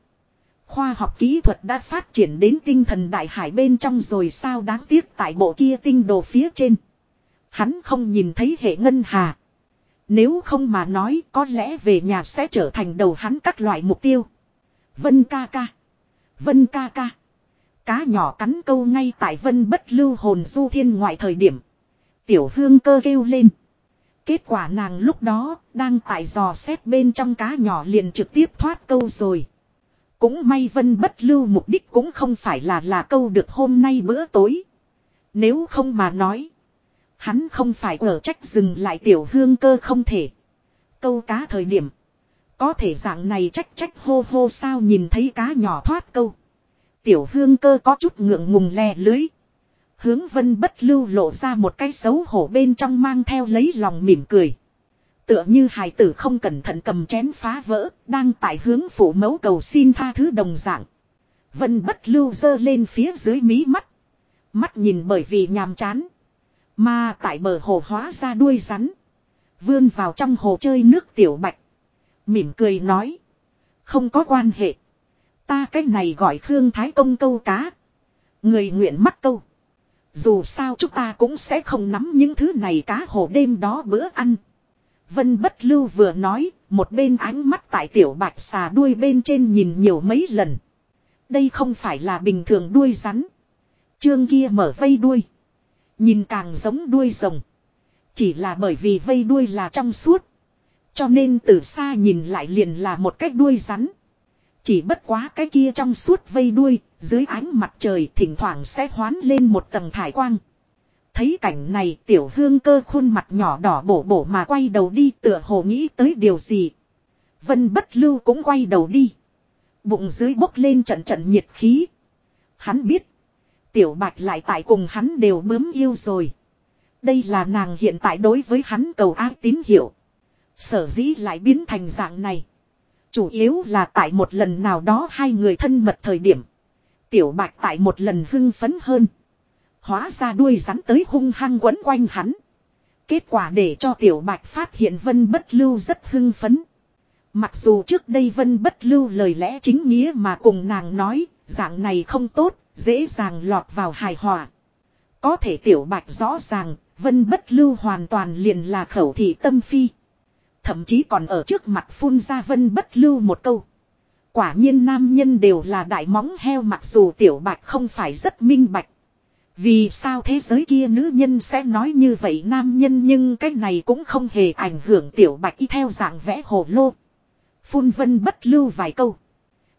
Khoa học kỹ thuật đã phát triển đến tinh thần đại hải bên trong rồi sao đáng tiếc tại bộ kia tinh đồ phía trên. Hắn không nhìn thấy hệ ngân hà. Nếu không mà nói, có lẽ về nhà sẽ trở thành đầu hắn các loại mục tiêu. Vân ca ca. Vân ca ca. Cá nhỏ cắn câu ngay tại vân bất lưu hồn du thiên ngoại thời điểm. Tiểu hương cơ kêu lên. Kết quả nàng lúc đó đang tại dò xét bên trong cá nhỏ liền trực tiếp thoát câu rồi. Cũng may vân bất lưu mục đích cũng không phải là là câu được hôm nay bữa tối. Nếu không mà nói. Hắn không phải ở trách dừng lại tiểu hương cơ không thể. Câu cá thời điểm. Có thể dạng này trách trách hô hô sao nhìn thấy cá nhỏ thoát câu. Tiểu hương cơ có chút ngượng ngùng le lưới. Hướng vân bất lưu lộ ra một cái xấu hổ bên trong mang theo lấy lòng mỉm cười. Tựa như hài tử không cẩn thận cầm chén phá vỡ, đang tại hướng phủ mẫu cầu xin tha thứ đồng dạng. Vân bất lưu dơ lên phía dưới mí mắt. Mắt nhìn bởi vì nhàm chán. Mà tại bờ hồ hóa ra đuôi rắn. Vươn vào trong hồ chơi nước tiểu bạch. Mỉm cười nói. Không có quan hệ. Ta cách này gọi Khương Thái Công câu cá. Người nguyện mắc câu. Dù sao chúng ta cũng sẽ không nắm những thứ này cá hồ đêm đó bữa ăn. Vân bất lưu vừa nói, một bên ánh mắt tại tiểu bạch xà đuôi bên trên nhìn nhiều mấy lần. Đây không phải là bình thường đuôi rắn. Trương kia mở vây đuôi. Nhìn càng giống đuôi rồng. Chỉ là bởi vì vây đuôi là trong suốt. Cho nên từ xa nhìn lại liền là một cái đuôi rắn. Chỉ bất quá cái kia trong suốt vây đuôi, dưới ánh mặt trời thỉnh thoảng sẽ hoán lên một tầng thải quang. Thấy cảnh này tiểu hương cơ khuôn mặt nhỏ đỏ bổ bổ mà quay đầu đi tựa hồ nghĩ tới điều gì. Vân bất lưu cũng quay đầu đi. Bụng dưới bốc lên trận trận nhiệt khí. Hắn biết. Tiểu bạch lại tại cùng hắn đều bướm yêu rồi. Đây là nàng hiện tại đối với hắn cầu ác tín hiệu. Sở dĩ lại biến thành dạng này. Chủ yếu là tại một lần nào đó hai người thân mật thời điểm. Tiểu bạch tại một lần hưng phấn hơn. Hóa ra đuôi rắn tới hung hăng quấn quanh hắn. Kết quả để cho tiểu bạch phát hiện vân bất lưu rất hưng phấn. Mặc dù trước đây vân bất lưu lời lẽ chính nghĩa mà cùng nàng nói, dạng này không tốt, dễ dàng lọt vào hài hòa. Có thể tiểu bạch rõ ràng, vân bất lưu hoàn toàn liền là khẩu thị tâm phi. Thậm chí còn ở trước mặt phun ra vân bất lưu một câu. Quả nhiên nam nhân đều là đại móng heo mặc dù tiểu bạch không phải rất minh bạch. Vì sao thế giới kia nữ nhân sẽ nói như vậy nam nhân nhưng cái này cũng không hề ảnh hưởng tiểu bạch y theo dạng vẽ hồ lô. Phun vân bất lưu vài câu.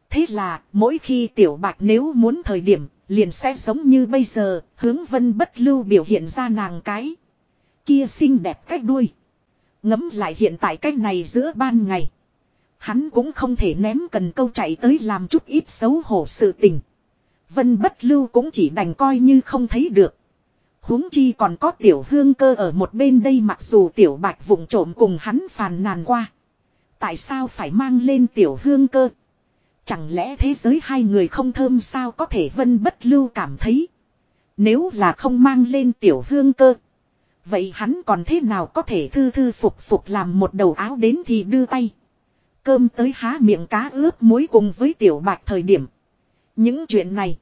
Thế là, mỗi khi tiểu bạch nếu muốn thời điểm, liền sẽ giống như bây giờ, hướng vân bất lưu biểu hiện ra nàng cái. Kia xinh đẹp cách đuôi. Ngấm lại hiện tại cách này giữa ban ngày. Hắn cũng không thể ném cần câu chạy tới làm chút ít xấu hổ sự tình. Vân bất lưu cũng chỉ đành coi như không thấy được. huống chi còn có tiểu hương cơ ở một bên đây mặc dù tiểu bạch vụng trộm cùng hắn phàn nàn qua. Tại sao phải mang lên tiểu hương cơ? Chẳng lẽ thế giới hai người không thơm sao có thể vân bất lưu cảm thấy. Nếu là không mang lên tiểu hương cơ. Vậy hắn còn thế nào có thể thư thư phục phục làm một đầu áo đến thì đưa tay. Cơm tới há miệng cá ướp muối cùng với tiểu bạch thời điểm. Những chuyện này.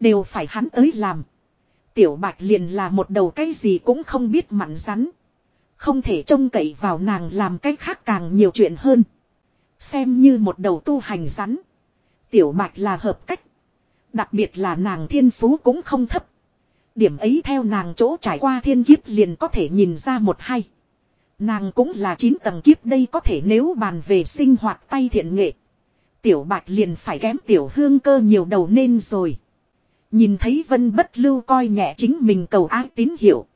Đều phải hắn tới làm. Tiểu bạch liền là một đầu cái gì cũng không biết mặn rắn. Không thể trông cậy vào nàng làm cái khác càng nhiều chuyện hơn. Xem như một đầu tu hành rắn. Tiểu bạch là hợp cách. Đặc biệt là nàng thiên phú cũng không thấp. Điểm ấy theo nàng chỗ trải qua thiên kiếp liền có thể nhìn ra một hay. Nàng cũng là chín tầng kiếp đây có thể nếu bàn về sinh hoạt tay thiện nghệ. Tiểu bạch liền phải kém tiểu hương cơ nhiều đầu nên rồi. Nhìn thấy vân bất lưu coi nhẹ chính mình cầu ác tín hiệu.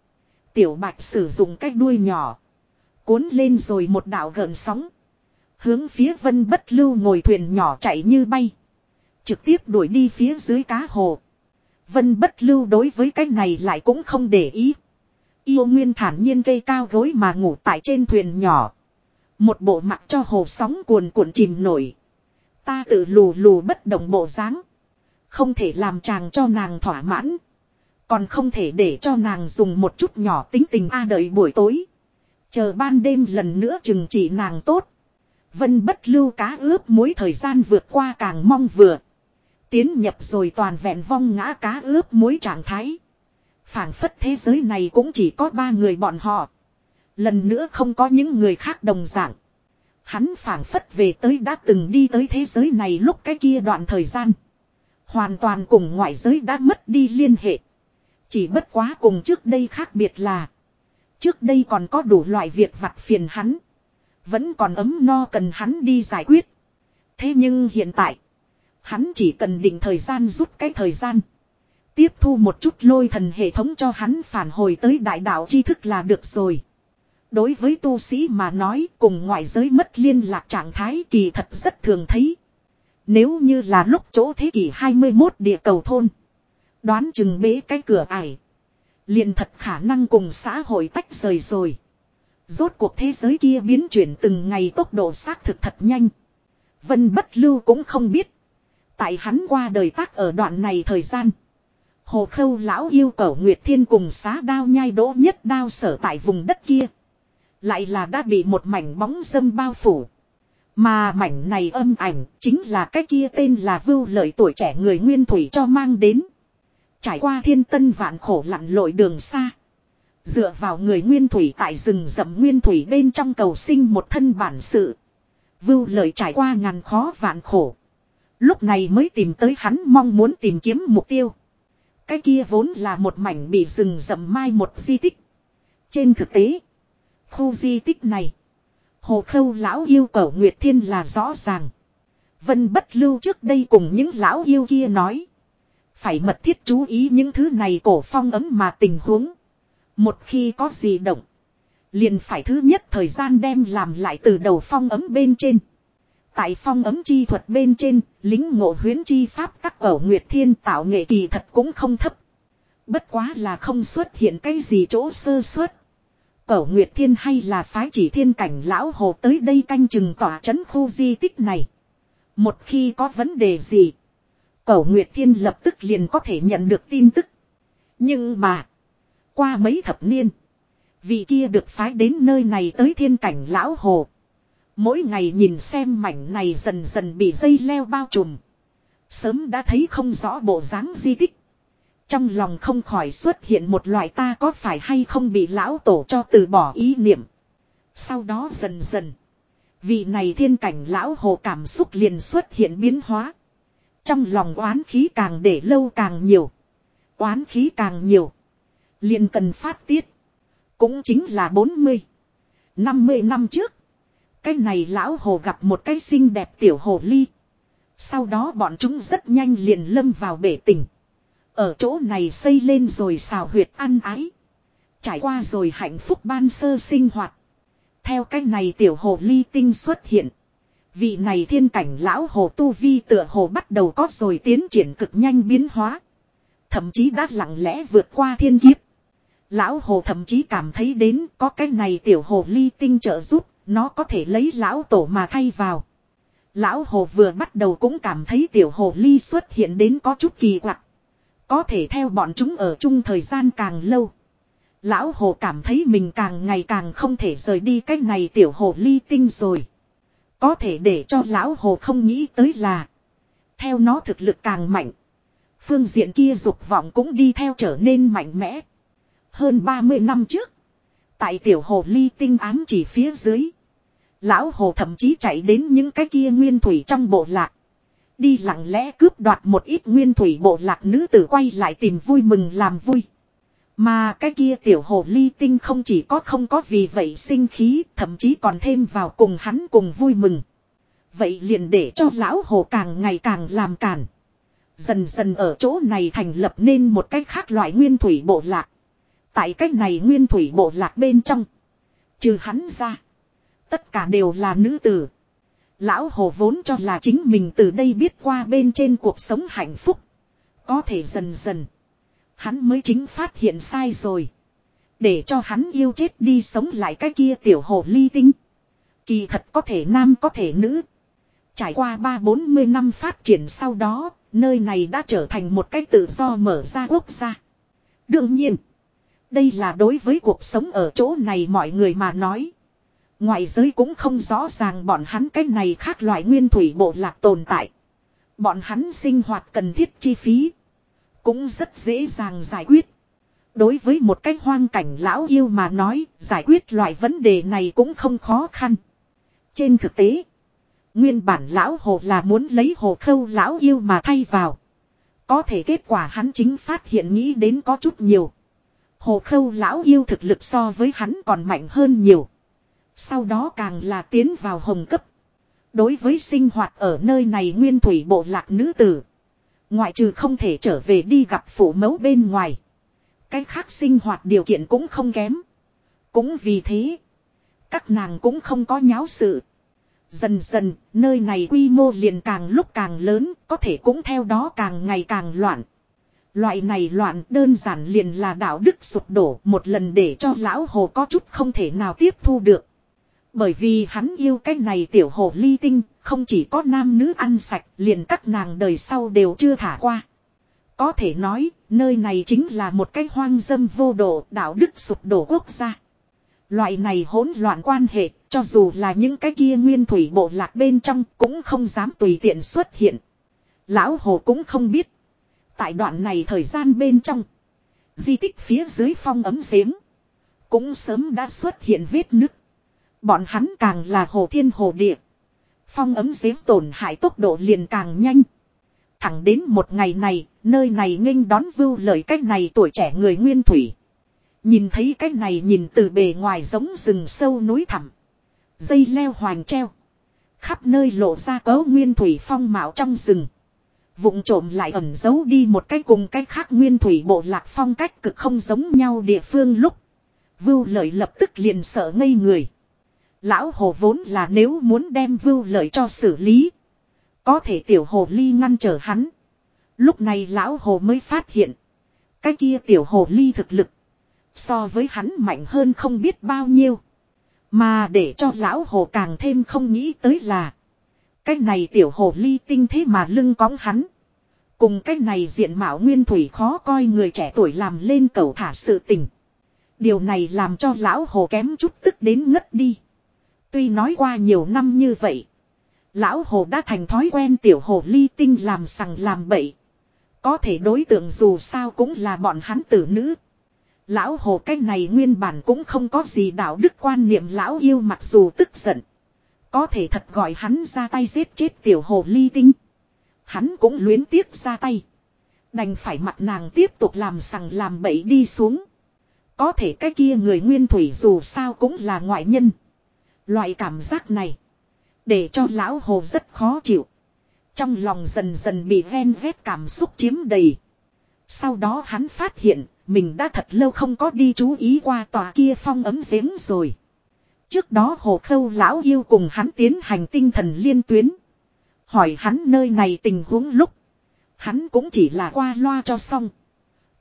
Tiểu bạch sử dụng cái đuôi nhỏ. Cuốn lên rồi một đạo gợn sóng. Hướng phía vân bất lưu ngồi thuyền nhỏ chạy như bay. Trực tiếp đuổi đi phía dưới cá hồ. Vân bất lưu đối với cái này lại cũng không để ý. Yêu nguyên thản nhiên cây cao gối mà ngủ tại trên thuyền nhỏ. Một bộ mặt cho hồ sóng cuồn cuộn chìm nổi. Ta tự lù lù bất động bộ dáng Không thể làm chàng cho nàng thỏa mãn. Còn không thể để cho nàng dùng một chút nhỏ tính tình a đợi buổi tối. Chờ ban đêm lần nữa chừng chỉ nàng tốt. Vân bất lưu cá ướp muối thời gian vượt qua càng mong vừa. Tiến nhập rồi toàn vẹn vong ngã cá ướp muối trạng thái. phảng phất thế giới này cũng chỉ có ba người bọn họ. Lần nữa không có những người khác đồng dạng. Hắn phảng phất về tới đã từng đi tới thế giới này lúc cái kia đoạn thời gian. Hoàn toàn cùng ngoại giới đã mất đi liên hệ. Chỉ bất quá cùng trước đây khác biệt là. Trước đây còn có đủ loại việc vặt phiền hắn. Vẫn còn ấm no cần hắn đi giải quyết. Thế nhưng hiện tại. Hắn chỉ cần định thời gian rút cái thời gian. Tiếp thu một chút lôi thần hệ thống cho hắn phản hồi tới đại đạo tri thức là được rồi. Đối với tu sĩ mà nói, cùng ngoại giới mất liên lạc trạng thái kỳ thật rất thường thấy. Nếu như là lúc chỗ thế kỷ 21 địa cầu thôn. Đoán chừng bế cái cửa ải. liền thật khả năng cùng xã hội tách rời rồi. Rốt cuộc thế giới kia biến chuyển từng ngày tốc độ xác thực thật nhanh. Vân bất lưu cũng không biết. Tại hắn qua đời tác ở đoạn này thời gian. Hồ khâu lão yêu cầu Nguyệt Thiên cùng xá đao nhai đỗ nhất đao sở tại vùng đất kia. Lại là đã bị một mảnh bóng dâm bao phủ. Mà mảnh này âm ảnh chính là cái kia tên là vưu lợi tuổi trẻ người nguyên thủy cho mang đến. Trải qua thiên tân vạn khổ lặn lội đường xa. Dựa vào người nguyên thủy tại rừng rậm nguyên thủy bên trong cầu sinh một thân bản sự. Vưu lợi trải qua ngàn khó vạn khổ. Lúc này mới tìm tới hắn mong muốn tìm kiếm mục tiêu. Cái kia vốn là một mảnh bị rừng rậm mai một di tích. Trên thực tế, khu di tích này, hồ khâu lão yêu cầu Nguyệt Thiên là rõ ràng. Vân bất lưu trước đây cùng những lão yêu kia nói. Phải mật thiết chú ý những thứ này cổ phong ấm mà tình huống. Một khi có gì động. Liền phải thứ nhất thời gian đem làm lại từ đầu phong ấm bên trên. Tại phong ấm chi thuật bên trên, lính ngộ huyến chi pháp các cổ Nguyệt Thiên tạo nghệ kỳ thật cũng không thấp. Bất quá là không xuất hiện cái gì chỗ sơ suất. Cẩu Nguyệt Thiên hay là phái chỉ thiên cảnh lão hồ tới đây canh chừng tỏa chấn khu di tích này. Một khi có vấn đề gì, Cẩu Nguyệt Thiên lập tức liền có thể nhận được tin tức. Nhưng mà, qua mấy thập niên, vị kia được phái đến nơi này tới thiên cảnh lão hồ. Mỗi ngày nhìn xem mảnh này dần dần bị dây leo bao trùm. Sớm đã thấy không rõ bộ dáng di tích. Trong lòng không khỏi xuất hiện một loại ta có phải hay không bị lão tổ cho từ bỏ ý niệm. Sau đó dần dần. Vị này thiên cảnh lão hồ cảm xúc liền xuất hiện biến hóa. Trong lòng oán khí càng để lâu càng nhiều. Oán khí càng nhiều. Liền cần phát tiết. Cũng chính là 40. 50 năm trước. Cái này lão hồ gặp một cái xinh đẹp tiểu hồ ly. Sau đó bọn chúng rất nhanh liền lâm vào bể tình. Ở chỗ này xây lên rồi xào huyệt ăn ái. Trải qua rồi hạnh phúc ban sơ sinh hoạt. Theo cách này tiểu hồ ly tinh xuất hiện. Vị này thiên cảnh lão hồ tu vi tựa hồ bắt đầu có rồi tiến triển cực nhanh biến hóa. Thậm chí đã lặng lẽ vượt qua thiên kiếp. Lão hồ thậm chí cảm thấy đến có cái này tiểu hồ ly tinh trợ giúp, nó có thể lấy lão tổ mà thay vào. Lão hồ vừa bắt đầu cũng cảm thấy tiểu hồ ly xuất hiện đến có chút kỳ quặc. Có thể theo bọn chúng ở chung thời gian càng lâu. Lão hồ cảm thấy mình càng ngày càng không thể rời đi cái này tiểu hồ ly tinh rồi. Có thể để cho lão hồ không nghĩ tới là. Theo nó thực lực càng mạnh. Phương diện kia dục vọng cũng đi theo trở nên mạnh mẽ. Hơn 30 năm trước. Tại tiểu hồ ly tinh ám chỉ phía dưới. Lão hồ thậm chí chạy đến những cái kia nguyên thủy trong bộ lạc. Đi lặng lẽ cướp đoạt một ít nguyên thủy bộ lạc nữ tử quay lại tìm vui mừng làm vui. Mà cái kia tiểu hồ ly tinh không chỉ có không có vì vậy sinh khí, thậm chí còn thêm vào cùng hắn cùng vui mừng. Vậy liền để cho lão hồ càng ngày càng làm cản. Dần dần ở chỗ này thành lập nên một cách khác loại nguyên thủy bộ lạc. Tại cách này nguyên thủy bộ lạc bên trong. Trừ hắn ra. Tất cả đều là nữ tử. Lão hồ vốn cho là chính mình từ đây biết qua bên trên cuộc sống hạnh phúc. Có thể dần dần. Hắn mới chính phát hiện sai rồi. Để cho hắn yêu chết đi sống lại cái kia tiểu hồ ly tinh. Kỳ thật có thể nam có thể nữ. Trải qua ba bốn mươi năm phát triển sau đó, nơi này đã trở thành một cách tự do mở ra quốc gia. Đương nhiên, đây là đối với cuộc sống ở chỗ này mọi người mà nói. Ngoại giới cũng không rõ ràng bọn hắn cái này khác loại nguyên thủy bộ lạc tồn tại. Bọn hắn sinh hoạt cần thiết chi phí. Cũng rất dễ dàng giải quyết. Đối với một cái hoang cảnh lão yêu mà nói, giải quyết loại vấn đề này cũng không khó khăn. Trên thực tế, nguyên bản lão hồ là muốn lấy hồ khâu lão yêu mà thay vào. Có thể kết quả hắn chính phát hiện nghĩ đến có chút nhiều. Hồ khâu lão yêu thực lực so với hắn còn mạnh hơn nhiều. Sau đó càng là tiến vào hồng cấp. Đối với sinh hoạt ở nơi này nguyên thủy bộ lạc nữ tử. Ngoại trừ không thể trở về đi gặp phụ mẫu bên ngoài. Cái khác sinh hoạt điều kiện cũng không kém. Cũng vì thế. Các nàng cũng không có nháo sự. Dần dần, nơi này quy mô liền càng lúc càng lớn, có thể cũng theo đó càng ngày càng loạn. Loại này loạn đơn giản liền là đạo đức sụp đổ một lần để cho lão hồ có chút không thể nào tiếp thu được. Bởi vì hắn yêu cái này tiểu hồ ly tinh, không chỉ có nam nữ ăn sạch, liền các nàng đời sau đều chưa thả qua. Có thể nói, nơi này chính là một cái hoang dâm vô độ, đạo đức sụp đổ quốc gia. Loại này hỗn loạn quan hệ, cho dù là những cái kia nguyên thủy bộ lạc bên trong cũng không dám tùy tiện xuất hiện. Lão Hồ cũng không biết. Tại đoạn này thời gian bên trong, di tích phía dưới phong ấm giếng, cũng sớm đã xuất hiện vết nứt. Bọn hắn càng là hồ thiên hồ địa. Phong ấm giếng tổn hại tốc độ liền càng nhanh. Thẳng đến một ngày này, nơi này nghênh đón vưu lời cách này tuổi trẻ người nguyên thủy. Nhìn thấy cách này nhìn từ bề ngoài giống rừng sâu núi thẳm. Dây leo hoàng treo. Khắp nơi lộ ra cấu nguyên thủy phong mạo trong rừng. Vụng trộm lại ẩn giấu đi một cái cùng cái khác nguyên thủy bộ lạc phong cách cực không giống nhau địa phương lúc. Vưu lợi lập tức liền sợ ngây người. Lão hồ vốn là nếu muốn đem vưu lợi cho xử lý. Có thể tiểu hồ ly ngăn trở hắn. Lúc này lão hồ mới phát hiện. Cái kia tiểu hồ ly thực lực. So với hắn mạnh hơn không biết bao nhiêu. Mà để cho lão hồ càng thêm không nghĩ tới là. Cái này tiểu hồ ly tinh thế mà lưng cóng hắn. Cùng cái này diện mạo nguyên thủy khó coi người trẻ tuổi làm lên cầu thả sự tình. Điều này làm cho lão hồ kém chút tức đến ngất đi. Tuy nói qua nhiều năm như vậy. Lão hồ đã thành thói quen tiểu hồ ly tinh làm sằng làm bậy. Có thể đối tượng dù sao cũng là bọn hắn tử nữ. Lão hồ cái này nguyên bản cũng không có gì đạo đức quan niệm lão yêu mặc dù tức giận. Có thể thật gọi hắn ra tay giết chết tiểu hồ ly tinh. Hắn cũng luyến tiếc ra tay. Đành phải mặt nàng tiếp tục làm sằng làm bậy đi xuống. Có thể cái kia người nguyên thủy dù sao cũng là ngoại nhân. Loại cảm giác này. Để cho lão hồ rất khó chịu. Trong lòng dần dần bị ven vét cảm xúc chiếm đầy. Sau đó hắn phát hiện, mình đã thật lâu không có đi chú ý qua tòa kia phong ấm giếng rồi. Trước đó hồ khâu lão yêu cùng hắn tiến hành tinh thần liên tuyến. Hỏi hắn nơi này tình huống lúc. Hắn cũng chỉ là qua loa cho xong.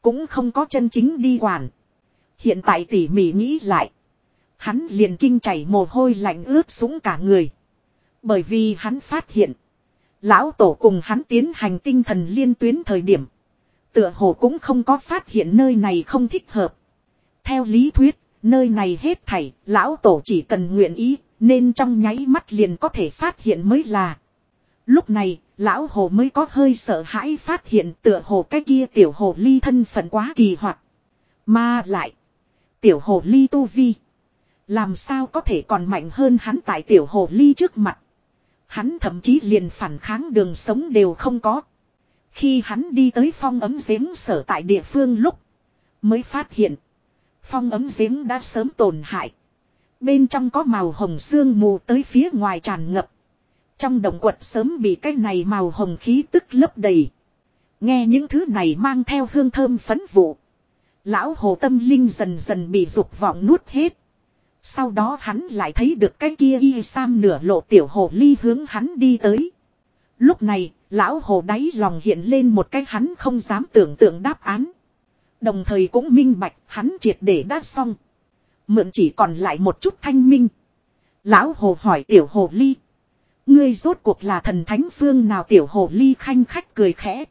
Cũng không có chân chính đi quản. Hiện tại tỉ mỉ nghĩ lại. Hắn liền kinh chảy mồ hôi lạnh ướt sũng cả người. Bởi vì hắn phát hiện. Lão tổ cùng hắn tiến hành tinh thần liên tuyến thời điểm. Tựa hồ cũng không có phát hiện nơi này không thích hợp. Theo lý thuyết, nơi này hết thảy, lão tổ chỉ cần nguyện ý, nên trong nháy mắt liền có thể phát hiện mới là. Lúc này, lão hồ mới có hơi sợ hãi phát hiện tựa hồ cái kia tiểu hồ ly thân phận quá kỳ hoạt. Mà lại, tiểu hồ ly tu vi. Làm sao có thể còn mạnh hơn hắn tại tiểu hồ ly trước mặt. Hắn thậm chí liền phản kháng đường sống đều không có. Khi hắn đi tới phong ấm giếng sở tại địa phương lúc. Mới phát hiện. Phong ấm giếng đã sớm tổn hại. Bên trong có màu hồng sương mù tới phía ngoài tràn ngập. Trong động quật sớm bị cái này màu hồng khí tức lấp đầy. Nghe những thứ này mang theo hương thơm phấn vụ. Lão hồ tâm linh dần dần bị dục vọng nuốt hết. Sau đó hắn lại thấy được cái kia y sam nửa lộ tiểu hồ ly hướng hắn đi tới. Lúc này, lão hồ đáy lòng hiện lên một cái hắn không dám tưởng tượng đáp án. Đồng thời cũng minh bạch hắn triệt để đã xong. Mượn chỉ còn lại một chút thanh minh. Lão hồ hỏi tiểu hồ ly. Ngươi rốt cuộc là thần thánh phương nào tiểu hồ ly khanh khách cười khẽ.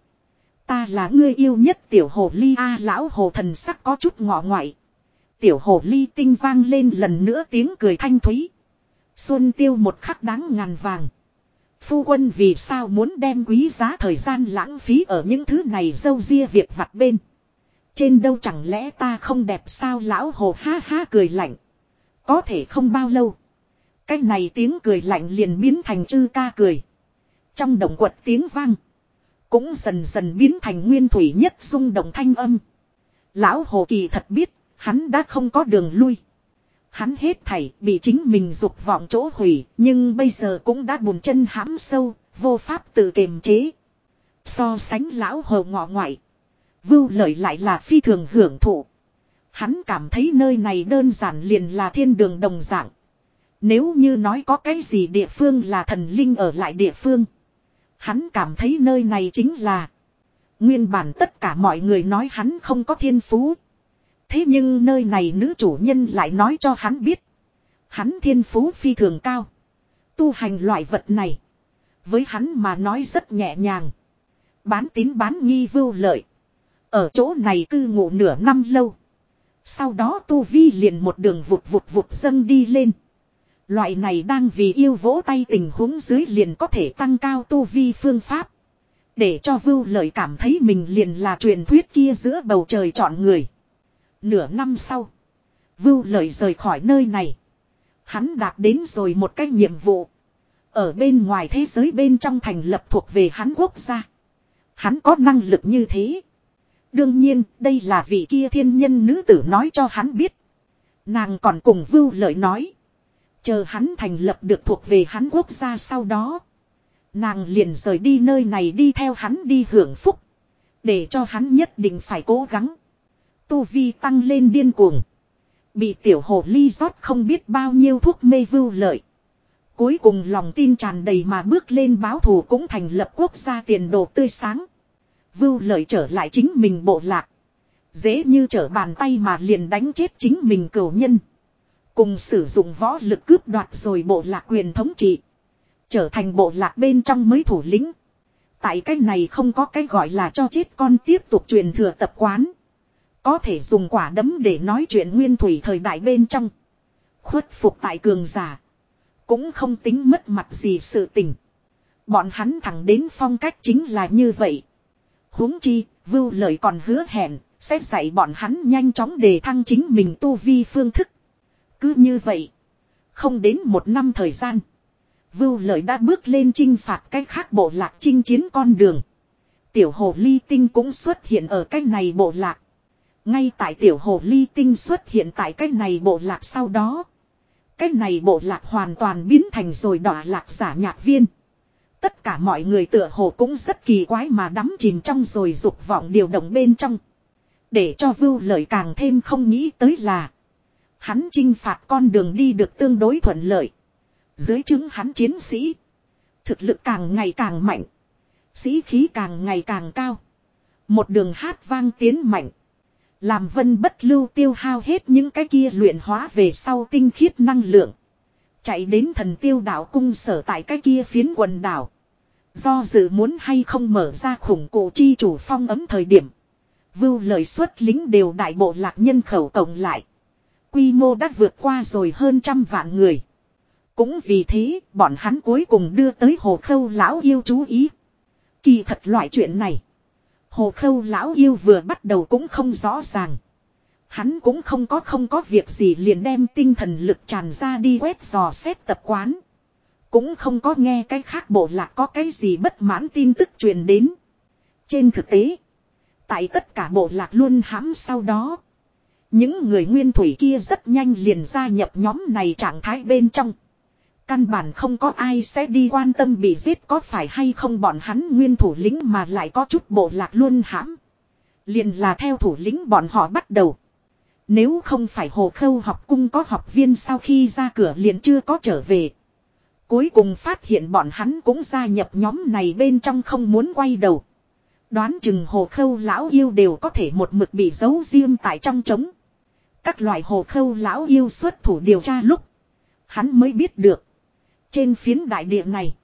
Ta là ngươi yêu nhất tiểu hồ ly a lão hồ thần sắc có chút ngọ ngoại. Tiểu hồ ly tinh vang lên lần nữa tiếng cười thanh thúy. Xuân tiêu một khắc đáng ngàn vàng. Phu quân vì sao muốn đem quý giá thời gian lãng phí ở những thứ này dâu ria việc vặt bên. trên đâu chẳng lẽ ta không đẹp sao lão hồ ha ha cười lạnh. Có thể không bao lâu. Cái này tiếng cười lạnh liền biến thành chư ca cười. Trong động quật tiếng vang. Cũng dần dần biến thành nguyên thủy nhất rung động thanh âm. Lão hồ kỳ thật biết, hắn đã không có đường lui. Hắn hết thảy bị chính mình dục vọng chỗ hủy, nhưng bây giờ cũng đã bùn chân hãm sâu, vô pháp tự kiềm chế. So sánh lão hồ ngọ ngoại. Vưu lợi lại là phi thường hưởng thụ. Hắn cảm thấy nơi này đơn giản liền là thiên đường đồng dạng. Nếu như nói có cái gì địa phương là thần linh ở lại địa phương. Hắn cảm thấy nơi này chính là. Nguyên bản tất cả mọi người nói hắn không có thiên phú. Thế nhưng nơi này nữ chủ nhân lại nói cho hắn biết. Hắn thiên phú phi thường cao. Tu hành loại vật này. Với hắn mà nói rất nhẹ nhàng. Bán tín bán nghi vưu lợi. Ở chỗ này cư ngụ nửa năm lâu. Sau đó tu vi liền một đường vụt vụt vụt dâng đi lên. Loại này đang vì yêu vỗ tay tình huống dưới liền có thể tăng cao tu vi phương pháp. Để cho vưu lợi cảm thấy mình liền là truyền thuyết kia giữa bầu trời chọn người. Nửa năm sau. Vưu lợi rời khỏi nơi này. Hắn đạt đến rồi một cái nhiệm vụ. Ở bên ngoài thế giới bên trong thành lập thuộc về hắn quốc gia. Hắn có năng lực như thế. Đương nhiên, đây là vị kia thiên nhân nữ tử nói cho hắn biết. Nàng còn cùng vưu lợi nói. Chờ hắn thành lập được thuộc về hắn quốc gia sau đó. Nàng liền rời đi nơi này đi theo hắn đi hưởng phúc. Để cho hắn nhất định phải cố gắng. Tu vi tăng lên điên cuồng. Bị tiểu hồ ly rót không biết bao nhiêu thuốc mê vưu lợi. Cuối cùng lòng tin tràn đầy mà bước lên báo thù cũng thành lập quốc gia tiền đồ tươi sáng. Vưu lợi trở lại chính mình bộ lạc. Dễ như trở bàn tay mà liền đánh chết chính mình cửu nhân. Cùng sử dụng võ lực cướp đoạt rồi bộ lạc quyền thống trị. Trở thành bộ lạc bên trong mới thủ lĩnh. Tại cái này không có cái gọi là cho chết con tiếp tục truyền thừa tập quán. Có thể dùng quả đấm để nói chuyện nguyên thủy thời đại bên trong. Khuất phục tại cường giả. Cũng không tính mất mặt gì sự tình. Bọn hắn thẳng đến phong cách chính là như vậy. huống chi, vưu lời còn hứa hẹn, sẽ dạy bọn hắn nhanh chóng đề thăng chính mình tu vi phương thức. Cứ như vậy. Không đến một năm thời gian. Vưu lợi đã bước lên chinh phạt cách khác bộ lạc chinh chiến con đường. Tiểu hồ ly tinh cũng xuất hiện ở cách này bộ lạc. Ngay tại tiểu hồ ly tinh xuất hiện tại cách này bộ lạc sau đó. Cách này bộ lạc hoàn toàn biến thành rồi đỏ lạc giả nhạc viên. Tất cả mọi người tựa hồ cũng rất kỳ quái mà đắm chìm trong rồi dục vọng điều động bên trong. Để cho vưu lợi càng thêm không nghĩ tới là. Hắn chinh phạt con đường đi được tương đối thuận lợi. Dưới chứng hắn chiến sĩ. Thực lực càng ngày càng mạnh. Sĩ khí càng ngày càng cao. Một đường hát vang tiến mạnh. Làm vân bất lưu tiêu hao hết những cái kia luyện hóa về sau tinh khiết năng lượng. Chạy đến thần tiêu đảo cung sở tại cái kia phiến quần đảo. Do dự muốn hay không mở ra khủng cổ chi chủ phong ấm thời điểm. Vưu lời xuất lính đều đại bộ lạc nhân khẩu cộng lại. Quy mô đã vượt qua rồi hơn trăm vạn người. Cũng vì thế, bọn hắn cuối cùng đưa tới hồ khâu lão yêu chú ý. Kỳ thật loại chuyện này. Hồ khâu lão yêu vừa bắt đầu cũng không rõ ràng. Hắn cũng không có không có việc gì liền đem tinh thần lực tràn ra đi quét dò xét tập quán. Cũng không có nghe cái khác bộ lạc có cái gì bất mãn tin tức truyền đến. Trên thực tế, tại tất cả bộ lạc luôn hãm sau đó. Những người nguyên thủy kia rất nhanh liền gia nhập nhóm này trạng thái bên trong. Căn bản không có ai sẽ đi quan tâm bị giết có phải hay không bọn hắn nguyên thủ lĩnh mà lại có chút bộ lạc luôn hãm. Liền là theo thủ lĩnh bọn họ bắt đầu. Nếu không phải hồ khâu học cung có học viên sau khi ra cửa liền chưa có trở về. Cuối cùng phát hiện bọn hắn cũng gia nhập nhóm này bên trong không muốn quay đầu. Đoán chừng hồ khâu lão yêu đều có thể một mực bị giấu riêng tại trong trống. Các loại hồ khâu lão yêu xuất thủ điều tra lúc. Hắn mới biết được. Trên phiến đại địa này.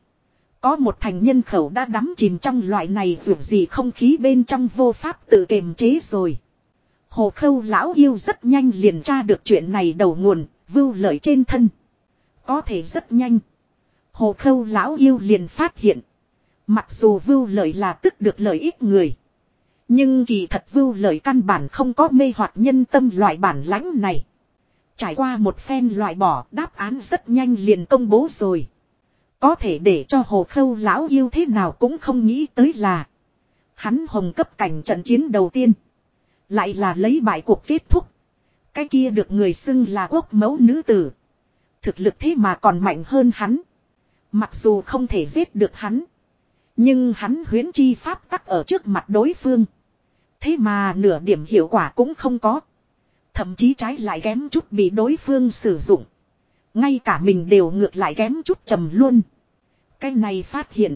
Có một thành nhân khẩu đã đắm chìm trong loại này vượt gì không khí bên trong vô pháp tự kiềm chế rồi. Hồ khâu lão yêu rất nhanh liền tra được chuyện này đầu nguồn, vưu lợi trên thân. Có thể rất nhanh. Hồ khâu lão yêu liền phát hiện. Mặc dù vưu lợi là tức được lợi ích người. Nhưng kỳ thật vưu lợi căn bản không có mê hoặc nhân tâm loại bản lãnh này. Trải qua một phen loại bỏ, đáp án rất nhanh liền công bố rồi. Có thể để cho hồ khâu lão yêu thế nào cũng không nghĩ tới là. Hắn hồng cấp cảnh trận chiến đầu tiên. Lại là lấy bại cuộc kết thúc. Cái kia được người xưng là quốc mẫu nữ tử. Thực lực thế mà còn mạnh hơn hắn. Mặc dù không thể giết được hắn. Nhưng hắn huyến chi pháp tắc ở trước mặt đối phương. Thế mà nửa điểm hiệu quả cũng không có. Thậm chí trái lại kém chút bị đối phương sử dụng. Ngay cả mình đều ngược lại kém chút trầm luôn. Cái này phát hiện.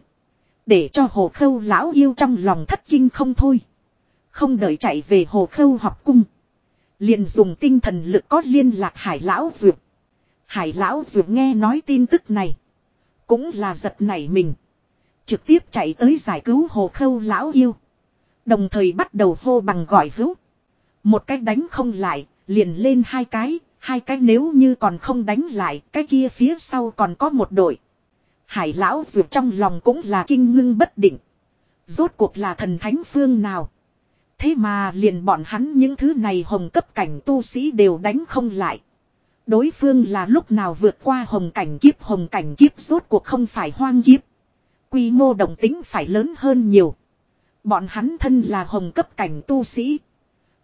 Để cho hồ khâu lão yêu trong lòng thất kinh không thôi. Không đợi chạy về hồ khâu học cung. Liền dùng tinh thần lực có liên lạc hải lão duyệt. Hải lão duyệt nghe nói tin tức này. Cũng là giật nảy mình. Trực tiếp chạy tới giải cứu hồ khâu lão yêu. Đồng thời bắt đầu hô bằng gọi hữu. Một cách đánh không lại, liền lên hai cái, hai cái nếu như còn không đánh lại, cái kia phía sau còn có một đội. Hải lão dù trong lòng cũng là kinh ngưng bất định. Rốt cuộc là thần thánh phương nào. Thế mà liền bọn hắn những thứ này hồng cấp cảnh tu sĩ đều đánh không lại. Đối phương là lúc nào vượt qua hồng cảnh kiếp hồng cảnh kiếp rốt cuộc không phải hoang kiếp. Quy mô đồng tính phải lớn hơn nhiều. Bọn hắn thân là hồng cấp cảnh tu sĩ.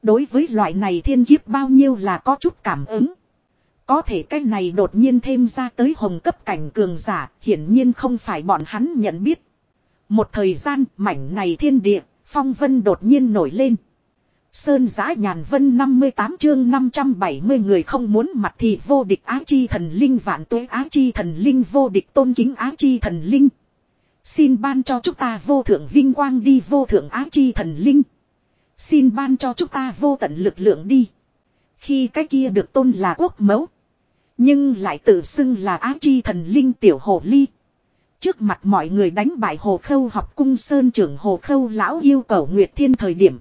Đối với loại này thiên kiếp bao nhiêu là có chút cảm ứng. Có thể cái này đột nhiên thêm ra tới hồng cấp cảnh cường giả, hiển nhiên không phải bọn hắn nhận biết. Một thời gian, mảnh này thiên địa, phong vân đột nhiên nổi lên. Sơn giã nhàn vân 58 chương 570 người không muốn mặt thì vô địch á chi thần linh vạn tuế á chi thần linh vô địch tôn kính á chi thần linh. Xin ban cho chúng ta vô thượng vinh quang đi vô thượng á chi thần linh. Xin ban cho chúng ta vô tận lực lượng đi. Khi cái kia được tôn là quốc mẫu. Nhưng lại tự xưng là á chi thần linh tiểu hồ ly. Trước mặt mọi người đánh bại hồ khâu học cung sơn trưởng hồ khâu lão yêu cầu Nguyệt Thiên thời điểm.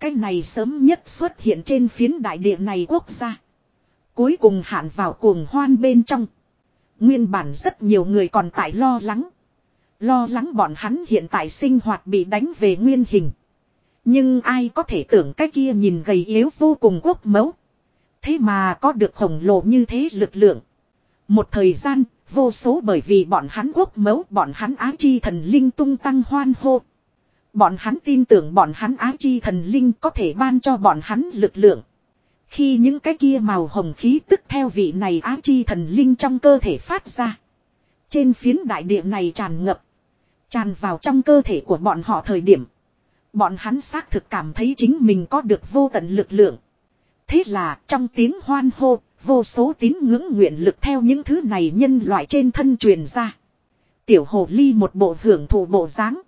Cái này sớm nhất xuất hiện trên phiến đại địa này quốc gia. Cuối cùng hạn vào cuồng hoan bên trong. Nguyên bản rất nhiều người còn tại lo lắng. Lo lắng bọn hắn hiện tại sinh hoạt bị đánh về nguyên hình. Nhưng ai có thể tưởng cái kia nhìn gầy yếu vô cùng quốc mẫu. Thế mà có được khổng lồ như thế lực lượng. Một thời gian, vô số bởi vì bọn hắn quốc mẫu, bọn hắn á chi thần linh tung tăng hoan hô. Bọn hắn tin tưởng bọn hắn á chi thần linh có thể ban cho bọn hắn lực lượng. Khi những cái kia màu hồng khí tức theo vị này á chi thần linh trong cơ thể phát ra. Trên phiến đại địa này tràn ngập. Tràn vào trong cơ thể của bọn họ thời điểm. Bọn hắn xác thực cảm thấy chính mình có được vô tận lực lượng. Thế là trong tiếng hoan hô, vô số tín ngưỡng nguyện lực theo những thứ này nhân loại trên thân truyền ra. Tiểu hồ ly một bộ hưởng thụ bộ dáng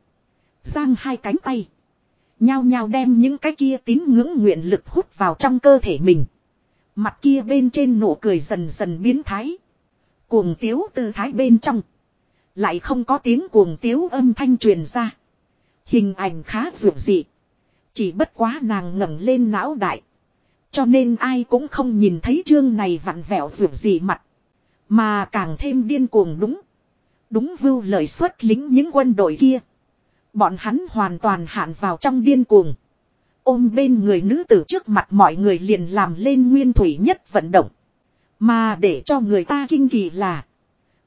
Giang hai cánh tay. Nhao nhao đem những cái kia tín ngưỡng nguyện lực hút vào trong cơ thể mình. Mặt kia bên trên nụ cười dần dần biến thái. Cuồng tiếu tư thái bên trong. Lại không có tiếng cuồng tiếu âm thanh truyền ra. Hình ảnh khá dụ dị. Chỉ bất quá nàng ngẩng lên não đại. Cho nên ai cũng không nhìn thấy chương này vặn vẹo dụ dị mặt. Mà càng thêm điên cuồng đúng. Đúng vưu lời xuất lính những quân đội kia. Bọn hắn hoàn toàn hạn vào trong điên cuồng. Ôm bên người nữ tử trước mặt mọi người liền làm lên nguyên thủy nhất vận động. Mà để cho người ta kinh kỳ là.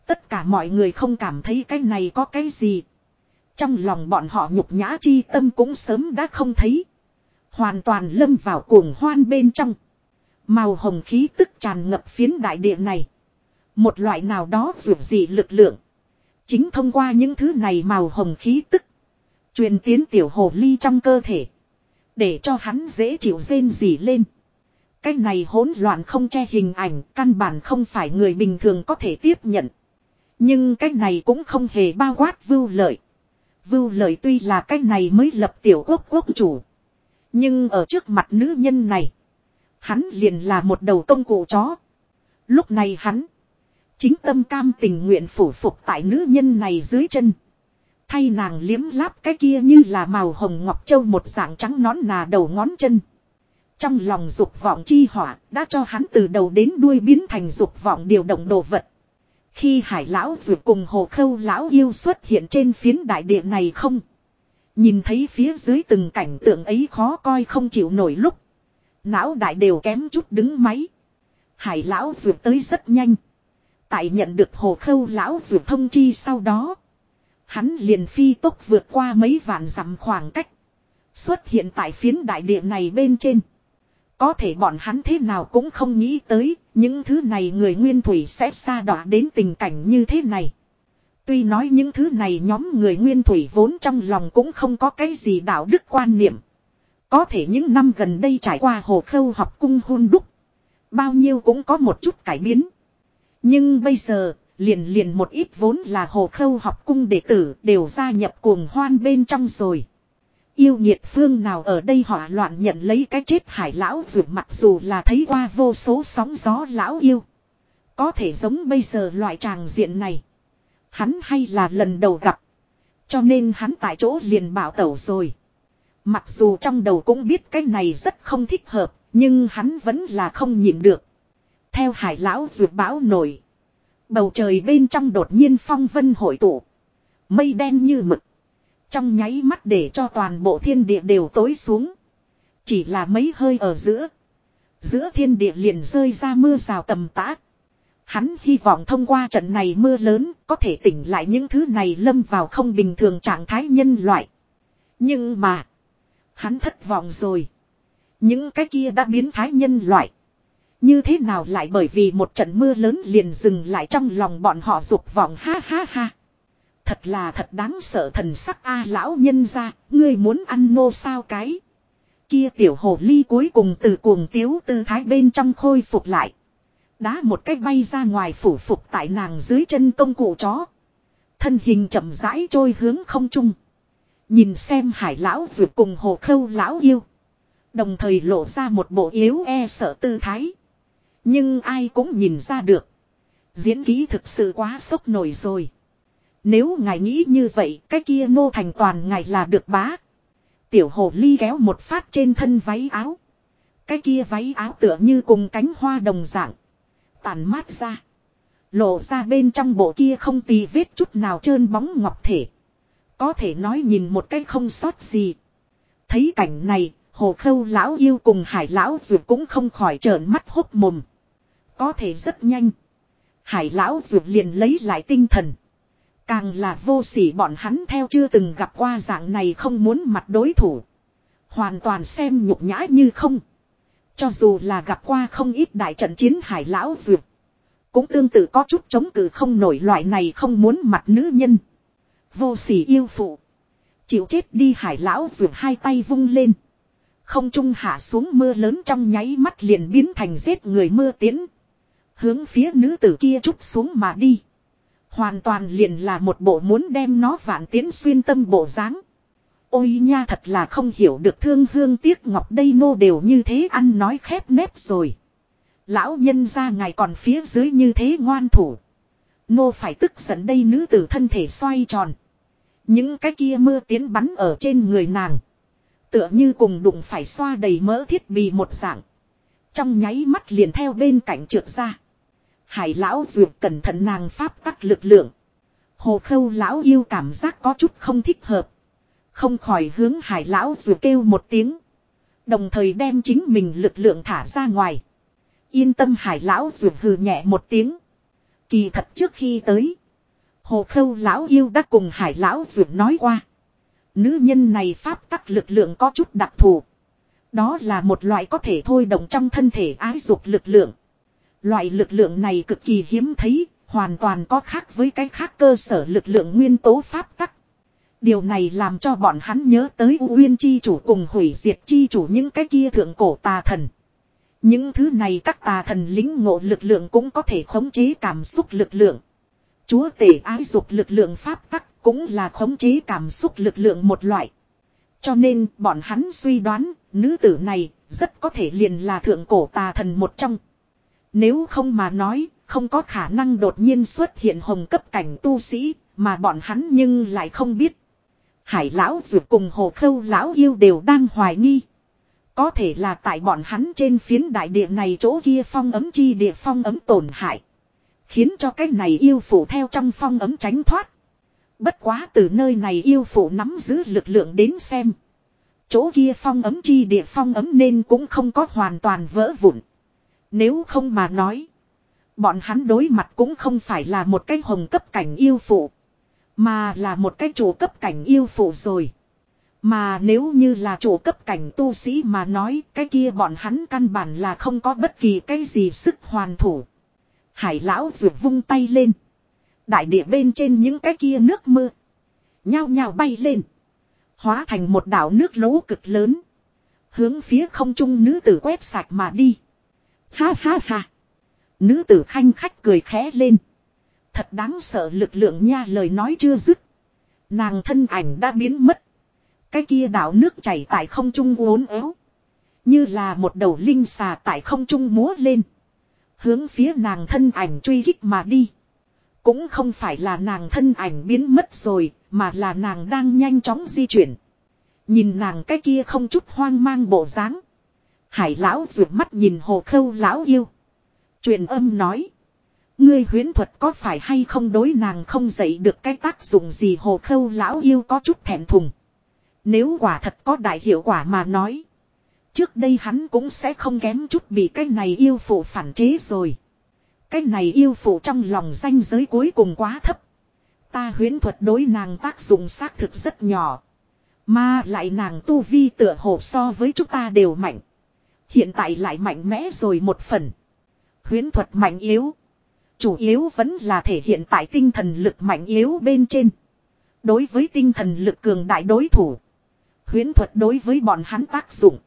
Tất cả mọi người không cảm thấy cái này có cái gì. Trong lòng bọn họ nhục nhã chi tâm cũng sớm đã không thấy. Hoàn toàn lâm vào cuồng hoan bên trong. Màu hồng khí tức tràn ngập phiến đại địa này. Một loại nào đó dù gì lực lượng. Chính thông qua những thứ này màu hồng khí tức. Truyền tiến tiểu hồ ly trong cơ thể. Để cho hắn dễ chịu rên gì lên. Cái này hỗn loạn không che hình ảnh, căn bản không phải người bình thường có thể tiếp nhận. Nhưng cái này cũng không hề bao quát vưu lợi. Vưu lợi tuy là cái này mới lập tiểu quốc quốc chủ. Nhưng ở trước mặt nữ nhân này. Hắn liền là một đầu công cụ chó. Lúc này hắn. Chính tâm cam tình nguyện phủ phục tại nữ nhân này dưới chân. Thay nàng liếm láp cái kia như là màu hồng ngọc châu một dạng trắng nón nà đầu ngón chân. Trong lòng dục vọng chi hỏa đã cho hắn từ đầu đến đuôi biến thành dục vọng điều động đồ vật. Khi hải lão vượt cùng hồ khâu lão yêu xuất hiện trên phiến đại địa này không. Nhìn thấy phía dưới từng cảnh tượng ấy khó coi không chịu nổi lúc. Não đại đều kém chút đứng máy. Hải lão vượt tới rất nhanh. Tại nhận được hồ khâu lão vượt thông chi sau đó. Hắn liền phi tốc vượt qua mấy vạn dặm khoảng cách. Xuất hiện tại phiến đại địa này bên trên. Có thể bọn hắn thế nào cũng không nghĩ tới, những thứ này người nguyên thủy sẽ xa đọa đến tình cảnh như thế này. Tuy nói những thứ này nhóm người nguyên thủy vốn trong lòng cũng không có cái gì đạo đức quan niệm. Có thể những năm gần đây trải qua hồ khâu học cung hôn đúc. Bao nhiêu cũng có một chút cải biến. Nhưng bây giờ, liền liền một ít vốn là hồ khâu học cung đệ tử đều gia nhập cuồng hoan bên trong rồi. Yêu nhiệt phương nào ở đây hỏa loạn nhận lấy cái chết hải lão dù mặc dù là thấy qua vô số sóng gió lão yêu. Có thể giống bây giờ loại tràng diện này. Hắn hay là lần đầu gặp. Cho nên hắn tại chỗ liền bảo tẩu rồi. Mặc dù trong đầu cũng biết cái này rất không thích hợp. Nhưng hắn vẫn là không nhịn được. Theo hải lão ruột bão nổi. Bầu trời bên trong đột nhiên phong vân hội tụ. Mây đen như mực. Trong nháy mắt để cho toàn bộ thiên địa đều tối xuống. Chỉ là mấy hơi ở giữa. Giữa thiên địa liền rơi ra mưa rào tầm tã. Hắn hy vọng thông qua trận này mưa lớn có thể tỉnh lại những thứ này lâm vào không bình thường trạng thái nhân loại. Nhưng mà. Hắn thất vọng rồi. Những cái kia đã biến thái nhân loại. Như thế nào lại bởi vì một trận mưa lớn liền dừng lại trong lòng bọn họ dục vọng ha ha ha. Thật là thật đáng sợ thần sắc a lão nhân ra, ngươi muốn ăn nô sao cái. Kia tiểu hồ ly cuối cùng từ cuồng tiếu tư thái bên trong khôi phục lại. Đá một cách bay ra ngoài phủ phục tại nàng dưới chân công cụ chó. Thân hình chậm rãi trôi hướng không trung. Nhìn xem hải lão vượt cùng hồ khâu lão yêu. Đồng thời lộ ra một bộ yếu e sợ tư thái. Nhưng ai cũng nhìn ra được. Diễn ký thực sự quá sốc nổi rồi. Nếu ngài nghĩ như vậy, cái kia nô thành toàn ngài là được bá. Tiểu hồ ly kéo một phát trên thân váy áo. Cái kia váy áo tựa như cùng cánh hoa đồng dạng. Tàn mát ra. Lộ ra bên trong bộ kia không tì vết chút nào trơn bóng ngọc thể. Có thể nói nhìn một cái không sót gì. Thấy cảnh này, hồ khâu lão yêu cùng hải lão dù cũng không khỏi trợn mắt hốc mồm. Có thể rất nhanh. Hải lão dù liền lấy lại tinh thần. Càng là vô sỉ bọn hắn theo chưa từng gặp qua dạng này không muốn mặt đối thủ. Hoàn toàn xem nhục nhã như không. Cho dù là gặp qua không ít đại trận chiến hải lão dược. Cũng tương tự có chút chống cự không nổi loại này không muốn mặt nữ nhân. Vô sỉ yêu phụ. Chịu chết đi hải lão dược hai tay vung lên. Không trung hạ xuống mưa lớn trong nháy mắt liền biến thành giết người mưa tiến. Hướng phía nữ tử kia trút xuống mà đi. Hoàn toàn liền là một bộ muốn đem nó vạn tiến xuyên tâm bộ dáng. Ôi nha thật là không hiểu được thương hương tiếc ngọc đây nô đều như thế ăn nói khép nép rồi. Lão nhân ra ngài còn phía dưới như thế ngoan thủ. Nô phải tức giận đây nữ tử thân thể xoay tròn. Những cái kia mưa tiến bắn ở trên người nàng. Tựa như cùng đụng phải xoa đầy mỡ thiết bị một dạng. Trong nháy mắt liền theo bên cạnh trượt ra. Hải lão duyệt cẩn thận nàng pháp tắc lực lượng. Hồ khâu lão yêu cảm giác có chút không thích hợp. Không khỏi hướng hải lão duyệt kêu một tiếng. Đồng thời đem chính mình lực lượng thả ra ngoài. Yên tâm hải lão duyệt hừ nhẹ một tiếng. Kỳ thật trước khi tới. Hồ khâu lão yêu đã cùng hải lão duyệt nói qua. Nữ nhân này pháp tắc lực lượng có chút đặc thù. Đó là một loại có thể thôi động trong thân thể ái dục lực lượng. Loại lực lượng này cực kỳ hiếm thấy, hoàn toàn có khác với cái khác cơ sở lực lượng nguyên tố pháp tắc. Điều này làm cho bọn hắn nhớ tới U Uyên Chi chủ cùng hủy diệt chi chủ những cái kia thượng cổ tà thần. Những thứ này các tà thần lính ngộ lực lượng cũng có thể khống chế cảm xúc lực lượng. Chúa tể ái dục lực lượng pháp tắc cũng là khống chế cảm xúc lực lượng một loại. Cho nên bọn hắn suy đoán nữ tử này rất có thể liền là thượng cổ tà thần một trong. Nếu không mà nói, không có khả năng đột nhiên xuất hiện hồng cấp cảnh tu sĩ, mà bọn hắn nhưng lại không biết. Hải lão dược cùng hồ khâu lão yêu đều đang hoài nghi. Có thể là tại bọn hắn trên phiến đại địa này chỗ kia phong ấm chi địa phong ấm tổn hại. Khiến cho cái này yêu phủ theo trong phong ấm tránh thoát. Bất quá từ nơi này yêu phụ nắm giữ lực lượng đến xem. Chỗ kia phong ấm chi địa phong ấm nên cũng không có hoàn toàn vỡ vụn. Nếu không mà nói. Bọn hắn đối mặt cũng không phải là một cái hồng cấp cảnh yêu phụ. Mà là một cái chủ cấp cảnh yêu phụ rồi. Mà nếu như là chủ cấp cảnh tu sĩ mà nói, cái kia bọn hắn căn bản là không có bất kỳ cái gì sức hoàn thủ. Hải lão rượu vung tay lên. Đại địa bên trên những cái kia nước mưa. Nhao nhao bay lên. Hóa thành một đảo nước lỗ cực lớn. Hướng phía không trung nữ tử quét sạch mà đi. Ha ha ha. Nữ tử khanh khách cười khẽ lên. Thật đáng sợ lực lượng nha lời nói chưa dứt. Nàng thân ảnh đã biến mất. Cái kia đảo nước chảy tại không trung uốn éo. Như là một đầu linh xà tại không trung múa lên. Hướng phía nàng thân ảnh truy kích mà đi. Cũng không phải là nàng thân ảnh biến mất rồi, mà là nàng đang nhanh chóng di chuyển. Nhìn nàng cái kia không chút hoang mang bộ dáng. Hải lão rượt mắt nhìn hồ khâu lão yêu. Truyền âm nói. Ngươi huyến thuật có phải hay không đối nàng không dạy được cái tác dụng gì hồ khâu lão yêu có chút thèm thùng. Nếu quả thật có đại hiệu quả mà nói. Trước đây hắn cũng sẽ không kém chút bị cái này yêu phụ phản chế rồi. Cái này yêu phụ trong lòng danh giới cuối cùng quá thấp. Ta huyến thuật đối nàng tác dụng xác thực rất nhỏ. Mà lại nàng tu vi tựa hồ so với chúng ta đều mạnh. Hiện tại lại mạnh mẽ rồi một phần. Huyến thuật mạnh yếu. Chủ yếu vẫn là thể hiện tại tinh thần lực mạnh yếu bên trên. Đối với tinh thần lực cường đại đối thủ. Huyến thuật đối với bọn hắn tác dụng.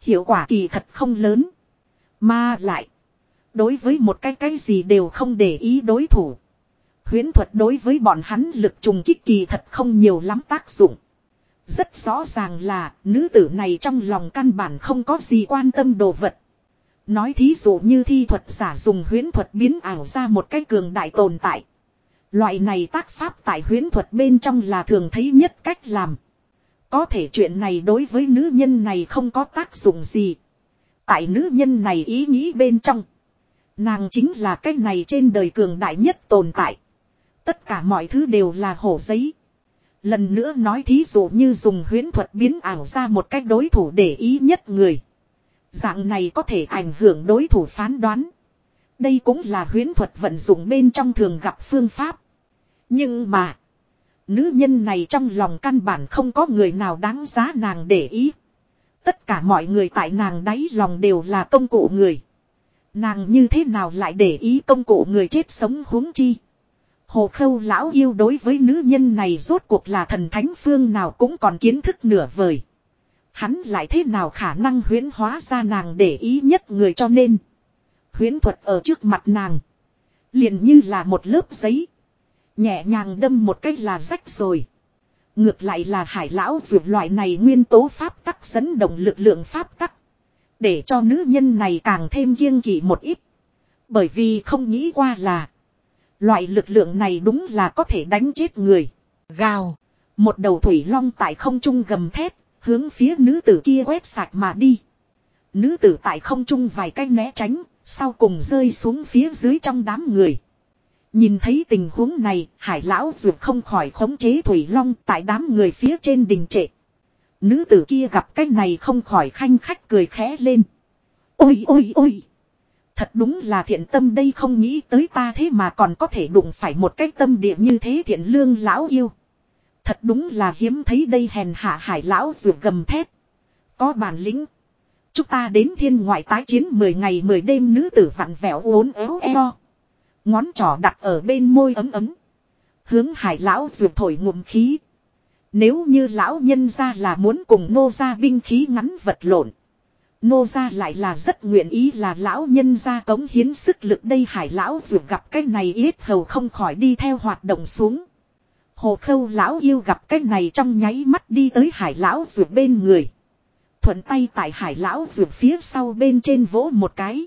Hiệu quả kỳ thật không lớn. Mà lại. Đối với một cái cái gì đều không để ý đối thủ. Huyến thuật đối với bọn hắn lực trùng kích kỳ thật không nhiều lắm tác dụng. Rất rõ ràng là, nữ tử này trong lòng căn bản không có gì quan tâm đồ vật. Nói thí dụ như thi thuật giả dùng huyến thuật biến ảo ra một cái cường đại tồn tại. Loại này tác pháp tại huyến thuật bên trong là thường thấy nhất cách làm. Có thể chuyện này đối với nữ nhân này không có tác dụng gì. Tại nữ nhân này ý nghĩ bên trong. Nàng chính là cái này trên đời cường đại nhất tồn tại. Tất cả mọi thứ đều là hổ giấy. Lần nữa nói thí dụ như dùng huyến thuật biến ảo ra một cách đối thủ để ý nhất người. Dạng này có thể ảnh hưởng đối thủ phán đoán. Đây cũng là huyến thuật vận dụng bên trong thường gặp phương pháp. Nhưng mà. Nữ nhân này trong lòng căn bản không có người nào đáng giá nàng để ý. Tất cả mọi người tại nàng đáy lòng đều là công cụ người. Nàng như thế nào lại để ý công cụ người chết sống huống chi. Hồ khâu lão yêu đối với nữ nhân này rốt cuộc là thần thánh phương nào cũng còn kiến thức nửa vời. Hắn lại thế nào khả năng huyến hóa ra nàng để ý nhất người cho nên. Huyến thuật ở trước mặt nàng. Liền như là một lớp giấy. Nhẹ nhàng đâm một cách là rách rồi. Ngược lại là hải lão dược loại này nguyên tố pháp tắc dẫn động lực lượng pháp tắc. Để cho nữ nhân này càng thêm kiêng kỵ một ít. Bởi vì không nghĩ qua là. Loại lực lượng này đúng là có thể đánh chết người. Gào. Một đầu thủy long tại không trung gầm thét. Hướng phía nữ tử kia quét sạch mà đi. Nữ tử tại không trung vài cái né tránh. Sau cùng rơi xuống phía dưới trong đám người. Nhìn thấy tình huống này, hải lão dược không khỏi khống chế thủy long tại đám người phía trên đình trệ. Nữ tử kia gặp cái này không khỏi khanh khách cười khẽ lên. Ôi ôi ôi! Thật đúng là thiện tâm đây không nghĩ tới ta thế mà còn có thể đụng phải một cái tâm địa như thế thiện lương lão yêu. Thật đúng là hiếm thấy đây hèn hạ hải lão ruột gầm thét. Có bản lĩnh. Chúng ta đến thiên ngoại tái chiến 10 ngày 10 đêm nữ tử vặn vẹo uốn éo eo. Ngón trỏ đặt ở bên môi ấm ấm. Hướng hải lão ruột thổi ngụm khí. Nếu như lão nhân ra là muốn cùng nô ra binh khí ngắn vật lộn. Nô ra lại là rất nguyện ý là lão nhân ra cống hiến sức lực đây hải lão dù gặp cái này ít hầu không khỏi đi theo hoạt động xuống. Hồ khâu lão yêu gặp cái này trong nháy mắt đi tới hải lão dù bên người. Thuận tay tại hải lão dù phía sau bên trên vỗ một cái.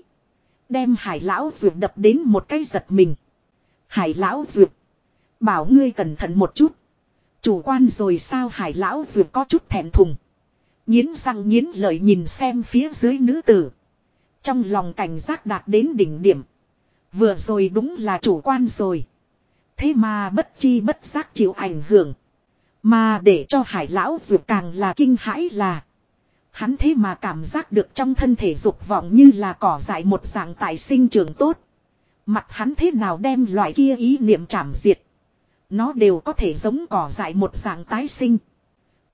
Đem hải lão dù đập đến một cái giật mình. Hải lão dù. Bảo ngươi cẩn thận một chút. Chủ quan rồi sao hải lão dù có chút thẹn thùng. Nhiến răng nhiến lợi nhìn xem phía dưới nữ tử. Trong lòng cảnh giác đạt đến đỉnh điểm. Vừa rồi đúng là chủ quan rồi. Thế mà bất chi bất giác chịu ảnh hưởng. Mà để cho hải lão dù càng là kinh hãi là. Hắn thế mà cảm giác được trong thân thể dục vọng như là cỏ dại một dạng tại sinh trường tốt. Mặt hắn thế nào đem loại kia ý niệm chảm diệt. Nó đều có thể giống cỏ dại một dạng tái sinh.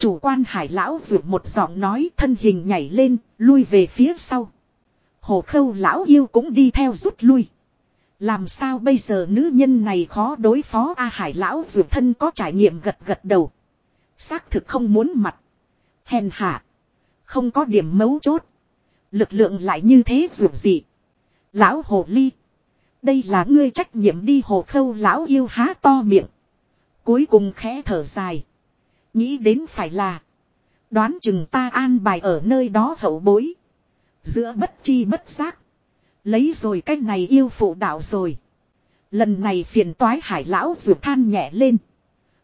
Chủ quan hải lão vượt một giọng nói thân hình nhảy lên, lui về phía sau. Hồ khâu lão yêu cũng đi theo rút lui. Làm sao bây giờ nữ nhân này khó đối phó A hải lão vượt thân có trải nghiệm gật gật đầu. Xác thực không muốn mặt. Hèn hạ. Không có điểm mấu chốt. Lực lượng lại như thế ruột gì. Lão hồ ly. Đây là ngươi trách nhiệm đi hồ khâu lão yêu há to miệng. Cuối cùng khẽ thở dài. Nghĩ đến phải là. Đoán chừng ta an bài ở nơi đó hậu bối. Giữa bất chi bất giác. Lấy rồi cách này yêu phụ đạo rồi. Lần này phiền toái hải lão ruột than nhẹ lên.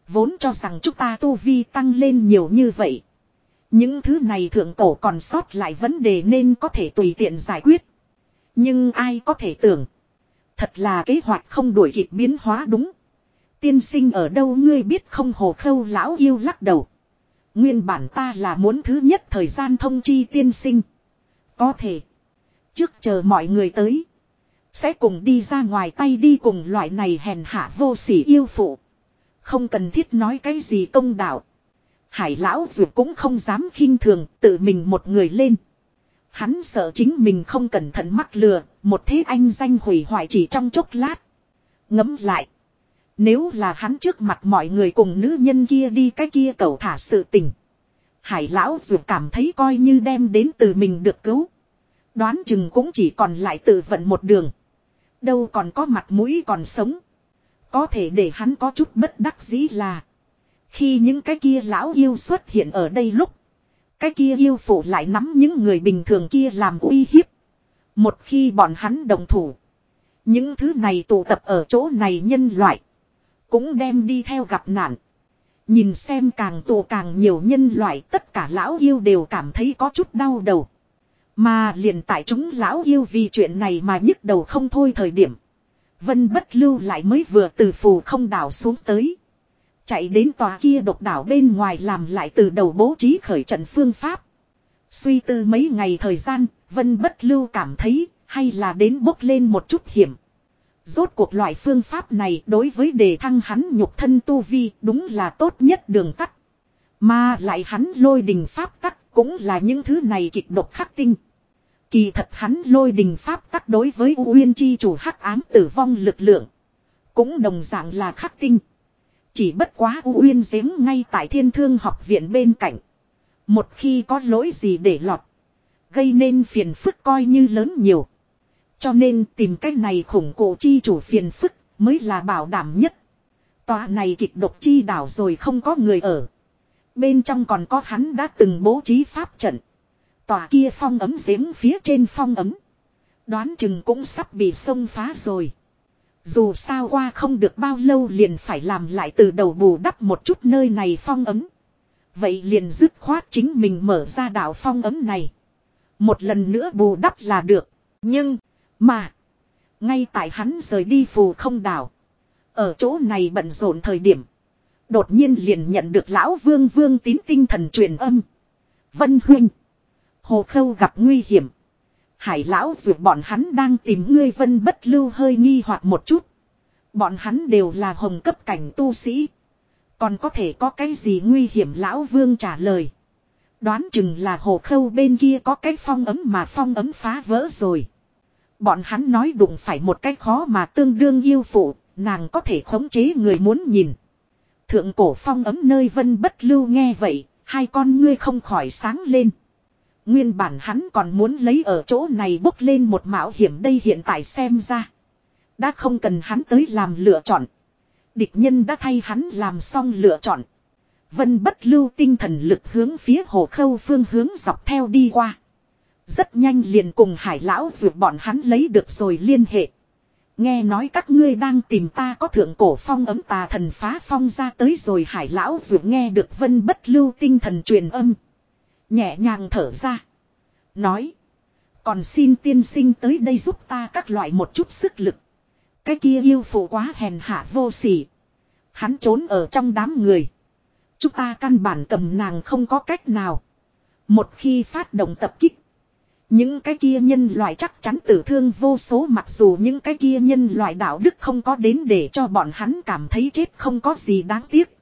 Vốn cho rằng chúng ta tu vi tăng lên nhiều như vậy. Những thứ này thượng cổ còn sót lại vấn đề nên có thể tùy tiện giải quyết. Nhưng ai có thể tưởng. Thật là kế hoạch không đuổi kịp biến hóa đúng. Tiên sinh ở đâu ngươi biết không hồ khâu lão yêu lắc đầu. Nguyên bản ta là muốn thứ nhất thời gian thông chi tiên sinh. Có thể. Trước chờ mọi người tới. Sẽ cùng đi ra ngoài tay đi cùng loại này hèn hạ vô sỉ yêu phụ. Không cần thiết nói cái gì công đạo. Hải lão dù cũng không dám khinh thường tự mình một người lên. Hắn sợ chính mình không cẩn thận mắc lừa, một thế anh danh hủy hoại chỉ trong chốc lát. Ngấm lại. Nếu là hắn trước mặt mọi người cùng nữ nhân kia đi cái kia cầu thả sự tình. Hải lão dù cảm thấy coi như đem đến từ mình được cứu. Đoán chừng cũng chỉ còn lại tự vận một đường. Đâu còn có mặt mũi còn sống. Có thể để hắn có chút bất đắc dĩ là. Khi những cái kia lão yêu xuất hiện ở đây lúc. Cái kia yêu phụ lại nắm những người bình thường kia làm uy hiếp. Một khi bọn hắn đồng thủ. Những thứ này tụ tập ở chỗ này nhân loại. Cũng đem đi theo gặp nạn. Nhìn xem càng tù càng nhiều nhân loại tất cả lão yêu đều cảm thấy có chút đau đầu. Mà liền tại chúng lão yêu vì chuyện này mà nhức đầu không thôi thời điểm. Vân bất lưu lại mới vừa từ phù không đảo xuống tới. Chạy đến tòa kia độc đảo bên ngoài làm lại từ đầu bố trí khởi trận phương pháp. Suy tư mấy ngày thời gian, Vân bất lưu cảm thấy hay là đến bốc lên một chút hiểm. Rốt cuộc loại phương pháp này đối với đề thăng hắn nhục thân tu vi đúng là tốt nhất đường tắt. Mà lại hắn lôi đình pháp tắc cũng là những thứ này kịch độc khắc tinh. Kỳ thật hắn lôi đình pháp tắc đối với U Uyên chi chủ hắc ám tử vong lực lượng. Cũng đồng dạng là khắc tinh. Chỉ bất quá U Uyên giếng ngay tại thiên thương học viện bên cạnh. Một khi có lỗi gì để lọt. Gây nên phiền phức coi như lớn nhiều. Cho nên tìm cách này khủng cổ chi chủ phiền phức mới là bảo đảm nhất. Tòa này kịch độc chi đảo rồi không có người ở. Bên trong còn có hắn đã từng bố trí pháp trận. Tòa kia phong ấm giếng phía trên phong ấm. Đoán chừng cũng sắp bị sông phá rồi. Dù sao qua không được bao lâu liền phải làm lại từ đầu bù đắp một chút nơi này phong ấm. Vậy liền dứt khoát chính mình mở ra đảo phong ấm này. Một lần nữa bù đắp là được. Nhưng, mà, ngay tại hắn rời đi phù không đảo. Ở chỗ này bận rộn thời điểm. Đột nhiên liền nhận được lão vương vương tín tinh thần truyền âm. Vân huynh. Hồ khâu gặp nguy hiểm. Hải lão dù bọn hắn đang tìm ngươi vân bất lưu hơi nghi hoặc một chút. Bọn hắn đều là hồng cấp cảnh tu sĩ. Còn có thể có cái gì nguy hiểm lão vương trả lời. Đoán chừng là hồ khâu bên kia có cái phong ấm mà phong ấm phá vỡ rồi. Bọn hắn nói đụng phải một cái khó mà tương đương yêu phụ, nàng có thể khống chế người muốn nhìn. Thượng cổ phong ấm nơi vân bất lưu nghe vậy, hai con ngươi không khỏi sáng lên. Nguyên bản hắn còn muốn lấy ở chỗ này bốc lên một mạo hiểm đây hiện tại xem ra. Đã không cần hắn tới làm lựa chọn. Địch nhân đã thay hắn làm xong lựa chọn. Vân bất lưu tinh thần lực hướng phía hồ khâu phương hướng dọc theo đi qua. Rất nhanh liền cùng hải lão vượt bọn hắn lấy được rồi liên hệ. Nghe nói các ngươi đang tìm ta có thượng cổ phong ấm tà thần phá phong ra tới rồi hải lão vượt nghe được vân bất lưu tinh thần truyền âm. Nhẹ nhàng thở ra. Nói. Còn xin tiên sinh tới đây giúp ta các loại một chút sức lực. Cái kia yêu phụ quá hèn hạ vô sỉ. Hắn trốn ở trong đám người. Chúng ta căn bản cầm nàng không có cách nào. Một khi phát động tập kích. Những cái kia nhân loại chắc chắn tử thương vô số mặc dù những cái kia nhân loại đạo đức không có đến để cho bọn hắn cảm thấy chết không có gì đáng tiếc.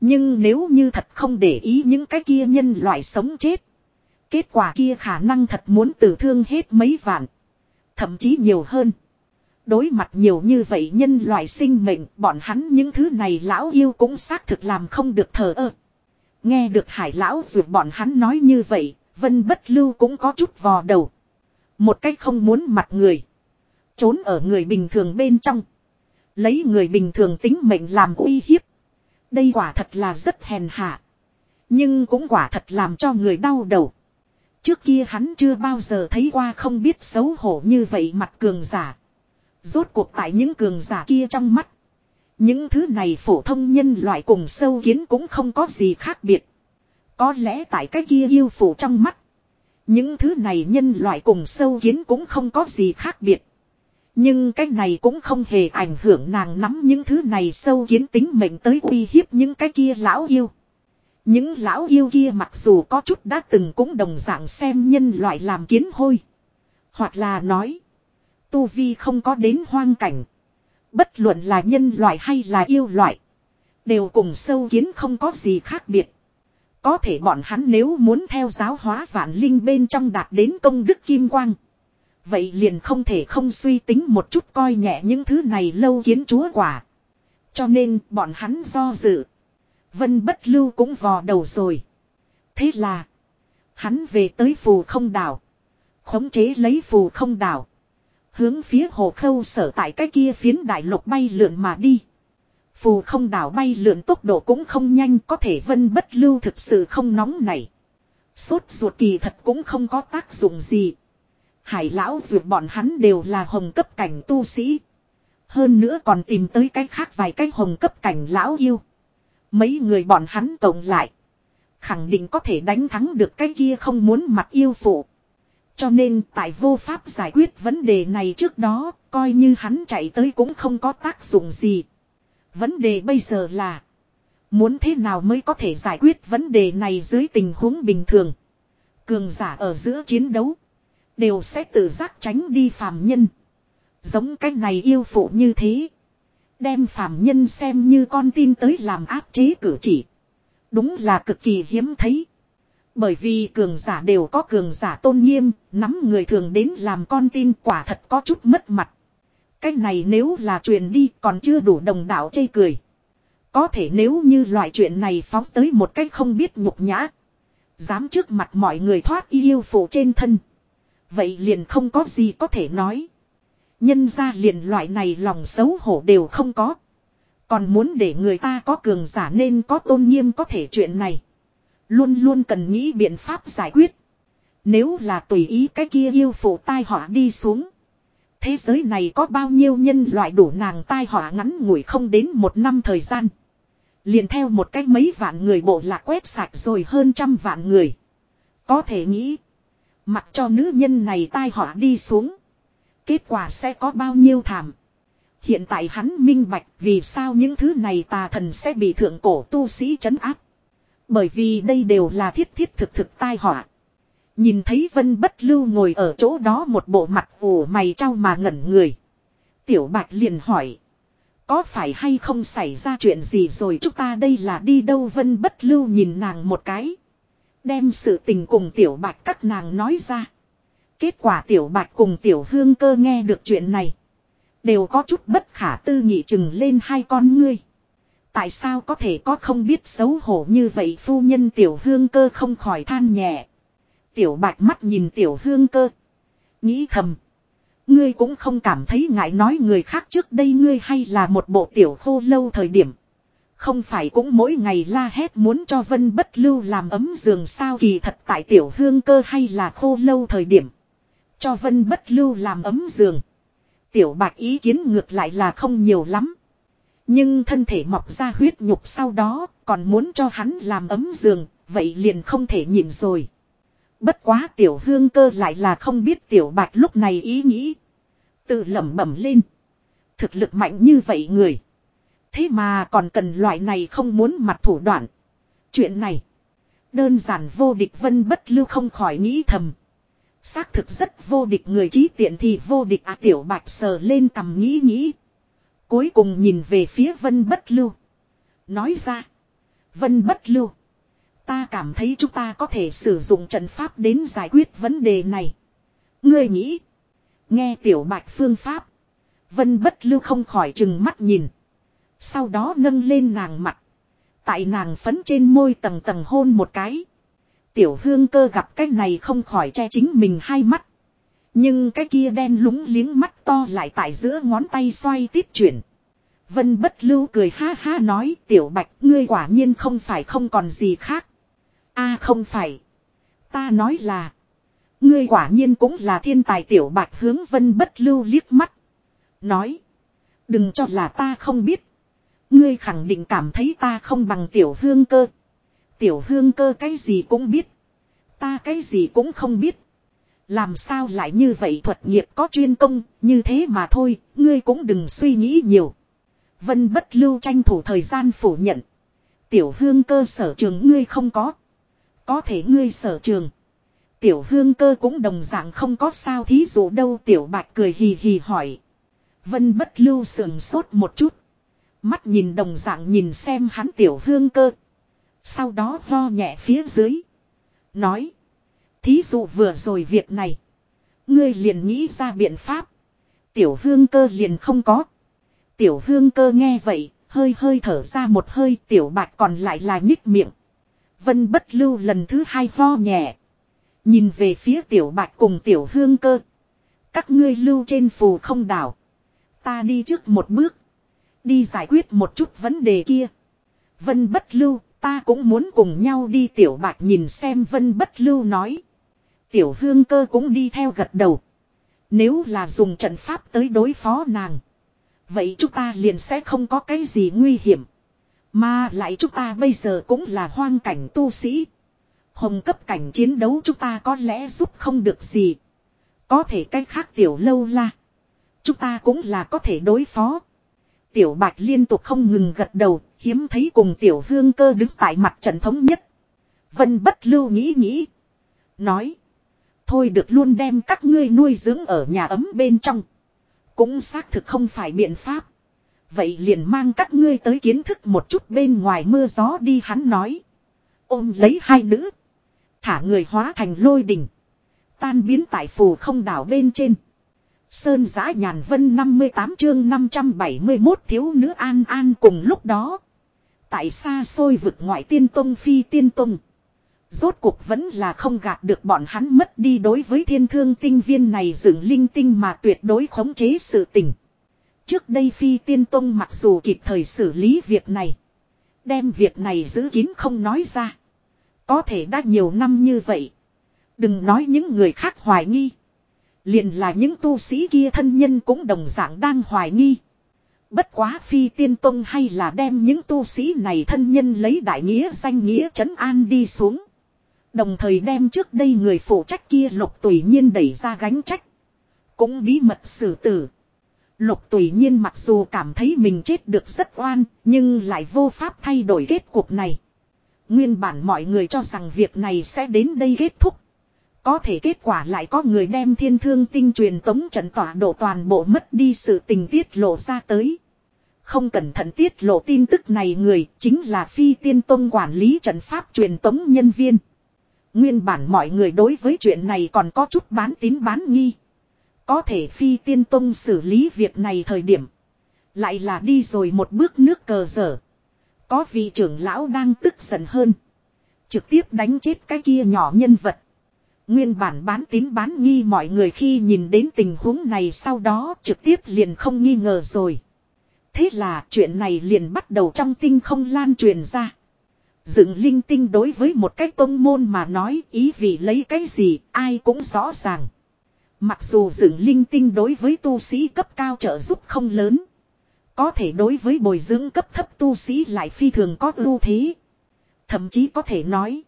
Nhưng nếu như thật không để ý những cái kia nhân loại sống chết. Kết quả kia khả năng thật muốn tử thương hết mấy vạn. Thậm chí nhiều hơn. Đối mặt nhiều như vậy nhân loại sinh mệnh bọn hắn những thứ này lão yêu cũng xác thực làm không được thờ ơ. Nghe được hải lão dù bọn hắn nói như vậy, vân bất lưu cũng có chút vò đầu. Một cách không muốn mặt người. Trốn ở người bình thường bên trong. Lấy người bình thường tính mệnh làm uy hiếp. Đây quả thật là rất hèn hạ. Nhưng cũng quả thật làm cho người đau đầu. Trước kia hắn chưa bao giờ thấy qua không biết xấu hổ như vậy mặt cường giả. Rốt cuộc tại những cường giả kia trong mắt. Những thứ này phổ thông nhân loại cùng sâu kiến cũng không có gì khác biệt. Có lẽ tại cái kia yêu phủ trong mắt. Những thứ này nhân loại cùng sâu kiến cũng không có gì khác biệt. Nhưng cái này cũng không hề ảnh hưởng nàng nắm những thứ này sâu kiến tính mệnh tới uy hiếp những cái kia lão yêu. Những lão yêu kia mặc dù có chút đã từng cũng đồng dạng xem nhân loại làm kiến hôi. Hoặc là nói. Tu Vi không có đến hoang cảnh. Bất luận là nhân loại hay là yêu loại. Đều cùng sâu kiến không có gì khác biệt. Có thể bọn hắn nếu muốn theo giáo hóa vạn linh bên trong đạt đến công đức kim quang. Vậy liền không thể không suy tính một chút coi nhẹ những thứ này lâu kiến chúa quả. Cho nên bọn hắn do dự. Vân bất lưu cũng vò đầu rồi. Thế là. Hắn về tới phù không đảo. Khống chế lấy phù không đảo. Hướng phía hồ khâu sở tại cái kia phiến đại lục bay lượn mà đi. Phù không đảo bay lượn tốc độ cũng không nhanh có thể vân bất lưu thực sự không nóng này. Sốt ruột kỳ thật cũng không có tác dụng gì. Hải lão ruột bọn hắn đều là hồng cấp cảnh tu sĩ. Hơn nữa còn tìm tới cái khác vài cái hồng cấp cảnh lão yêu. Mấy người bọn hắn cộng lại. Khẳng định có thể đánh thắng được cái kia không muốn mặt yêu phụ. Cho nên tại vô pháp giải quyết vấn đề này trước đó, coi như hắn chạy tới cũng không có tác dụng gì. Vấn đề bây giờ là Muốn thế nào mới có thể giải quyết vấn đề này dưới tình huống bình thường. Cường giả ở giữa chiến đấu. Đều sẽ tự giác tránh đi phàm nhân. Giống cách này yêu phụ như thế. Đem phàm nhân xem như con tin tới làm áp chế cử chỉ. Đúng là cực kỳ hiếm thấy. Bởi vì cường giả đều có cường giả tôn nghiêm, nắm người thường đến làm con tin quả thật có chút mất mặt. Cái này nếu là chuyện đi còn chưa đủ đồng đạo chê cười. Có thể nếu như loại chuyện này phóng tới một cách không biết nhục nhã. Dám trước mặt mọi người thoát yêu phụ trên thân. Vậy liền không có gì có thể nói. Nhân ra liền loại này lòng xấu hổ đều không có. Còn muốn để người ta có cường giả nên có tôn nghiêm có thể chuyện này. Luôn luôn cần nghĩ biện pháp giải quyết. Nếu là tùy ý cái kia yêu phụ tai họa đi xuống. Thế giới này có bao nhiêu nhân loại đủ nàng tai họa ngắn ngủi không đến một năm thời gian. Liền theo một cách mấy vạn người bộ lạc quét sạch rồi hơn trăm vạn người. Có thể nghĩ. Mặc cho nữ nhân này tai họa đi xuống. Kết quả sẽ có bao nhiêu thảm. Hiện tại hắn minh bạch vì sao những thứ này tà thần sẽ bị thượng cổ tu sĩ trấn áp. Bởi vì đây đều là thiết thiết thực thực tai họa. Nhìn thấy Vân Bất Lưu ngồi ở chỗ đó một bộ mặt ủ mày trao mà ngẩn người. Tiểu Bạch liền hỏi. Có phải hay không xảy ra chuyện gì rồi chúng ta đây là đi đâu Vân Bất Lưu nhìn nàng một cái. Đem sự tình cùng Tiểu Bạch các nàng nói ra. Kết quả Tiểu Bạch cùng Tiểu Hương cơ nghe được chuyện này. Đều có chút bất khả tư nghị chừng lên hai con ngươi. Tại sao có thể có không biết xấu hổ như vậy phu nhân Tiểu Hương cơ không khỏi than nhẹ. Tiểu Bạch mắt nhìn Tiểu Hương cơ. Nghĩ thầm. Ngươi cũng không cảm thấy ngại nói người khác trước đây ngươi hay là một bộ tiểu khô lâu thời điểm. Không phải cũng mỗi ngày la hét muốn cho vân bất lưu làm ấm giường sao kỳ thật tại tiểu hương cơ hay là khô lâu thời điểm. Cho vân bất lưu làm ấm giường. Tiểu bạch ý kiến ngược lại là không nhiều lắm. Nhưng thân thể mọc ra huyết nhục sau đó còn muốn cho hắn làm ấm giường, vậy liền không thể nhìn rồi. Bất quá tiểu hương cơ lại là không biết tiểu bạch lúc này ý nghĩ. Tự lẩm bẩm lên. Thực lực mạnh như vậy người. Thế mà còn cần loại này không muốn mặt thủ đoạn. Chuyện này. Đơn giản vô địch vân bất lưu không khỏi nghĩ thầm. Xác thực rất vô địch người trí tiện thì vô địch à tiểu bạch sờ lên cầm nghĩ nghĩ. Cuối cùng nhìn về phía vân bất lưu. Nói ra. Vân bất lưu. Ta cảm thấy chúng ta có thể sử dụng trận pháp đến giải quyết vấn đề này. Ngươi nghĩ. Nghe tiểu bạch phương pháp. Vân bất lưu không khỏi chừng mắt nhìn. Sau đó nâng lên nàng mặt. Tại nàng phấn trên môi tầng tầng hôn một cái. Tiểu hương cơ gặp cái này không khỏi che chính mình hai mắt. Nhưng cái kia đen lúng liếng mắt to lại tại giữa ngón tay xoay tiếp chuyển. Vân bất lưu cười ha ha nói, tiểu bạch, ngươi quả nhiên không phải không còn gì khác a không phải. Ta nói là. Ngươi quả nhiên cũng là thiên tài tiểu bạch hướng vân bất lưu liếc mắt. Nói. Đừng cho là ta không biết. Ngươi khẳng định cảm thấy ta không bằng tiểu hương cơ. Tiểu hương cơ cái gì cũng biết. Ta cái gì cũng không biết. Làm sao lại như vậy thuật nghiệp có chuyên công, như thế mà thôi, ngươi cũng đừng suy nghĩ nhiều. Vân bất lưu tranh thủ thời gian phủ nhận. Tiểu hương cơ sở trường ngươi không có. Có thể ngươi sở trường. Tiểu hương cơ cũng đồng dạng không có sao thí dụ đâu tiểu bạch cười hì hì hỏi. Vân bất lưu sườn sốt một chút. Mắt nhìn đồng dạng nhìn xem hắn tiểu hương cơ. Sau đó lo nhẹ phía dưới. Nói. Thí dụ vừa rồi việc này. Ngươi liền nghĩ ra biện pháp. Tiểu hương cơ liền không có. Tiểu hương cơ nghe vậy, hơi hơi thở ra một hơi tiểu bạch còn lại là nhích miệng. Vân bất lưu lần thứ hai vo nhẹ. Nhìn về phía tiểu bạch cùng tiểu hương cơ. Các ngươi lưu trên phù không đảo. Ta đi trước một bước. Đi giải quyết một chút vấn đề kia. Vân bất lưu, ta cũng muốn cùng nhau đi tiểu bạch nhìn xem vân bất lưu nói. Tiểu hương cơ cũng đi theo gật đầu. Nếu là dùng trận pháp tới đối phó nàng. Vậy chúng ta liền sẽ không có cái gì nguy hiểm. Mà lại chúng ta bây giờ cũng là hoang cảnh tu sĩ. Hồng cấp cảnh chiến đấu chúng ta có lẽ giúp không được gì. Có thể cách khác tiểu lâu la. Chúng ta cũng là có thể đối phó. Tiểu bạch liên tục không ngừng gật đầu, hiếm thấy cùng tiểu hương cơ đứng tại mặt trận thống nhất. Vân bất lưu nghĩ nghĩ. Nói. Thôi được luôn đem các ngươi nuôi dưỡng ở nhà ấm bên trong. Cũng xác thực không phải biện pháp. Vậy liền mang các ngươi tới kiến thức một chút bên ngoài mưa gió đi, hắn nói. Ôm lấy hai nữ. Thả người hóa thành lôi đỉnh. Tan biến tại phù không đảo bên trên. Sơn giã nhàn vân 58 chương 571 thiếu nữ an an cùng lúc đó. Tại xa xôi vực ngoại tiên tông phi tiên tông. Rốt cuộc vẫn là không gạt được bọn hắn mất đi đối với thiên thương tinh viên này dựng linh tinh mà tuyệt đối khống chế sự tình. Trước đây phi tiên tông mặc dù kịp thời xử lý việc này. Đem việc này giữ kín không nói ra. Có thể đã nhiều năm như vậy. Đừng nói những người khác hoài nghi. Liền là những tu sĩ kia thân nhân cũng đồng dạng đang hoài nghi. Bất quá phi tiên tông hay là đem những tu sĩ này thân nhân lấy đại nghĩa danh nghĩa trấn an đi xuống. Đồng thời đem trước đây người phụ trách kia lục tùy nhiên đẩy ra gánh trách. Cũng bí mật xử tử. Lục tùy nhiên mặc dù cảm thấy mình chết được rất oan, nhưng lại vô pháp thay đổi kết cuộc này. Nguyên bản mọi người cho rằng việc này sẽ đến đây kết thúc. Có thể kết quả lại có người đem thiên thương tinh truyền tống trận tỏa độ toàn bộ mất đi sự tình tiết lộ ra tới. Không cẩn thận tiết lộ tin tức này người chính là phi tiên tông quản lý trận pháp truyền tống nhân viên. Nguyên bản mọi người đối với chuyện này còn có chút bán tín bán nghi. Có thể phi tiên tông xử lý việc này thời điểm. Lại là đi rồi một bước nước cờ dở. Có vị trưởng lão đang tức giận hơn. Trực tiếp đánh chết cái kia nhỏ nhân vật. Nguyên bản bán tín bán nghi mọi người khi nhìn đến tình huống này sau đó trực tiếp liền không nghi ngờ rồi. Thế là chuyện này liền bắt đầu trong tinh không lan truyền ra. Dựng linh tinh đối với một cái tôn môn mà nói ý vị lấy cái gì, ai cũng rõ ràng. Mặc dù dựng linh tinh đối với tu sĩ cấp cao trợ giúp không lớn. Có thể đối với bồi dưỡng cấp thấp tu sĩ lại phi thường có ưu thế. Thậm chí có thể nói.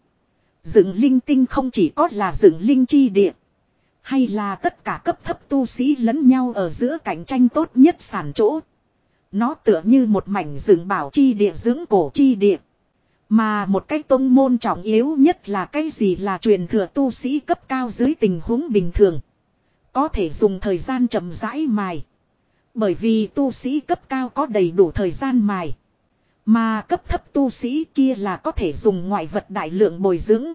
Dựng linh tinh không chỉ có là dựng linh chi địa. Hay là tất cả cấp thấp tu sĩ lẫn nhau ở giữa cạnh tranh tốt nhất sản chỗ. Nó tựa như một mảnh rừng bảo chi địa, dưỡng cổ chi địa. Mà một cái tông môn trọng yếu nhất là cái gì là truyền thừa tu sĩ cấp cao dưới tình huống bình thường. Có thể dùng thời gian chậm rãi mài. Bởi vì tu sĩ cấp cao có đầy đủ thời gian mài. Mà cấp thấp tu sĩ kia là có thể dùng ngoại vật đại lượng bồi dưỡng.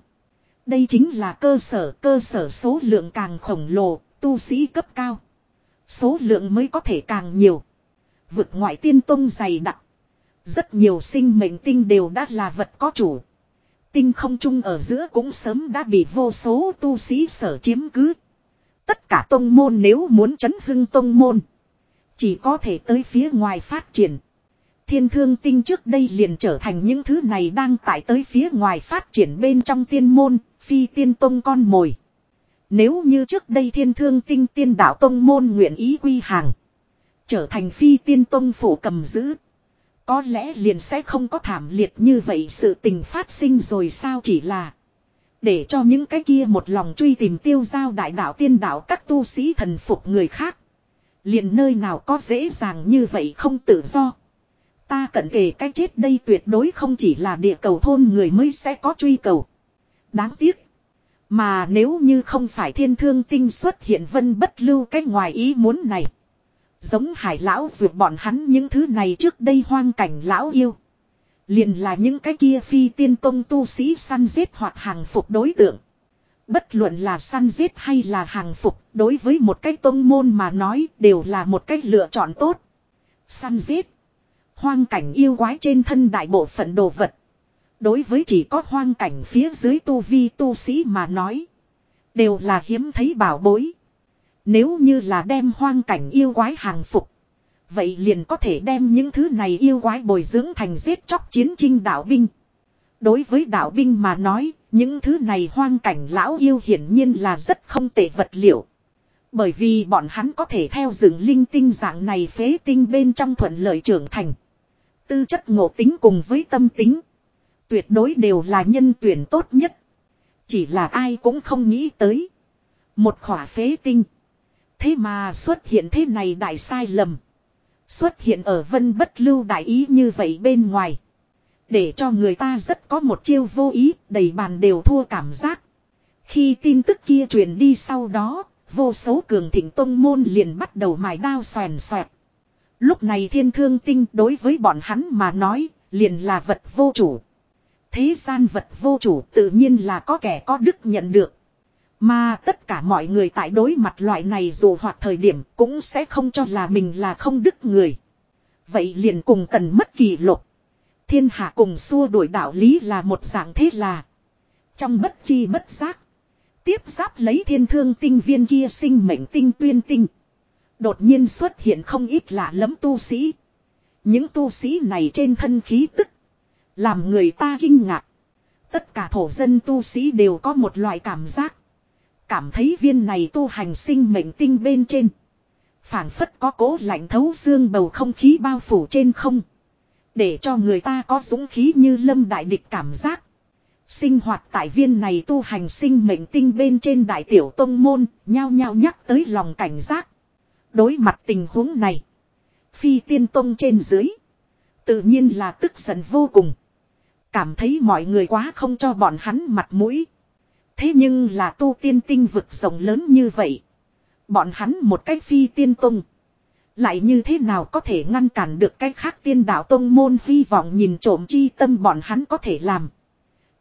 Đây chính là cơ sở, cơ sở số lượng càng khổng lồ, tu sĩ cấp cao. Số lượng mới có thể càng nhiều. Vực ngoại tiên tông dày đặc. Rất nhiều sinh mệnh tinh đều đã là vật có chủ. Tinh không chung ở giữa cũng sớm đã bị vô số tu sĩ sở chiếm cứ. Tất cả tông môn nếu muốn chấn hưng tông môn. Chỉ có thể tới phía ngoài phát triển. Thiên thương tinh trước đây liền trở thành những thứ này đang tải tới phía ngoài phát triển bên trong tiên môn, phi tiên tông con mồi. Nếu như trước đây thiên thương tinh tiên đạo tông môn nguyện ý quy hàng. Trở thành phi tiên tông phủ cầm giữ. Có lẽ liền sẽ không có thảm liệt như vậy sự tình phát sinh rồi sao chỉ là. Để cho những cái kia một lòng truy tìm tiêu giao đại đạo tiên đạo các tu sĩ thần phục người khác. Liền nơi nào có dễ dàng như vậy không tự do. Ta cận kề cái chết đây tuyệt đối không chỉ là địa cầu thôn người mới sẽ có truy cầu. Đáng tiếc. Mà nếu như không phải thiên thương tinh xuất hiện vân bất lưu cái ngoài ý muốn này. Giống hải lão ruột bọn hắn những thứ này trước đây hoang cảnh lão yêu. Liền là những cái kia phi tiên tông tu sĩ săn giết hoặc hàng phục đối tượng. Bất luận là săn giết hay là hàng phục, đối với một cái tông môn mà nói, đều là một cách lựa chọn tốt. Săn giết. Hoang cảnh yêu quái trên thân đại bộ phận đồ vật. Đối với chỉ có hoang cảnh phía dưới tu vi tu sĩ mà nói. Đều là hiếm thấy bảo bối. Nếu như là đem hoang cảnh yêu quái hàng phục. Vậy liền có thể đem những thứ này yêu quái bồi dưỡng thành giết chóc chiến trinh đạo binh. Đối với đạo binh mà nói, những thứ này hoang cảnh lão yêu hiển nhiên là rất không tệ vật liệu. Bởi vì bọn hắn có thể theo rừng linh tinh dạng này phế tinh bên trong thuận lợi trưởng thành. Tư chất ngộ tính cùng với tâm tính. Tuyệt đối đều là nhân tuyển tốt nhất. Chỉ là ai cũng không nghĩ tới. Một khỏa phế tinh. Thế mà xuất hiện thế này đại sai lầm. Xuất hiện ở vân bất lưu đại ý như vậy bên ngoài. Để cho người ta rất có một chiêu vô ý, đầy bàn đều thua cảm giác. Khi tin tức kia truyền đi sau đó, vô số cường thịnh tông môn liền bắt đầu mài đao xoèn xoẹt. Lúc này thiên thương tinh đối với bọn hắn mà nói, liền là vật vô chủ. Thế gian vật vô chủ tự nhiên là có kẻ có đức nhận được. Mà tất cả mọi người tại đối mặt loại này dù hoặc thời điểm cũng sẽ không cho là mình là không đức người. Vậy liền cùng tần mất kỳ lục. Thiên hạ cùng xua đuổi đạo lý là một dạng thế là. Trong bất chi bất giác. Tiếp giáp lấy thiên thương tinh viên kia sinh mệnh tinh tuyên tinh. Đột nhiên xuất hiện không ít lạ lẫm tu sĩ. Những tu sĩ này trên thân khí tức. Làm người ta kinh ngạc. Tất cả thổ dân tu sĩ đều có một loại cảm giác. Cảm thấy viên này tu hành sinh mệnh tinh bên trên. phảng phất có cố lạnh thấu xương bầu không khí bao phủ trên không. Để cho người ta có dũng khí như lâm đại địch cảm giác. Sinh hoạt tại viên này tu hành sinh mệnh tinh bên trên đại tiểu tông môn, nhao nhao nhắc tới lòng cảnh giác. Đối mặt tình huống này, phi tiên tông trên dưới, tự nhiên là tức giận vô cùng. Cảm thấy mọi người quá không cho bọn hắn mặt mũi. Thế nhưng là tu tiên tinh vực rộng lớn như vậy. Bọn hắn một cách phi tiên tông. Lại như thế nào có thể ngăn cản được cái khác tiên đạo tông môn hy vọng nhìn trộm chi tâm bọn hắn có thể làm.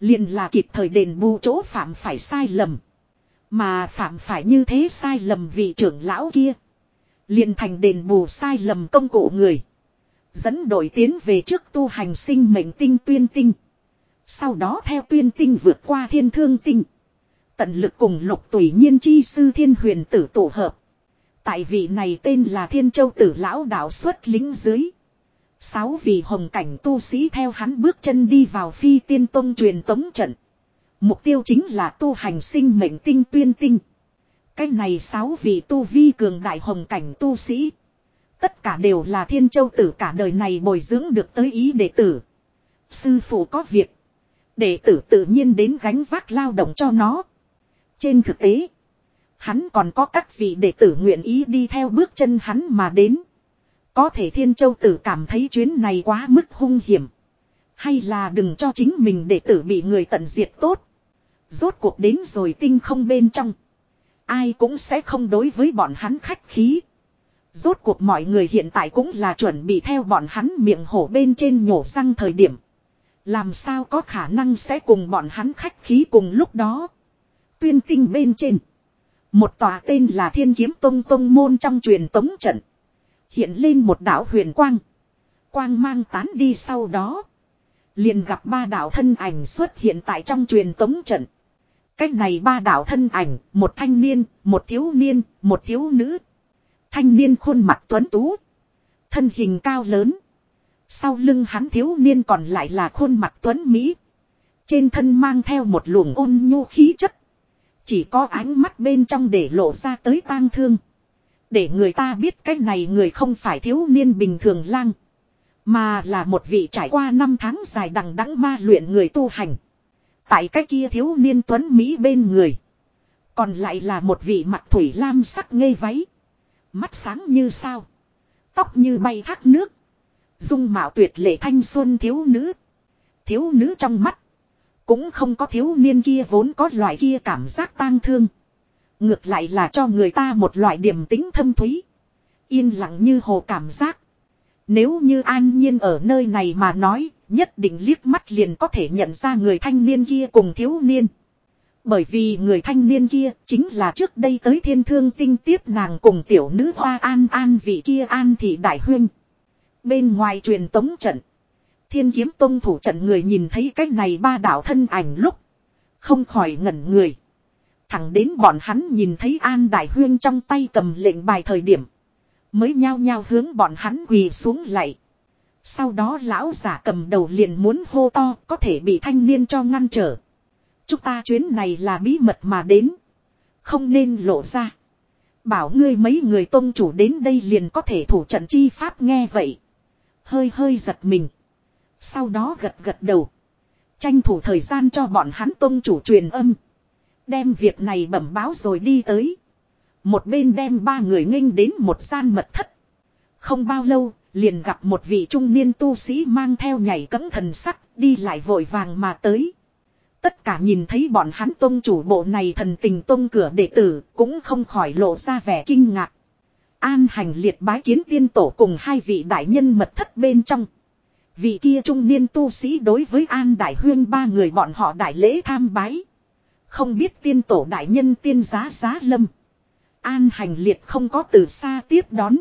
liền là kịp thời đền bù chỗ phạm phải sai lầm. Mà phạm phải như thế sai lầm vị trưởng lão kia. liền thành đền bù sai lầm công cụ người. Dẫn đội tiến về trước tu hành sinh mệnh tinh tuyên tinh. Sau đó theo tuyên tinh vượt qua thiên thương tinh. Tận lực cùng lục tùy nhiên chi sư thiên huyền tử tổ hợp. Tại vị này tên là Thiên Châu Tử Lão Đạo xuất lính dưới. Sáu vị hồng cảnh tu sĩ theo hắn bước chân đi vào phi tiên tông truyền tống trận. Mục tiêu chính là tu hành sinh mệnh tinh tuyên tinh. cách này sáu vị tu vi cường đại hồng cảnh tu sĩ. Tất cả đều là thiên châu tử cả đời này bồi dưỡng được tới ý đệ tử. Sư phụ có việc. Đệ tử tự nhiên đến gánh vác lao động cho nó. Trên thực tế. Hắn còn có các vị đệ tử nguyện ý đi theo bước chân hắn mà đến. Có thể thiên châu tử cảm thấy chuyến này quá mức hung hiểm. Hay là đừng cho chính mình đệ tử bị người tận diệt tốt. Rốt cuộc đến rồi tinh không bên trong. Ai cũng sẽ không đối với bọn hắn khách khí. Rốt cuộc mọi người hiện tại cũng là chuẩn bị theo bọn hắn miệng hổ bên trên nhổ răng thời điểm. Làm sao có khả năng sẽ cùng bọn hắn khách khí cùng lúc đó. Tuyên tinh bên trên. Một tòa tên là Thiên Kiếm Tông Tông Môn trong truyền tống trận. Hiện lên một đảo huyền quang. Quang mang tán đi sau đó. Liền gặp ba đảo thân ảnh xuất hiện tại trong truyền tống trận. Cách này ba đảo thân ảnh, một thanh niên, một thiếu niên, một thiếu nữ. Thanh niên khuôn mặt tuấn tú. Thân hình cao lớn. Sau lưng hắn thiếu niên còn lại là khuôn mặt tuấn Mỹ. Trên thân mang theo một luồng ôn nhu khí chất. Chỉ có ánh mắt bên trong để lộ ra tới tang thương. Để người ta biết cái này người không phải thiếu niên bình thường lang. Mà là một vị trải qua năm tháng dài đằng đẵng ma luyện người tu hành. Tại cái kia thiếu niên tuấn Mỹ bên người. Còn lại là một vị mặt thủy lam sắc ngây váy. Mắt sáng như sao. Tóc như bay thác nước. Dung mạo tuyệt lệ thanh xuân thiếu nữ. Thiếu nữ trong mắt. Cũng không có thiếu niên kia vốn có loại kia cảm giác tang thương. Ngược lại là cho người ta một loại điểm tính thâm thúy. Yên lặng như hồ cảm giác. Nếu như an nhiên ở nơi này mà nói, nhất định liếc mắt liền có thể nhận ra người thanh niên kia cùng thiếu niên. Bởi vì người thanh niên kia chính là trước đây tới thiên thương tinh tiếp nàng cùng tiểu nữ hoa an an vị kia an thị đại huyên. Bên ngoài truyền tống trận. Thiên kiếm tông thủ trận người nhìn thấy cái này ba đạo thân ảnh lúc. Không khỏi ngẩn người. Thẳng đến bọn hắn nhìn thấy an đại huyên trong tay cầm lệnh bài thời điểm. Mới nhao nhao hướng bọn hắn quỳ xuống lại. Sau đó lão giả cầm đầu liền muốn hô to, có thể bị thanh niên cho ngăn trở. Chúng ta chuyến này là bí mật mà đến. Không nên lộ ra. Bảo ngươi mấy người tôn chủ đến đây liền có thể thủ trận chi pháp nghe vậy. Hơi hơi giật mình. Sau đó gật gật đầu. Tranh thủ thời gian cho bọn hắn tôn chủ truyền âm. Đem việc này bẩm báo rồi đi tới. Một bên đem ba người nghênh đến một gian mật thất. Không bao lâu, liền gặp một vị trung niên tu sĩ mang theo nhảy cấm thần sắc, đi lại vội vàng mà tới. Tất cả nhìn thấy bọn hắn tôn chủ bộ này thần tình tôn cửa đệ tử, cũng không khỏi lộ ra vẻ kinh ngạc. An hành liệt bái kiến tiên tổ cùng hai vị đại nhân mật thất bên trong. Vị kia trung niên tu sĩ đối với An Đại Huyên ba người bọn họ đại lễ tham bái. Không biết tiên tổ đại nhân tiên giá giá lâm. An hành liệt không có từ xa tiếp đón.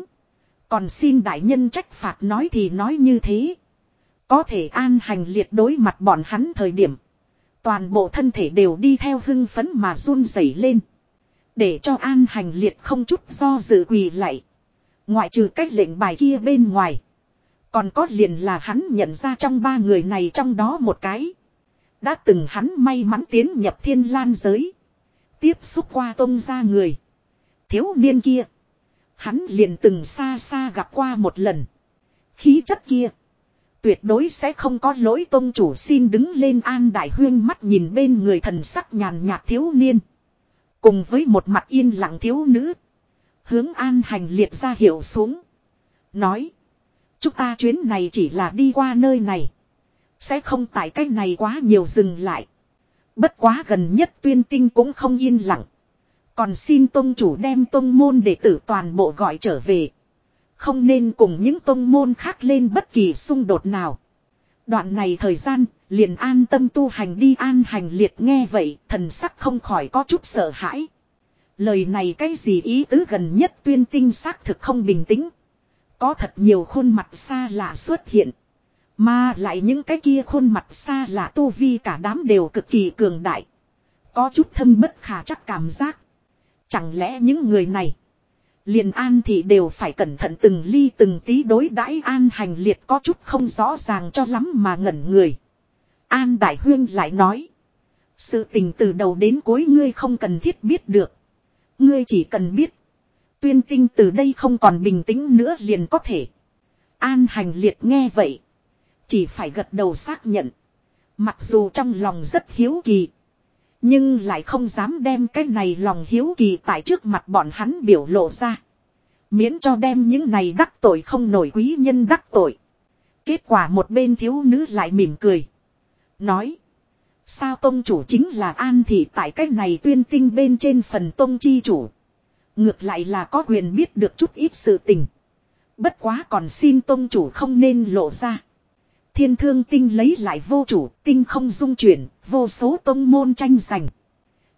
Còn xin đại nhân trách phạt nói thì nói như thế. Có thể an hành liệt đối mặt bọn hắn thời điểm. Toàn bộ thân thể đều đi theo hưng phấn mà run rẩy lên. Để cho an hành liệt không chút do dự quỳ lại. Ngoại trừ cách lệnh bài kia bên ngoài. Còn có liền là hắn nhận ra trong ba người này trong đó một cái. Đã từng hắn may mắn tiến nhập thiên lan giới. Tiếp xúc qua tông ra người. Thiếu niên kia. Hắn liền từng xa xa gặp qua một lần. Khí chất kia. Tuyệt đối sẽ không có lỗi tôn chủ xin đứng lên an đại huyên mắt nhìn bên người thần sắc nhàn nhạt thiếu niên. Cùng với một mặt yên lặng thiếu nữ. Hướng an hành liệt ra hiệu xuống. Nói. Chúng ta chuyến này chỉ là đi qua nơi này. Sẽ không tại cách này quá nhiều dừng lại. Bất quá gần nhất tuyên tinh cũng không yên lặng. Còn xin tôn chủ đem tôn môn đệ tử toàn bộ gọi trở về. Không nên cùng những tôn môn khác lên bất kỳ xung đột nào. Đoạn này thời gian, liền an tâm tu hành đi an hành liệt nghe vậy, thần sắc không khỏi có chút sợ hãi. Lời này cái gì ý tứ gần nhất tuyên tinh xác thực không bình tĩnh. Có thật nhiều khuôn mặt xa lạ xuất hiện. Mà lại những cái kia khuôn mặt xa lạ tu vi cả đám đều cực kỳ cường đại. Có chút thâm bất khả chắc cảm giác. Chẳng lẽ những người này. Liền an thì đều phải cẩn thận từng ly từng tí đối đãi an hành liệt có chút không rõ ràng cho lắm mà ngẩn người. An Đại Huyên lại nói. Sự tình từ đầu đến cuối ngươi không cần thiết biết được. Ngươi chỉ cần biết. Tuyên tinh từ đây không còn bình tĩnh nữa liền có thể. An hành liệt nghe vậy. Chỉ phải gật đầu xác nhận. Mặc dù trong lòng rất hiếu kỳ. Nhưng lại không dám đem cái này lòng hiếu kỳ tại trước mặt bọn hắn biểu lộ ra. Miễn cho đem những này đắc tội không nổi quý nhân đắc tội. Kết quả một bên thiếu nữ lại mỉm cười. Nói. Sao tông chủ chính là an thị tại cách này tuyên tinh bên trên phần tông chi chủ. Ngược lại là có quyền biết được chút ít sự tình. Bất quá còn xin tông chủ không nên lộ ra. Thiên thương tinh lấy lại vô chủ, tinh không dung chuyển, vô số tông môn tranh giành.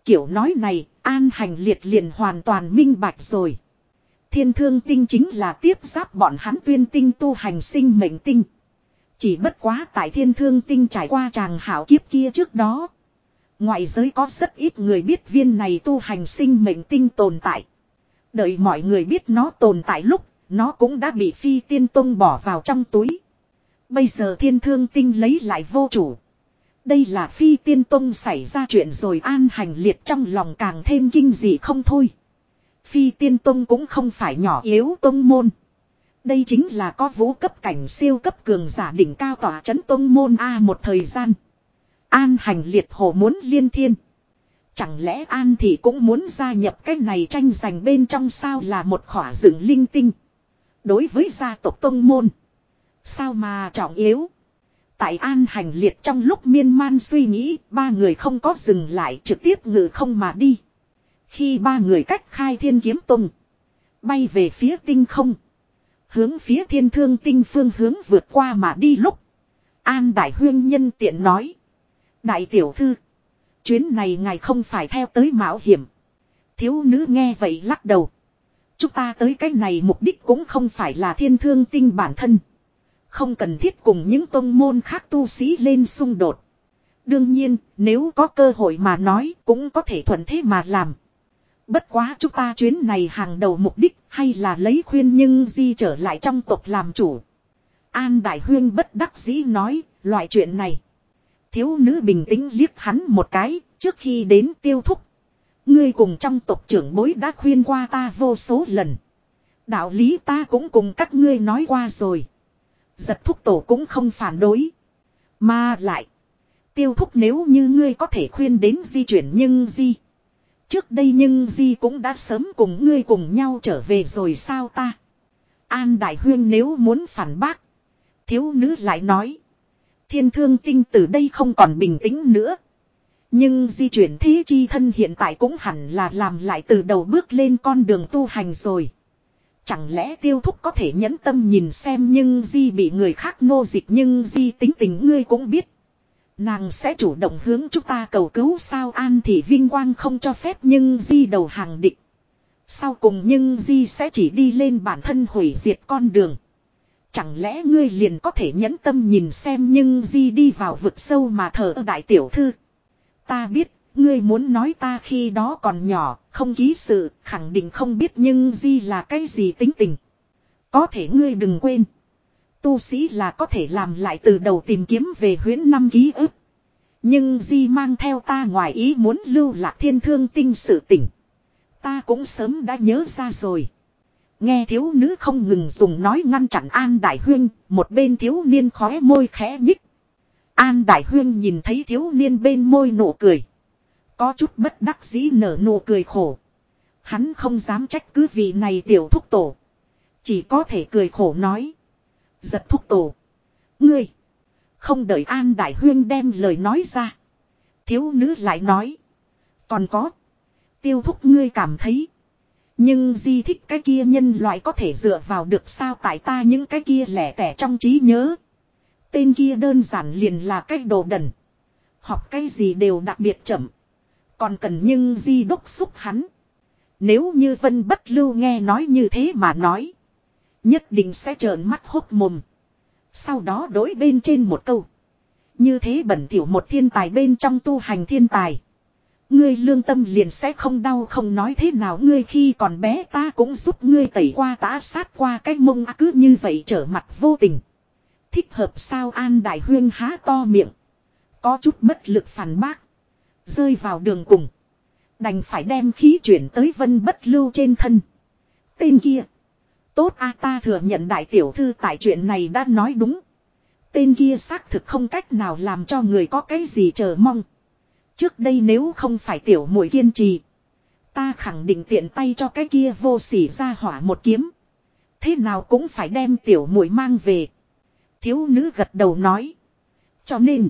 Kiểu nói này, an hành liệt liền hoàn toàn minh bạch rồi. Thiên thương tinh chính là tiếp giáp bọn hắn tuyên tinh tu hành sinh mệnh tinh. Chỉ bất quá tại thiên thương tinh trải qua chàng hảo kiếp kia trước đó. Ngoại giới có rất ít người biết viên này tu hành sinh mệnh tinh tồn tại. Đợi mọi người biết nó tồn tại lúc, nó cũng đã bị phi tiên tông bỏ vào trong túi. Bây giờ thiên thương tinh lấy lại vô chủ. Đây là phi tiên tông xảy ra chuyện rồi an hành liệt trong lòng càng thêm kinh dị không thôi. Phi tiên tông cũng không phải nhỏ yếu tông môn. Đây chính là có vũ cấp cảnh siêu cấp cường giả đỉnh cao tỏa chấn tông môn A một thời gian. An hành liệt hồ muốn liên thiên. Chẳng lẽ An thì cũng muốn gia nhập cái này tranh giành bên trong sao là một khỏa dựng linh tinh. Đối với gia tộc tông môn. Sao mà trọng yếu. Tại An hành liệt trong lúc miên man suy nghĩ, ba người không có dừng lại trực tiếp ngự không mà đi. Khi ba người cách khai thiên kiếm tông. Bay về phía tinh không. Hướng phía thiên thương tinh phương hướng vượt qua mà đi lúc. An đại huyên nhân tiện nói. Đại tiểu thư. Chuyến này ngài không phải theo tới mạo hiểm. Thiếu nữ nghe vậy lắc đầu. Chúng ta tới cái này mục đích cũng không phải là thiên thương tinh bản thân. Không cần thiết cùng những tôn môn khác tu sĩ lên xung đột. Đương nhiên, nếu có cơ hội mà nói cũng có thể thuận thế mà làm. Bất quá chúng ta chuyến này hàng đầu mục đích hay là lấy khuyên nhưng di trở lại trong tộc làm chủ. An Đại Huyên bất đắc dĩ nói, loại chuyện này. Thiếu nữ bình tĩnh liếc hắn một cái, trước khi đến tiêu thúc. Ngươi cùng trong tộc trưởng bối đã khuyên qua ta vô số lần. Đạo lý ta cũng cùng các ngươi nói qua rồi. Giật thúc tổ cũng không phản đối. Mà lại. Tiêu thúc nếu như ngươi có thể khuyên đến di chuyển nhưng di. Trước đây nhưng Di cũng đã sớm cùng ngươi cùng nhau trở về rồi sao ta. An Đại Huyên nếu muốn phản bác. Thiếu nữ lại nói. Thiên thương tinh từ đây không còn bình tĩnh nữa. Nhưng di chuyển thế chi thân hiện tại cũng hẳn là làm lại từ đầu bước lên con đường tu hành rồi. Chẳng lẽ tiêu thúc có thể nhẫn tâm nhìn xem nhưng di bị người khác nô dịch nhưng di tính tình ngươi cũng biết. Nàng sẽ chủ động hướng chúng ta cầu cứu sao an thì vinh quang không cho phép nhưng di đầu hàng định. Sau cùng nhưng di sẽ chỉ đi lên bản thân hủy diệt con đường. Chẳng lẽ ngươi liền có thể nhẫn tâm nhìn xem nhưng di đi vào vực sâu mà thở đại tiểu thư. Ta biết, ngươi muốn nói ta khi đó còn nhỏ, không ký sự, khẳng định không biết nhưng di là cái gì tính tình. Có thể ngươi đừng quên tu sĩ là có thể làm lại từ đầu tìm kiếm về huyến năm ký ức. Nhưng Di mang theo ta ngoài ý muốn lưu lạc thiên thương tinh sự tỉnh. Ta cũng sớm đã nhớ ra rồi. Nghe thiếu nữ không ngừng dùng nói ngăn chặn An Đại Huyên, một bên thiếu niên khóe môi khẽ nhích. An Đại Huyên nhìn thấy thiếu niên bên môi nụ cười. Có chút bất đắc dĩ nở nụ cười khổ. Hắn không dám trách cứ vị này tiểu thúc tổ. Chỉ có thể cười khổ nói. Giật thúc tổ. Ngươi. Không đợi An Đại Huyên đem lời nói ra. Thiếu nữ lại nói. Còn có. Tiêu thúc ngươi cảm thấy. Nhưng di thích cái kia nhân loại có thể dựa vào được sao tại ta những cái kia lẻ tẻ trong trí nhớ. Tên kia đơn giản liền là cái đồ đần. Học cái gì đều đặc biệt chậm. Còn cần nhưng di đốc xúc hắn. Nếu như Vân Bất Lưu nghe nói như thế mà nói. Nhất định sẽ trợn mắt hốt mồm. Sau đó đối bên trên một câu. Như thế bẩn thỉu một thiên tài bên trong tu hành thiên tài. Ngươi lương tâm liền sẽ không đau, không nói thế nào ngươi khi còn bé ta cũng giúp ngươi tẩy qua tá sát qua cái mông à, cứ như vậy trở mặt vô tình. Thích hợp sao an đại huyên há to miệng. Có chút bất lực phản bác. Rơi vào đường cùng. Đành phải đem khí chuyển tới vân bất lưu trên thân. Tên kia. Tốt a, ta thừa nhận đại tiểu thư tại chuyện này đã nói đúng. Tên kia xác thực không cách nào làm cho người có cái gì chờ mong. Trước đây nếu không phải tiểu muội kiên trì. Ta khẳng định tiện tay cho cái kia vô sỉ ra hỏa một kiếm. Thế nào cũng phải đem tiểu muội mang về. Thiếu nữ gật đầu nói. Cho nên.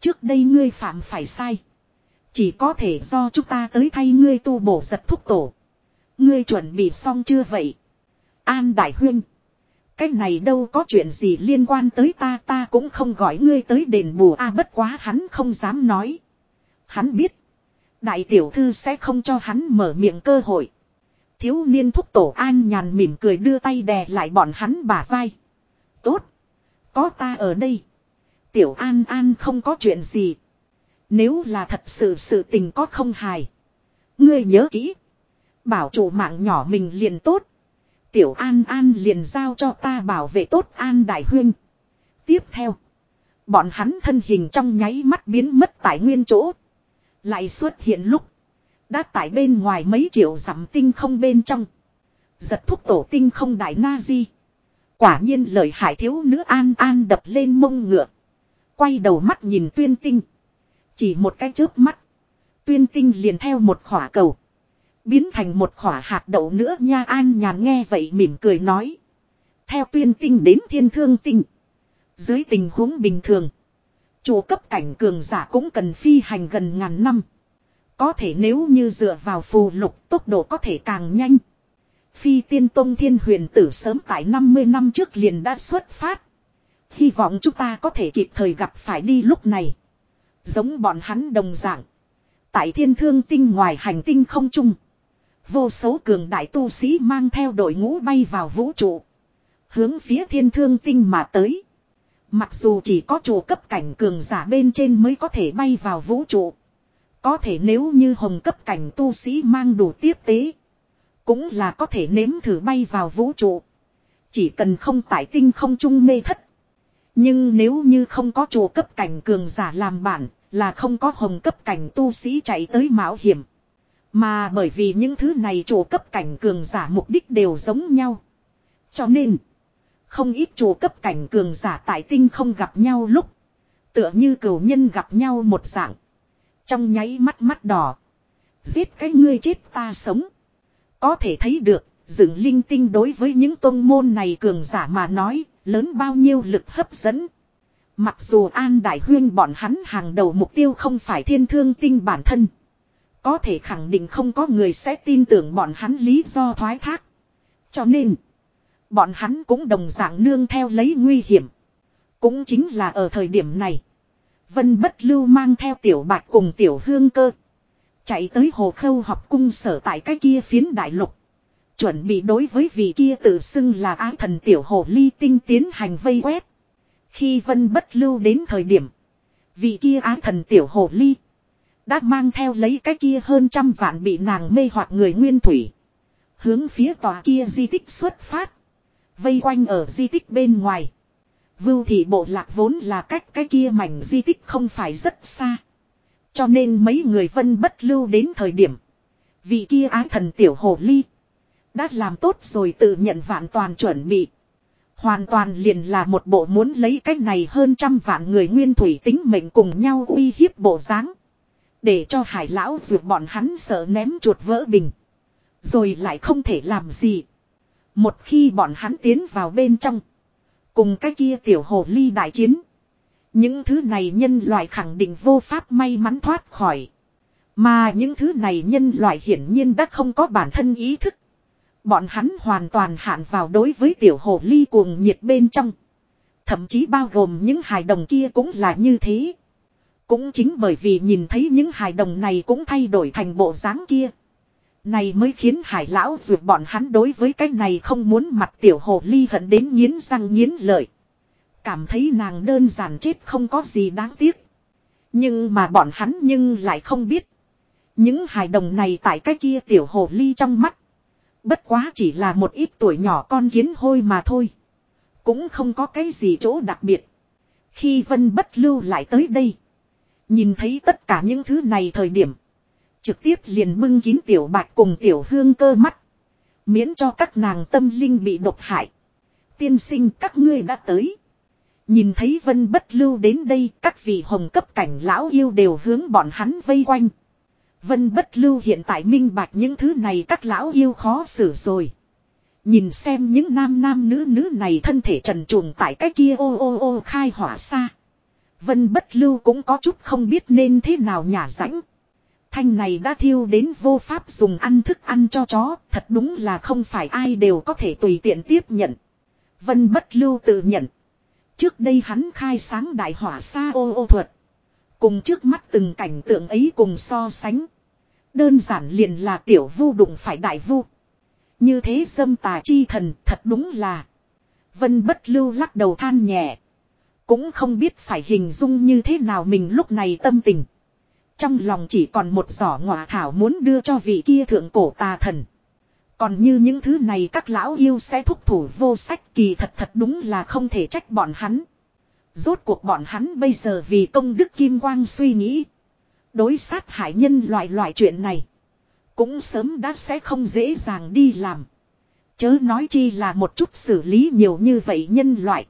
Trước đây ngươi phạm phải sai. Chỉ có thể do chúng ta tới thay ngươi tu bổ giật thúc tổ. Ngươi chuẩn bị xong chưa vậy? An Đại Huyên. Cái này đâu có chuyện gì liên quan tới ta ta cũng không gọi ngươi tới đền bù a bất quá hắn không dám nói. Hắn biết. Đại tiểu thư sẽ không cho hắn mở miệng cơ hội. Thiếu niên thúc tổ an nhàn mỉm cười đưa tay đè lại bọn hắn bả vai. Tốt. Có ta ở đây. Tiểu an an không có chuyện gì. Nếu là thật sự sự tình có không hài. Ngươi nhớ kỹ. Bảo chủ mạng nhỏ mình liền tốt. Tiểu An An liền giao cho ta bảo vệ tốt An Đại Huyên. Tiếp theo. Bọn hắn thân hình trong nháy mắt biến mất tại nguyên chỗ. Lại xuất hiện lúc. Đã tại bên ngoài mấy triệu dặm tinh không bên trong. Giật thúc tổ tinh không đại na di. Quả nhiên lời hải thiếu nữ An An đập lên mông ngựa. Quay đầu mắt nhìn tuyên tinh. Chỉ một cái chớp mắt. Tuyên tinh liền theo một khỏa cầu. Biến thành một khỏa hạt đậu nữa nha an nhàn nghe vậy mỉm cười nói. Theo tuyên tinh đến thiên thương tinh. Dưới tình huống bình thường. Chủ cấp cảnh cường giả cũng cần phi hành gần ngàn năm. Có thể nếu như dựa vào phù lục tốc độ có thể càng nhanh. Phi tiên tông thiên huyền tử sớm tại 50 năm trước liền đã xuất phát. Hy vọng chúng ta có thể kịp thời gặp phải đi lúc này. Giống bọn hắn đồng dạng. Tại thiên thương tinh ngoài hành tinh không trung. Vô số cường đại tu sĩ mang theo đội ngũ bay vào vũ trụ. Hướng phía thiên thương tinh mà tới. Mặc dù chỉ có chủ cấp cảnh cường giả bên trên mới có thể bay vào vũ trụ. Có thể nếu như hồng cấp cảnh tu sĩ mang đủ tiếp tế. Cũng là có thể nếm thử bay vào vũ trụ. Chỉ cần không tải tinh không trung mê thất. Nhưng nếu như không có chủ cấp cảnh cường giả làm bản, là không có hồng cấp cảnh tu sĩ chạy tới mạo hiểm. Mà bởi vì những thứ này chủ cấp cảnh cường giả mục đích đều giống nhau. Cho nên, không ít chủ cấp cảnh cường giả tại tinh không gặp nhau lúc. Tựa như cửu nhân gặp nhau một dạng. Trong nháy mắt mắt đỏ. Giết cái ngươi chết ta sống. Có thể thấy được, dựng linh tinh đối với những tôn môn này cường giả mà nói, lớn bao nhiêu lực hấp dẫn. Mặc dù An Đại Huyên bọn hắn hàng đầu mục tiêu không phải thiên thương tinh bản thân. Có thể khẳng định không có người sẽ tin tưởng bọn hắn lý do thoái thác. Cho nên, bọn hắn cũng đồng dạng nương theo lấy nguy hiểm. Cũng chính là ở thời điểm này. Vân bất lưu mang theo tiểu bạch cùng tiểu hương cơ. Chạy tới hồ khâu học cung sở tại cái kia phiến đại lục. Chuẩn bị đối với vị kia tự xưng là á thần tiểu hồ ly tinh tiến hành vây quét. Khi vân bất lưu đến thời điểm. Vị kia á thần tiểu hồ ly. Đã mang theo lấy cái kia hơn trăm vạn bị nàng mê hoặc người nguyên thủy. Hướng phía tòa kia di tích xuất phát. Vây quanh ở di tích bên ngoài. Vưu thị bộ lạc vốn là cách cái kia mảnh di tích không phải rất xa. Cho nên mấy người vân bất lưu đến thời điểm. Vị kia ái thần tiểu hồ ly. Đã làm tốt rồi tự nhận vạn toàn chuẩn bị. Hoàn toàn liền là một bộ muốn lấy cách này hơn trăm vạn người nguyên thủy tính mệnh cùng nhau uy hiếp bộ dáng để cho hải lão vượt bọn hắn sợ ném chuột vỡ bình. Rồi lại không thể làm gì. Một khi bọn hắn tiến vào bên trong. Cùng cái kia tiểu hồ ly đại chiến. Những thứ này nhân loại khẳng định vô pháp may mắn thoát khỏi. Mà những thứ này nhân loại hiển nhiên đã không có bản thân ý thức. Bọn hắn hoàn toàn hạn vào đối với tiểu hồ ly cuồng nhiệt bên trong. Thậm chí bao gồm những hài đồng kia cũng là như thế. Cũng chính bởi vì nhìn thấy những hài đồng này cũng thay đổi thành bộ dáng kia. Này mới khiến hải lão dược bọn hắn đối với cái này không muốn mặt tiểu hồ ly hận đến nghiến răng nghiến lợi. Cảm thấy nàng đơn giản chết không có gì đáng tiếc. Nhưng mà bọn hắn nhưng lại không biết. Những hài đồng này tại cái kia tiểu hồ ly trong mắt. Bất quá chỉ là một ít tuổi nhỏ con kiến hôi mà thôi. Cũng không có cái gì chỗ đặc biệt. Khi vân bất lưu lại tới đây. Nhìn thấy tất cả những thứ này thời điểm. Trực tiếp liền bưng kín tiểu bạch cùng tiểu hương cơ mắt. Miễn cho các nàng tâm linh bị độc hại. Tiên sinh các ngươi đã tới. Nhìn thấy vân bất lưu đến đây, các vị hồng cấp cảnh lão yêu đều hướng bọn hắn vây quanh. Vân bất lưu hiện tại minh bạch những thứ này các lão yêu khó xử rồi. Nhìn xem những nam nam nữ nữ này thân thể trần truồng tại cái kia ô ô ô khai hỏa xa. Vân bất lưu cũng có chút không biết nên thế nào nhả rãnh. Thanh này đã thiêu đến vô pháp dùng ăn thức ăn cho chó, thật đúng là không phải ai đều có thể tùy tiện tiếp nhận. Vân bất lưu tự nhận. Trước đây hắn khai sáng đại hỏa xa ô ô thuật. Cùng trước mắt từng cảnh tượng ấy cùng so sánh. Đơn giản liền là tiểu vu đụng phải đại vu. Như thế dâm tà chi thần thật đúng là. Vân bất lưu lắc đầu than nhẹ. Cũng không biết phải hình dung như thế nào mình lúc này tâm tình. Trong lòng chỉ còn một giỏ ngọa thảo muốn đưa cho vị kia thượng cổ tà thần. Còn như những thứ này các lão yêu sẽ thúc thủ vô sách kỳ thật thật đúng là không thể trách bọn hắn. Rốt cuộc bọn hắn bây giờ vì công đức kim quang suy nghĩ. Đối sát hại nhân loại loại chuyện này. Cũng sớm đã sẽ không dễ dàng đi làm. Chớ nói chi là một chút xử lý nhiều như vậy nhân loại.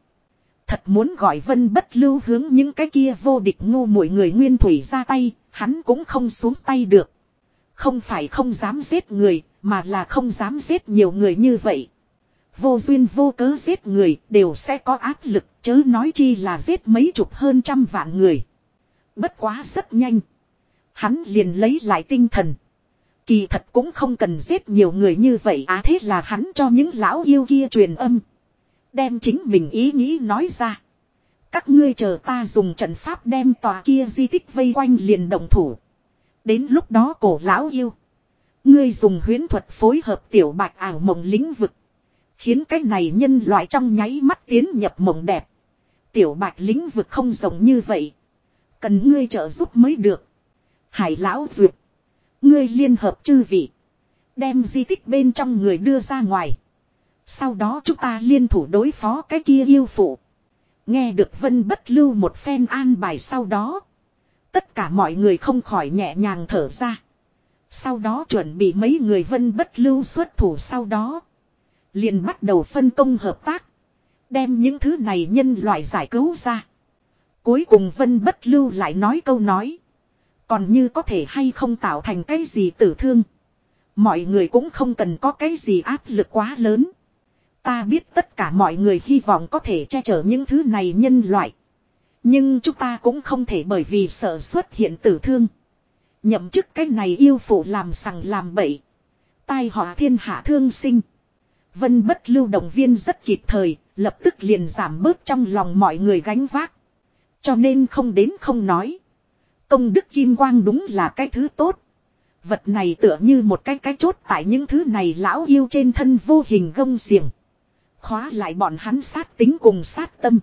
Thật muốn gọi vân bất lưu hướng những cái kia vô địch ngu mỗi người nguyên thủy ra tay, hắn cũng không xuống tay được. Không phải không dám giết người, mà là không dám giết nhiều người như vậy. Vô duyên vô cớ giết người đều sẽ có áp lực, chớ nói chi là giết mấy chục hơn trăm vạn người. Bất quá rất nhanh. Hắn liền lấy lại tinh thần. Kỳ thật cũng không cần giết nhiều người như vậy á à, thế là hắn cho những lão yêu kia truyền âm. Đem chính mình ý nghĩ nói ra. Các ngươi chờ ta dùng trận pháp đem tòa kia di tích vây quanh liền động thủ. Đến lúc đó cổ lão yêu. Ngươi dùng huyến thuật phối hợp tiểu bạch ảo mộng lĩnh vực. Khiến cái này nhân loại trong nháy mắt tiến nhập mộng đẹp. Tiểu bạch lĩnh vực không giống như vậy. Cần ngươi trợ giúp mới được. Hải lão duyệt. Ngươi liên hợp chư vị. Đem di tích bên trong người đưa ra ngoài. Sau đó chúng ta liên thủ đối phó cái kia yêu phụ. Nghe được vân bất lưu một phen an bài sau đó. Tất cả mọi người không khỏi nhẹ nhàng thở ra. Sau đó chuẩn bị mấy người vân bất lưu xuất thủ sau đó. Liền bắt đầu phân công hợp tác. Đem những thứ này nhân loại giải cứu ra. Cuối cùng vân bất lưu lại nói câu nói. Còn như có thể hay không tạo thành cái gì tử thương. Mọi người cũng không cần có cái gì áp lực quá lớn. Ta biết tất cả mọi người hy vọng có thể che chở những thứ này nhân loại. Nhưng chúng ta cũng không thể bởi vì sợ xuất hiện tử thương. Nhậm chức cái này yêu phụ làm sằng làm bậy. Tai họa thiên hạ thương sinh. Vân bất lưu động viên rất kịp thời, lập tức liền giảm bớt trong lòng mọi người gánh vác. Cho nên không đến không nói. Công đức kim quang đúng là cái thứ tốt. Vật này tựa như một cái cái chốt tại những thứ này lão yêu trên thân vô hình gông xiềng. Khóa lại bọn hắn sát tính cùng sát tâm.